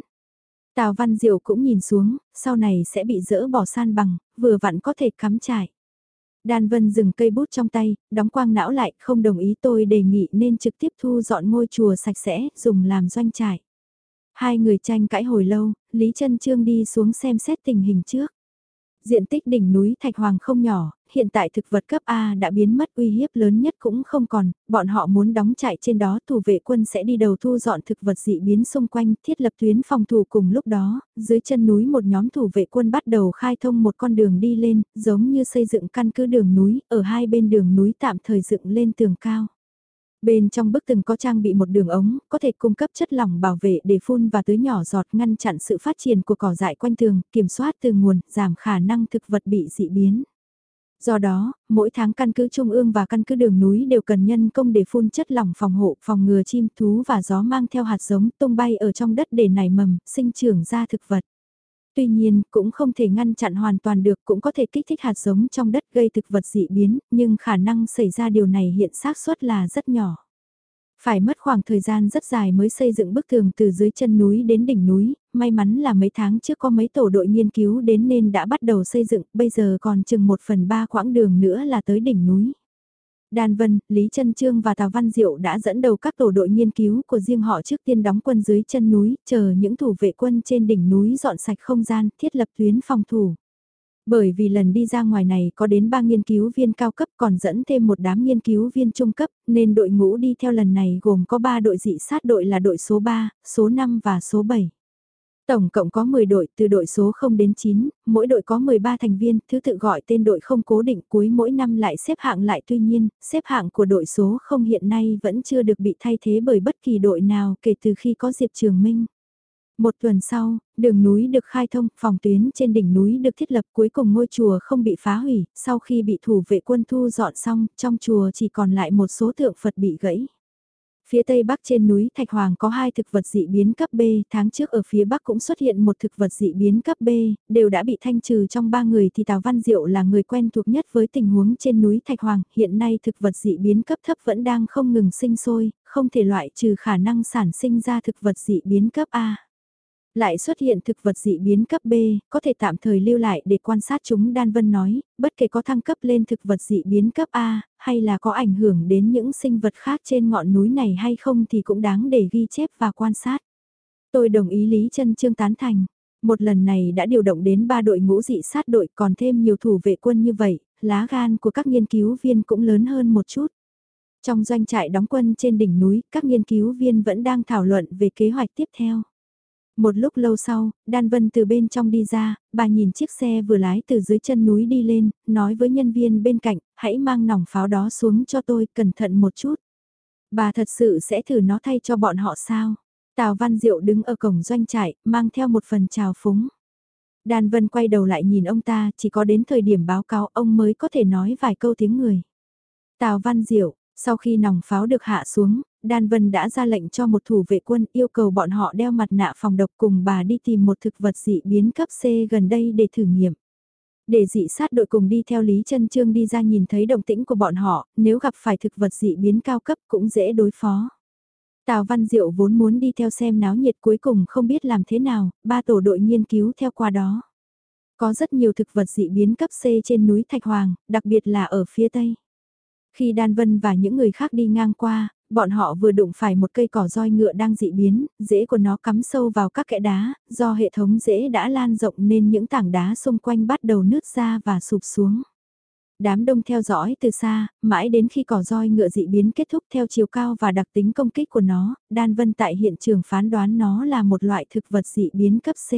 Tào Văn Diệu cũng nhìn xuống, sau này sẽ bị dỡ bỏ san bằng, vừa vặn có thể cắm trại. Đan Vân dừng cây bút trong tay, đóng quang não lại, không đồng ý tôi đề nghị nên trực tiếp thu dọn ngôi chùa sạch sẽ, dùng làm doanh trại. Hai người tranh cãi hồi lâu, Lý Trân Trương đi xuống xem xét tình hình trước. Diện tích đỉnh núi Thạch Hoàng không nhỏ, hiện tại thực vật cấp A đã biến mất uy hiếp lớn nhất cũng không còn, bọn họ muốn đóng trại trên đó thủ vệ quân sẽ đi đầu thu dọn thực vật dị biến xung quanh, thiết lập tuyến phòng thủ cùng lúc đó, dưới chân núi một nhóm thủ vệ quân bắt đầu khai thông một con đường đi lên, giống như xây dựng căn cứ đường núi, ở hai bên đường núi tạm thời dựng lên tường cao. Bên trong bức tường có trang bị một đường ống, có thể cung cấp chất lỏng bảo vệ để phun và tưới nhỏ giọt ngăn chặn sự phát triển của cỏ dại quanh tường, kiểm soát từ nguồn, giảm khả năng thực vật bị dị biến. Do đó, mỗi tháng căn cứ trung ương và căn cứ đường núi đều cần nhân công để phun chất lỏng phòng hộ, phòng ngừa chim thú và gió mang theo hạt giống tung bay ở trong đất để nảy mầm, sinh trưởng ra thực vật. Tuy nhiên, cũng không thể ngăn chặn hoàn toàn được, cũng có thể kích thích hạt giống trong đất gây thực vật dị biến, nhưng khả năng xảy ra điều này hiện xác suất là rất nhỏ. Phải mất khoảng thời gian rất dài mới xây dựng bức tường từ dưới chân núi đến đỉnh núi, may mắn là mấy tháng trước có mấy tổ đội nghiên cứu đến nên đã bắt đầu xây dựng, bây giờ còn chừng một phần ba quãng đường nữa là tới đỉnh núi. Đan Vân, Lý Trân Trương và Tào Văn Diệu đã dẫn đầu các tổ đội nghiên cứu của riêng họ trước tiên đóng quân dưới chân núi, chờ những thủ vệ quân trên đỉnh núi dọn sạch không gian, thiết lập tuyến phòng thủ. Bởi vì lần đi ra ngoài này có đến 3 nghiên cứu viên cao cấp còn dẫn thêm một đám nghiên cứu viên trung cấp, nên đội ngũ đi theo lần này gồm có 3 đội dị sát đội là đội số 3, số 5 và số 7. Tổng cộng có 10 đội từ đội số 0 đến 9, mỗi đội có 13 thành viên, thứ tự gọi tên đội không cố định cuối mỗi năm lại xếp hạng lại tuy nhiên, xếp hạng của đội số 0 hiện nay vẫn chưa được bị thay thế bởi bất kỳ đội nào kể từ khi có Diệp Trường Minh. Một tuần sau, đường núi được khai thông, phòng tuyến trên đỉnh núi được thiết lập cuối cùng ngôi chùa không bị phá hủy, sau khi bị thủ vệ quân thu dọn xong, trong chùa chỉ còn lại một số tượng Phật bị gãy. Phía tây bắc trên núi Thạch Hoàng có hai thực vật dị biến cấp B, tháng trước ở phía bắc cũng xuất hiện một thực vật dị biến cấp B, đều đã bị thanh trừ trong ba người thì Tào Văn Diệu là người quen thuộc nhất với tình huống trên núi Thạch Hoàng, hiện nay thực vật dị biến cấp thấp vẫn đang không ngừng sinh sôi, không thể loại trừ khả năng sản sinh ra thực vật dị biến cấp A lại xuất hiện thực vật dị biến cấp B, có thể tạm thời lưu lại để quan sát chúng Đan Vân nói, bất kể có thăng cấp lên thực vật dị biến cấp A, hay là có ảnh hưởng đến những sinh vật khác trên ngọn núi này hay không thì cũng đáng để ghi chép và quan sát. Tôi đồng ý Lý chân Trương tán thành. Một lần này đã điều động đến ba đội ngũ dị sát đội còn thêm nhiều thủ vệ quân như vậy, lá gan của các nghiên cứu viên cũng lớn hơn một chút. Trong doanh trại đóng quân trên đỉnh núi, các nghiên cứu viên vẫn đang thảo luận về kế hoạch tiếp theo. Một lúc lâu sau, Đan Vân từ bên trong đi ra, bà nhìn chiếc xe vừa lái từ dưới chân núi đi lên, nói với nhân viên bên cạnh, hãy mang nòng pháo đó xuống cho tôi, cẩn thận một chút. Bà thật sự sẽ thử nó thay cho bọn họ sao? Tào Văn Diệu đứng ở cổng doanh trại, mang theo một phần chào phúng. Đan Vân quay đầu lại nhìn ông ta, chỉ có đến thời điểm báo cáo ông mới có thể nói vài câu tiếng người. Tào Văn Diệu, sau khi nòng pháo được hạ xuống, Đan Vân đã ra lệnh cho một thủ vệ quân yêu cầu bọn họ đeo mặt nạ phòng độc cùng bà đi tìm một thực vật dị biến cấp C gần đây để thử nghiệm. Để dị sát đội cùng đi theo Lý Trân Trương đi ra nhìn thấy động tĩnh của bọn họ, nếu gặp phải thực vật dị biến cao cấp cũng dễ đối phó. Tào Văn Diệu vốn muốn đi theo xem náo nhiệt cuối cùng không biết làm thế nào, ba tổ đội nghiên cứu theo qua đó. Có rất nhiều thực vật dị biến cấp C trên núi Thạch Hoàng, đặc biệt là ở phía Tây. Khi Đan Vân và những người khác đi ngang qua, bọn họ vừa đụng phải một cây cỏ roi ngựa đang dị biến, rễ của nó cắm sâu vào các kẽ đá, do hệ thống rễ đã lan rộng nên những tảng đá xung quanh bắt đầu nứt ra và sụp xuống. Đám đông theo dõi từ xa, mãi đến khi cỏ roi ngựa dị biến kết thúc theo chiều cao và đặc tính công kích của nó, Đan Vân tại hiện trường phán đoán nó là một loại thực vật dị biến cấp C.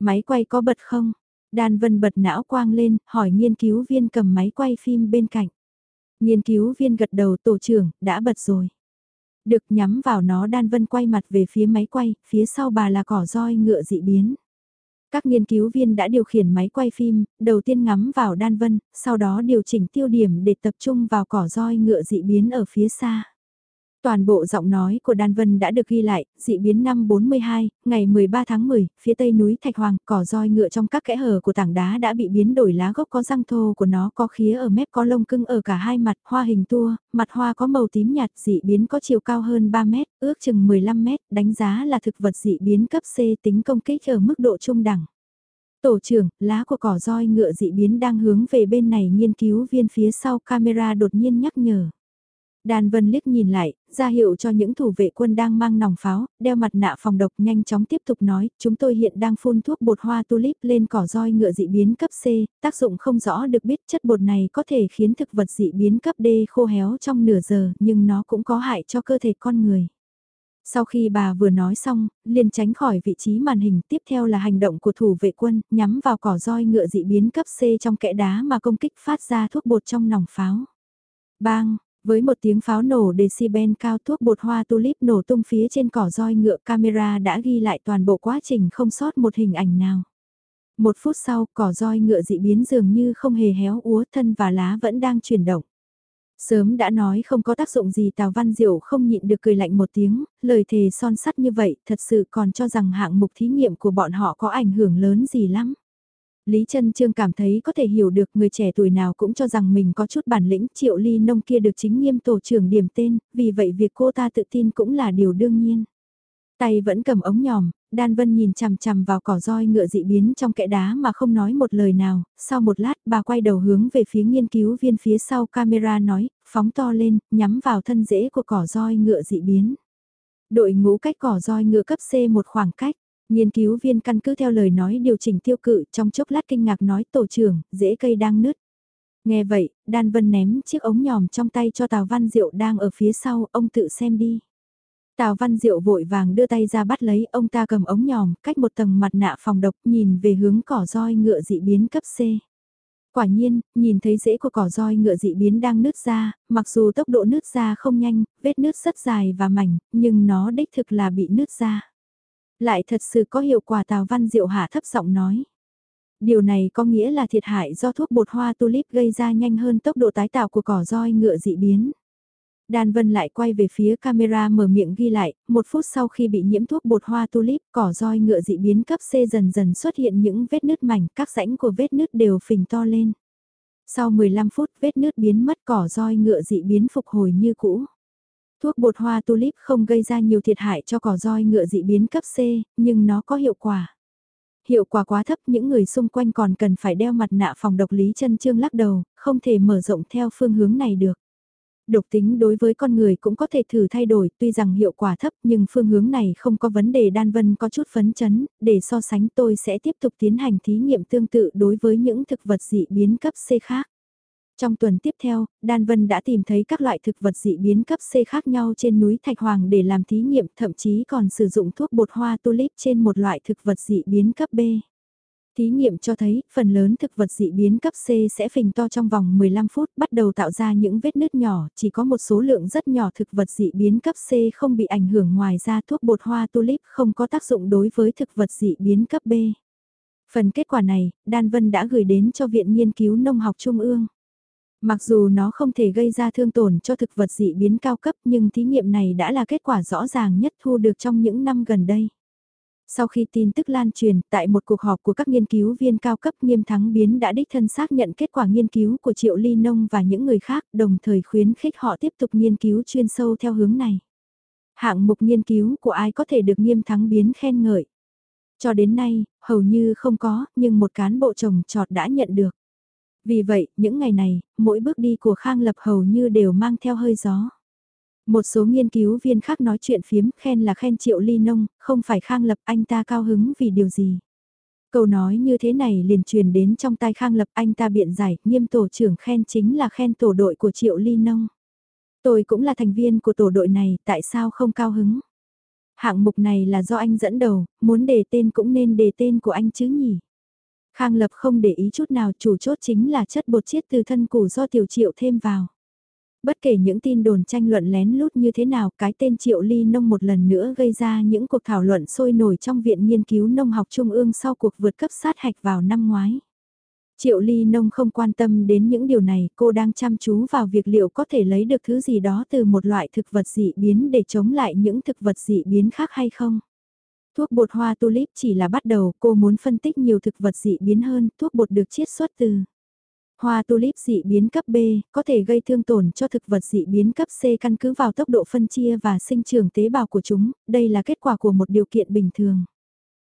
Máy quay có bật không? Đan Vân bật não quang lên, hỏi nghiên cứu viên cầm máy quay phim bên cạnh. Nghiên cứu viên gật đầu tổ trưởng, đã bật rồi. Được nhắm vào nó Đan Vân quay mặt về phía máy quay, phía sau bà là cỏ roi ngựa dị biến. Các nghiên cứu viên đã điều khiển máy quay phim, đầu tiên ngắm vào Đan Vân, sau đó điều chỉnh tiêu điểm để tập trung vào cỏ roi ngựa dị biến ở phía xa. Toàn bộ giọng nói của Đan Vân đã được ghi lại, dị biến năm 42, ngày 13 tháng 10, phía tây núi Thạch Hoàng, cỏ roi ngựa trong các kẽ hở của tảng đá đã bị biến đổi lá gốc có răng thô của nó có khía ở mép có lông cưng ở cả hai mặt, hoa hình tua, mặt hoa có màu tím nhạt, dị biến có chiều cao hơn 3 mét, ước chừng 15 mét, đánh giá là thực vật dị biến cấp C tính công kích ở mức độ trung đẳng. Tổ trưởng, lá của cỏ roi ngựa dị biến đang hướng về bên này nghiên cứu viên phía sau camera đột nhiên nhắc nhở. Đan Vân liếc nhìn lại, ra hiệu cho những thủ vệ quân đang mang nòng pháo, đeo mặt nạ phòng độc nhanh chóng tiếp tục nói, chúng tôi hiện đang phun thuốc bột hoa tulip lên cỏ roi ngựa dị biến cấp C, tác dụng không rõ được biết chất bột này có thể khiến thực vật dị biến cấp D khô héo trong nửa giờ, nhưng nó cũng có hại cho cơ thể con người. Sau khi bà vừa nói xong, liền tránh khỏi vị trí màn hình tiếp theo là hành động của thủ vệ quân, nhắm vào cỏ roi ngựa dị biến cấp C trong kẽ đá mà công kích phát ra thuốc bột trong nòng pháo. Bang, với một tiếng pháo nổ decibel cao thuốc bột hoa tulip nổ tung phía trên cỏ roi ngựa camera đã ghi lại toàn bộ quá trình không sót một hình ảnh nào. Một phút sau, cỏ roi ngựa dị biến dường như không hề héo úa thân và lá vẫn đang chuyển động. Sớm đã nói không có tác dụng gì Tào Văn Diệu không nhịn được cười lạnh một tiếng, lời thề son sắt như vậy thật sự còn cho rằng hạng mục thí nghiệm của bọn họ có ảnh hưởng lớn gì lắm. Lý Trân Trương cảm thấy có thể hiểu được người trẻ tuổi nào cũng cho rằng mình có chút bản lĩnh triệu ly nông kia được chính nghiêm tổ trưởng điểm tên, vì vậy việc cô ta tự tin cũng là điều đương nhiên. Tay vẫn cầm ống nhòm, Đan Vân nhìn chằm chằm vào cỏ roi ngựa dị biến trong kẽ đá mà không nói một lời nào, sau một lát bà quay đầu hướng về phía nghiên cứu viên phía sau camera nói, phóng to lên, nhắm vào thân rễ của cỏ roi ngựa dị biến. Đội ngũ cách cỏ roi ngựa cấp C một khoảng cách, nghiên cứu viên căn cứ theo lời nói điều chỉnh tiêu cự trong chốc lát kinh ngạc nói tổ trưởng, rễ cây đang nứt. Nghe vậy, Đan Vân ném chiếc ống nhòm trong tay cho Tào Văn Diệu đang ở phía sau, ông tự xem đi. Tào Văn Diệu vội vàng đưa tay ra bắt lấy ông ta cầm ống nhòm, cách một tầng mặt nạ phòng độc nhìn về hướng cỏ roi ngựa dị biến cấp C. Quả nhiên, nhìn thấy rễ của cỏ roi ngựa dị biến đang nứt ra, mặc dù tốc độ nứt ra không nhanh, vết nứt rất dài và mảnh, nhưng nó đích thực là bị nứt ra. Lại thật sự có hiệu quả Tào Văn Diệu hạ thấp giọng nói. Điều này có nghĩa là thiệt hại do thuốc bột hoa tulip gây ra nhanh hơn tốc độ tái tạo của cỏ roi ngựa dị biến. Đan Vân lại quay về phía camera mở miệng ghi lại, một phút sau khi bị nhiễm thuốc bột hoa tulip, cỏ roi ngựa dị biến cấp C dần dần xuất hiện những vết nứt mảnh, các rãnh của vết nứt đều phình to lên. Sau 15 phút vết nứt biến mất cỏ roi ngựa dị biến phục hồi như cũ. Thuốc bột hoa tulip không gây ra nhiều thiệt hại cho cỏ roi ngựa dị biến cấp C, nhưng nó có hiệu quả. Hiệu quả quá thấp những người xung quanh còn cần phải đeo mặt nạ phòng độc lý chân trương lắc đầu, không thể mở rộng theo phương hướng này được. Độc tính đối với con người cũng có thể thử thay đổi, tuy rằng hiệu quả thấp nhưng phương hướng này không có vấn đề đan vân có chút phấn chấn, để so sánh tôi sẽ tiếp tục tiến hành thí nghiệm tương tự đối với những thực vật dị biến cấp C khác. Trong tuần tiếp theo, Đan Vân đã tìm thấy các loại thực vật dị biến cấp C khác nhau trên núi Thạch Hoàng để làm thí nghiệm, thậm chí còn sử dụng thuốc bột hoa tulip trên một loại thực vật dị biến cấp B. Thí nghiệm cho thấy, phần lớn thực vật dị biến cấp C sẽ phình to trong vòng 15 phút bắt đầu tạo ra những vết nứt nhỏ, chỉ có một số lượng rất nhỏ thực vật dị biến cấp C không bị ảnh hưởng ngoài ra thuốc bột hoa tulip không có tác dụng đối với thực vật dị biến cấp B. Phần kết quả này, Đan Vân đã gửi đến cho Viện Nghiên cứu Nông học Trung ương. Mặc dù nó không thể gây ra thương tổn cho thực vật dị biến cao cấp nhưng thí nghiệm này đã là kết quả rõ ràng nhất thu được trong những năm gần đây. Sau khi tin tức lan truyền, tại một cuộc họp của các nghiên cứu viên cao cấp nghiêm thắng biến đã đích thân xác nhận kết quả nghiên cứu của Triệu Ly Nông và những người khác, đồng thời khuyến khích họ tiếp tục nghiên cứu chuyên sâu theo hướng này. Hạng mục nghiên cứu của ai có thể được nghiêm thắng biến khen ngợi. Cho đến nay, hầu như không có, nhưng một cán bộ trồng trọt đã nhận được. Vì vậy, những ngày này, mỗi bước đi của Khang Lập hầu như đều mang theo hơi gió. Một số nghiên cứu viên khác nói chuyện phiếm khen là khen triệu ly nông, không phải khang lập anh ta cao hứng vì điều gì. Câu nói như thế này liền truyền đến trong tai Khang Lập anh ta biện giải, nghiêm tổ trưởng khen chính là khen tổ đội của Triệu Ly Nông. Tôi cũng là thành viên của tổ đội này, tại sao không cao hứng? Hạng mục này là do anh dẫn đầu, muốn đề tên cũng nên đề tên của anh chứ nhỉ? Khang Lập không để ý chút nào chủ chốt chính là chất bột chiết từ thân củ do tiểu triệu thêm vào. Bất kể những tin đồn tranh luận lén lút như thế nào, cái tên Triệu Ly Nông một lần nữa gây ra những cuộc thảo luận sôi nổi trong Viện Nghiên cứu Nông học Trung ương sau cuộc vượt cấp sát hạch vào năm ngoái. Triệu Ly Nông không quan tâm đến những điều này, cô đang chăm chú vào việc liệu có thể lấy được thứ gì đó từ một loại thực vật dị biến để chống lại những thực vật dị biến khác hay không. Thuốc bột hoa tulip chỉ là bắt đầu, cô muốn phân tích nhiều thực vật dị biến hơn, thuốc bột được chiết xuất từ Hoa tulip dị biến cấp B có thể gây thương tổn cho thực vật dị biến cấp C căn cứ vào tốc độ phân chia và sinh trưởng tế bào của chúng, đây là kết quả của một điều kiện bình thường.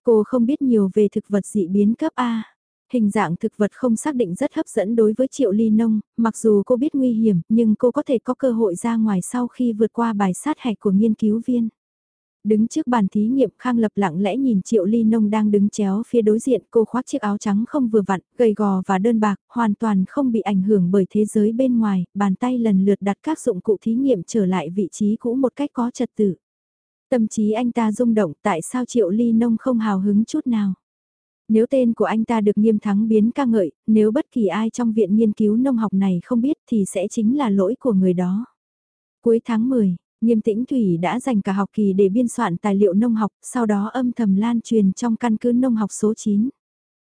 Cô không biết nhiều về thực vật dị biến cấp A. Hình dạng thực vật không xác định rất hấp dẫn đối với Triệu Ly Nông, mặc dù cô biết nguy hiểm nhưng cô có thể có cơ hội ra ngoài sau khi vượt qua bài sát hạch của nghiên cứu viên. Đứng trước bàn thí nghiệm Khang Lập lặng lẽ nhìn Triệu Ly Nông đang đứng chéo phía đối diện cô khoác chiếc áo trắng không vừa vặn, gầy gò và đơn bạc, hoàn toàn không bị ảnh hưởng bởi thế giới bên ngoài, bàn tay lần lượt đặt các dụng cụ thí nghiệm trở lại vị trí cũ một cách có trật tự. Tâm trí anh ta rung động tại sao Triệu Ly Nông không hào hứng chút nào. Nếu tên của anh ta được nghiêm thắng biến ca ngợi, nếu bất kỳ ai trong viện nghiên cứu nông học này không biết thì sẽ chính là lỗi của người đó. Cuối tháng 10, Nghiêm tĩnh Thủy đã dành cả học kỳ để biên soạn tài liệu nông học, sau đó âm thầm lan truyền trong căn cứ nông học số 9.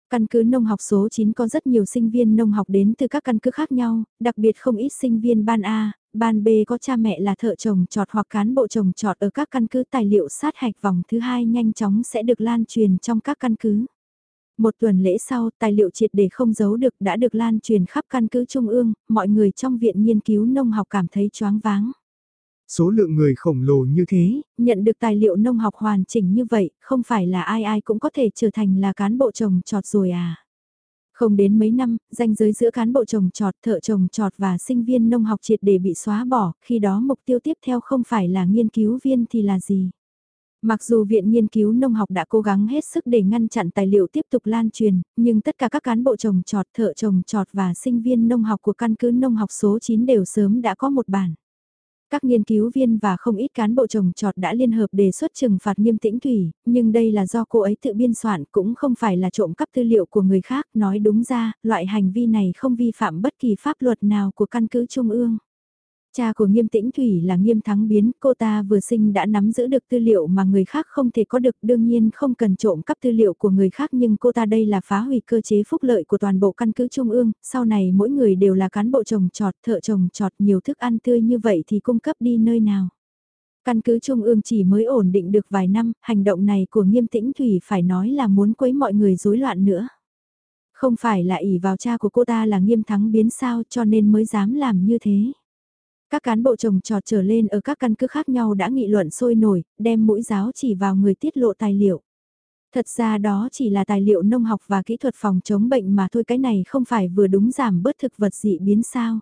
Căn cứ nông học số 9 có rất nhiều sinh viên nông học đến từ các căn cứ khác nhau, đặc biệt không ít sinh viên ban A, ban B có cha mẹ là thợ trồng trọt hoặc cán bộ trồng trọt ở các căn cứ tài liệu sát hạch vòng thứ hai nhanh chóng sẽ được lan truyền trong các căn cứ. Một tuần lễ sau, tài liệu triệt để không giấu được đã được lan truyền khắp căn cứ trung ương, mọi người trong viện nghiên cứu nông học cảm thấy choáng váng. Số lượng người khổng lồ như thế, nhận được tài liệu nông học hoàn chỉnh như vậy, không phải là ai ai cũng có thể trở thành là cán bộ trồng trọt rồi à. Không đến mấy năm, danh giới giữa cán bộ trồng trọt, thợ trồng trọt và sinh viên nông học triệt để bị xóa bỏ, khi đó mục tiêu tiếp theo không phải là nghiên cứu viên thì là gì. Mặc dù Viện Nghiên cứu Nông học đã cố gắng hết sức để ngăn chặn tài liệu tiếp tục lan truyền, nhưng tất cả các cán bộ trồng trọt, thợ trồng trọt và sinh viên nông học của căn cứ nông học số 9 đều sớm đã có một bản. Các nghiên cứu viên và không ít cán bộ trồng trọt đã liên hợp đề xuất trừng phạt nghiêm tĩnh thủy, nhưng đây là do cô ấy tự biên soạn cũng không phải là trộm cắp tư liệu của người khác. Nói đúng ra, loại hành vi này không vi phạm bất kỳ pháp luật nào của căn cứ trung ương. Cha của nghiêm tĩnh thủy là nghiêm thắng biến, cô ta vừa sinh đã nắm giữ được tư liệu mà người khác không thể có được đương nhiên không cần trộm cắp tư liệu của người khác nhưng cô ta đây là phá hủy cơ chế phúc lợi của toàn bộ căn cứ trung ương, sau này mỗi người đều là cán bộ trồng trọt, thợ trồng trọt nhiều thức ăn tươi như vậy thì cung cấp đi nơi nào. Căn cứ trung ương chỉ mới ổn định được vài năm, hành động này của nghiêm tĩnh thủy phải nói là muốn quấy mọi người rối loạn nữa. Không phải là ỷ vào cha của cô ta là nghiêm thắng biến sao cho nên mới dám làm như thế. Các cán bộ trồng trò trở lên ở các căn cứ khác nhau đã nghị luận sôi nổi, đem mũi giáo chỉ vào người tiết lộ tài liệu. Thật ra đó chỉ là tài liệu nông học và kỹ thuật phòng chống bệnh mà thôi cái này không phải vừa đúng giảm bớt thực vật dị biến sao.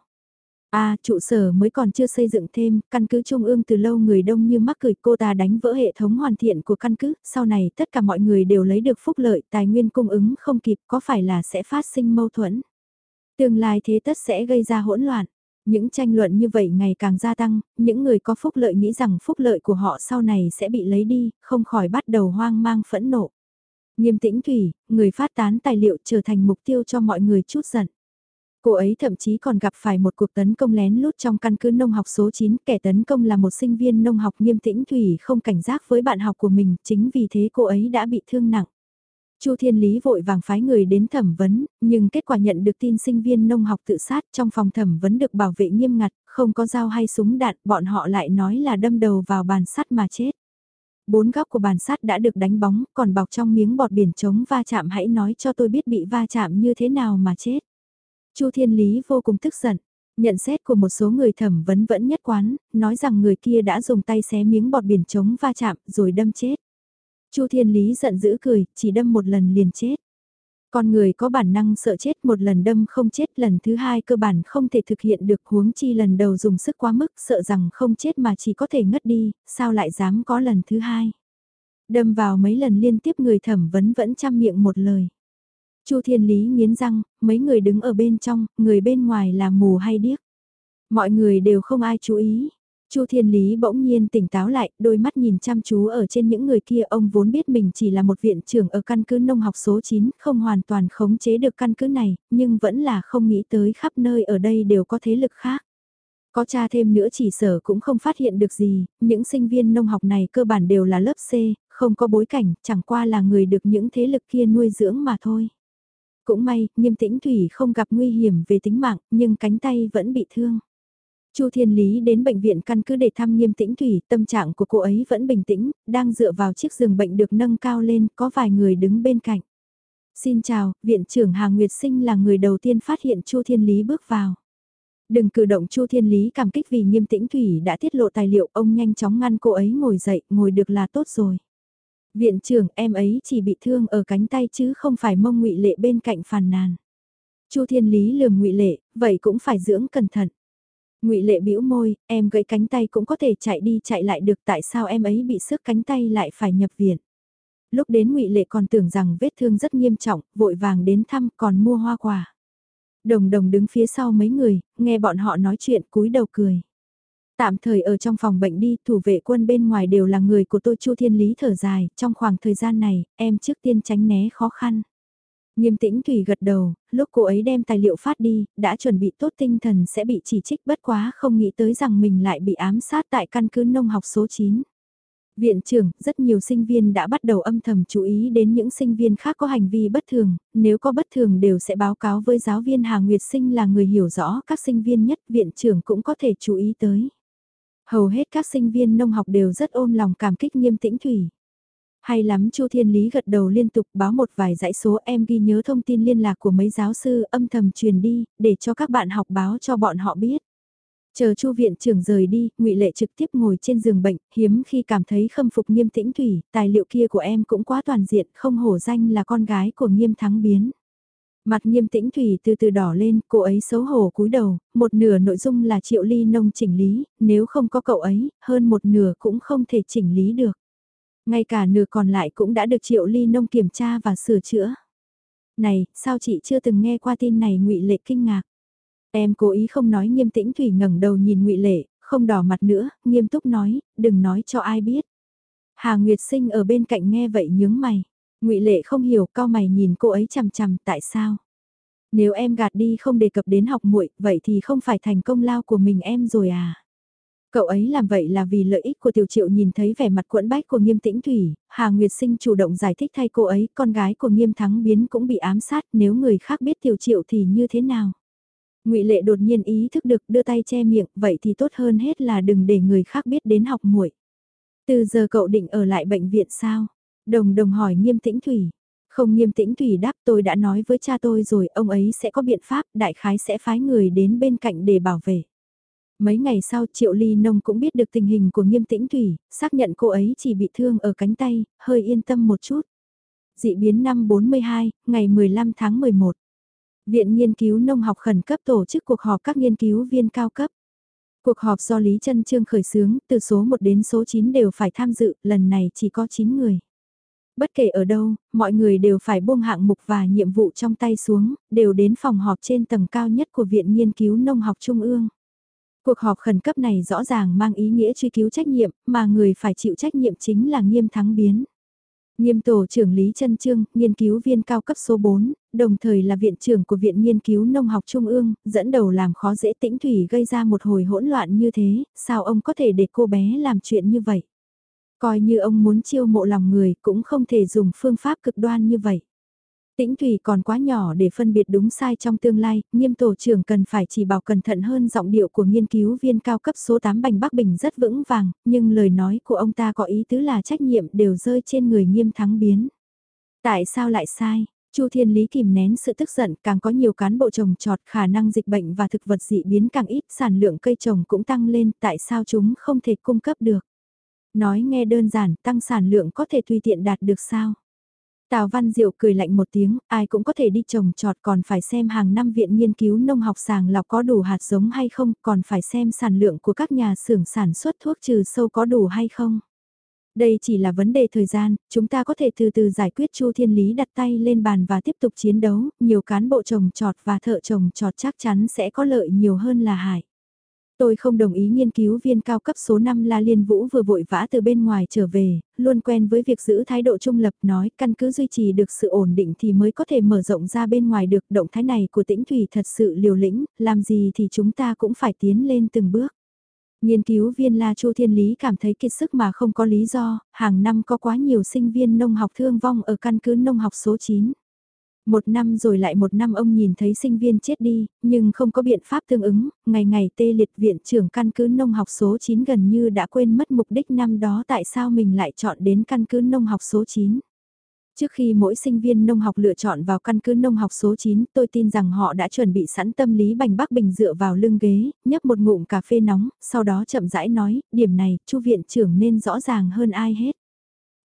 À, trụ sở mới còn chưa xây dựng thêm, căn cứ trung ương từ lâu người đông như mắc cười cô ta đánh vỡ hệ thống hoàn thiện của căn cứ, sau này tất cả mọi người đều lấy được phúc lợi, tài nguyên cung ứng không kịp có phải là sẽ phát sinh mâu thuẫn. Tương lai thế tất sẽ gây ra hỗn loạn. Những tranh luận như vậy ngày càng gia tăng, những người có phúc lợi nghĩ rằng phúc lợi của họ sau này sẽ bị lấy đi, không khỏi bắt đầu hoang mang phẫn nộ. Nghiêm tĩnh Thủy, người phát tán tài liệu trở thành mục tiêu cho mọi người chút giận. Cô ấy thậm chí còn gặp phải một cuộc tấn công lén lút trong căn cứ nông học số 9, kẻ tấn công là một sinh viên nông học nghiêm tĩnh Thủy không cảnh giác với bạn học của mình, chính vì thế cô ấy đã bị thương nặng. Chu Thiên Lý vội vàng phái người đến thẩm vấn, nhưng kết quả nhận được tin sinh viên nông học tự sát trong phòng thẩm vấn được bảo vệ nghiêm ngặt, không có dao hay súng đạn, bọn họ lại nói là đâm đầu vào bàn sắt mà chết. Bốn góc của bàn sắt đã được đánh bóng, còn bọc trong miếng bọt biển chống va chạm hãy nói cho tôi biết bị va chạm như thế nào mà chết. Chu Thiên Lý vô cùng tức giận. Nhận xét của một số người thẩm vấn vẫn nhất quán, nói rằng người kia đã dùng tay xé miếng bọt biển chống va chạm rồi đâm chết. Chu Thiên Lý giận dữ cười, chỉ đâm một lần liền chết. Con người có bản năng sợ chết một lần đâm không chết lần thứ hai cơ bản không thể thực hiện được huống chi lần đầu dùng sức quá mức sợ rằng không chết mà chỉ có thể ngất đi, sao lại dám có lần thứ hai. Đâm vào mấy lần liên tiếp người thẩm vấn vẫn chăm miệng một lời. Chu Thiên Lý nghiến răng, mấy người đứng ở bên trong, người bên ngoài là mù hay điếc. Mọi người đều không ai chú ý. Chu Thiên Lý bỗng nhiên tỉnh táo lại, đôi mắt nhìn chăm chú ở trên những người kia ông vốn biết mình chỉ là một viện trưởng ở căn cứ nông học số 9, không hoàn toàn khống chế được căn cứ này, nhưng vẫn là không nghĩ tới khắp nơi ở đây đều có thế lực khác. Có tra thêm nữa chỉ sở cũng không phát hiện được gì, những sinh viên nông học này cơ bản đều là lớp C, không có bối cảnh, chẳng qua là người được những thế lực kia nuôi dưỡng mà thôi. Cũng may, nghiêm tĩnh Thủy không gặp nguy hiểm về tính mạng, nhưng cánh tay vẫn bị thương. Chu Thiên Lý đến bệnh viện căn cứ để thăm nghiêm tĩnh Thủy, tâm trạng của cô ấy vẫn bình tĩnh, đang dựa vào chiếc giường bệnh được nâng cao lên, có vài người đứng bên cạnh. Xin chào, viện trưởng Hà Nguyệt Sinh là người đầu tiên phát hiện Chu Thiên Lý bước vào. Đừng cử động Chu Thiên Lý cảm kích vì nghiêm tĩnh Thủy đã tiết lộ tài liệu, ông nhanh chóng ngăn cô ấy ngồi dậy, ngồi được là tốt rồi. Viện trưởng em ấy chỉ bị thương ở cánh tay chứ không phải mông ngụy lệ bên cạnh phàn nàn. Chu Thiên Lý lườm ngụy lệ, vậy cũng phải dưỡng cẩn thận. Ngụy Lệ bĩu môi, em gãy cánh tay cũng có thể chạy đi chạy lại được tại sao em ấy bị sức cánh tay lại phải nhập viện. Lúc đến Ngụy Lệ còn tưởng rằng vết thương rất nghiêm trọng, vội vàng đến thăm còn mua hoa quả. Đồng đồng đứng phía sau mấy người, nghe bọn họ nói chuyện cúi đầu cười. Tạm thời ở trong phòng bệnh đi, thủ vệ quân bên ngoài đều là người của tôi Chu Thiên Lý thở dài, trong khoảng thời gian này, em trước tiên tránh né khó khăn. Nghiêm tĩnh Thủy gật đầu, lúc cô ấy đem tài liệu phát đi, đã chuẩn bị tốt tinh thần sẽ bị chỉ trích bất quá không nghĩ tới rằng mình lại bị ám sát tại căn cứ nông học số 9. Viện trưởng, rất nhiều sinh viên đã bắt đầu âm thầm chú ý đến những sinh viên khác có hành vi bất thường, nếu có bất thường đều sẽ báo cáo với giáo viên Hà Nguyệt Sinh là người hiểu rõ các sinh viên nhất, viện trưởng cũng có thể chú ý tới. Hầu hết các sinh viên nông học đều rất ôm lòng cảm kích nghiêm tĩnh Thủy. Hay lắm Chu Thiên Lý gật đầu liên tục báo một vài dãy số em ghi nhớ thông tin liên lạc của mấy giáo sư âm thầm truyền đi, để cho các bạn học báo cho bọn họ biết. Chờ Chu viện trưởng rời đi, Ngụy Lệ trực tiếp ngồi trên giường bệnh, hiếm khi cảm thấy khâm phục Nghiêm Tĩnh Thủy, tài liệu kia của em cũng quá toàn diện, không hổ danh là con gái của Nghiêm Thắng Biến. Mặt Nghiêm Tĩnh Thủy từ từ đỏ lên, cô ấy xấu hổ cúi đầu, một nửa nội dung là Triệu Ly Nông chỉnh lý, nếu không có cậu ấy, hơn một nửa cũng không thể chỉnh lý được. Ngay cả nửa còn lại cũng đã được Triệu Ly Nông kiểm tra và sửa chữa. Này, sao chị chưa từng nghe qua tin này ngụy Lệ kinh ngạc. Em cố ý không nói nghiêm tĩnh Thủy ngẩng đầu nhìn ngụy Lệ, không đỏ mặt nữa, nghiêm túc nói, đừng nói cho ai biết. Hà Nguyệt Sinh ở bên cạnh nghe vậy nhướng mày. ngụy Lệ không hiểu, cao mày nhìn cô ấy chằm chằm, tại sao? Nếu em gạt đi không đề cập đến học muội, vậy thì không phải thành công lao của mình em rồi à? Cậu ấy làm vậy là vì lợi ích của tiểu triệu nhìn thấy vẻ mặt quẫn bách của nghiêm tĩnh thủy, Hà Nguyệt Sinh chủ động giải thích thay cô ấy, con gái của nghiêm thắng biến cũng bị ám sát nếu người khác biết tiểu triệu thì như thế nào. ngụy Lệ đột nhiên ý thức được đưa tay che miệng, vậy thì tốt hơn hết là đừng để người khác biết đến học muội. Từ giờ cậu định ở lại bệnh viện sao? Đồng đồng hỏi nghiêm tĩnh thủy. Không nghiêm tĩnh thủy đáp tôi đã nói với cha tôi rồi, ông ấy sẽ có biện pháp, đại khái sẽ phái người đến bên cạnh để bảo vệ. Mấy ngày sau Triệu Ly Nông cũng biết được tình hình của nghiêm tĩnh Thủy, xác nhận cô ấy chỉ bị thương ở cánh tay, hơi yên tâm một chút. Dị biến năm 42, ngày 15 tháng 11. Viện Nghiên cứu Nông học khẩn cấp tổ chức cuộc họp các nghiên cứu viên cao cấp. Cuộc họp do Lý Trân Trương khởi xướng, từ số 1 đến số 9 đều phải tham dự, lần này chỉ có 9 người. Bất kể ở đâu, mọi người đều phải buông hạng mục và nhiệm vụ trong tay xuống, đều đến phòng họp trên tầng cao nhất của Viện Nghiên cứu Nông học Trung ương. Cuộc họp khẩn cấp này rõ ràng mang ý nghĩa truy cứu trách nhiệm, mà người phải chịu trách nhiệm chính là nghiêm thắng biến. Nghiêm tổ trưởng Lý Trân Trương, nghiên cứu viên cao cấp số 4, đồng thời là viện trưởng của Viện Nghiên cứu Nông học Trung ương, dẫn đầu làm khó dễ tĩnh thủy gây ra một hồi hỗn loạn như thế, sao ông có thể để cô bé làm chuyện như vậy? Coi như ông muốn chiêu mộ lòng người cũng không thể dùng phương pháp cực đoan như vậy. Tĩnh Thủy còn quá nhỏ để phân biệt đúng sai trong tương lai, nghiêm tổ trưởng cần phải chỉ bảo cẩn thận hơn giọng điệu của nghiên cứu viên cao cấp số 8 Bành Bắc Bình rất vững vàng, nhưng lời nói của ông ta có ý tứ là trách nhiệm đều rơi trên người nghiêm thắng biến. Tại sao lại sai? Chu Thiên Lý kìm nén sự tức giận, càng có nhiều cán bộ trồng trọt khả năng dịch bệnh và thực vật dị biến càng ít, sản lượng cây trồng cũng tăng lên, tại sao chúng không thể cung cấp được? Nói nghe đơn giản, tăng sản lượng có thể tùy tiện đạt được sao? Tào Văn Diệu cười lạnh một tiếng, ai cũng có thể đi trồng trọt còn phải xem hàng năm viện nghiên cứu nông học sàng lọc có đủ hạt giống hay không, còn phải xem sản lượng của các nhà xưởng sản xuất thuốc trừ sâu có đủ hay không. Đây chỉ là vấn đề thời gian, chúng ta có thể từ từ giải quyết Chu Thiên Lý đặt tay lên bàn và tiếp tục chiến đấu, nhiều cán bộ trồng trọt và thợ trồng trọt chắc chắn sẽ có lợi nhiều hơn là hại. Tôi không đồng ý nghiên cứu viên cao cấp số 5 La Liên Vũ vừa vội vã từ bên ngoài trở về, luôn quen với việc giữ thái độ trung lập nói căn cứ duy trì được sự ổn định thì mới có thể mở rộng ra bên ngoài được động thái này của tĩnh thủy thật sự liều lĩnh, làm gì thì chúng ta cũng phải tiến lên từng bước. Nghiên cứu viên La Chu Thiên Lý cảm thấy kiệt sức mà không có lý do, hàng năm có quá nhiều sinh viên nông học thương vong ở căn cứ nông học số 9. Một năm rồi lại một năm ông nhìn thấy sinh viên chết đi, nhưng không có biện pháp tương ứng, ngày ngày tê liệt viện trưởng căn cứ nông học số 9 gần như đã quên mất mục đích năm đó tại sao mình lại chọn đến căn cứ nông học số 9. Trước khi mỗi sinh viên nông học lựa chọn vào căn cứ nông học số 9, tôi tin rằng họ đã chuẩn bị sẵn tâm lý bành bắc bình dựa vào lưng ghế, nhấp một ngụm cà phê nóng, sau đó chậm rãi nói, điểm này, chu viện trưởng nên rõ ràng hơn ai hết.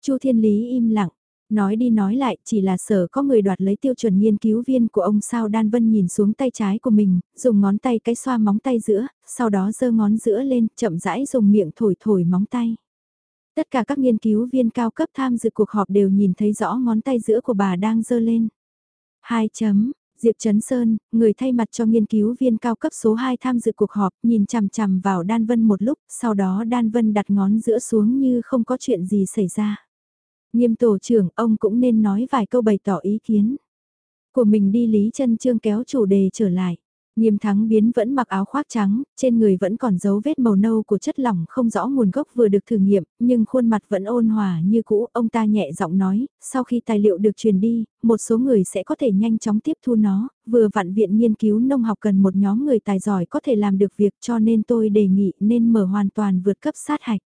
chu Thiên Lý im lặng, Nói đi nói lại, chỉ là sở có người đoạt lấy tiêu chuẩn nghiên cứu viên của ông sao Đan Vân nhìn xuống tay trái của mình, dùng ngón tay cái xoa móng tay giữa, sau đó giơ ngón giữa lên, chậm rãi dùng miệng thổi thổi móng tay. Tất cả các nghiên cứu viên cao cấp tham dự cuộc họp đều nhìn thấy rõ ngón tay giữa của bà đang giơ lên. hai chấm, Diệp Trấn Sơn, người thay mặt cho nghiên cứu viên cao cấp số 2 tham dự cuộc họp, nhìn chằm chằm vào Đan Vân một lúc, sau đó Đan Vân đặt ngón giữa xuống như không có chuyện gì xảy ra. Nghiêm tổ trưởng, ông cũng nên nói vài câu bày tỏ ý kiến. Của mình đi Lý chân Trương kéo chủ đề trở lại. Nghiêm thắng biến vẫn mặc áo khoác trắng, trên người vẫn còn dấu vết màu nâu của chất lỏng không rõ nguồn gốc vừa được thử nghiệm, nhưng khuôn mặt vẫn ôn hòa như cũ. Ông ta nhẹ giọng nói, sau khi tài liệu được truyền đi, một số người sẽ có thể nhanh chóng tiếp thu nó, vừa vạn viện nghiên cứu nông học cần một nhóm người tài giỏi có thể làm được việc cho nên tôi đề nghị nên mở hoàn toàn vượt cấp sát hạch.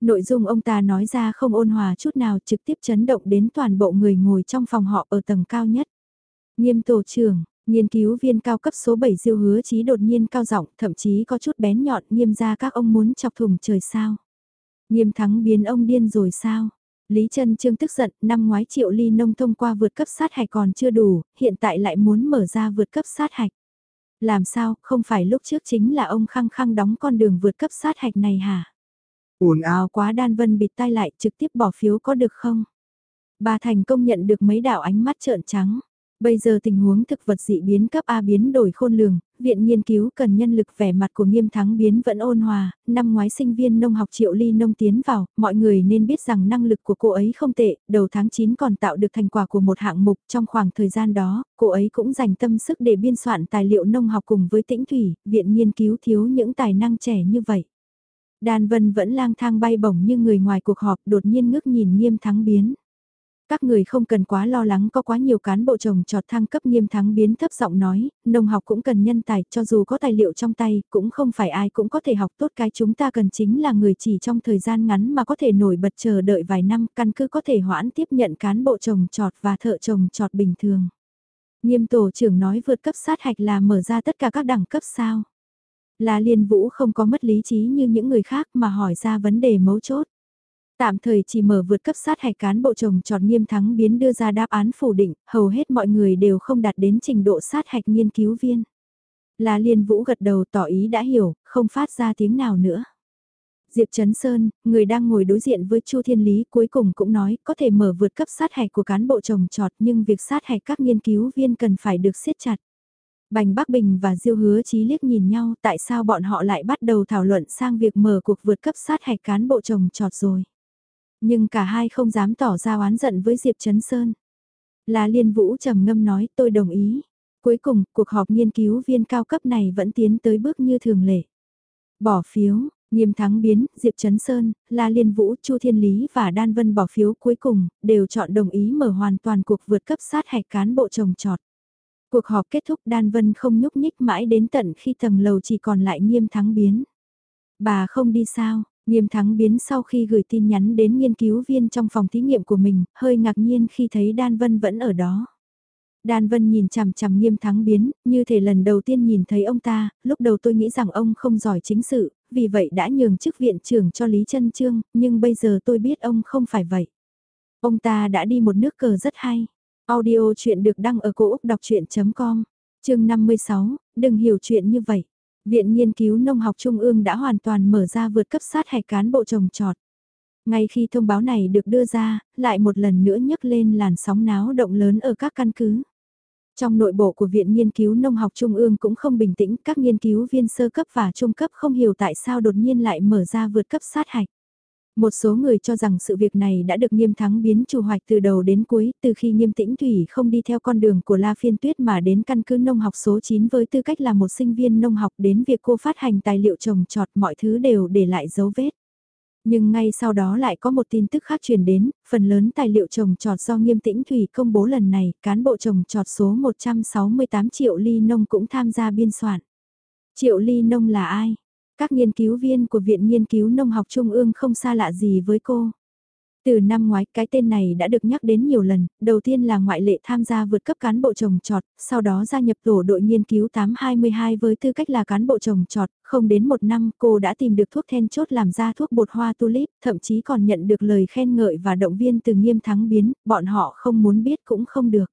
Nội dung ông ta nói ra không ôn hòa chút nào trực tiếp chấn động đến toàn bộ người ngồi trong phòng họ ở tầng cao nhất. Nghiêm tổ trưởng, nghiên cứu viên cao cấp số 7 diêu hứa chí đột nhiên cao giọng thậm chí có chút bén nhọn nghiêm ra các ông muốn chọc thùng trời sao. Nghiêm thắng biến ông điên rồi sao. Lý Trân Trương tức giận, năm ngoái triệu ly nông thông qua vượt cấp sát hạch còn chưa đủ, hiện tại lại muốn mở ra vượt cấp sát hạch. Làm sao, không phải lúc trước chính là ông khăng khăng đóng con đường vượt cấp sát hạch này hả? Ồn ào quá đan vân bịt tai lại trực tiếp bỏ phiếu có được không? Bà thành công nhận được mấy đạo ánh mắt trợn trắng. Bây giờ tình huống thực vật dị biến cấp A biến đổi khôn lường, viện nghiên cứu cần nhân lực vẻ mặt của nghiêm thắng biến vẫn ôn hòa, năm ngoái sinh viên nông học triệu ly nông tiến vào, mọi người nên biết rằng năng lực của cô ấy không tệ, đầu tháng 9 còn tạo được thành quả của một hạng mục trong khoảng thời gian đó, cô ấy cũng dành tâm sức để biên soạn tài liệu nông học cùng với tĩnh thủy, viện nghiên cứu thiếu những tài năng trẻ như vậy. Đan Vân vẫn lang thang bay bổng như người ngoài cuộc họp đột nhiên ngước nhìn nghiêm thắng biến. Các người không cần quá lo lắng có quá nhiều cán bộ trồng trọt thăng cấp nghiêm thắng biến thấp giọng nói, nông học cũng cần nhân tài, cho dù có tài liệu trong tay, cũng không phải ai cũng có thể học tốt cái chúng ta cần chính là người chỉ trong thời gian ngắn mà có thể nổi bật chờ đợi vài năm, căn cứ có thể hoãn tiếp nhận cán bộ trồng trọt và thợ trồng trọt bình thường. Nghiêm tổ trưởng nói vượt cấp sát hạch là mở ra tất cả các đẳng cấp sao. La Liên Vũ không có mất lý trí như những người khác mà hỏi ra vấn đề mấu chốt. Tạm thời chỉ mở vượt cấp sát hạch cán bộ chồng tròn nghiêm thắng biến đưa ra đáp án phủ định, hầu hết mọi người đều không đạt đến trình độ sát hạch nghiên cứu viên. La Liên Vũ gật đầu tỏ ý đã hiểu, không phát ra tiếng nào nữa. Diệp Trấn Sơn, người đang ngồi đối diện với Chu Thiên Lý cuối cùng cũng nói có thể mở vượt cấp sát hạch của cán bộ trồng trọt nhưng việc sát hạch các nghiên cứu viên cần phải được siết chặt. Bành Bắc Bình và Diêu Hứa Chí liếc nhìn nhau tại sao bọn họ lại bắt đầu thảo luận sang việc mở cuộc vượt cấp sát hạch cán bộ chồng trọt rồi. Nhưng cả hai không dám tỏ ra oán giận với Diệp Trấn Sơn. Là Liên Vũ trầm ngâm nói tôi đồng ý. Cuối cùng, cuộc họp nghiên cứu viên cao cấp này vẫn tiến tới bước như thường lệ. Bỏ phiếu, Nghiêm thắng biến, Diệp Trấn Sơn, La Liên Vũ, Chu Thiên Lý và Đan Vân bỏ phiếu cuối cùng, đều chọn đồng ý mở hoàn toàn cuộc vượt cấp sát hạch cán bộ trồng trọt. Cuộc họp kết thúc Đan Vân không nhúc nhích mãi đến tận khi tầng lầu chỉ còn lại nghiêm thắng biến. Bà không đi sao, nghiêm thắng biến sau khi gửi tin nhắn đến nghiên cứu viên trong phòng thí nghiệm của mình, hơi ngạc nhiên khi thấy Đan Vân vẫn ở đó. Đan Vân nhìn chằm chằm nghiêm thắng biến, như thể lần đầu tiên nhìn thấy ông ta, lúc đầu tôi nghĩ rằng ông không giỏi chính sự, vì vậy đã nhường chức viện trưởng cho Lý Trân Trương, nhưng bây giờ tôi biết ông không phải vậy. Ông ta đã đi một nước cờ rất hay. Audio chuyện được đăng ở cổ Úc đọc chuyện.com, chương 56, đừng hiểu chuyện như vậy. Viện Nghiên cứu Nông học Trung ương đã hoàn toàn mở ra vượt cấp sát hạch cán bộ trồng trọt. Ngay khi thông báo này được đưa ra, lại một lần nữa nhấc lên làn sóng náo động lớn ở các căn cứ. Trong nội bộ của Viện Nghiên cứu Nông học Trung ương cũng không bình tĩnh, các nghiên cứu viên sơ cấp và trung cấp không hiểu tại sao đột nhiên lại mở ra vượt cấp sát hạch. Một số người cho rằng sự việc này đã được nghiêm thắng biến chủ hoạch từ đầu đến cuối, từ khi nghiêm tĩnh thủy không đi theo con đường của La Phiên Tuyết mà đến căn cứ nông học số 9 với tư cách là một sinh viên nông học đến việc cô phát hành tài liệu trồng trọt mọi thứ đều để lại dấu vết. Nhưng ngay sau đó lại có một tin tức khác truyền đến, phần lớn tài liệu trồng trọt do nghiêm tĩnh thủy công bố lần này, cán bộ trồng trọt số 168 triệu ly nông cũng tham gia biên soạn. Triệu ly nông là ai? Các nghiên cứu viên của Viện Nghiên cứu Nông học Trung ương không xa lạ gì với cô. Từ năm ngoái cái tên này đã được nhắc đến nhiều lần, đầu tiên là ngoại lệ tham gia vượt cấp cán bộ trồng trọt, sau đó gia nhập tổ đội nghiên cứu 822 với tư cách là cán bộ trồng trọt, không đến một năm cô đã tìm được thuốc then chốt làm ra thuốc bột hoa tulip, thậm chí còn nhận được lời khen ngợi và động viên từ nghiêm thắng biến, bọn họ không muốn biết cũng không được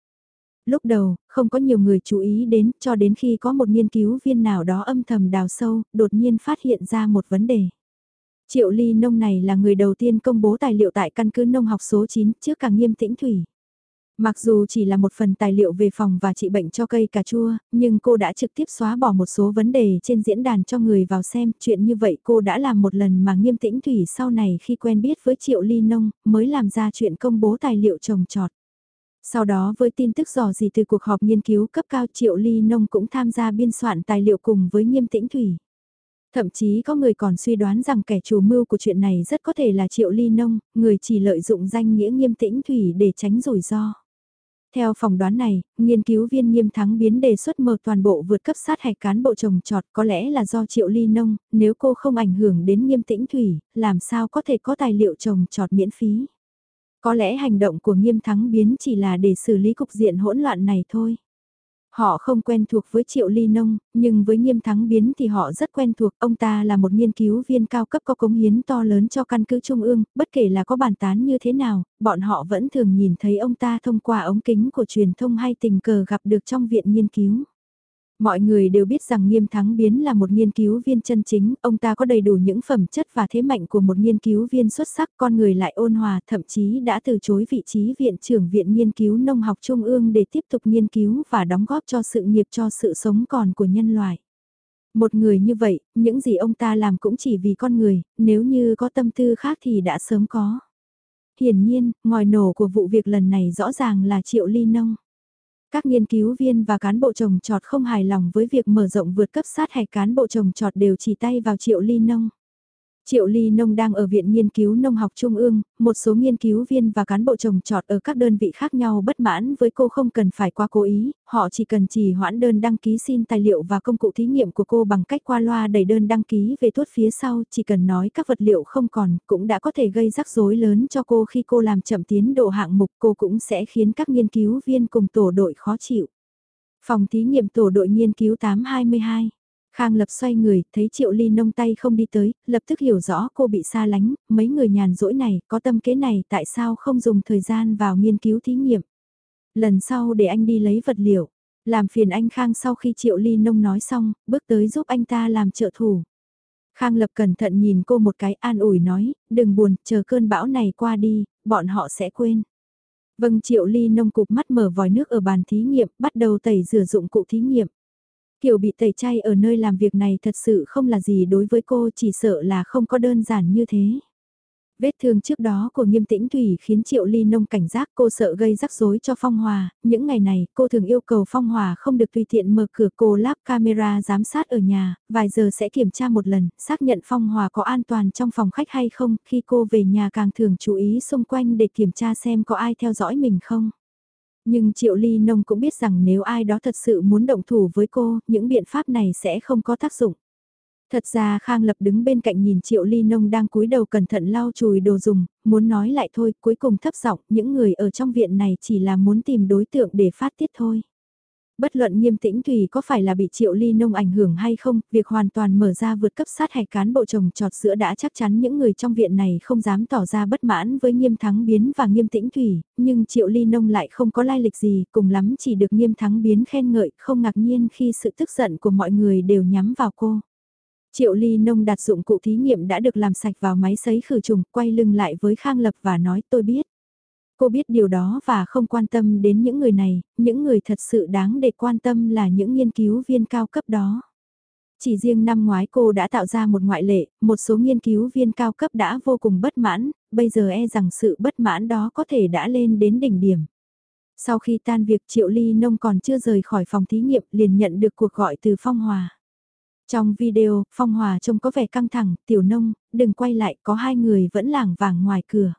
lúc đầu, không có nhiều người chú ý đến cho đến khi có một nghiên cứu viên nào đó âm thầm đào sâu, đột nhiên phát hiện ra một vấn đề. Triệu ly nông này là người đầu tiên công bố tài liệu tại căn cứ nông học số 9 trước cả nghiêm tĩnh thủy. Mặc dù chỉ là một phần tài liệu về phòng và trị bệnh cho cây cà chua, nhưng cô đã trực tiếp xóa bỏ một số vấn đề trên diễn đàn cho người vào xem. Chuyện như vậy cô đã làm một lần mà nghiêm tĩnh thủy sau này khi quen biết với Triệu Ly Nông mới làm ra chuyện công bố tài liệu trồng trọt. Sau đó với tin tức dò gì từ cuộc họp nghiên cứu cấp cao Triệu Ly Nông cũng tham gia biên soạn tài liệu cùng với nghiêm tĩnh thủy. Thậm chí có người còn suy đoán rằng kẻ chủ mưu của chuyện này rất có thể là Triệu Ly Nông, người chỉ lợi dụng danh nghĩa nghiêm tĩnh thủy để tránh rủi ro. Theo phỏng đoán này, nghiên cứu viên nghiêm thắng biến đề xuất mở toàn bộ vượt cấp sát hạch cán bộ trồng trọt có lẽ là do triệu ly nông, nếu cô không ảnh hưởng đến nghiêm tĩnh thủy, làm sao có thể có tài liệu trồng trọt miễn phí. Có lẽ hành động của nghiêm thắng biến chỉ là để xử lý cục diện hỗn loạn này thôi. Họ không quen thuộc với Triệu Ly Nông, nhưng với nghiêm thắng biến thì họ rất quen thuộc. Ông ta là một nghiên cứu viên cao cấp có cống hiến to lớn cho căn cứ Trung ương, bất kể là có bàn tán như thế nào, bọn họ vẫn thường nhìn thấy ông ta thông qua ống kính của truyền thông hay tình cờ gặp được trong viện nghiên cứu. Mọi người đều biết rằng Nghiêm Thắng Biến là một nghiên cứu viên chân chính, ông ta có đầy đủ những phẩm chất và thế mạnh của một nghiên cứu viên xuất sắc, con người lại ôn hòa, thậm chí đã từ chối vị trí viện trưởng Viện Nghiên cứu Nông học Trung ương để tiếp tục nghiên cứu và đóng góp cho sự nghiệp cho sự sống còn của nhân loại. Một người như vậy, những gì ông ta làm cũng chỉ vì con người, nếu như có tâm tư khác thì đã sớm có. Hiển nhiên, ngòi nổ của vụ việc lần này rõ ràng là Triệu Ly Nông. Các nghiên cứu viên và cán bộ trồng trọt không hài lòng với việc mở rộng vượt cấp sát hạch, cán bộ trồng trọt đều chỉ tay vào triệu ly nông. Triệu Ly Nông đang ở Viện Nghiên cứu Nông học Trung ương, một số nghiên cứu viên và cán bộ trồng trọt ở các đơn vị khác nhau bất mãn với cô không cần phải qua cố ý, họ chỉ cần trì hoãn đơn đăng ký xin tài liệu và công cụ thí nghiệm của cô bằng cách qua loa đẩy đơn đăng ký về tuốt phía sau, chỉ cần nói các vật liệu không còn, cũng đã có thể gây rắc rối lớn cho cô khi cô làm chậm tiến độ hạng mục cô cũng sẽ khiến các nghiên cứu viên cùng tổ đội khó chịu. Phòng thí nghiệm tổ đội nghiên cứu 822 Khang Lập xoay người, thấy Triệu Ly nông tay không đi tới, lập tức hiểu rõ cô bị xa lánh, mấy người nhàn rỗi này, có tâm kế này tại sao không dùng thời gian vào nghiên cứu thí nghiệm. Lần sau để anh đi lấy vật liệu, làm phiền anh Khang sau khi Triệu Ly nông nói xong, bước tới giúp anh ta làm trợ thủ. Khang Lập cẩn thận nhìn cô một cái an ủi nói, đừng buồn, chờ cơn bão này qua đi, bọn họ sẽ quên. Vâng Triệu Ly nông cục mắt mở vòi nước ở bàn thí nghiệm, bắt đầu tẩy rửa dụng cụ thí nghiệm. Kiểu bị tẩy chay ở nơi làm việc này thật sự không là gì đối với cô chỉ sợ là không có đơn giản như thế. Vết thương trước đó của nghiêm tĩnh Thủy khiến Triệu Ly Nông cảnh giác cô sợ gây rắc rối cho Phong Hòa, những ngày này cô thường yêu cầu Phong Hòa không được tùy tiện mở cửa cô lắp camera giám sát ở nhà, vài giờ sẽ kiểm tra một lần, xác nhận Phong Hòa có an toàn trong phòng khách hay không, khi cô về nhà càng thường chú ý xung quanh để kiểm tra xem có ai theo dõi mình không. Nhưng Triệu Ly Nông cũng biết rằng nếu ai đó thật sự muốn động thủ với cô, những biện pháp này sẽ không có tác dụng. Thật ra Khang Lập đứng bên cạnh nhìn Triệu Ly Nông đang cúi đầu cẩn thận lau chùi đồ dùng, muốn nói lại thôi, cuối cùng thấp giọng, những người ở trong viện này chỉ là muốn tìm đối tượng để phát tiết thôi. Bất luận nghiêm tĩnh Thủy có phải là bị triệu ly nông ảnh hưởng hay không, việc hoàn toàn mở ra vượt cấp sát hạch cán bộ trồng trọt sữa đã chắc chắn những người trong viện này không dám tỏ ra bất mãn với nghiêm thắng biến và nghiêm tĩnh Thủy, nhưng triệu ly nông lại không có lai lịch gì, cùng lắm chỉ được nghiêm thắng biến khen ngợi, không ngạc nhiên khi sự tức giận của mọi người đều nhắm vào cô. Triệu Ly Nông đặt dụng cụ thí nghiệm đã được làm sạch vào máy sấy khử trùng, quay lưng lại với Khang Lập và nói tôi biết. Cô biết điều đó và không quan tâm đến những người này, những người thật sự đáng để quan tâm là những nghiên cứu viên cao cấp đó. Chỉ riêng năm ngoái cô đã tạo ra một ngoại lệ, một số nghiên cứu viên cao cấp đã vô cùng bất mãn, bây giờ e rằng sự bất mãn đó có thể đã lên đến đỉnh điểm. Sau khi tan việc Triệu Ly Nông còn chưa rời khỏi phòng thí nghiệm liền nhận được cuộc gọi từ Phong Hòa. Trong video, Phong Hòa trông có vẻ căng thẳng, tiểu nông, đừng quay lại, có hai người vẫn lảng vàng ngoài cửa.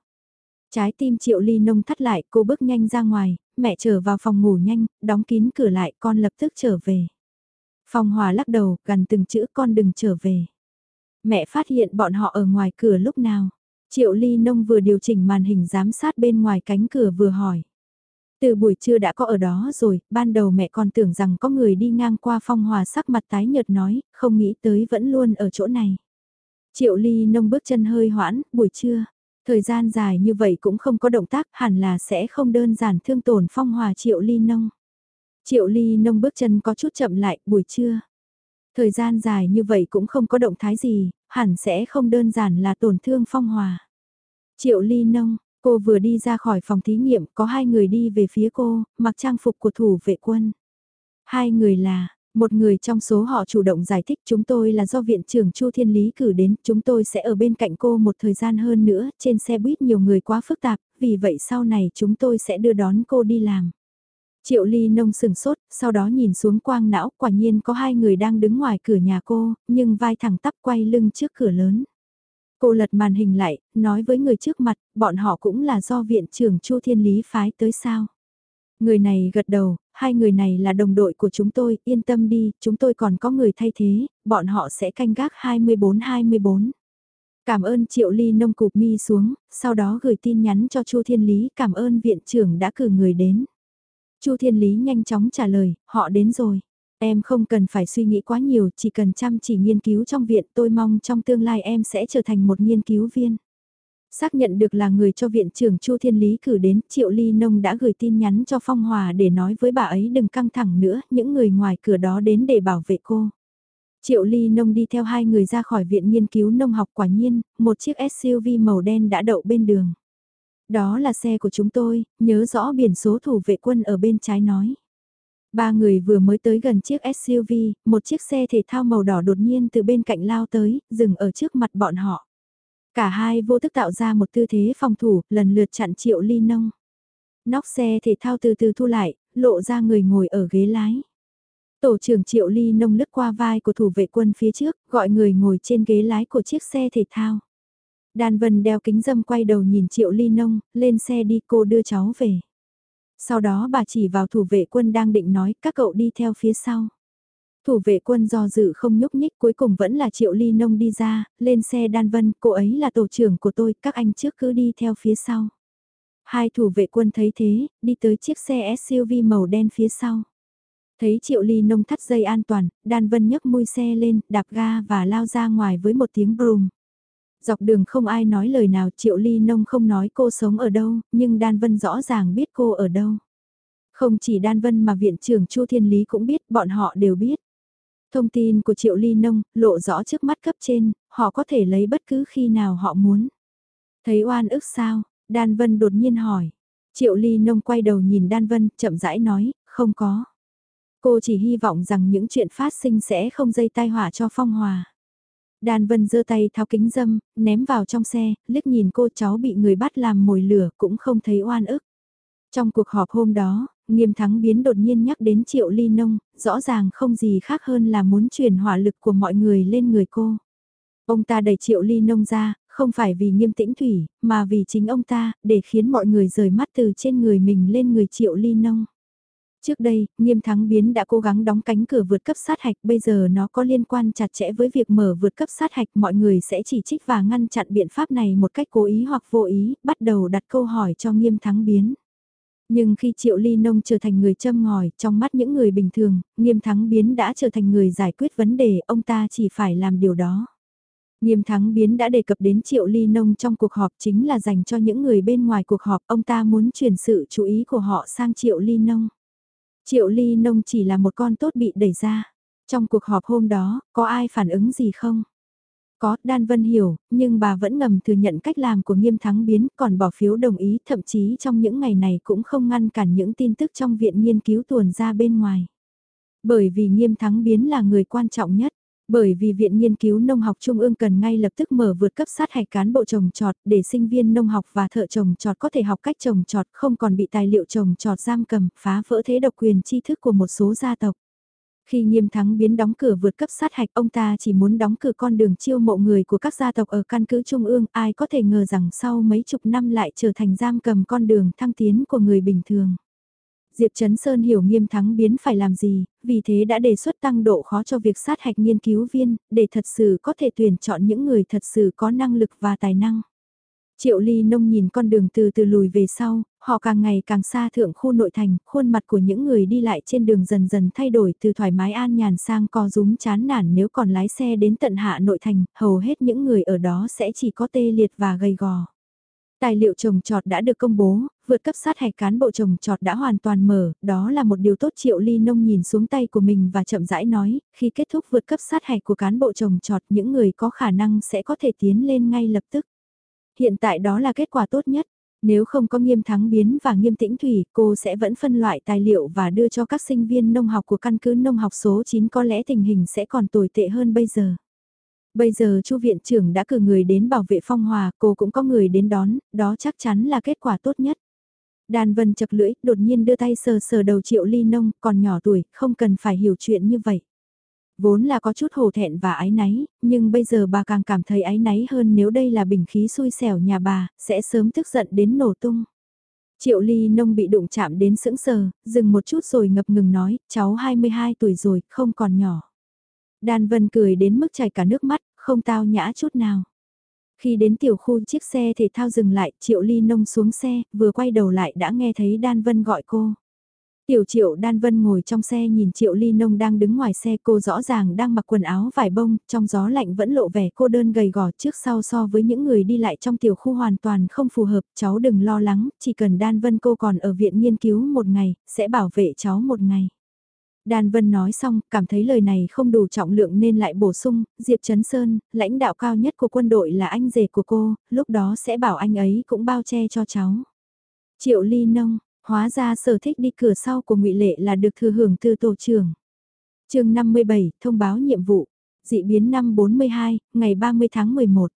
Trái tim Triệu Ly Nông thắt lại, cô bước nhanh ra ngoài, mẹ trở vào phòng ngủ nhanh, đóng kín cửa lại, con lập tức trở về. Phong Hòa lắc đầu, gần từng chữ con đừng trở về. Mẹ phát hiện bọn họ ở ngoài cửa lúc nào. Triệu Ly Nông vừa điều chỉnh màn hình giám sát bên ngoài cánh cửa vừa hỏi. Từ buổi trưa đã có ở đó rồi, ban đầu mẹ còn tưởng rằng có người đi ngang qua Phong Hòa sắc mặt tái nhợt nói, không nghĩ tới vẫn luôn ở chỗ này. Triệu Ly Nông bước chân hơi hoãn, buổi trưa. Thời gian dài như vậy cũng không có động tác hẳn là sẽ không đơn giản thương tổn Phong Hòa Triệu Ly Nông. Triệu Ly Nông bước chân có chút chậm lại, buổi trưa. Thời gian dài như vậy cũng không có động thái gì, hẳn sẽ không đơn giản là tổn thương Phong Hòa. Triệu Ly Nông, cô vừa đi ra khỏi phòng thí nghiệm, có hai người đi về phía cô, mặc trang phục của thủ vệ quân. Hai người là, một người trong số họ chủ động giải thích chúng tôi là do viện trưởng Chu Thiên Lý cử đến, chúng tôi sẽ ở bên cạnh cô một thời gian hơn nữa, trên xe buýt nhiều người quá phức tạp, vì vậy sau này chúng tôi sẽ đưa đón cô đi làm. Triệu Ly Nông sừng sốt, sau đó nhìn xuống quang não, quả nhiên có hai người đang đứng ngoài cửa nhà cô, nhưng vai thẳng tắp quay lưng trước cửa lớn. Cô lật màn hình lại, nói với người trước mặt, bọn họ cũng là do viện trưởng Chu Thiên Lý phái tới sao. Người này gật đầu, hai người này là đồng đội của chúng tôi, yên tâm đi, chúng tôi còn có người thay thế, bọn họ sẽ canh gác 24-24. Cảm ơn Triệu Ly nông cục mi xuống, sau đó gửi tin nhắn cho Chu Thiên Lý cảm ơn viện trưởng đã cử người đến. Chu Thiên Lý nhanh chóng trả lời, họ đến rồi. Em không cần phải suy nghĩ quá nhiều, chỉ cần chăm chỉ nghiên cứu trong viện tôi mong trong tương lai em sẽ trở thành một nghiên cứu viên. Xác nhận được là người cho viện trưởng Chu Thiên Lý cử đến, Triệu Ly Nông đã gửi tin nhắn cho Phong Hòa để nói với bà ấy đừng căng thẳng nữa, những người ngoài cửa đó đến để bảo vệ cô. Triệu Ly Nông đi theo hai người ra khỏi viện nghiên cứu nông học quả nhiên, một chiếc SUV màu đen đã đậu bên đường. Đó là xe của chúng tôi, nhớ rõ biển số thủ vệ quân ở bên trái nói. Ba người vừa mới tới gần chiếc SUV, một chiếc xe thể thao màu đỏ đột nhiên từ bên cạnh lao tới, dừng ở trước mặt bọn họ. Cả hai vô thức tạo ra một tư thế phòng thủ, lần lượt chặn triệu ly nông. Nóc xe thể thao từ từ thu lại, lộ ra người ngồi ở ghế lái. Tổ trưởng triệu ly nông lướt qua vai của thủ vệ quân phía trước, gọi người ngồi trên ghế lái của chiếc xe thể thao. Đan Vân đeo kính dâm quay đầu nhìn Triệu Ly Nông, lên xe đi cô đưa cháu về. Sau đó bà chỉ vào thủ vệ quân đang định nói các cậu đi theo phía sau. Thủ vệ quân do dự không nhúc nhích cuối cùng vẫn là Triệu Ly Nông đi ra, lên xe Đan Vân, cô ấy là tổ trưởng của tôi, các anh trước cứ đi theo phía sau. Hai thủ vệ quân thấy thế, đi tới chiếc xe SUV màu đen phía sau. Thấy Triệu Ly Nông thắt dây an toàn, Đan Vân nhấc mui xe lên, đạp ga và lao ra ngoài với một tiếng brum. Dọc đường không ai nói lời nào Triệu Ly Nông không nói cô sống ở đâu, nhưng Đan Vân rõ ràng biết cô ở đâu. Không chỉ Đan Vân mà viện trưởng Chu Thiên Lý cũng biết, bọn họ đều biết. Thông tin của Triệu Ly Nông lộ rõ trước mắt cấp trên, họ có thể lấy bất cứ khi nào họ muốn. Thấy oan ức sao? Đan Vân đột nhiên hỏi. Triệu Ly Nông quay đầu nhìn Đan Vân, chậm rãi nói, không có. Cô chỉ hy vọng rằng những chuyện phát sinh sẽ không dây tai họa cho Phong Hòa. Đan Vân giơ tay tháo kính dâm, ném vào trong xe, liếc nhìn cô cháu bị người bắt làm mồi lửa cũng không thấy oan ức. Trong cuộc họp hôm đó, nghiêm thắng biến đột nhiên nhắc đến triệu ly nông, rõ ràng không gì khác hơn là muốn truyền hỏa lực của mọi người lên người cô. Ông ta đẩy triệu ly nông ra, không phải vì nghiêm tĩnh thủy, mà vì chính ông ta, để khiến mọi người rời mắt từ trên người mình lên người triệu ly nông. Trước đây, nghiêm thắng biến đã cố gắng đóng cánh cửa vượt cấp sát hạch, bây giờ nó có liên quan chặt chẽ với việc mở vượt cấp sát hạch, mọi người sẽ chỉ trích và ngăn chặn biện pháp này một cách cố ý hoặc vô ý, bắt đầu đặt câu hỏi cho nghiêm thắng biến. Nhưng khi Triệu Ly Nông trở thành người châm ngòi, trong mắt những người bình thường, nghiêm thắng biến đã trở thành người giải quyết vấn đề, ông ta chỉ phải làm điều đó. Nghiêm thắng biến đã đề cập đến Triệu Ly Nông trong cuộc họp chính là dành cho những người bên ngoài cuộc họp, ông ta muốn chuyển sự chú ý của họ sang Triệu Ly Nông. Triệu Ly Nông chỉ là một con tốt bị đẩy ra. Trong cuộc họp hôm đó, có ai phản ứng gì không? Có, Đan Vân hiểu, nhưng bà vẫn ngầm thừa nhận cách làm của nghiêm thắng biến, còn bỏ phiếu đồng ý, thậm chí trong những ngày này cũng không ngăn cản những tin tức trong viện nghiên cứu tuồn ra bên ngoài. Bởi vì nghiêm thắng biến là người quan trọng nhất. Bởi vì Viện Nghiên cứu Nông học Trung ương cần ngay lập tức mở vượt cấp sát hạch cán bộ trồng trọt để sinh viên nông học và thợ trồng trọt có thể học cách trồng trọt không còn bị tài liệu trồng trọt giam cầm, phá vỡ thế độc quyền tri thức của một số gia tộc. Khi nghiêm thắng biến đóng cửa vượt cấp sát hạch ông ta chỉ muốn đóng cửa con đường chiêu mộ người của các gia tộc ở căn cứ Trung ương ai có thể ngờ rằng sau mấy chục năm lại trở thành giam cầm con đường thăng tiến của người bình thường. Diệp Trấn Sơn hiểu nghiêm thắng biến phải làm gì, vì thế đã đề xuất tăng độ khó cho việc sát hạch nghiên cứu viên, để thật sự có thể tuyển chọn những người thật sự có năng lực và tài năng. Triệu Ly Nông nhìn con đường từ từ lùi về sau, họ càng ngày càng xa thượng khu nội thành, khuôn mặt của những người đi lại trên đường dần dần thay đổi từ thoải mái an nhàn sang co rúm chán nản nếu còn lái xe đến tận hạ nội thành, hầu hết những người ở đó sẽ chỉ có tê liệt và gầy gò. Tài liệu trồng trọt đã được công bố, vượt cấp sát hạch cán bộ trồng trọt đã hoàn toàn mở, đó là một điều tốt Triệu Ly Nông nhìn xuống tay của mình và chậm rãi nói, khi kết thúc vượt cấp sát hạch của cán bộ trồng trọt những người có khả năng sẽ có thể tiến lên ngay lập tức. Hiện tại đó là kết quả tốt nhất. Nếu không có nghiêm thắng biến và nghiêm tĩnh thủy, cô sẽ vẫn phân loại tài liệu và đưa cho các sinh viên nông học của căn cứ nông học số 9 có lẽ tình hình sẽ còn tồi tệ hơn bây giờ. Bây giờ chu viện trưởng đã cử người đến bảo vệ phong hòa, cô cũng có người đến đón, đó chắc chắn là kết quả tốt nhất. Đàn vân chật lưỡi, đột nhiên đưa tay sờ sờ đầu triệu ly nông, còn nhỏ tuổi, không cần phải hiểu chuyện như vậy. Vốn là có chút hổ thẹn và ái náy, nhưng bây giờ bà càng cảm thấy ái náy hơn nếu đây là bình khí xui xẻo nhà bà, sẽ sớm tức giận đến nổ tung. Triệu ly nông bị đụng chạm đến sững sờ, dừng một chút rồi ngập ngừng nói, cháu 22 tuổi rồi, không còn nhỏ. Đan Vân cười đến mức chảy cả nước mắt, không tao nhã chút nào. Khi đến tiểu khu chiếc xe thể thao dừng lại, Triệu Ly Nông xuống xe, vừa quay đầu lại đã nghe thấy Đan Vân gọi cô. Tiểu Triệu Đan Vân ngồi trong xe nhìn Triệu Ly Nông đang đứng ngoài xe cô rõ ràng đang mặc quần áo vải bông, trong gió lạnh vẫn lộ vẻ cô đơn gầy gò trước sau so với những người đi lại trong tiểu khu hoàn toàn không phù hợp, cháu đừng lo lắng, chỉ cần Đan Vân cô còn ở viện nghiên cứu một ngày, sẽ bảo vệ cháu một ngày. Đan Vân nói xong, cảm thấy lời này không đủ trọng lượng nên lại bổ sung, Diệp Trấn Sơn, lãnh đạo cao nhất của quân đội là anh rể của cô, lúc đó sẽ bảo anh ấy cũng bao che cho cháu. Triệu Ly Nông, hóa ra sở thích đi cửa sau của ngụy Lệ là được thừa hưởng từ tổ trưởng. chương 57, thông báo nhiệm vụ, dị biến năm 42, ngày 30 tháng 11.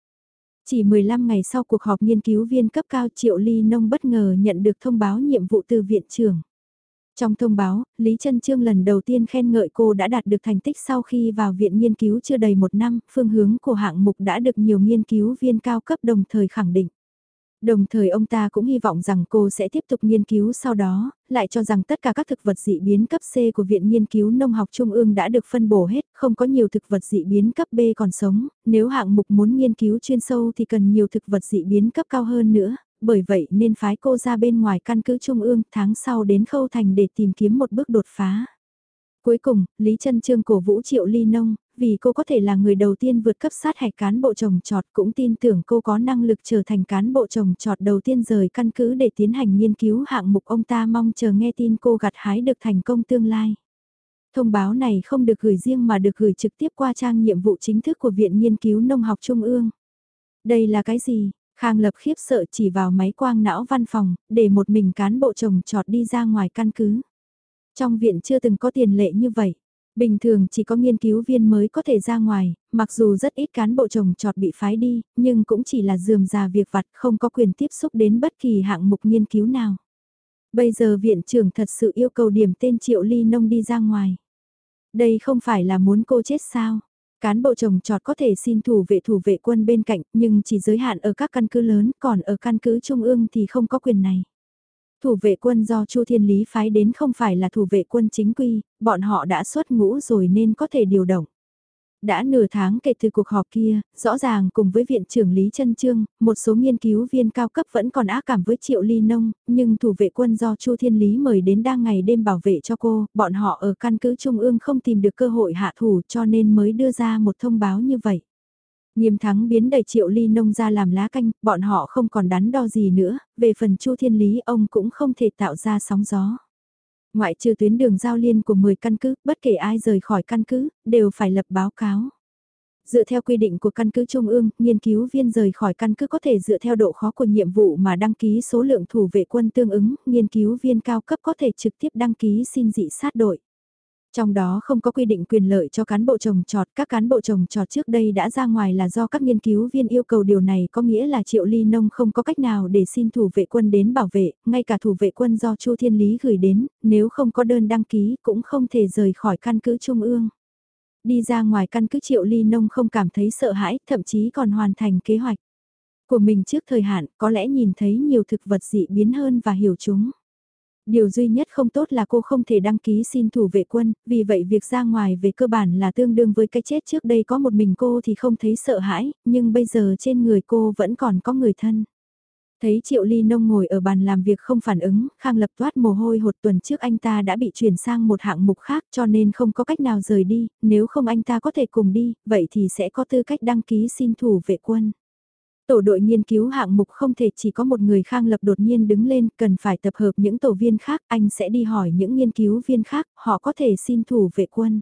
Chỉ 15 ngày sau cuộc họp nghiên cứu viên cấp cao Triệu Ly Nông bất ngờ nhận được thông báo nhiệm vụ từ viện trưởng. Trong thông báo, Lý Trân Trương lần đầu tiên khen ngợi cô đã đạt được thành tích sau khi vào viện nghiên cứu chưa đầy một năm, phương hướng của hạng mục đã được nhiều nghiên cứu viên cao cấp đồng thời khẳng định. Đồng thời ông ta cũng hy vọng rằng cô sẽ tiếp tục nghiên cứu sau đó, lại cho rằng tất cả các thực vật dị biến cấp C của Viện Nghiên cứu Nông học Trung ương đã được phân bổ hết, không có nhiều thực vật dị biến cấp B còn sống, nếu hạng mục muốn nghiên cứu chuyên sâu thì cần nhiều thực vật dị biến cấp cao hơn nữa, bởi vậy nên phái cô ra bên ngoài căn cứ Trung ương tháng sau đến Khâu Thành để tìm kiếm một bước đột phá. Cuối cùng, Lý Trân Trương cổ vũ Triệu Ly Nông, vì cô có thể là người đầu tiên vượt cấp sát hạch cán bộ trồng trọt cũng tin tưởng cô có năng lực trở thành cán bộ trồng trọt đầu tiên rời căn cứ để tiến hành nghiên cứu hạng mục ông ta mong chờ nghe tin cô gặt hái được thành công tương lai. Thông báo này không được gửi riêng mà được gửi trực tiếp qua trang nhiệm vụ chính thức của Viện Nghiên cứu Nông học Trung ương. Đây là cái gì? Khang Lập khiếp sợ chỉ vào máy quang não văn phòng, để một mình cán bộ trồng trọt đi ra ngoài căn cứ. Trong viện chưa từng có tiền lệ như vậy. Bình thường chỉ có nghiên cứu viên mới có thể ra ngoài, mặc dù rất ít cán bộ trồng trọt bị phái đi, nhưng cũng chỉ là dườm già việc vặt không có quyền tiếp xúc đến bất kỳ hạng mục nghiên cứu nào. Bây giờ viện trưởng thật sự yêu cầu điểm tên Triệu Ly Nông đi ra ngoài. Đây không phải là muốn cô chết sao? Cán bộ trồng trọt có thể xin thủ vệ thủ vệ quân bên cạnh nhưng chỉ giới hạn ở các căn cứ lớn còn ở căn cứ trung ương thì không có quyền này. Thủ vệ quân do Chu Thiên Lý phái đến không phải là thủ vệ quân chính quy, bọn họ đã xuất ngũ rồi nên có thể điều động. Đã nửa tháng kể từ cuộc họp kia, rõ ràng cùng với Viện trưởng Lý Trân Trương, một số nghiên cứu viên cao cấp vẫn còn ác cảm với Triệu Ly Nông, nhưng thủ vệ quân do Chu Thiên Lý mời đến đang ngày đêm bảo vệ cho cô, bọn họ ở căn cứ Trung ương không tìm được cơ hội hạ thủ cho nên mới đưa ra một thông báo như vậy. Nghiêm thắng biến đầy Triệu Ly Nông ra làm lá canh, bọn họ không còn đắn đo gì nữa, về phần Chu Thiên Lý ông cũng không thể tạo ra sóng gió. Ngoại trừ tuyến đường giao liên của 10 căn cứ, bất kể ai rời khỏi căn cứ, đều phải lập báo cáo. Dựa theo quy định của căn cứ Trung ương, nghiên cứu viên rời khỏi căn cứ có thể dựa theo độ khó của nhiệm vụ mà đăng ký số lượng thủ vệ quân tương ứng, nghiên cứu viên cao cấp có thể trực tiếp đăng ký xin dị sát đội. Trong đó không có quy định quyền lợi cho cán bộ trồng trọt, các cán bộ trồng trọt trước đây đã ra ngoài là do các nghiên cứu viên yêu cầu điều này có nghĩa là Triệu Ly Nông không có cách nào để xin thủ vệ quân đến bảo vệ, ngay cả thủ vệ quân do Chu Thiên Lý gửi đến, nếu không có đơn đăng ký cũng không thể rời khỏi căn cứ Trung ương. Đi ra ngoài căn cứ Triệu Ly Nông không cảm thấy sợ hãi, thậm chí còn hoàn thành kế hoạch của mình trước thời hạn, có lẽ nhìn thấy nhiều thực vật dị biến hơn và hiểu chúng. Điều duy nhất không tốt là cô không thể đăng ký xin thủ vệ quân, vì vậy việc ra ngoài về cơ bản là tương đương với cái chết trước đây có một mình cô thì không thấy sợ hãi, nhưng bây giờ trên người cô vẫn còn có người thân. Thấy Triệu Ly Nông ngồi ở bàn làm việc không phản ứng, Khang lập toát mồ hôi hột tuần trước anh ta đã bị chuyển sang một hạng mục khác cho nên không có cách nào rời đi, nếu không anh ta có thể cùng đi, vậy thì sẽ có tư cách đăng ký xin thủ vệ quân. Tổ đội nghiên cứu hạng mục không thể chỉ có một người khang lập đột nhiên đứng lên, cần phải tập hợp những tổ viên khác, anh sẽ đi hỏi những nghiên cứu viên khác, họ có thể xin thủ vệ quân.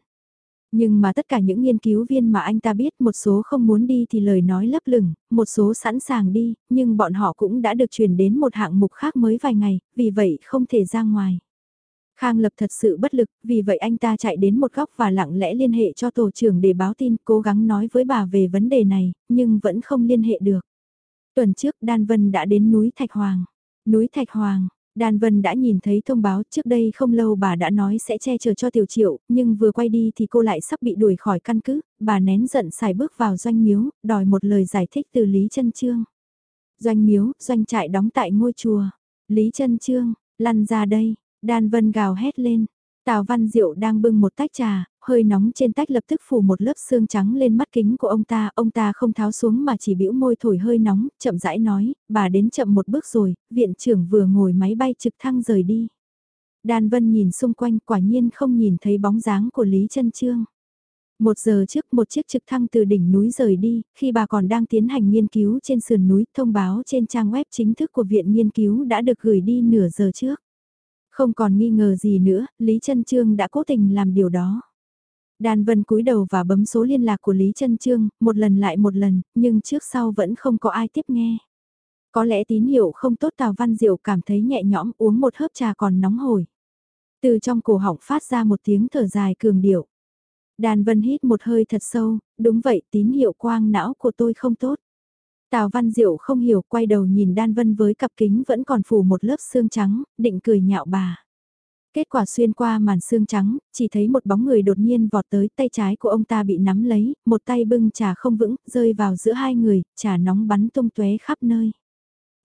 Nhưng mà tất cả những nghiên cứu viên mà anh ta biết một số không muốn đi thì lời nói lấp lửng, một số sẵn sàng đi, nhưng bọn họ cũng đã được chuyển đến một hạng mục khác mới vài ngày, vì vậy không thể ra ngoài. Khang Lập thật sự bất lực, vì vậy anh ta chạy đến một góc và lặng lẽ liên hệ cho tổ trưởng để báo tin, cố gắng nói với bà về vấn đề này, nhưng vẫn không liên hệ được. Tuần trước Đan Vân đã đến núi Thạch Hoàng. Núi Thạch Hoàng, Đan Vân đã nhìn thấy thông báo trước đây không lâu bà đã nói sẽ che chở cho Tiểu Triệu, nhưng vừa quay đi thì cô lại sắp bị đuổi khỏi căn cứ, bà nén giận xài bước vào doanh miếu, đòi một lời giải thích từ Lý Trân Trương. Doanh miếu, doanh trại đóng tại ngôi chùa. Lý Trân Trương, lăn ra đây, Đan Vân gào hét lên. Tào Văn Diệu đang bưng một tách trà, hơi nóng trên tách lập tức phủ một lớp xương trắng lên mắt kính của ông ta, ông ta không tháo xuống mà chỉ bĩu môi thổi hơi nóng, chậm rãi nói, bà đến chậm một bước rồi, viện trưởng vừa ngồi máy bay trực thăng rời đi. Đan Vân nhìn xung quanh quả nhiên không nhìn thấy bóng dáng của Lý Trân Trương. Một giờ trước một chiếc trực thăng từ đỉnh núi rời đi, khi bà còn đang tiến hành nghiên cứu trên sườn núi, thông báo trên trang web chính thức của viện nghiên cứu đã được gửi đi nửa giờ trước. Không còn nghi ngờ gì nữa, Lý Trân Trương đã cố tình làm điều đó. Đan Vân cúi đầu và bấm số liên lạc của Lý Trân Trương, một lần lại một lần, nhưng trước sau vẫn không có ai tiếp nghe. Có lẽ tín hiệu không tốt Tào Văn Diệu cảm thấy nhẹ nhõm uống một hớp trà còn nóng hổi. Từ trong cổ họng phát ra một tiếng thở dài cường điệu. Đan Vân hít một hơi thật sâu, đúng vậy tín hiệu quang não của tôi không tốt. Tào Văn Diệu không hiểu quay đầu nhìn Đan Vân với cặp kính vẫn còn phủ một lớp xương trắng, định cười nhạo bà. Kết quả xuyên qua màn xương trắng, chỉ thấy một bóng người đột nhiên vọt tới tay trái của ông ta bị nắm lấy, một tay bưng trà không vững, rơi vào giữa hai người, trà nóng bắn tung tóe khắp nơi.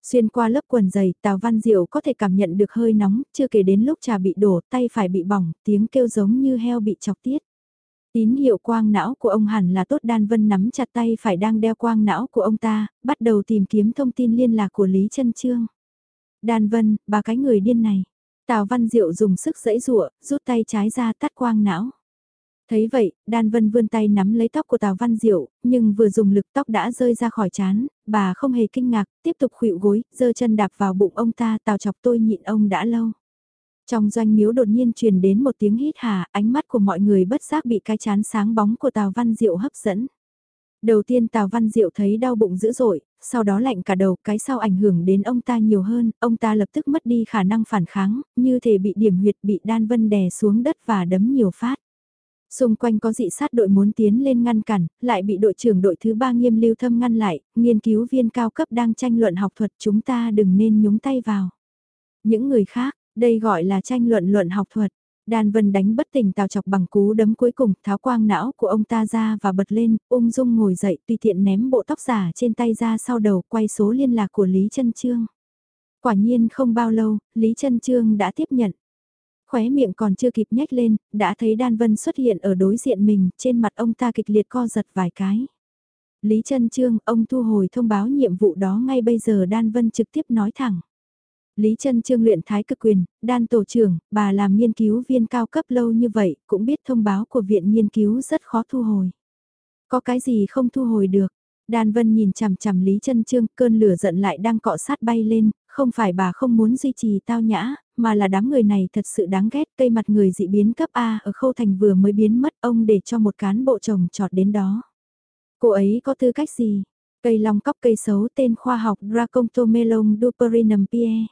Xuyên qua lớp quần dày, Tào Văn Diệu có thể cảm nhận được hơi nóng, chưa kể đến lúc trà bị đổ, tay phải bị bỏng, tiếng kêu giống như heo bị chọc tiết. Tín hiệu quang não của ông hẳn là tốt Đan Vân nắm chặt tay phải đang đeo quang não của ông ta, bắt đầu tìm kiếm thông tin liên lạc của Lý Trân Trương. Đan Vân, bà cái người điên này. Tào Văn Diệu dùng sức dẫy giụa, rút tay trái ra tắt quang não. Thấy vậy, Đan Vân vươn tay nắm lấy tóc của Tào Văn Diệu, nhưng vừa dùng lực tóc đã rơi ra khỏi chán, bà không hề kinh ngạc, tiếp tục khuỵu gối, giơ chân đạp vào bụng ông ta, Tào chọc tôi nhịn ông đã lâu. Trong doanh miếu đột nhiên truyền đến một tiếng hít hà, ánh mắt của mọi người bất giác bị cái chán sáng bóng của Tào Văn Diệu hấp dẫn. Đầu tiên Tào Văn Diệu thấy đau bụng dữ dội, sau đó lạnh cả đầu, cái sau ảnh hưởng đến ông ta nhiều hơn, ông ta lập tức mất đi khả năng phản kháng, như thể bị điểm huyệt bị đan vân đè xuống đất và đấm nhiều phát. Xung quanh có dị sát đội muốn tiến lên ngăn cản, lại bị đội trưởng đội thứ ba nghiêm lưu thâm ngăn lại, nghiên cứu viên cao cấp đang tranh luận học thuật chúng ta đừng nên nhúng tay vào. Những người khác, đây gọi là tranh luận luận học thuật. Đan Vân đánh bất tỉnh tào chọc bằng cú đấm cuối cùng, tháo quang não của ông ta ra và bật lên, ung dung ngồi dậy tùy tiện ném bộ tóc giả trên tay ra sau đầu quay số liên lạc của Lý Trân Trương. Quả nhiên không bao lâu, Lý Trân Trương đã tiếp nhận. Khóe miệng còn chưa kịp nhếch lên, đã thấy Đan Vân xuất hiện ở đối diện mình, trên mặt ông ta kịch liệt co giật vài cái. Lý Trân Trương, ông thu hồi thông báo nhiệm vụ đó ngay bây giờ Đan Vân trực tiếp nói thẳng. Lý Trân Trương luyện thái cực quyền, đan tổ trưởng, bà làm nghiên cứu viên cao cấp lâu như vậy, cũng biết thông báo của viện nghiên cứu rất khó thu hồi. Có cái gì không thu hồi được? Đan Vân nhìn chằm chằm Lý Trân Trương, cơn lửa giận lại đang cọ sát bay lên, không phải bà không muốn duy trì tao nhã, mà là đám người này thật sự đáng ghét, cây mặt người dị biến cấp A ở khâu thành vừa mới biến mất ông để cho một cán bộ chồng trọt đến đó. Cô ấy có tư cách gì? Cây long cóc cây xấu tên khoa học Dracontomelon duperinum pie.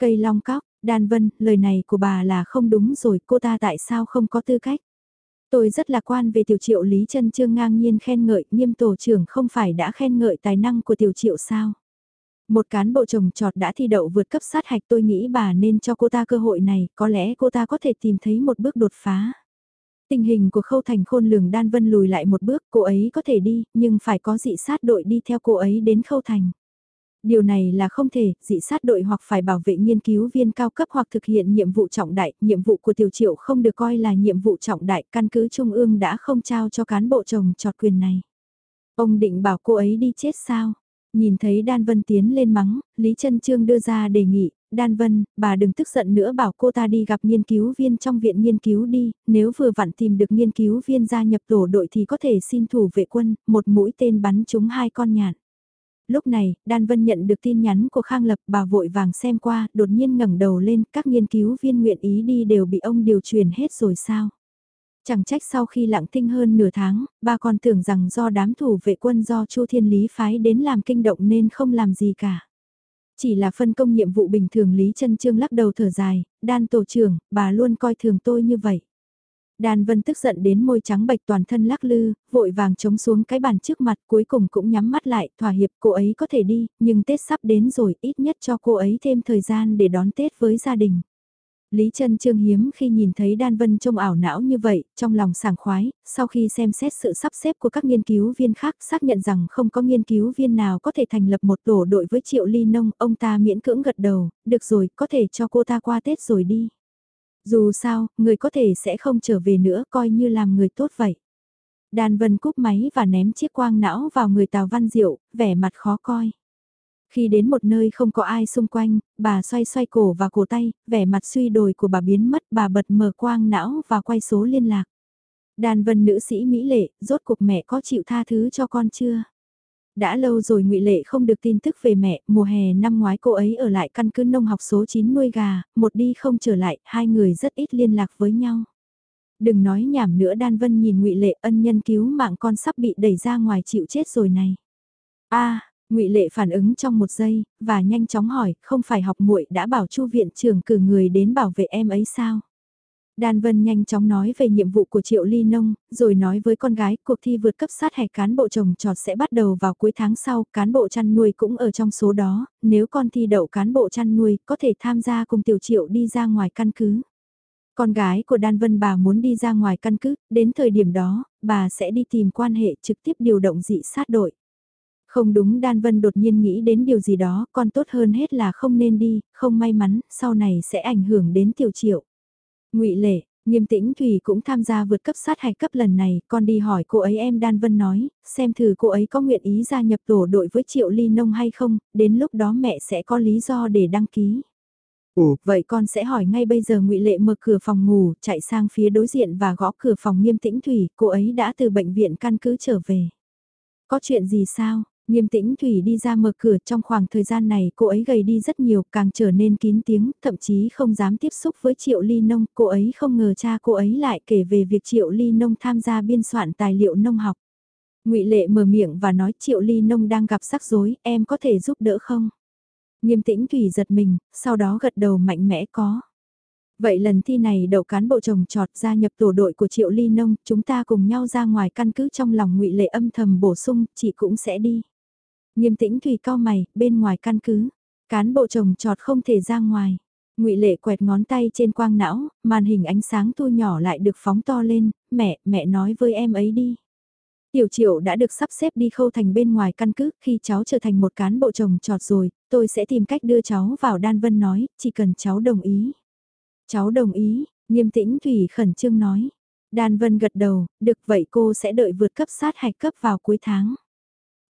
Cây long cóc, Đan Vân, lời này của bà là không đúng rồi, cô ta tại sao không có tư cách? Tôi rất lạc quan về tiểu triệu Lý Trân Trương ngang nhiên khen ngợi, nghiêm tổ trưởng không phải đã khen ngợi tài năng của tiểu triệu sao? Một cán bộ trồng trọt đã thi đậu vượt cấp sát hạch tôi nghĩ bà nên cho cô ta cơ hội này, có lẽ cô ta có thể tìm thấy một bước đột phá. Tình hình của khâu thành khôn lường đan vân lùi lại một bước, cô ấy có thể đi, nhưng phải có dị sát đội đi theo cô ấy đến khâu thành. Điều này là không thể, dị sát đội hoặc phải bảo vệ nghiên cứu viên cao cấp hoặc thực hiện nhiệm vụ trọng đại, nhiệm vụ của tiểu triệu không được coi là nhiệm vụ trọng đại, căn cứ trung ương đã không trao cho cán bộ chồng trọt quyền này. Ông định bảo cô ấy đi chết sao? Nhìn thấy Đan Vân tiến lên mắng, Lý Trân Trương đưa ra đề nghị, Đan Vân, bà đừng tức giận nữa bảo cô ta đi gặp nghiên cứu viên trong viện nghiên cứu đi, nếu vừa vặn tìm được nghiên cứu viên gia nhập tổ đội thì có thể xin thủ vệ quân, một mũi tên bắn trúng hai con nhạn. Lúc này, Đan Vân nhận được tin nhắn của Khang Lập, bà vội vàng xem qua, đột nhiên ngẩng đầu lên, các nghiên cứu viên nguyện ý đi đều bị ông điều chuyển hết rồi sao? Chẳng trách sau khi lặng tinh hơn nửa tháng, bà còn tưởng rằng do đám thủ vệ quân do Chu Thiên Lý phái đến làm kinh động nên không làm gì cả. Chỉ là phân công nhiệm vụ bình thường Lý chân Trương lắc đầu thở dài, đan tổ trưởng, bà luôn coi thường tôi như vậy. Đan Vân tức giận đến môi trắng bạch toàn thân lắc lư, vội vàng chống xuống cái bàn trước mặt cuối cùng cũng nhắm mắt lại, thỏa hiệp cô ấy có thể đi, nhưng Tết sắp đến rồi ít nhất cho cô ấy thêm thời gian để đón Tết với gia đình. Lý Trân Trương hiếm khi nhìn thấy Đan Vân trông ảo não như vậy, trong lòng sảng khoái, sau khi xem xét sự sắp xếp của các nghiên cứu viên khác xác nhận rằng không có nghiên cứu viên nào có thể thành lập một tổ đội với Triệu Ly Nông, ông ta miễn cưỡng gật đầu, được rồi, có thể cho cô ta qua Tết rồi đi. Dù sao, người có thể sẽ không trở về nữa coi như làm người tốt vậy. Đan Vân cúp máy và ném chiếc quang não vào người Tào Văn Diệu, vẻ mặt khó coi. Khi đến một nơi không có ai xung quanh, bà xoay xoay cổ và cổ tay, vẻ mặt suy đồi của bà biến mất bà bật mở quang não và quay số liên lạc. Đàn vân nữ sĩ Mỹ Lệ, rốt cuộc mẹ có chịu tha thứ cho con chưa? Đã lâu rồi ngụy Lệ không được tin tức về mẹ, mùa hè năm ngoái cô ấy ở lại căn cứ nông học số 9 nuôi gà, một đi không trở lại, hai người rất ít liên lạc với nhau. Đừng nói nhảm nữa Đan Vân nhìn ngụy Lệ ân nhân cứu mạng con sắp bị đẩy ra ngoài chịu chết rồi này. a ngụy Lệ phản ứng trong một giây, và nhanh chóng hỏi, không phải học muội đã bảo chu viện trưởng cử người đến bảo vệ em ấy sao? Đan Vân nhanh chóng nói về nhiệm vụ của Triệu Ly Nông, rồi nói với con gái cuộc thi vượt cấp sát hạch cán bộ trồng trọt sẽ bắt đầu vào cuối tháng sau, cán bộ chăn nuôi cũng ở trong số đó, nếu con thi đậu cán bộ chăn nuôi có thể tham gia cùng Tiểu Triệu đi ra ngoài căn cứ. Con gái của Đan Vân bà muốn đi ra ngoài căn cứ, đến thời điểm đó, bà sẽ đi tìm quan hệ trực tiếp điều động dị sát đội. Không đúng Đan Vân đột nhiên nghĩ đến điều gì đó, còn tốt hơn hết là không nên đi, không may mắn, sau này sẽ ảnh hưởng đến tiểu triệu ngụy Lệ, Nghiêm tĩnh Thủy cũng tham gia vượt cấp sát hạch cấp lần này, con đi hỏi cô ấy em Đan Vân nói, xem thử cô ấy có nguyện ý gia nhập tổ đội với Triệu Ly Nông hay không, đến lúc đó mẹ sẽ có lý do để đăng ký. Ồ, vậy con sẽ hỏi ngay bây giờ ngụy Lệ mở cửa phòng ngủ, chạy sang phía đối diện và gõ cửa phòng Nghiêm tĩnh Thủy, cô ấy đã từ bệnh viện căn cứ trở về. Có chuyện gì sao? Nghiêm tĩnh Thủy đi ra mở cửa trong khoảng thời gian này cô ấy gầy đi rất nhiều, càng trở nên kín tiếng, thậm chí không dám tiếp xúc với Triệu Ly Nông. Cô ấy không ngờ cha cô ấy lại kể về việc Triệu Ly Nông tham gia biên soạn tài liệu nông học. ngụy Lệ mở miệng và nói Triệu Ly Nông đang gặp rắc rối, em có thể giúp đỡ không? Nghiêm tĩnh Thủy giật mình, sau đó gật đầu mạnh mẽ có. Vậy lần thi này đậu cán bộ trồng trọt gia nhập tổ đội của Triệu Ly Nông, chúng ta cùng nhau ra ngoài căn cứ trong lòng ngụy Lệ âm thầm bổ sung, chị cũng sẽ đi. Nghiêm tĩnh Thùy cao mày, bên ngoài căn cứ, cán bộ chồng trọt không thể ra ngoài. ngụy Lệ quẹt ngón tay trên quang não, màn hình ánh sáng thu nhỏ lại được phóng to lên, mẹ, mẹ nói với em ấy đi. Tiểu triệu đã được sắp xếp đi khâu thành bên ngoài căn cứ, khi cháu trở thành một cán bộ chồng trọt rồi, tôi sẽ tìm cách đưa cháu vào Đan Vân nói, chỉ cần cháu đồng ý. Cháu đồng ý, nghiêm tĩnh Thủy khẩn trương nói. Đan Vân gật đầu, được vậy cô sẽ đợi vượt cấp sát hạch cấp vào cuối tháng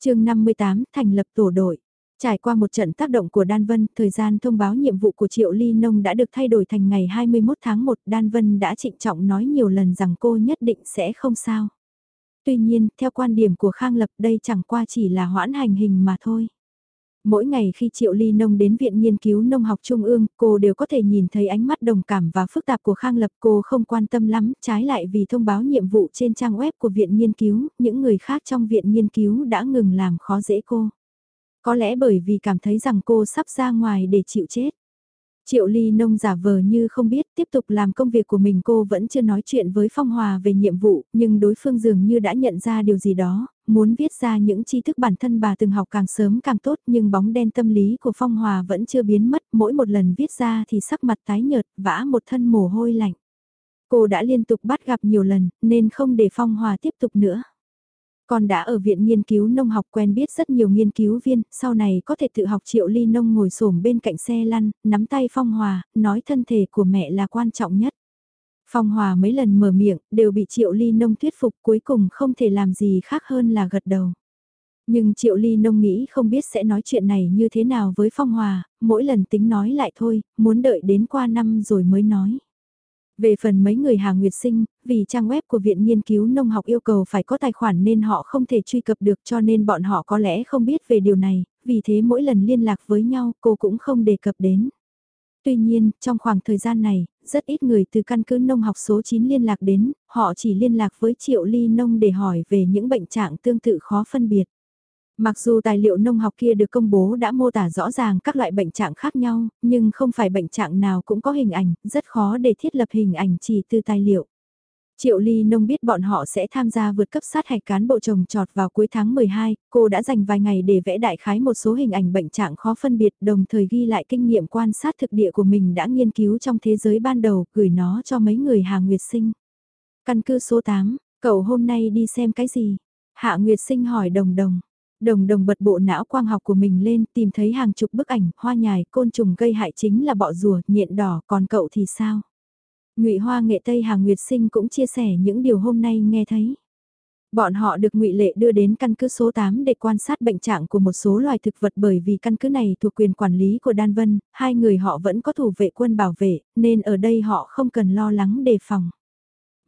chương 58, thành lập tổ đội. Trải qua một trận tác động của Đan Vân, thời gian thông báo nhiệm vụ của Triệu Ly Nông đã được thay đổi thành ngày 21 tháng 1. Đan Vân đã trịnh trọng nói nhiều lần rằng cô nhất định sẽ không sao. Tuy nhiên, theo quan điểm của Khang Lập đây chẳng qua chỉ là hoãn hành hình mà thôi. Mỗi ngày khi Triệu Ly Nông đến Viện Nghiên cứu Nông học Trung ương, cô đều có thể nhìn thấy ánh mắt đồng cảm và phức tạp của Khang Lập. Cô không quan tâm lắm, trái lại vì thông báo nhiệm vụ trên trang web của Viện Nghiên cứu, những người khác trong Viện Nghiên cứu đã ngừng làm khó dễ cô. Có lẽ bởi vì cảm thấy rằng cô sắp ra ngoài để chịu chết. Triệu Ly Nông giả vờ như không biết tiếp tục làm công việc của mình cô vẫn chưa nói chuyện với Phong Hòa về nhiệm vụ, nhưng đối phương dường như đã nhận ra điều gì đó, muốn viết ra những tri thức bản thân bà từng học càng sớm càng tốt nhưng bóng đen tâm lý của Phong Hòa vẫn chưa biến mất, mỗi một lần viết ra thì sắc mặt tái nhợt, vã một thân mồ hôi lạnh. Cô đã liên tục bắt gặp nhiều lần, nên không để Phong Hòa tiếp tục nữa. Con đã ở viện nghiên cứu nông học quen biết rất nhiều nghiên cứu viên, sau này có thể tự học triệu ly nông ngồi xổm bên cạnh xe lăn, nắm tay Phong Hòa, nói thân thể của mẹ là quan trọng nhất. Phong Hòa mấy lần mở miệng, đều bị triệu ly nông thuyết phục cuối cùng không thể làm gì khác hơn là gật đầu. Nhưng Triệu Ly Nông nghĩ không biết sẽ nói chuyện này như thế nào với Phong Hòa, mỗi lần tính nói lại thôi, muốn đợi đến qua năm rồi mới nói. Về phần mấy người Hà Nguyệt Sinh, vì trang web của Viện Nghiên cứu Nông học yêu cầu phải có tài khoản nên họ không thể truy cập được cho nên bọn họ có lẽ không biết về điều này, vì thế mỗi lần liên lạc với nhau cô cũng không đề cập đến. Tuy nhiên, trong khoảng thời gian này, rất ít người từ căn cứ nông học số 9 liên lạc đến, họ chỉ liên lạc với Triệu Ly Nông để hỏi về những bệnh trạng tương tự khó phân biệt. Mặc dù tài liệu nông học kia được công bố đã mô tả rõ ràng các loại bệnh trạng khác nhau, nhưng không phải bệnh trạng nào cũng có hình ảnh, rất khó để thiết lập hình ảnh chỉ từ tài liệu. Triệu Ly Nông biết bọn họ sẽ tham gia vượt cấp sát hạch cán bộ trồng trọt vào cuối tháng 12, cô đã dành vài ngày để vẽ đại khái một số hình ảnh bệnh trạng khó phân biệt đồng thời ghi lại kinh nghiệm quan sát thực địa của mình đã nghiên cứu trong thế giới ban đầu, gửi nó cho mấy người Hà Nguyệt Sinh. Căn cứ số 8, cậu hôm nay đi xem cái gì? Hạ Nguyệt Sinh hỏi đồng đồng. Đồng đồng bật bộ não quang học của mình lên tìm thấy hàng chục bức ảnh, hoa nhài, côn trùng gây hại chính là bọ rùa, nhện đỏ, còn cậu thì sao? Ngụy Hoa nghệ Tây Hà Nguyệt Sinh cũng chia sẻ những điều hôm nay nghe thấy. Bọn họ được ngụy Lệ đưa đến căn cứ số 8 để quan sát bệnh trạng của một số loài thực vật bởi vì căn cứ này thuộc quyền quản lý của Đan Vân, hai người họ vẫn có thủ vệ quân bảo vệ, nên ở đây họ không cần lo lắng đề phòng.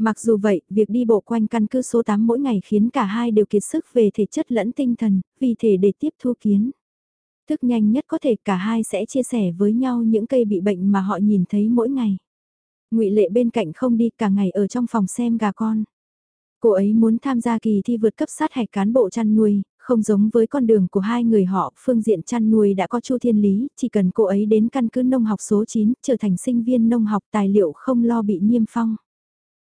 Mặc dù vậy, việc đi bộ quanh căn cứ số 8 mỗi ngày khiến cả hai đều kiệt sức về thể chất lẫn tinh thần, vì thể để tiếp thu kiến. Thức nhanh nhất có thể cả hai sẽ chia sẻ với nhau những cây bị bệnh mà họ nhìn thấy mỗi ngày. ngụy Lệ bên cạnh không đi cả ngày ở trong phòng xem gà con. Cô ấy muốn tham gia kỳ thi vượt cấp sát hạch cán bộ chăn nuôi, không giống với con đường của hai người họ, phương diện chăn nuôi đã có Chu Thiên Lý, chỉ cần cô ấy đến căn cứ nông học số 9, trở thành sinh viên nông học tài liệu không lo bị niêm phong.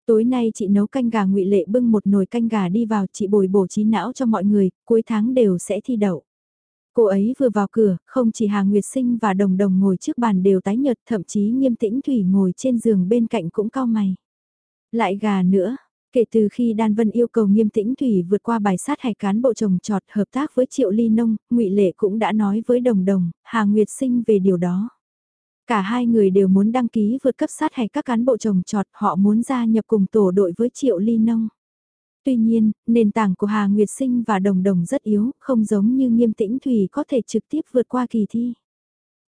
Tối nay chị nấu canh gà ngụy Lệ bưng một nồi canh gà đi vào chị bồi bổ trí não cho mọi người, cuối tháng đều sẽ thi đậu. Cô ấy vừa vào cửa, không chỉ Hà Nguyệt Sinh và Đồng Đồng ngồi trước bàn đều tái nhợt, thậm chí nghiêm tĩnh Thủy ngồi trên giường bên cạnh cũng cao mày. Lại gà nữa, kể từ khi Đan Vân yêu cầu nghiêm tĩnh Thủy vượt qua bài sát hạch cán bộ trồng trọt hợp tác với Triệu Ly Nông, ngụy Lệ cũng đã nói với Đồng Đồng, Hà Nguyệt Sinh về điều đó. Cả hai người đều muốn đăng ký vượt cấp sát hay các cán bộ trồng trọt họ muốn gia nhập cùng tổ đội với Triệu Ly Nông. Tuy nhiên, nền tảng của Hà Nguyệt Sinh và Đồng Đồng rất yếu, không giống như nghiêm tĩnh Thủy có thể trực tiếp vượt qua kỳ thi.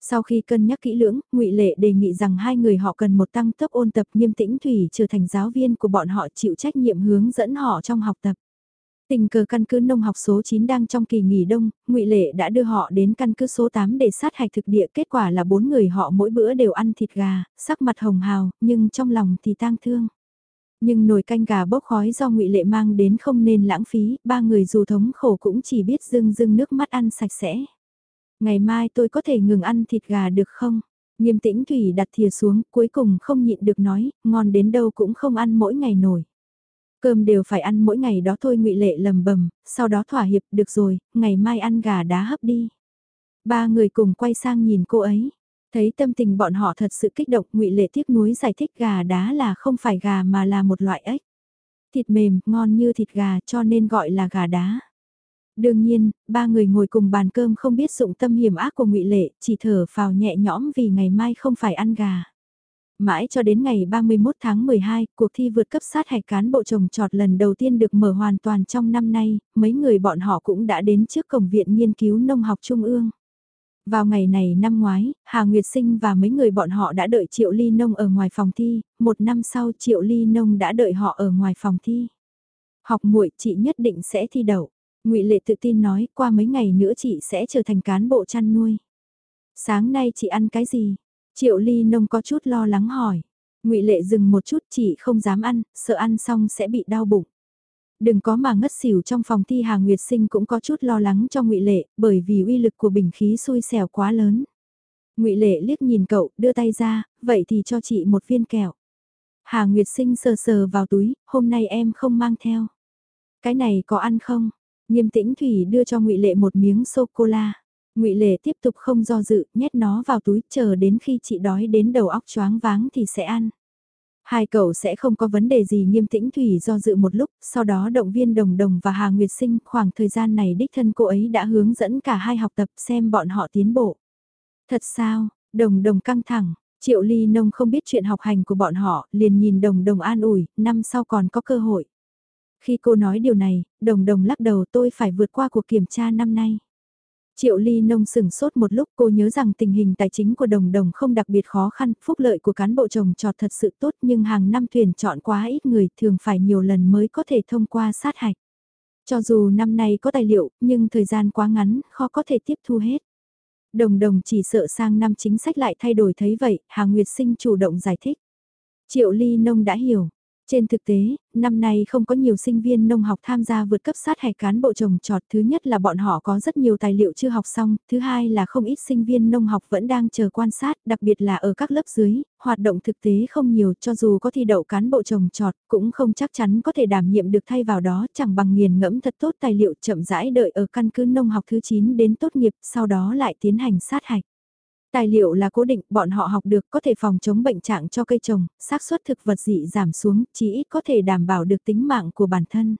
Sau khi cân nhắc kỹ lưỡng, ngụy Lệ đề nghị rằng hai người họ cần một tăng tốc ôn tập nghiêm tĩnh Thủy trở thành giáo viên của bọn họ chịu trách nhiệm hướng dẫn họ trong học tập. Tình cờ căn cứ nông học số 9 đang trong kỳ nghỉ đông, ngụy Lệ đã đưa họ đến căn cứ số 8 để sát hạch thực địa. Kết quả là bốn người họ mỗi bữa đều ăn thịt gà, sắc mặt hồng hào, nhưng trong lòng thì tang thương. Nhưng nồi canh gà bốc khói do ngụy Lệ mang đến không nên lãng phí, ba người dù thống khổ cũng chỉ biết dưng dưng nước mắt ăn sạch sẽ. Ngày mai tôi có thể ngừng ăn thịt gà được không? Nghiêm tĩnh Thủy đặt thìa xuống, cuối cùng không nhịn được nói, ngon đến đâu cũng không ăn mỗi ngày nổi. Cơm đều phải ăn mỗi ngày đó thôi ngụy Lệ lầm bầm, sau đó thỏa hiệp, được rồi, ngày mai ăn gà đá hấp đi. Ba người cùng quay sang nhìn cô ấy. Thấy tâm tình bọn họ thật sự kích động, ngụy Lệ tiếc nuối giải thích gà đá là không phải gà mà là một loại ếch. Thịt mềm, ngon như thịt gà cho nên gọi là gà đá. Đương nhiên, ba người ngồi cùng bàn cơm không biết dụng tâm hiểm ác của ngụy Lệ, chỉ thở phào nhẹ nhõm vì ngày mai không phải ăn gà. Mãi cho đến ngày 31 tháng 12, cuộc thi vượt cấp sát hạch cán bộ trồng trọt lần đầu tiên được mở hoàn toàn trong năm nay, mấy người bọn họ cũng đã đến trước cổng viện nghiên cứu nông học trung ương. Vào ngày này năm ngoái, Hà Nguyệt Sinh và mấy người bọn họ đã đợi Triệu Ly Nông ở ngoài phòng thi, một năm sau Triệu Ly Nông đã đợi họ ở ngoài phòng thi. Học muội chị nhất định sẽ thi đậu. ngụy Lệ tự tin nói, qua mấy ngày nữa chị sẽ trở thành cán bộ chăn nuôi. Sáng nay chị ăn cái gì? Triệu Ly Nông có chút lo lắng hỏi. ngụy Lệ dừng một chút chị không dám ăn, sợ ăn xong sẽ bị đau bụng. Đừng có mà ngất xỉu trong phòng thi Hà Nguyệt Sinh cũng có chút lo lắng cho ngụy Lệ, bởi vì uy lực của bình khí xui xẻo quá lớn. ngụy Lệ liếc nhìn cậu, đưa tay ra, vậy thì cho chị một viên kẹo. Hà Nguyệt Sinh sờ sờ vào túi, hôm nay em không mang theo. Cái này có ăn không? Nghiêm tĩnh Thủy đưa cho ngụy Lệ một miếng sô-cô-la ngụy Lệ tiếp tục không do dự, nhét nó vào túi, chờ đến khi chị đói đến đầu óc choáng váng thì sẽ ăn. Hai cậu sẽ không có vấn đề gì nghiêm tĩnh Thủy do dự một lúc, sau đó động viên Đồng Đồng và Hà Nguyệt Sinh khoảng thời gian này đích thân cô ấy đã hướng dẫn cả hai học tập xem bọn họ tiến bộ. Thật sao, Đồng Đồng căng thẳng, Triệu Ly Nông không biết chuyện học hành của bọn họ, liền nhìn Đồng Đồng an ủi, năm sau còn có cơ hội. Khi cô nói điều này, Đồng Đồng lắc đầu tôi phải vượt qua cuộc kiểm tra năm nay. Triệu Ly Nông sừng sốt một lúc cô nhớ rằng tình hình tài chính của đồng đồng không đặc biệt khó khăn, phúc lợi của cán bộ trồng trọt thật sự tốt nhưng hàng năm tuyển chọn quá ít người thường phải nhiều lần mới có thể thông qua sát hạch. Cho dù năm nay có tài liệu, nhưng thời gian quá ngắn, khó có thể tiếp thu hết. Đồng đồng chỉ sợ sang năm chính sách lại thay đổi thấy vậy, Hà Nguyệt Sinh chủ động giải thích. Triệu Ly Nông đã hiểu, trên thực tế, năm nay không có nhiều sinh viên nông học tham gia vượt cấp sát hạch cán bộ trồng trọt. Thứ nhất là bọn họ có rất nhiều tài liệu chưa học xong, thứ hai là không ít sinh viên nông học vẫn đang chờ quan sát, đặc biệt là ở các lớp dưới, hoạt động thực tế không nhiều cho dù có thi đậu cán bộ trồng trọt, cũng không chắc chắn có thể đảm nhiệm được thay vào đó chẳng bằng nghiền ngẫm thật tốt tài liệu chậm rãi đợi ở căn cứ nông học thứ 9 đến tốt nghiệp, sau đó lại tiến hành sát hạch. Tài liệu là cố định, bọn họ học được có thể phòng chống bệnh trạng cho cây trồng, xác suất thực vật dị giảm xuống, chỉ ít có thể đảm bảo được tính mạng của bản thân.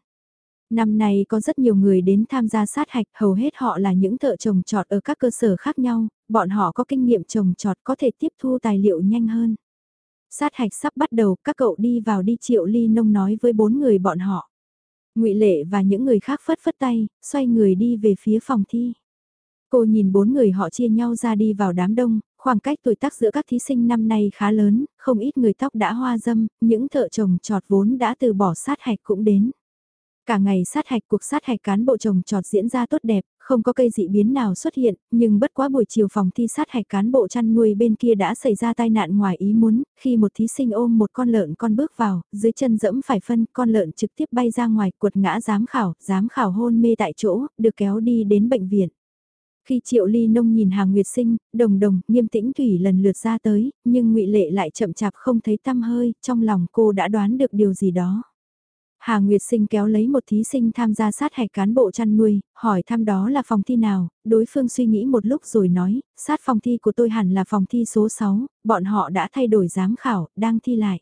Năm nay có rất nhiều người đến tham gia sát hạch, hầu hết họ là những thợ trồng trọt ở các cơ sở khác nhau, bọn họ có kinh nghiệm trồng trọt có thể tiếp thu tài liệu nhanh hơn. Sát hạch sắp bắt đầu, các cậu đi vào đi triệu ly nông nói với bốn người bọn họ. ngụy Lệ và những người khác phất phất tay, xoay người đi về phía phòng thi. Cô nhìn bốn người họ chia nhau ra đi vào đám đông, khoảng cách tuổi tác giữa các thí sinh năm nay khá lớn, không ít người tóc đã hoa dâm, những thợ trồng trọt vốn đã từ bỏ sát hạch cũng đến. Cả ngày sát hạch cuộc sát hạch cán bộ trồng trọt diễn ra tốt đẹp, không có cây dị biến nào xuất hiện, nhưng bất quá buổi chiều phòng thi sát hạch cán bộ chăn nuôi bên kia đã xảy ra tai nạn ngoài ý muốn, khi một thí sinh ôm một con lợn con bước vào, dưới chân dẫm phải phân, con lợn trực tiếp bay ra ngoài, quật ngã giám khảo, giám khảo hôn mê tại chỗ, được kéo đi đến bệnh viện. Khi Triệu Ly Nông nhìn Hà Nguyệt Sinh, đồng đồng, nghiêm tĩnh Thủy lần lượt ra tới, nhưng ngụy Lệ lại chậm chạp không thấy tăm hơi, trong lòng cô đã đoán được điều gì đó. Hà Nguyệt Sinh kéo lấy một thí sinh tham gia sát hạch cán bộ chăn nuôi, hỏi thăm đó là phòng thi nào, đối phương suy nghĩ một lúc rồi nói, sát phòng thi của tôi hẳn là phòng thi số 6, bọn họ đã thay đổi giám khảo, đang thi lại.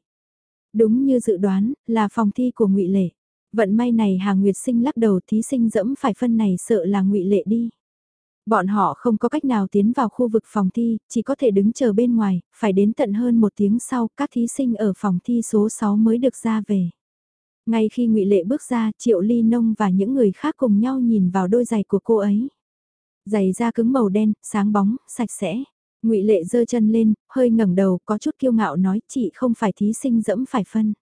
Đúng như dự đoán, là phòng thi của ngụy Lệ. Vận may này Hà Nguyệt Sinh lắc đầu thí sinh dẫm phải phân này sợ là ngụy Lệ đi. Bọn họ không có cách nào tiến vào khu vực phòng thi, chỉ có thể đứng chờ bên ngoài, phải đến tận hơn một tiếng sau các thí sinh ở phòng thi số 6 mới được ra về. Ngay khi ngụy Lệ bước ra, Triệu Ly Nông và những người khác cùng nhau nhìn vào đôi giày của cô ấy. Giày da cứng màu đen, sáng bóng, sạch sẽ. ngụy Lệ giơ chân lên, hơi ngẩng đầu, có chút kiêu ngạo nói chị không phải thí sinh dẫm phải phân.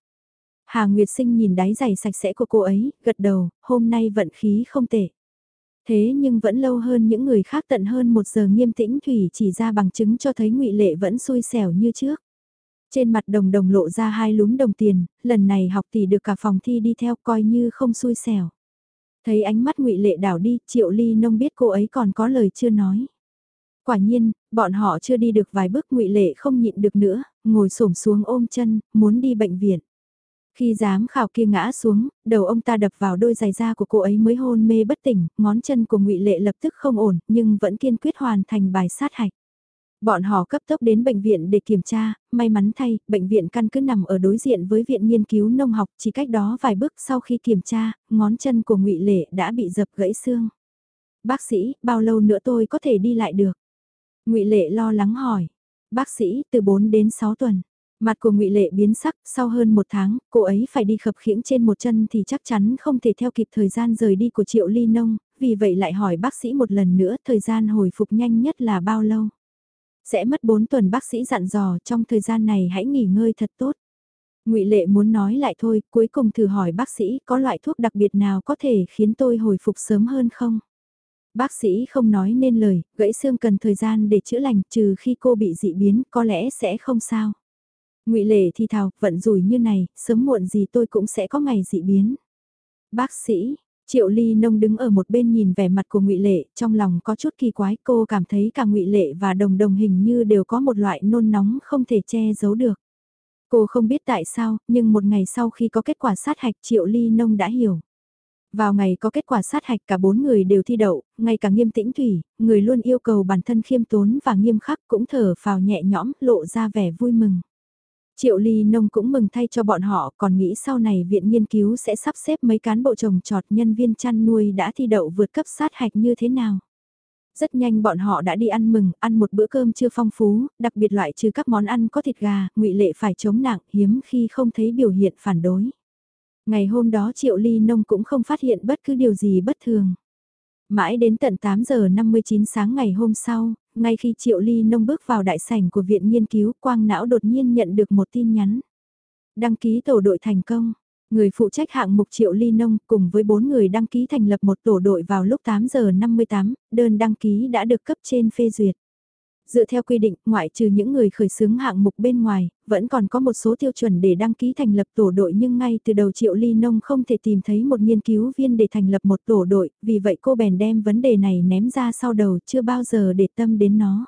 Hà Nguyệt Sinh nhìn đáy giày sạch sẽ của cô ấy, gật đầu, hôm nay vận khí không tệ. Thế nhưng vẫn lâu hơn những người khác tận hơn một giờ nghiêm tĩnh Thủy chỉ ra bằng chứng cho thấy ngụy Lệ vẫn xui xẻo như trước. Trên mặt đồng đồng lộ ra hai lúm đồng tiền, lần này học tỷ được cả phòng thi đi theo coi như không xui xẻo. Thấy ánh mắt ngụy Lệ đảo đi, Triệu Ly Nông biết cô ấy còn có lời chưa nói. Quả nhiên, bọn họ chưa đi được vài bước ngụy Lệ không nhịn được nữa, ngồi xổm xuống ôm chân, muốn đi bệnh viện. Khi giám khảo kia ngã xuống, đầu ông ta đập vào đôi giày da của cô ấy mới hôn mê bất tỉnh, ngón chân của ngụy Lệ lập tức không ổn, nhưng vẫn kiên quyết hoàn thành bài sát hạch. Bọn họ cấp tốc đến bệnh viện để kiểm tra, may mắn thay, bệnh viện căn cứ nằm ở đối diện với viện nghiên cứu nông học, chỉ cách đó vài bước sau khi kiểm tra, ngón chân của ngụy Lệ đã bị dập gãy xương. Bác sĩ, bao lâu nữa tôi có thể đi lại được? ngụy Lệ lo lắng hỏi. Bác sĩ, từ 4 đến 6 tuần. Mặt của ngụy Lệ biến sắc, sau hơn một tháng, cô ấy phải đi khập khiễng trên một chân thì chắc chắn không thể theo kịp thời gian rời đi của Triệu Ly Nông, vì vậy lại hỏi bác sĩ một lần nữa thời gian hồi phục nhanh nhất là bao lâu. Sẽ mất 4 tuần bác sĩ dặn dò trong thời gian này hãy nghỉ ngơi thật tốt. ngụy Lệ muốn nói lại thôi, cuối cùng thử hỏi bác sĩ có loại thuốc đặc biệt nào có thể khiến tôi hồi phục sớm hơn không? Bác sĩ không nói nên lời, gãy xương cần thời gian để chữa lành trừ khi cô bị dị biến có lẽ sẽ không sao ngụy Lệ thì thào, vận rủi như này, sớm muộn gì tôi cũng sẽ có ngày dị biến. Bác sĩ, Triệu Ly Nông đứng ở một bên nhìn vẻ mặt của Ngụy Lệ, trong lòng có chút kỳ quái, cô cảm thấy cả Ngụy Lệ và Đồng Đồng hình như đều có một loại nôn nóng không thể che giấu được. Cô không biết tại sao, nhưng một ngày sau khi có kết quả sát hạch Triệu Ly Nông đã hiểu. Vào ngày có kết quả sát hạch cả bốn người đều thi đậu, ngay cả nghiêm tĩnh thủy, người luôn yêu cầu bản thân khiêm tốn và nghiêm khắc cũng thở phào nhẹ nhõm, lộ ra vẻ vui mừng. Triệu Ly Nông cũng mừng thay cho bọn họ, còn nghĩ sau này viện nghiên cứu sẽ sắp xếp mấy cán bộ trồng trọt nhân viên chăn nuôi đã thi đậu vượt cấp sát hạch như thế nào. Rất nhanh bọn họ đã đi ăn mừng, ăn một bữa cơm chưa phong phú, đặc biệt loại trừ các món ăn có thịt gà, ngụy Lệ phải chống nặng, hiếm khi không thấy biểu hiện phản đối. Ngày hôm đó Triệu Ly Nông cũng không phát hiện bất cứ điều gì bất thường. Mãi đến tận 8 giờ 59 sáng ngày hôm sau, ngay khi Triệu Ly Nông bước vào đại sảnh của viện nghiên cứu, Quang Não đột nhiên nhận được một tin nhắn. Đăng ký tổ đội thành công. Người phụ trách hạng mục Triệu Ly Nông cùng với 4 người đăng ký thành lập một tổ đội vào lúc 8 giờ 58, đơn đăng ký đã được cấp trên phê duyệt. Dựa theo quy định, ngoại trừ những người khởi xướng hạng mục bên ngoài, vẫn còn có một số tiêu chuẩn để đăng ký thành lập tổ đội nhưng ngay từ đầu Triệu Ly Nông không thể tìm thấy một nghiên cứu viên để thành lập một tổ đội, vì vậy cô bèn đem vấn đề này ném ra sau đầu chưa bao giờ để tâm đến nó.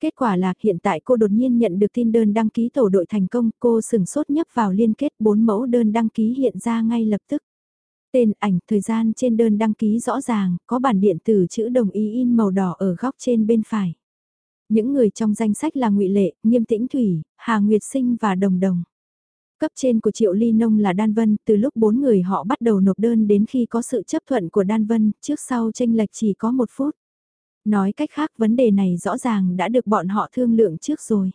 Kết quả là hiện tại cô đột nhiên nhận được tin đơn đăng ký tổ đội thành công, cô sừng sốt nhấp vào liên kết bốn mẫu đơn đăng ký hiện ra ngay lập tức. Tên ảnh, thời gian trên đơn đăng ký rõ ràng, có bản điện tử chữ đồng ý in màu đỏ ở góc trên bên phải. Những người trong danh sách là ngụy Lệ, Nghiêm Tĩnh Thủy, Hà Nguyệt Sinh và Đồng Đồng. Cấp trên của Triệu Ly Nông là Đan Vân, từ lúc bốn người họ bắt đầu nộp đơn đến khi có sự chấp thuận của Đan Vân, trước sau tranh lệch chỉ có một phút. Nói cách khác vấn đề này rõ ràng đã được bọn họ thương lượng trước rồi.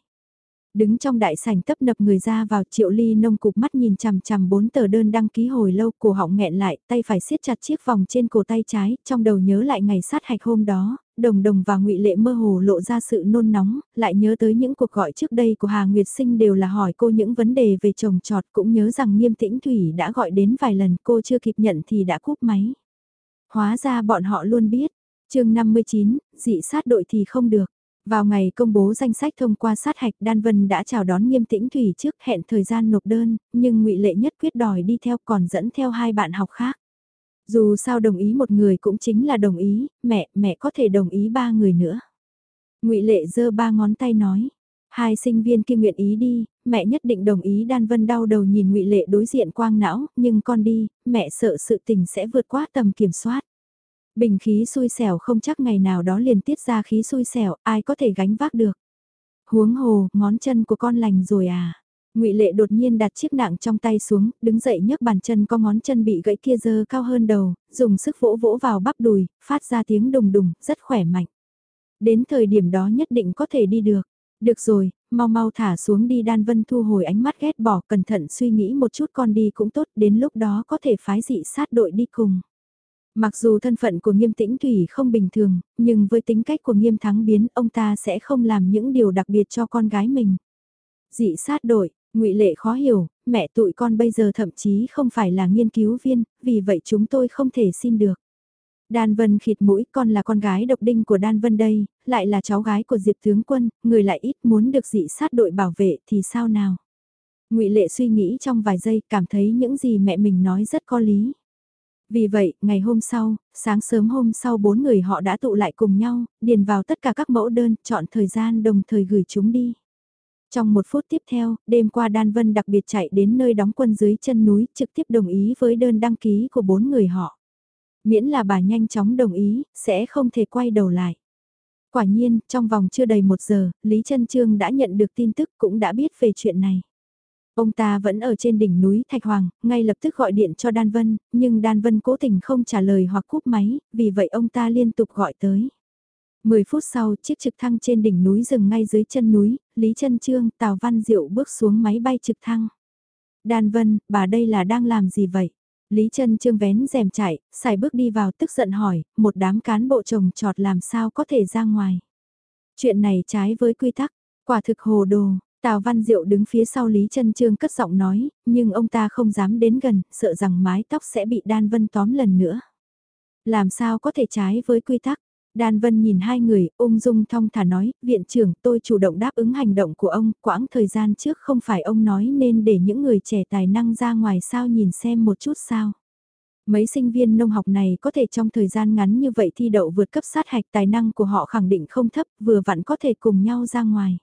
Đứng trong đại sảnh tấp nập người ra vào triệu ly nông cục mắt nhìn chằm chằm bốn tờ đơn đăng ký hồi lâu cổ họng nghẹn lại tay phải siết chặt chiếc vòng trên cổ tay trái trong đầu nhớ lại ngày sát hạch hôm đó đồng đồng và ngụy lệ mơ hồ lộ ra sự nôn nóng lại nhớ tới những cuộc gọi trước đây của Hà Nguyệt Sinh đều là hỏi cô những vấn đề về chồng trọt cũng nhớ rằng nghiêm tĩnh Thủy đã gọi đến vài lần cô chưa kịp nhận thì đã cúp máy. Hóa ra bọn họ luôn biết chương 59, dị sát đội thì không được. Vào ngày công bố danh sách thông qua sát hạch Đan Vân đã chào đón nghiêm tĩnh Thủy trước hẹn thời gian nộp đơn, nhưng ngụy Lệ nhất quyết đòi đi theo còn dẫn theo hai bạn học khác. Dù sao đồng ý một người cũng chính là đồng ý, mẹ, mẹ có thể đồng ý ba người nữa. ngụy Lệ giơ ba ngón tay nói, hai sinh viên kia nguyện ý đi, mẹ nhất định đồng ý Đan Vân đau đầu nhìn ngụy Lệ đối diện quang não, nhưng con đi, mẹ sợ sự tình sẽ vượt qua tầm kiểm soát. Bình khí xui xẻo không chắc ngày nào đó liền tiết ra khí xui xẻo, ai có thể gánh vác được. Huống hồ, ngón chân của con lành rồi à. Ngụy Lệ đột nhiên đặt chiếc nạng trong tay xuống, đứng dậy nhấc bàn chân có ngón chân bị gãy kia dơ cao hơn đầu, dùng sức vỗ vỗ vào bắp đùi, phát ra tiếng đùng đùng, rất khỏe mạnh. Đến thời điểm đó nhất định có thể đi được. Được rồi, mau mau thả xuống đi Đan Vân thu hồi ánh mắt ghét bỏ cẩn thận suy nghĩ một chút con đi cũng tốt, đến lúc đó có thể phái dị sát đội đi cùng. Mặc dù thân phận của nghiêm tĩnh thủy không bình thường, nhưng với tính cách của nghiêm thắng biến ông ta sẽ không làm những điều đặc biệt cho con gái mình. Dị sát đội, ngụy Lệ khó hiểu, mẹ tụi con bây giờ thậm chí không phải là nghiên cứu viên, vì vậy chúng tôi không thể xin được. Đan Vân khịt mũi con là con gái độc đinh của Đan Vân đây, lại là cháu gái của Diệp Tướng Quân, người lại ít muốn được dị sát đội bảo vệ thì sao nào. ngụy Lệ suy nghĩ trong vài giây cảm thấy những gì mẹ mình nói rất có lý. Vì vậy, ngày hôm sau, sáng sớm hôm sau bốn người họ đã tụ lại cùng nhau, điền vào tất cả các mẫu đơn, chọn thời gian đồng thời gửi chúng đi. Trong một phút tiếp theo, đêm qua Đan Vân đặc biệt chạy đến nơi đóng quân dưới chân núi, trực tiếp đồng ý với đơn đăng ký của bốn người họ. Miễn là bà nhanh chóng đồng ý, sẽ không thể quay đầu lại. Quả nhiên, trong vòng chưa đầy một giờ, Lý Trân Trương đã nhận được tin tức cũng đã biết về chuyện này. Ông ta vẫn ở trên đỉnh núi Thạch Hoàng, ngay lập tức gọi điện cho Đan Vân, nhưng Đan Vân cố tình không trả lời hoặc cúp máy, vì vậy ông ta liên tục gọi tới. 10 phút sau, chiếc trực thăng trên đỉnh núi dừng ngay dưới chân núi, Lý Trân Trương, Tào Văn Diệu bước xuống máy bay trực thăng. Đan Vân, bà đây là đang làm gì vậy? Lý Trân Trương vén rèm chạy, xài bước đi vào tức giận hỏi, một đám cán bộ trồng trọt làm sao có thể ra ngoài. Chuyện này trái với quy tắc, quả thực hồ đồ, Tào Văn Diệu đứng phía sau Lý Trân Trương cất giọng nói, nhưng ông ta không dám đến gần, sợ rằng mái tóc sẽ bị Đan Vân tóm lần nữa. Làm sao có thể trái với quy tắc? Đan Vân nhìn hai người, ung dung thong thả nói, viện trưởng tôi chủ động đáp ứng hành động của ông, quãng thời gian trước không phải ông nói nên để những người trẻ tài năng ra ngoài sao nhìn xem một chút sao. Mấy sinh viên nông học này có thể trong thời gian ngắn như vậy thi đậu vượt cấp sát hạch tài năng của họ khẳng định không thấp, vừa vặn có thể cùng nhau ra ngoài.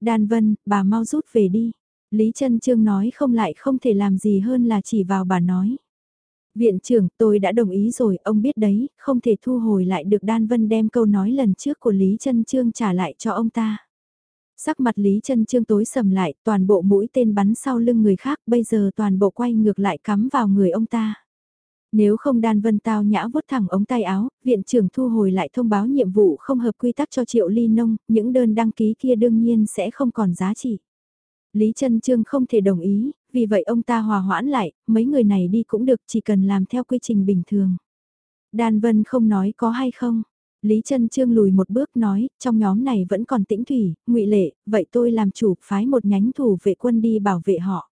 Đan Vân, bà mau rút về đi. Lý Trân Trương nói không lại không thể làm gì hơn là chỉ vào bà nói. Viện trưởng, tôi đã đồng ý rồi, ông biết đấy, không thể thu hồi lại được Đan Vân đem câu nói lần trước của Lý Trân Trương trả lại cho ông ta. Sắc mặt Lý Trân Trương tối sầm lại, toàn bộ mũi tên bắn sau lưng người khác, bây giờ toàn bộ quay ngược lại cắm vào người ông ta. Nếu không đan vân tao nhã vuốt thẳng ống tay áo, viện trưởng thu hồi lại thông báo nhiệm vụ không hợp quy tắc cho triệu ly nông, những đơn đăng ký kia đương nhiên sẽ không còn giá trị. Lý Trân Trương không thể đồng ý, vì vậy ông ta hòa hoãn lại, mấy người này đi cũng được chỉ cần làm theo quy trình bình thường. Đan Vân không nói có hay không. Lý Trân Trương lùi một bước nói, trong nhóm này vẫn còn tĩnh thủy, ngụy lệ, vậy tôi làm chủ phái một nhánh thủ vệ quân đi bảo vệ họ.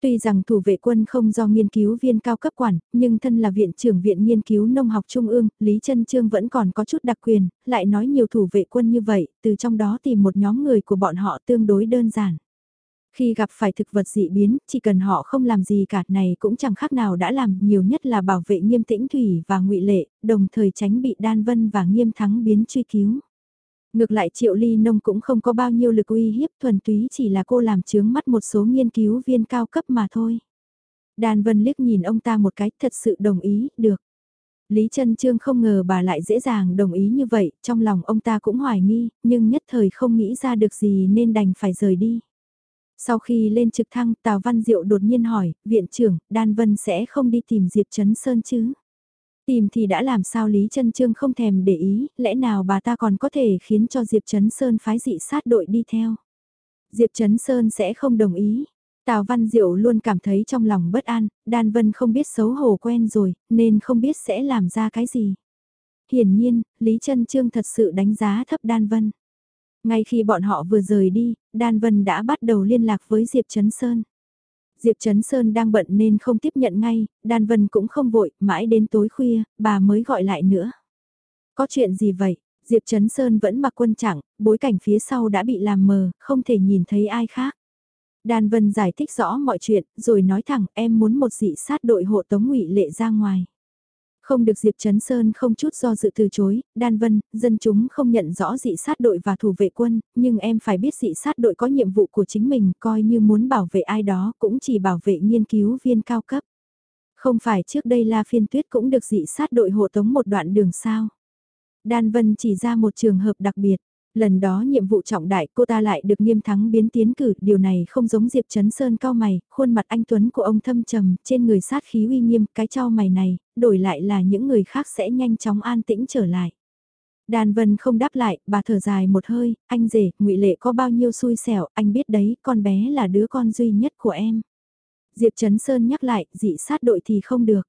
Tuy rằng thủ vệ quân không do nghiên cứu viên cao cấp quản, nhưng thân là viện trưởng viện nghiên cứu nông học trung ương, Lý Trân Trương vẫn còn có chút đặc quyền, lại nói nhiều thủ vệ quân như vậy, từ trong đó tìm một nhóm người của bọn họ tương đối đơn giản. Khi gặp phải thực vật dị biến, chỉ cần họ không làm gì cả này cũng chẳng khác nào đã làm nhiều nhất là bảo vệ nghiêm tĩnh thủy và ngụy lệ, đồng thời tránh bị đan vân và nghiêm thắng biến truy cứu. Ngược lại Triệu Ly Nông cũng không có bao nhiêu lực uy hiếp thuần túy chỉ là cô làm chướng mắt một số nghiên cứu viên cao cấp mà thôi. Đan Vân liếc nhìn ông ta một cái thật sự đồng ý, được. Lý Trân Trương không ngờ bà lại dễ dàng đồng ý như vậy, trong lòng ông ta cũng hoài nghi, nhưng nhất thời không nghĩ ra được gì nên đành phải rời đi. Sau khi lên trực thăng, Tào Văn Diệu đột nhiên hỏi, viện trưởng, Đan Vân sẽ không đi tìm Diệp Trấn Sơn chứ? Tìm thì đã làm sao Lý Trân Trương không thèm để ý, lẽ nào bà ta còn có thể khiến cho Diệp Trấn Sơn phái dị sát đội đi theo. Diệp Trấn Sơn sẽ không đồng ý. Tào Văn Diệu luôn cảm thấy trong lòng bất an, Đan Vân không biết xấu hổ quen rồi, nên không biết sẽ làm ra cái gì. Hiển nhiên, Lý Trân Trương thật sự đánh giá thấp Đan Vân. Ngay khi bọn họ vừa rời đi, Đan Vân đã bắt đầu liên lạc với Diệp Trấn Sơn. Diệp Trấn Sơn đang bận nên không tiếp nhận ngay, Đan Vân cũng không vội, mãi đến tối khuya, bà mới gọi lại nữa. Có chuyện gì vậy? Diệp Trấn Sơn vẫn mặc quân trạng, bối cảnh phía sau đã bị làm mờ, không thể nhìn thấy ai khác. Đan Vân giải thích rõ mọi chuyện, rồi nói thẳng em muốn một dị sát đội hộ tống ngụy lệ ra ngoài. Không được Diệp Trấn Sơn không chút do dự từ chối, Đan Vân, dân chúng không nhận rõ dị sát đội và thủ vệ quân, nhưng em phải biết dị sát đội có nhiệm vụ của chính mình, coi như muốn bảo vệ ai đó cũng chỉ bảo vệ nghiên cứu viên cao cấp. Không phải trước đây La Phiên Tuyết cũng được dị sát đội hộ tống một đoạn đường sao. Đan Vân chỉ ra một trường hợp đặc biệt. Lần đó nhiệm vụ trọng đại cô ta lại được nghiêm thắng biến tiến cử, điều này không giống Diệp Trấn Sơn cao mày, khuôn mặt anh Tuấn của ông thâm trầm, trên người sát khí uy nghiêm, cái trao mày này, đổi lại là những người khác sẽ nhanh chóng an tĩnh trở lại. Đàn Vân không đáp lại, bà thở dài một hơi, anh rể, ngụy Lệ có bao nhiêu xui xẻo, anh biết đấy, con bé là đứa con duy nhất của em. Diệp Trấn Sơn nhắc lại, dị sát đội thì không được.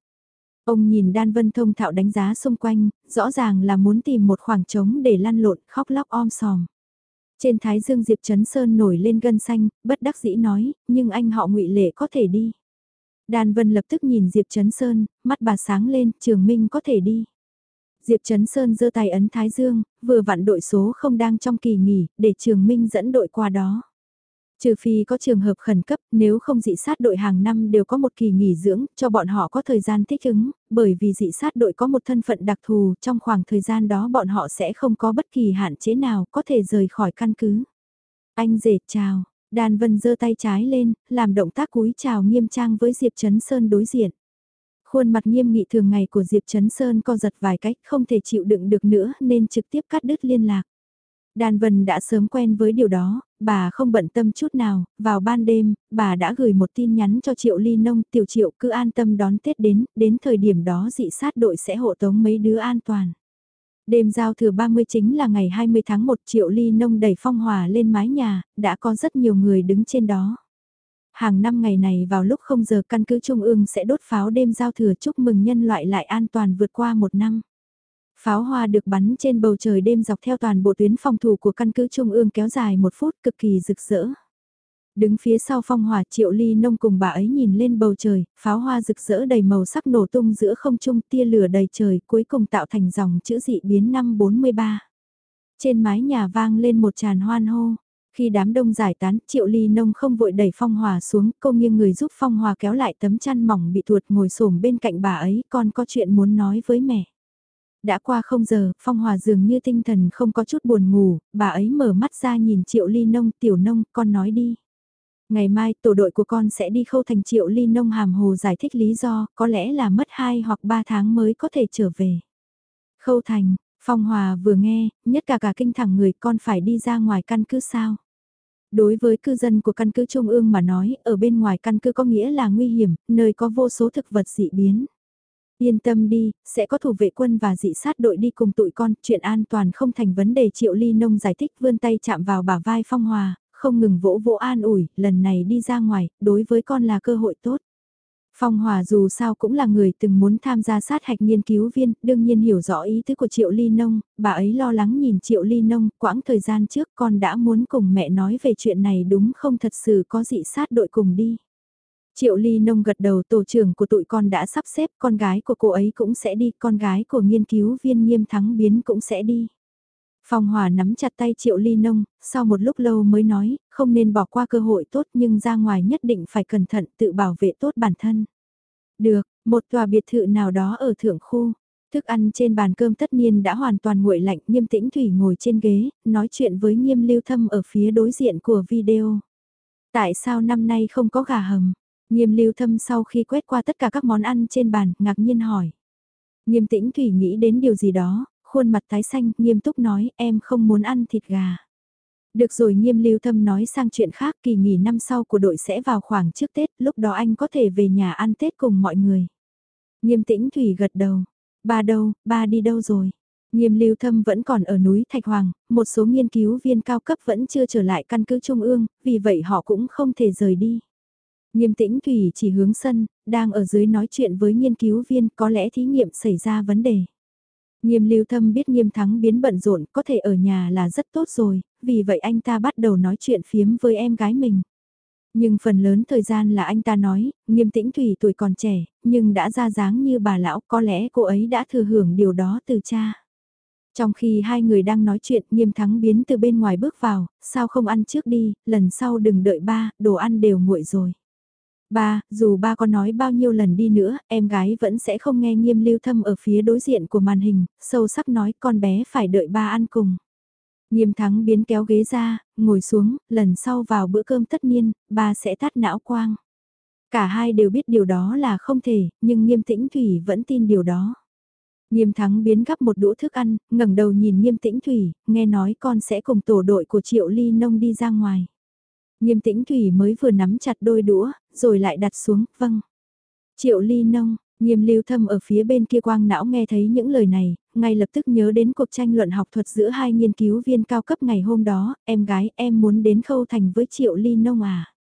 Ông nhìn Đan Vân thông thạo đánh giá xung quanh, rõ ràng là muốn tìm một khoảng trống để lăn lộn, khóc lóc om sòm. Trên thái dương Diệp Trấn Sơn nổi lên gân xanh, bất đắc dĩ nói, nhưng anh họ ngụy Lệ có thể đi. Đan Vân lập tức nhìn Diệp Trấn Sơn, mắt bà sáng lên, Trường Minh có thể đi. Diệp Trấn Sơn giơ tay ấn Thái Dương, vừa vặn đội số không đang trong kỳ nghỉ, để Trường Minh dẫn đội qua đó. Trừ phi có trường hợp khẩn cấp, nếu không dị sát đội hàng năm đều có một kỳ nghỉ dưỡng, cho bọn họ có thời gian thích ứng, bởi vì dị sát đội có một thân phận đặc thù, trong khoảng thời gian đó bọn họ sẽ không có bất kỳ hạn chế nào có thể rời khỏi căn cứ. Anh rể chào, Đan Vân giơ tay trái lên, làm động tác cúi chào nghiêm trang với Diệp Trấn Sơn đối diện. Khuôn mặt nghiêm nghị thường ngày của Diệp Trấn Sơn co giật vài cách không thể chịu đựng được nữa nên trực tiếp cắt đứt liên lạc. Đan Vân đã sớm quen với điều đó, bà không bận tâm chút nào, vào ban đêm, bà đã gửi một tin nhắn cho Triệu Ly Nông, tiểu Triệu cứ an tâm đón Tết đến, đến thời điểm đó dị sát đội sẽ hộ tống mấy đứa an toàn. Đêm giao thừa 30 chính là ngày 20 tháng 1 Triệu Ly Nông đẩy phong hòa lên mái nhà, đã có rất nhiều người đứng trên đó. Hàng năm ngày này vào lúc không giờ căn cứ Trung ương sẽ đốt pháo đêm giao thừa chúc mừng nhân loại lại an toàn vượt qua một năm. Pháo hoa được bắn trên bầu trời đêm dọc theo toàn bộ tuyến phòng thủ của căn cứ Trung ương kéo dài một phút cực kỳ rực rỡ. Đứng phía sau phong hỏa triệu ly nông cùng bà ấy nhìn lên bầu trời, pháo hoa rực rỡ đầy màu sắc nổ tung giữa không trung tia lửa đầy trời cuối cùng tạo thành dòng chữ dị biến năm 43. Trên mái nhà vang lên một tràn hoan hô. Khi đám đông giải tán, Triệu Ly Nông không vội đẩy Phong Hòa xuống, cô nghiêng người giúp Phong Hòa kéo lại tấm chăn mỏng bị tuột ngồi xổm bên cạnh bà ấy, con có chuyện muốn nói với mẹ. Đã qua không giờ, Phong Hòa dường như tinh thần không có chút buồn ngủ, bà ấy mở mắt ra nhìn Triệu Ly Nông, tiểu nông, con nói đi. Ngày mai, tổ đội của con sẽ đi khâu thành Triệu Ly Nông hàm hồ giải thích lý do, có lẽ là mất 2 hoặc 3 tháng mới có thể trở về. Khâu thành, Phong Hòa vừa nghe, nhất cả cả kinh thẳng người con phải đi ra ngoài căn cứ sao. Đối với cư dân của căn cứ Trung ương mà nói, ở bên ngoài căn cứ có nghĩa là nguy hiểm, nơi có vô số thực vật dị biến. Yên tâm đi, sẽ có thủ vệ quân và dị sát đội đi cùng tụi con, chuyện an toàn không thành vấn đề triệu ly nông giải thích vươn tay chạm vào bả vai Phong Hòa, không ngừng vỗ vỗ an ủi, lần này đi ra ngoài, đối với con là cơ hội tốt. Phong Hòa dù sao cũng là người từng muốn tham gia sát hạch nghiên cứu viên, đương nhiên hiểu rõ ý tứ của Triệu Ly Nông, bà ấy lo lắng nhìn Triệu Ly Nông, quãng thời gian trước con đã muốn cùng mẹ nói về chuyện này đúng không thật sự có dị sát đội cùng đi. Triệu Ly Nông gật đầu tổ trưởng của tụi con đã sắp xếp, con gái của cô ấy cũng sẽ đi, con gái của nghiên cứu viên nghiêm thắng biến cũng sẽ đi. Phong Hòa nắm chặt tay Triệu Ly Nông, sau một lúc lâu mới nói, không nên bỏ qua cơ hội tốt nhưng ra ngoài nhất định phải cẩn thận tự bảo vệ tốt bản thân. Được, một tòa biệt thự nào đó ở thượng khu. Thức ăn trên bàn cơm tất nhiên đã hoàn toàn nguội lạnh, nghiêm tĩnh Thủy ngồi trên ghế, nói chuyện với nghiêm lưu thâm ở phía đối diện của video. Tại sao năm nay không có gà hầm? Nghiêm lưu thâm sau khi quét qua tất cả các món ăn trên bàn, ngạc nhiên hỏi. Nghiêm tĩnh Thủy nghĩ đến điều gì đó, khuôn mặt tái xanh, nghiêm túc nói, em không muốn ăn thịt gà. Được rồi nghiêm lưu thâm nói sang chuyện khác kỳ nghỉ năm sau của đội sẽ vào khoảng trước Tết, lúc đó anh có thể về nhà ăn Tết cùng mọi người. Nghiêm tĩnh Thủy gật đầu. Ba đâu, ba đi đâu rồi? Nghiêm lưu thâm vẫn còn ở núi Thạch Hoàng, một số nghiên cứu viên cao cấp vẫn chưa trở lại căn cứ Trung ương, vì vậy họ cũng không thể rời đi. Nghiêm tĩnh Thủy chỉ hướng sân, đang ở dưới nói chuyện với nghiên cứu viên có lẽ thí nghiệm xảy ra vấn đề. Nghiêm lưu thâm biết nghiêm thắng biến bận rộn có thể ở nhà là rất tốt rồi, vì vậy anh ta bắt đầu nói chuyện phiếm với em gái mình. Nhưng phần lớn thời gian là anh ta nói, nghiêm tĩnh thủy tuổi còn trẻ, nhưng đã ra dáng như bà lão có lẽ cô ấy đã thừa hưởng điều đó từ cha. Trong khi hai người đang nói chuyện nghiêm thắng biến từ bên ngoài bước vào, sao không ăn trước đi, lần sau đừng đợi ba, đồ ăn đều nguội rồi. Ba, dù ba có nói bao nhiêu lần đi nữa, em gái vẫn sẽ không nghe nghiêm lưu thâm ở phía đối diện của màn hình, sâu sắc nói con bé phải đợi ba ăn cùng. Nghiêm thắng biến kéo ghế ra, ngồi xuống, lần sau vào bữa cơm tất niên, ba sẽ tắt não quang. Cả hai đều biết điều đó là không thể, nhưng nghiêm tĩnh Thủy vẫn tin điều đó. Nghiêm thắng biến gắp một đũa thức ăn, ngẩng đầu nhìn nghiêm tĩnh Thủy, nghe nói con sẽ cùng tổ đội của Triệu Ly Nông đi ra ngoài. Nghiêm tĩnh Thủy mới vừa nắm chặt đôi đũa, rồi lại đặt xuống, vâng. Triệu ly nông, nghiêm lưu thâm ở phía bên kia quang não nghe thấy những lời này, ngay lập tức nhớ đến cuộc tranh luận học thuật giữa hai nghiên cứu viên cao cấp ngày hôm đó, em gái em muốn đến khâu thành với triệu ly nông à.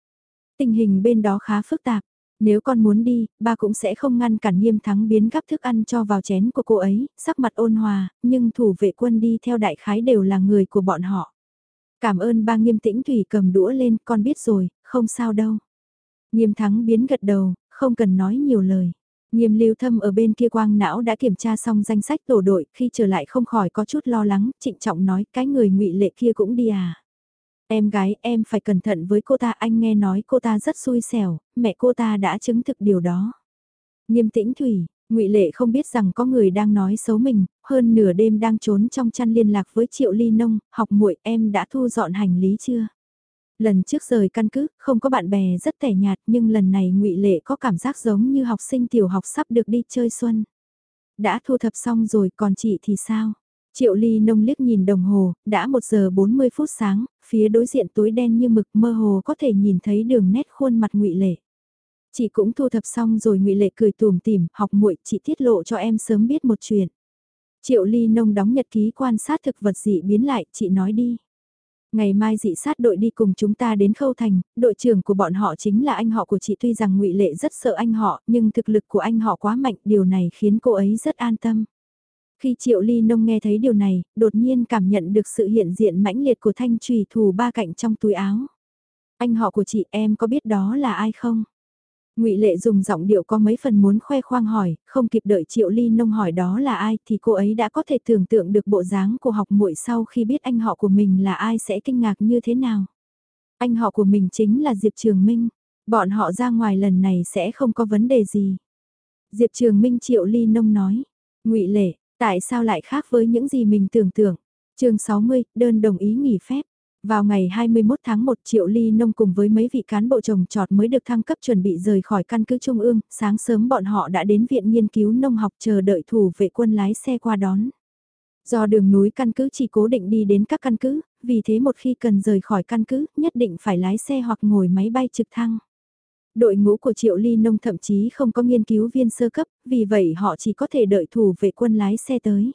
Tình hình bên đó khá phức tạp, nếu con muốn đi, ba cũng sẽ không ngăn cản nghiêm thắng biến gắp thức ăn cho vào chén của cô ấy, sắc mặt ôn hòa, nhưng thủ vệ quân đi theo đại khái đều là người của bọn họ. Cảm ơn ba nghiêm tĩnh Thủy cầm đũa lên, con biết rồi, không sao đâu. Nghiêm thắng biến gật đầu, không cần nói nhiều lời. Nghiêm lưu thâm ở bên kia quang não đã kiểm tra xong danh sách tổ đội, khi trở lại không khỏi có chút lo lắng, trịnh trọng nói cái người ngụy lệ kia cũng đi à. Em gái em phải cẩn thận với cô ta anh nghe nói cô ta rất xui xẻo, mẹ cô ta đã chứng thực điều đó. Nghiêm tĩnh Thủy, ngụy Lệ không biết rằng có người đang nói xấu mình, hơn nửa đêm đang trốn trong chăn liên lạc với Triệu Ly Nông, học muội em đã thu dọn hành lý chưa? Lần trước rời căn cứ, không có bạn bè rất tẻ nhạt nhưng lần này ngụy Lệ có cảm giác giống như học sinh tiểu học sắp được đi chơi xuân. Đã thu thập xong rồi còn chị thì sao? Triệu Ly Nông liếc nhìn đồng hồ, đã 1 giờ 40 phút sáng, phía đối diện tối đen như mực mơ hồ có thể nhìn thấy đường nét khuôn mặt ngụy Lệ. Chị cũng thu thập xong rồi ngụy Lệ cười tùm tìm, học muội chị tiết lộ cho em sớm biết một chuyện. Triệu Ly Nông đóng nhật ký quan sát thực vật dị biến lại, chị nói đi. Ngày mai dị sát đội đi cùng chúng ta đến Khâu Thành, đội trưởng của bọn họ chính là anh họ của chị tuy rằng ngụy Lệ rất sợ anh họ, nhưng thực lực của anh họ quá mạnh, điều này khiến cô ấy rất an tâm. Khi Triệu Ly Nông nghe thấy điều này, đột nhiên cảm nhận được sự hiện diện mãnh liệt của thanh trùy thủ ba cạnh trong túi áo. Anh họ của chị em có biết đó là ai không? Ngụy Lệ dùng giọng điệu có mấy phần muốn khoe khoang hỏi, không kịp đợi Triệu Ly Nông hỏi đó là ai thì cô ấy đã có thể tưởng tượng được bộ dáng của học muội sau khi biết anh họ của mình là ai sẽ kinh ngạc như thế nào. Anh họ của mình chính là Diệp Trường Minh, bọn họ ra ngoài lần này sẽ không có vấn đề gì. Diệp Trường Minh Triệu Ly Nông nói, ngụy Lệ, tại sao lại khác với những gì mình tưởng tượng? chương 60, đơn đồng ý nghỉ phép. Vào ngày 21 tháng 1 Triệu Ly Nông cùng với mấy vị cán bộ trồng trọt mới được thăng cấp chuẩn bị rời khỏi căn cứ Trung ương, sáng sớm bọn họ đã đến viện nghiên cứu nông học chờ đợi thủ vệ quân lái xe qua đón. Do đường núi căn cứ chỉ cố định đi đến các căn cứ, vì thế một khi cần rời khỏi căn cứ, nhất định phải lái xe hoặc ngồi máy bay trực thăng. Đội ngũ của Triệu Ly Nông thậm chí không có nghiên cứu viên sơ cấp, vì vậy họ chỉ có thể đợi thủ vệ quân lái xe tới.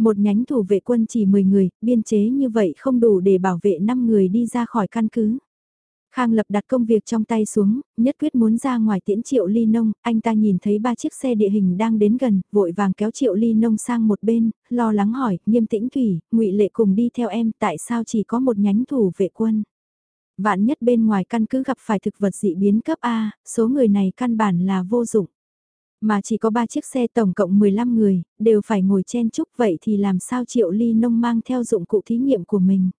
Một nhánh thủ vệ quân chỉ 10 người, biên chế như vậy không đủ để bảo vệ 5 người đi ra khỏi căn cứ. Khang Lập đặt công việc trong tay xuống, nhất quyết muốn ra ngoài tiễn Triệu Ly Nông, anh ta nhìn thấy ba chiếc xe địa hình đang đến gần, vội vàng kéo Triệu Ly Nông sang một bên, lo lắng hỏi, nghiêm tĩnh Thủy, ngụy Lệ cùng đi theo em, tại sao chỉ có một nhánh thủ vệ quân? Vạn nhất bên ngoài căn cứ gặp phải thực vật dị biến cấp A, số người này căn bản là vô dụng. Mà chỉ có 3 chiếc xe tổng cộng 15 người, đều phải ngồi chen chúc vậy thì làm sao Triệu Ly Nông mang theo dụng cụ thí nghiệm của mình.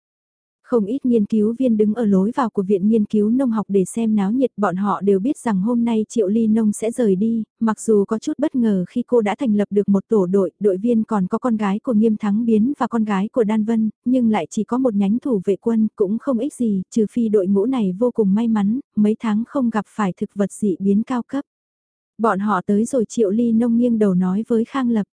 Không ít nghiên cứu viên đứng ở lối vào của Viện Nghiên cứu Nông học để xem náo nhiệt bọn họ đều biết rằng hôm nay Triệu Ly Nông sẽ rời đi, mặc dù có chút bất ngờ khi cô đã thành lập được một tổ đội, đội viên còn có con gái của Nghiêm Thắng Biến và con gái của Đan Vân, nhưng lại chỉ có một nhánh thủ vệ quân cũng không ích gì, trừ phi đội ngũ này vô cùng may mắn, mấy tháng không gặp phải thực vật dị biến cao cấp. Bọn họ tới rồi Triệu Ly Nông nghiêng đầu nói với Khang Lập.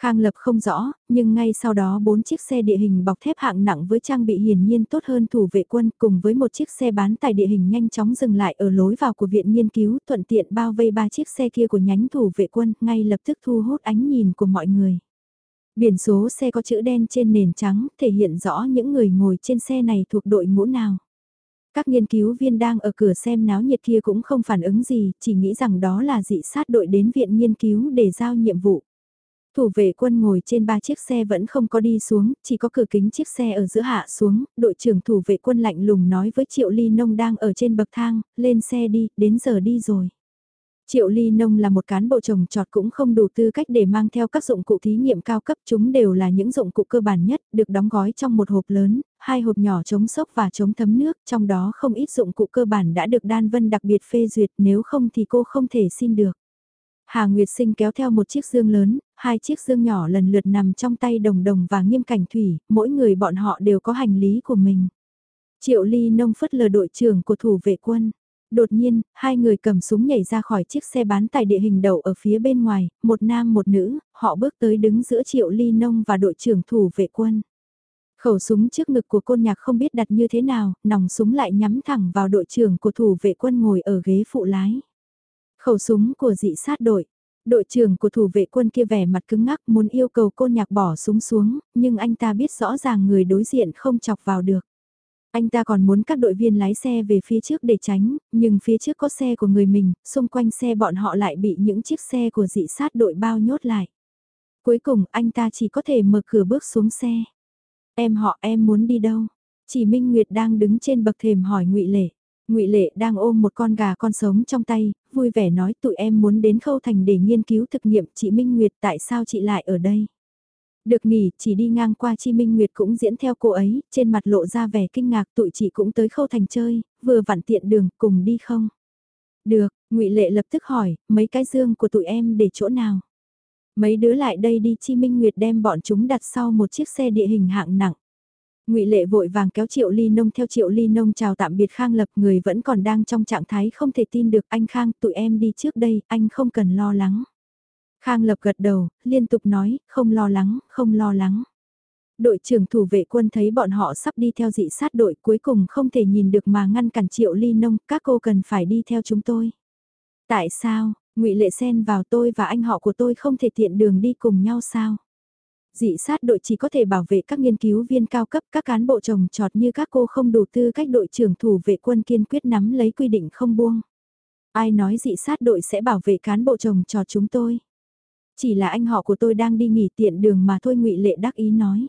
Khang Lập không rõ, nhưng ngay sau đó bốn chiếc xe địa hình bọc thép hạng nặng với trang bị hiển nhiên tốt hơn thủ vệ quân cùng với một chiếc xe bán tải địa hình nhanh chóng dừng lại ở lối vào của viện nghiên cứu thuận tiện bao vây ba chiếc xe kia của nhánh thủ vệ quân ngay lập tức thu hút ánh nhìn của mọi người. Biển số xe có chữ đen trên nền trắng thể hiện rõ những người ngồi trên xe này thuộc đội ngũ nào. Các nghiên cứu viên đang ở cửa xem náo nhiệt kia cũng không phản ứng gì, chỉ nghĩ rằng đó là dị sát đội đến viện nghiên cứu để giao nhiệm vụ. Thủ vệ quân ngồi trên ba chiếc xe vẫn không có đi xuống, chỉ có cửa kính chiếc xe ở giữa hạ xuống, đội trưởng thủ vệ quân lạnh lùng nói với Triệu Ly Nông đang ở trên bậc thang, lên xe đi, đến giờ đi rồi. Triệu Ly Nông là một cán bộ trồng trọt cũng không đủ tư cách để mang theo các dụng cụ thí nghiệm cao cấp chúng đều là những dụng cụ cơ bản nhất được đóng gói trong một hộp lớn, hai hộp nhỏ chống sốc và chống thấm nước, trong đó không ít dụng cụ cơ bản đã được Đan Vân đặc biệt phê duyệt nếu không thì cô không thể xin được. Hà Nguyệt Sinh kéo theo một chiếc dương lớn, hai chiếc dương nhỏ lần lượt nằm trong tay đồng đồng và nghiêm cảnh thủy, mỗi người bọn họ đều có hành lý của mình. Triệu Ly Nông phất lờ đội trưởng của thủ vệ quân. Đột nhiên, hai người cầm súng nhảy ra khỏi chiếc xe bán tải địa hình đầu ở phía bên ngoài, một nam một nữ, họ bước tới đứng giữa Triệu Ly Nông và đội trưởng thủ vệ quân. Khẩu súng trước ngực của côn nhạc không biết đặt như thế nào, nòng súng lại nhắm thẳng vào đội trưởng của thủ vệ quân ngồi ở ghế phụ lái. Khẩu súng của dị sát đội. Đội trưởng của thủ vệ quân kia vẻ mặt cứng ngắc muốn yêu cầu côn nhạc bỏ súng xuống, nhưng anh ta biết rõ ràng người đối diện không chọc vào được. Anh ta còn muốn các đội viên lái xe về phía trước để tránh, nhưng phía trước có xe của người mình, xung quanh xe bọn họ lại bị những chiếc xe của dị sát đội bao nhốt lại. Cuối cùng anh ta chỉ có thể mở cửa bước xuống xe. Em họ em muốn đi đâu? Chỉ Minh Nguyệt đang đứng trên bậc thềm hỏi ngụy Lệ. ngụy Lệ đang ôm một con gà con sống trong tay, vui vẻ nói tụi em muốn đến khâu thành để nghiên cứu thực nghiệm chị Minh Nguyệt tại sao chị lại ở đây? Được nghỉ, chỉ đi ngang qua Chi Minh Nguyệt cũng diễn theo cô ấy, trên mặt lộ ra vẻ kinh ngạc tụi chị cũng tới khâu thành chơi, vừa vặn tiện đường, cùng đi không? Được, ngụy Lệ lập tức hỏi, mấy cái dương của tụi em để chỗ nào? Mấy đứa lại đây đi Chi Minh Nguyệt đem bọn chúng đặt sau một chiếc xe địa hình hạng nặng. Ngụy Lệ vội vàng kéo Triệu Ly Nông theo Triệu Ly Nông chào tạm biệt Khang Lập, người vẫn còn đang trong trạng thái không thể tin được anh Khang, tụi em đi trước đây, anh không cần lo lắng. Khang Lập gật đầu, liên tục nói, không lo lắng, không lo lắng. Đội trưởng thủ vệ quân thấy bọn họ sắp đi theo dị sát đội cuối cùng không thể nhìn được mà ngăn cản triệu ly nông, các cô cần phải đi theo chúng tôi. Tại sao, ngụy Lệ xen vào tôi và anh họ của tôi không thể tiện đường đi cùng nhau sao? Dị sát đội chỉ có thể bảo vệ các nghiên cứu viên cao cấp, các cán bộ trồng trọt như các cô không đủ tư cách đội trưởng thủ vệ quân kiên quyết nắm lấy quy định không buông. Ai nói dị sát đội sẽ bảo vệ cán bộ trồng trọt chúng tôi? Chỉ là anh họ của tôi đang đi nghỉ tiện đường mà thôi ngụy Lệ đắc ý nói.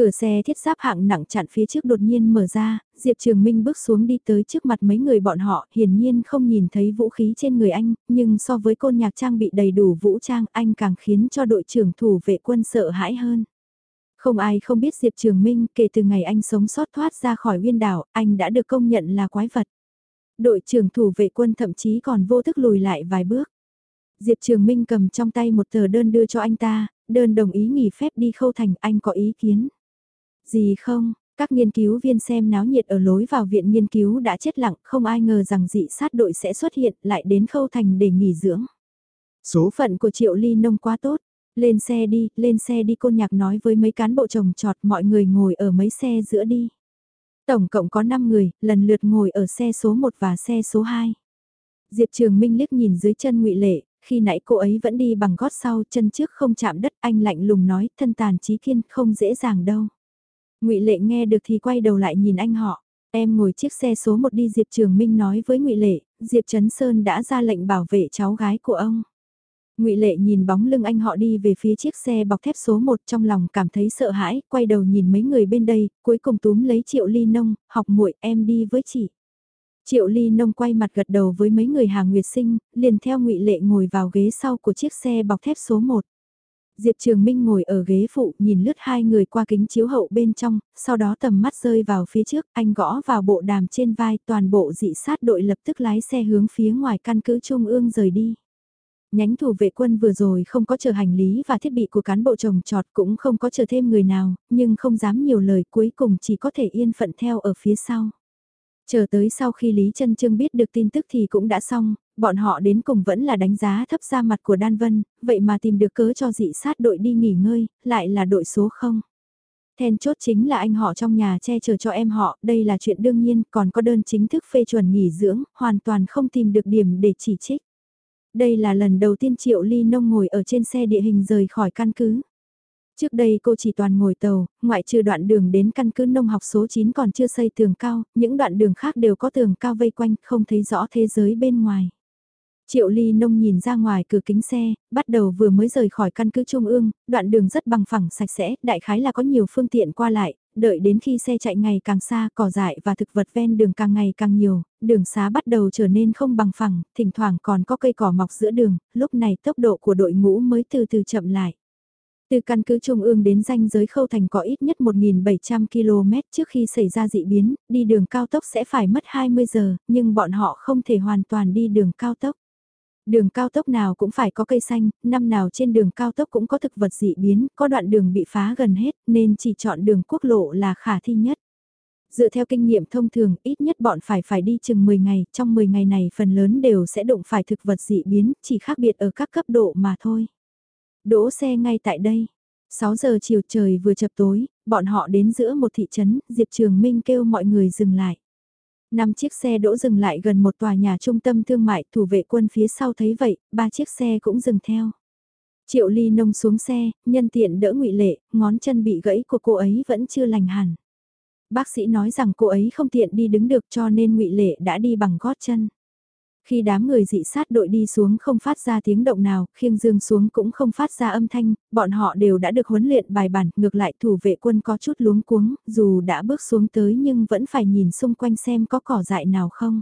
Cửa xe thiết giáp hạng nặng chặn phía trước đột nhiên mở ra, Diệp Trường Minh bước xuống đi tới trước mặt mấy người bọn họ, hiển nhiên không nhìn thấy vũ khí trên người anh, nhưng so với côn nhạc trang bị đầy đủ vũ trang anh càng khiến cho đội trưởng thủ vệ quân sợ hãi hơn. Không ai không biết Diệp Trường Minh kể từ ngày anh sống sót thoát ra khỏi nguyên đảo, anh đã được công nhận là quái vật. Đội trưởng thủ vệ quân thậm chí còn vô thức lùi lại vài bước. Diệp Trường Minh cầm trong tay một tờ đơn đưa cho anh ta, đơn đồng ý nghỉ phép đi khâu thành anh có ý kiến. Gì không, các nghiên cứu viên xem náo nhiệt ở lối vào viện nghiên cứu đã chết lặng, không ai ngờ rằng dị sát đội sẽ xuất hiện lại đến khâu thành để nghỉ dưỡng. Số phận của Triệu Ly Nông quá tốt, lên xe đi, lên xe đi cô nhạc nói với mấy cán bộ trồng trọt mọi người ngồi ở mấy xe giữa đi. Tổng cộng có 5 người, lần lượt ngồi ở xe số 1 và xe số 2. Diệp Trường Minh liếc nhìn dưới chân ngụy Lệ, khi nãy cô ấy vẫn đi bằng gót sau, chân trước không chạm đất, anh lạnh lùng nói, thân tàn trí kiên, không dễ dàng đâu ngụy Lệ nghe được thì quay đầu lại nhìn anh họ. Em ngồi chiếc xe số 1 đi Diệp Trường Minh nói với ngụy Lệ, Diệp Trấn Sơn đã ra lệnh bảo vệ cháu gái của ông. ngụy Lệ nhìn bóng lưng anh họ đi về phía chiếc xe bọc thép số 1 trong lòng cảm thấy sợ hãi, quay đầu nhìn mấy người bên đây, cuối cùng túm lấy Triệu Ly Nông, học muội em đi với chị. Triệu Ly Nông quay mặt gật đầu với mấy người hàng nguyệt sinh, liền theo ngụy Lệ ngồi vào ghế sau của chiếc xe bọc thép số 1. Diệp Trường Minh ngồi ở ghế phụ nhìn lướt hai người qua kính chiếu hậu bên trong, sau đó tầm mắt rơi vào phía trước, anh gõ vào bộ đàm trên vai toàn bộ dị sát đội lập tức lái xe hướng phía ngoài căn cứ Trung ương rời đi. Nhánh thủ vệ quân vừa rồi không có chờ hành lý và thiết bị của cán bộ trồng trọt cũng không có chờ thêm người nào, nhưng không dám nhiều lời cuối cùng chỉ có thể yên phận theo ở phía sau. Chờ tới sau khi Lý Trân Trương biết được tin tức thì cũng đã xong, bọn họ đến cùng vẫn là đánh giá thấp ra mặt của Đan Vân, vậy mà tìm được cớ cho dị sát đội đi nghỉ ngơi, lại là đội số 0. Then chốt chính là anh họ trong nhà che chở cho em họ, đây là chuyện đương nhiên, còn có đơn chính thức phê chuẩn nghỉ dưỡng, hoàn toàn không tìm được điểm để chỉ trích. Đây là lần đầu tiên Triệu Ly Nông ngồi ở trên xe địa hình rời khỏi căn cứ. Trước đây cô chỉ toàn ngồi tàu, ngoại trừ đoạn đường đến căn cứ nông học số 9 còn chưa xây tường cao, những đoạn đường khác đều có tường cao vây quanh, không thấy rõ thế giới bên ngoài. Triệu Ly Nông nhìn ra ngoài cửa kính xe, bắt đầu vừa mới rời khỏi căn cứ Trung ương, đoạn đường rất bằng phẳng sạch sẽ, đại khái là có nhiều phương tiện qua lại, đợi đến khi xe chạy ngày càng xa, cỏ dại và thực vật ven đường càng ngày càng nhiều, đường xá bắt đầu trở nên không bằng phẳng, thỉnh thoảng còn có cây cỏ mọc giữa đường, lúc này tốc độ của đội ngũ mới từ từ chậm lại. Từ căn cứ Trung ương đến danh giới khâu thành có ít nhất 1.700 km trước khi xảy ra dị biến, đi đường cao tốc sẽ phải mất 20 giờ, nhưng bọn họ không thể hoàn toàn đi đường cao tốc. Đường cao tốc nào cũng phải có cây xanh, năm nào trên đường cao tốc cũng có thực vật dị biến, có đoạn đường bị phá gần hết nên chỉ chọn đường quốc lộ là khả thi nhất. Dựa theo kinh nghiệm thông thường, ít nhất bọn phải phải đi chừng 10 ngày, trong 10 ngày này phần lớn đều sẽ đụng phải thực vật dị biến, chỉ khác biệt ở các cấp độ mà thôi. Đỗ xe ngay tại đây. 6 giờ chiều trời vừa chập tối, bọn họ đến giữa một thị trấn, Diệp Trường Minh kêu mọi người dừng lại. Năm chiếc xe đỗ dừng lại gần một tòa nhà trung tâm thương mại, thủ vệ quân phía sau thấy vậy, ba chiếc xe cũng dừng theo. Triệu Ly nông xuống xe, nhân tiện đỡ ngụy Lệ, ngón chân bị gãy của cô ấy vẫn chưa lành hẳn. Bác sĩ nói rằng cô ấy không tiện đi đứng được cho nên ngụy Lệ đã đi bằng gót chân. Khi đám người dị sát đội đi xuống không phát ra tiếng động nào, khiêng dương xuống cũng không phát ra âm thanh, bọn họ đều đã được huấn luyện bài bản, ngược lại thủ vệ quân có chút luống cuống, dù đã bước xuống tới nhưng vẫn phải nhìn xung quanh xem có cỏ dại nào không.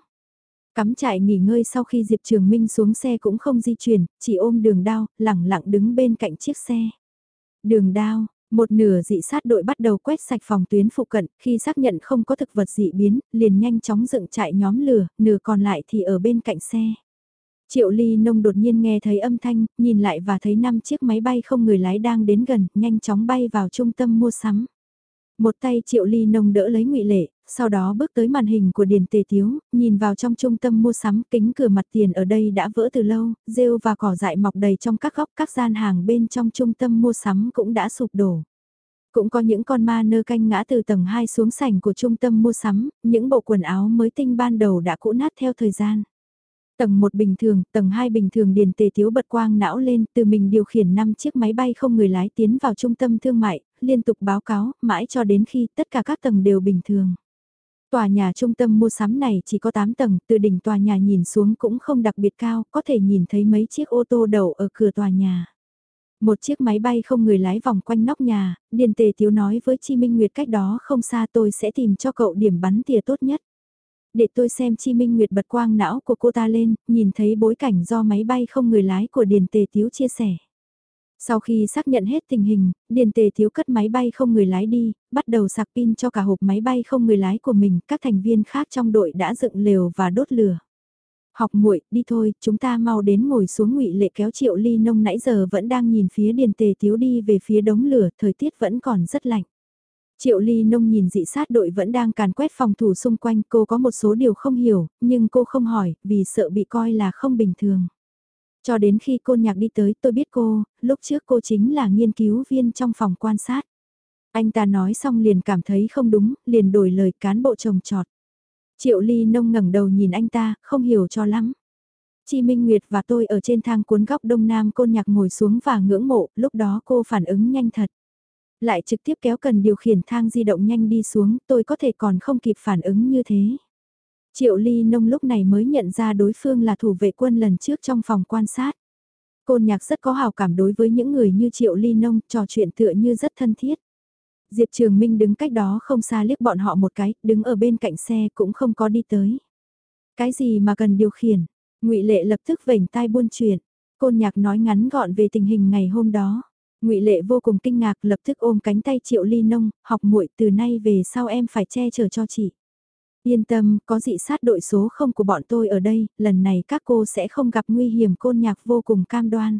Cắm trại nghỉ ngơi sau khi Diệp Trường Minh xuống xe cũng không di chuyển, chỉ ôm đường đao, lẳng lặng đứng bên cạnh chiếc xe. Đường đao, một nửa dị sát đội bắt đầu quét sạch phòng tuyến phụ cận, khi xác nhận không có thực vật dị biến, liền nhanh chóng dựng trại nhóm lửa, nửa còn lại thì ở bên cạnh xe. Triệu Ly Nông đột nhiên nghe thấy âm thanh, nhìn lại và thấy năm chiếc máy bay không người lái đang đến gần, nhanh chóng bay vào trung tâm mua sắm. Một tay Triệu Ly Nông đỡ lấy ngụy Lệ, sau đó bước tới màn hình của Điền Tề Tiếu, nhìn vào trong trung tâm mua sắm kính cửa mặt tiền ở đây đã vỡ từ lâu, rêu và cỏ dại mọc đầy trong các góc các gian hàng bên trong trung tâm mua sắm cũng đã sụp đổ. Cũng có những con ma nơ canh ngã từ tầng 2 xuống sảnh của trung tâm mua sắm, những bộ quần áo mới tinh ban đầu đã cũ nát theo thời gian. Tầng 1 bình thường, tầng 2 bình thường điền tề thiếu bật quang não lên, từ mình điều khiển 5 chiếc máy bay không người lái tiến vào trung tâm thương mại, liên tục báo cáo, mãi cho đến khi tất cả các tầng đều bình thường. Tòa nhà trung tâm mua sắm này chỉ có 8 tầng, từ đỉnh tòa nhà nhìn xuống cũng không đặc biệt cao, có thể nhìn thấy mấy chiếc ô tô đậu ở cửa tòa nhà. Một chiếc máy bay không người lái vòng quanh nóc nhà, Điền Tề Tiếu nói với Chi Minh Nguyệt cách đó không xa tôi sẽ tìm cho cậu điểm bắn tỉa tốt nhất. Để tôi xem Chi Minh Nguyệt bật quang não của cô ta lên, nhìn thấy bối cảnh do máy bay không người lái của Điền Tề Tiếu chia sẻ. Sau khi xác nhận hết tình hình, Điền Tề Thiếu cất máy bay không người lái đi, bắt đầu sạc pin cho cả hộp máy bay không người lái của mình, các thành viên khác trong đội đã dựng lều và đốt lửa. Học muội, đi thôi, chúng ta mau đến ngồi xuống ngụy lệ kéo triệu ly nông nãy giờ vẫn đang nhìn phía Điền Tề Thiếu đi về phía đống lửa, thời tiết vẫn còn rất lạnh. Triệu ly nông nhìn dị sát đội vẫn đang càn quét phòng thủ xung quanh, cô có một số điều không hiểu, nhưng cô không hỏi, vì sợ bị coi là không bình thường. Cho đến khi cô nhạc đi tới tôi biết cô, lúc trước cô chính là nghiên cứu viên trong phòng quan sát. Anh ta nói xong liền cảm thấy không đúng, liền đổi lời cán bộ trồng trọt. Triệu ly nông ngẩng đầu nhìn anh ta, không hiểu cho lắm. Chi Minh Nguyệt và tôi ở trên thang cuốn góc đông nam cô nhạc ngồi xuống và ngưỡng mộ, lúc đó cô phản ứng nhanh thật. Lại trực tiếp kéo cần điều khiển thang di động nhanh đi xuống, tôi có thể còn không kịp phản ứng như thế. Triệu Ly Nông lúc này mới nhận ra đối phương là thủ vệ quân lần trước trong phòng quan sát. Côn nhạc rất có hào cảm đối với những người như Triệu Ly Nông, trò chuyện tựa như rất thân thiết. Diệp Trường Minh đứng cách đó không xa liếc bọn họ một cái, đứng ở bên cạnh xe cũng không có đi tới. Cái gì mà cần điều khiển? ngụy Lệ lập tức vểnh tai buôn chuyện. Côn nhạc nói ngắn gọn về tình hình ngày hôm đó. ngụy Lệ vô cùng kinh ngạc lập tức ôm cánh tay Triệu Ly Nông, học muội từ nay về sau em phải che chở cho chị. Yên tâm, có dị sát đội số không của bọn tôi ở đây, lần này các cô sẽ không gặp nguy hiểm côn nhạc vô cùng cam đoan.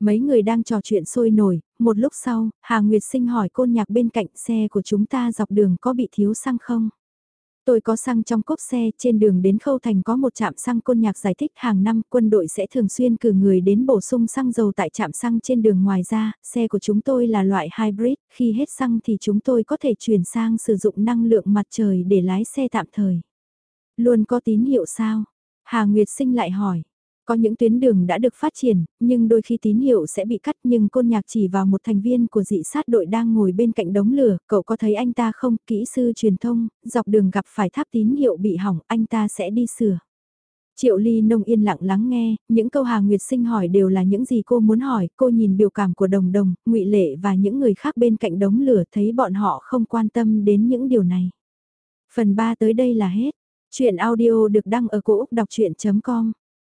Mấy người đang trò chuyện sôi nổi, một lúc sau, Hà Nguyệt Sinh hỏi côn nhạc bên cạnh xe của chúng ta dọc đường có bị thiếu xăng không? Tôi có xăng trong cốp xe, trên đường đến Khâu Thành có một trạm xăng côn nhạc giải thích hàng năm quân đội sẽ thường xuyên cử người đến bổ sung xăng dầu tại trạm xăng trên đường ngoài ra, xe của chúng tôi là loại hybrid, khi hết xăng thì chúng tôi có thể chuyển sang sử dụng năng lượng mặt trời để lái xe tạm thời. Luôn có tín hiệu sao? Hà Nguyệt Sinh lại hỏi, có những tuyến đường đã được phát triển, nhưng đôi khi tín hiệu sẽ bị cắt nhưng côn nhạc chỉ vào một thành viên của dị sát đội đang ngồi bên cạnh đống lửa, cậu có thấy anh ta không, kỹ sư truyền thông, dọc đường gặp phải tháp tín hiệu bị hỏng, anh ta sẽ đi sửa. Triệu Ly Nông yên lặng lắng nghe, những câu Hà Nguyệt Sinh hỏi đều là những gì cô muốn hỏi, cô nhìn biểu cảm của Đồng Đồng, ngụy Lệ và những người khác bên cạnh đống lửa thấy bọn họ không quan tâm đến những điều này. Phần 3 tới đây là hết. Chuyện audio được đăng ở cổ Úc đọc chuyện.com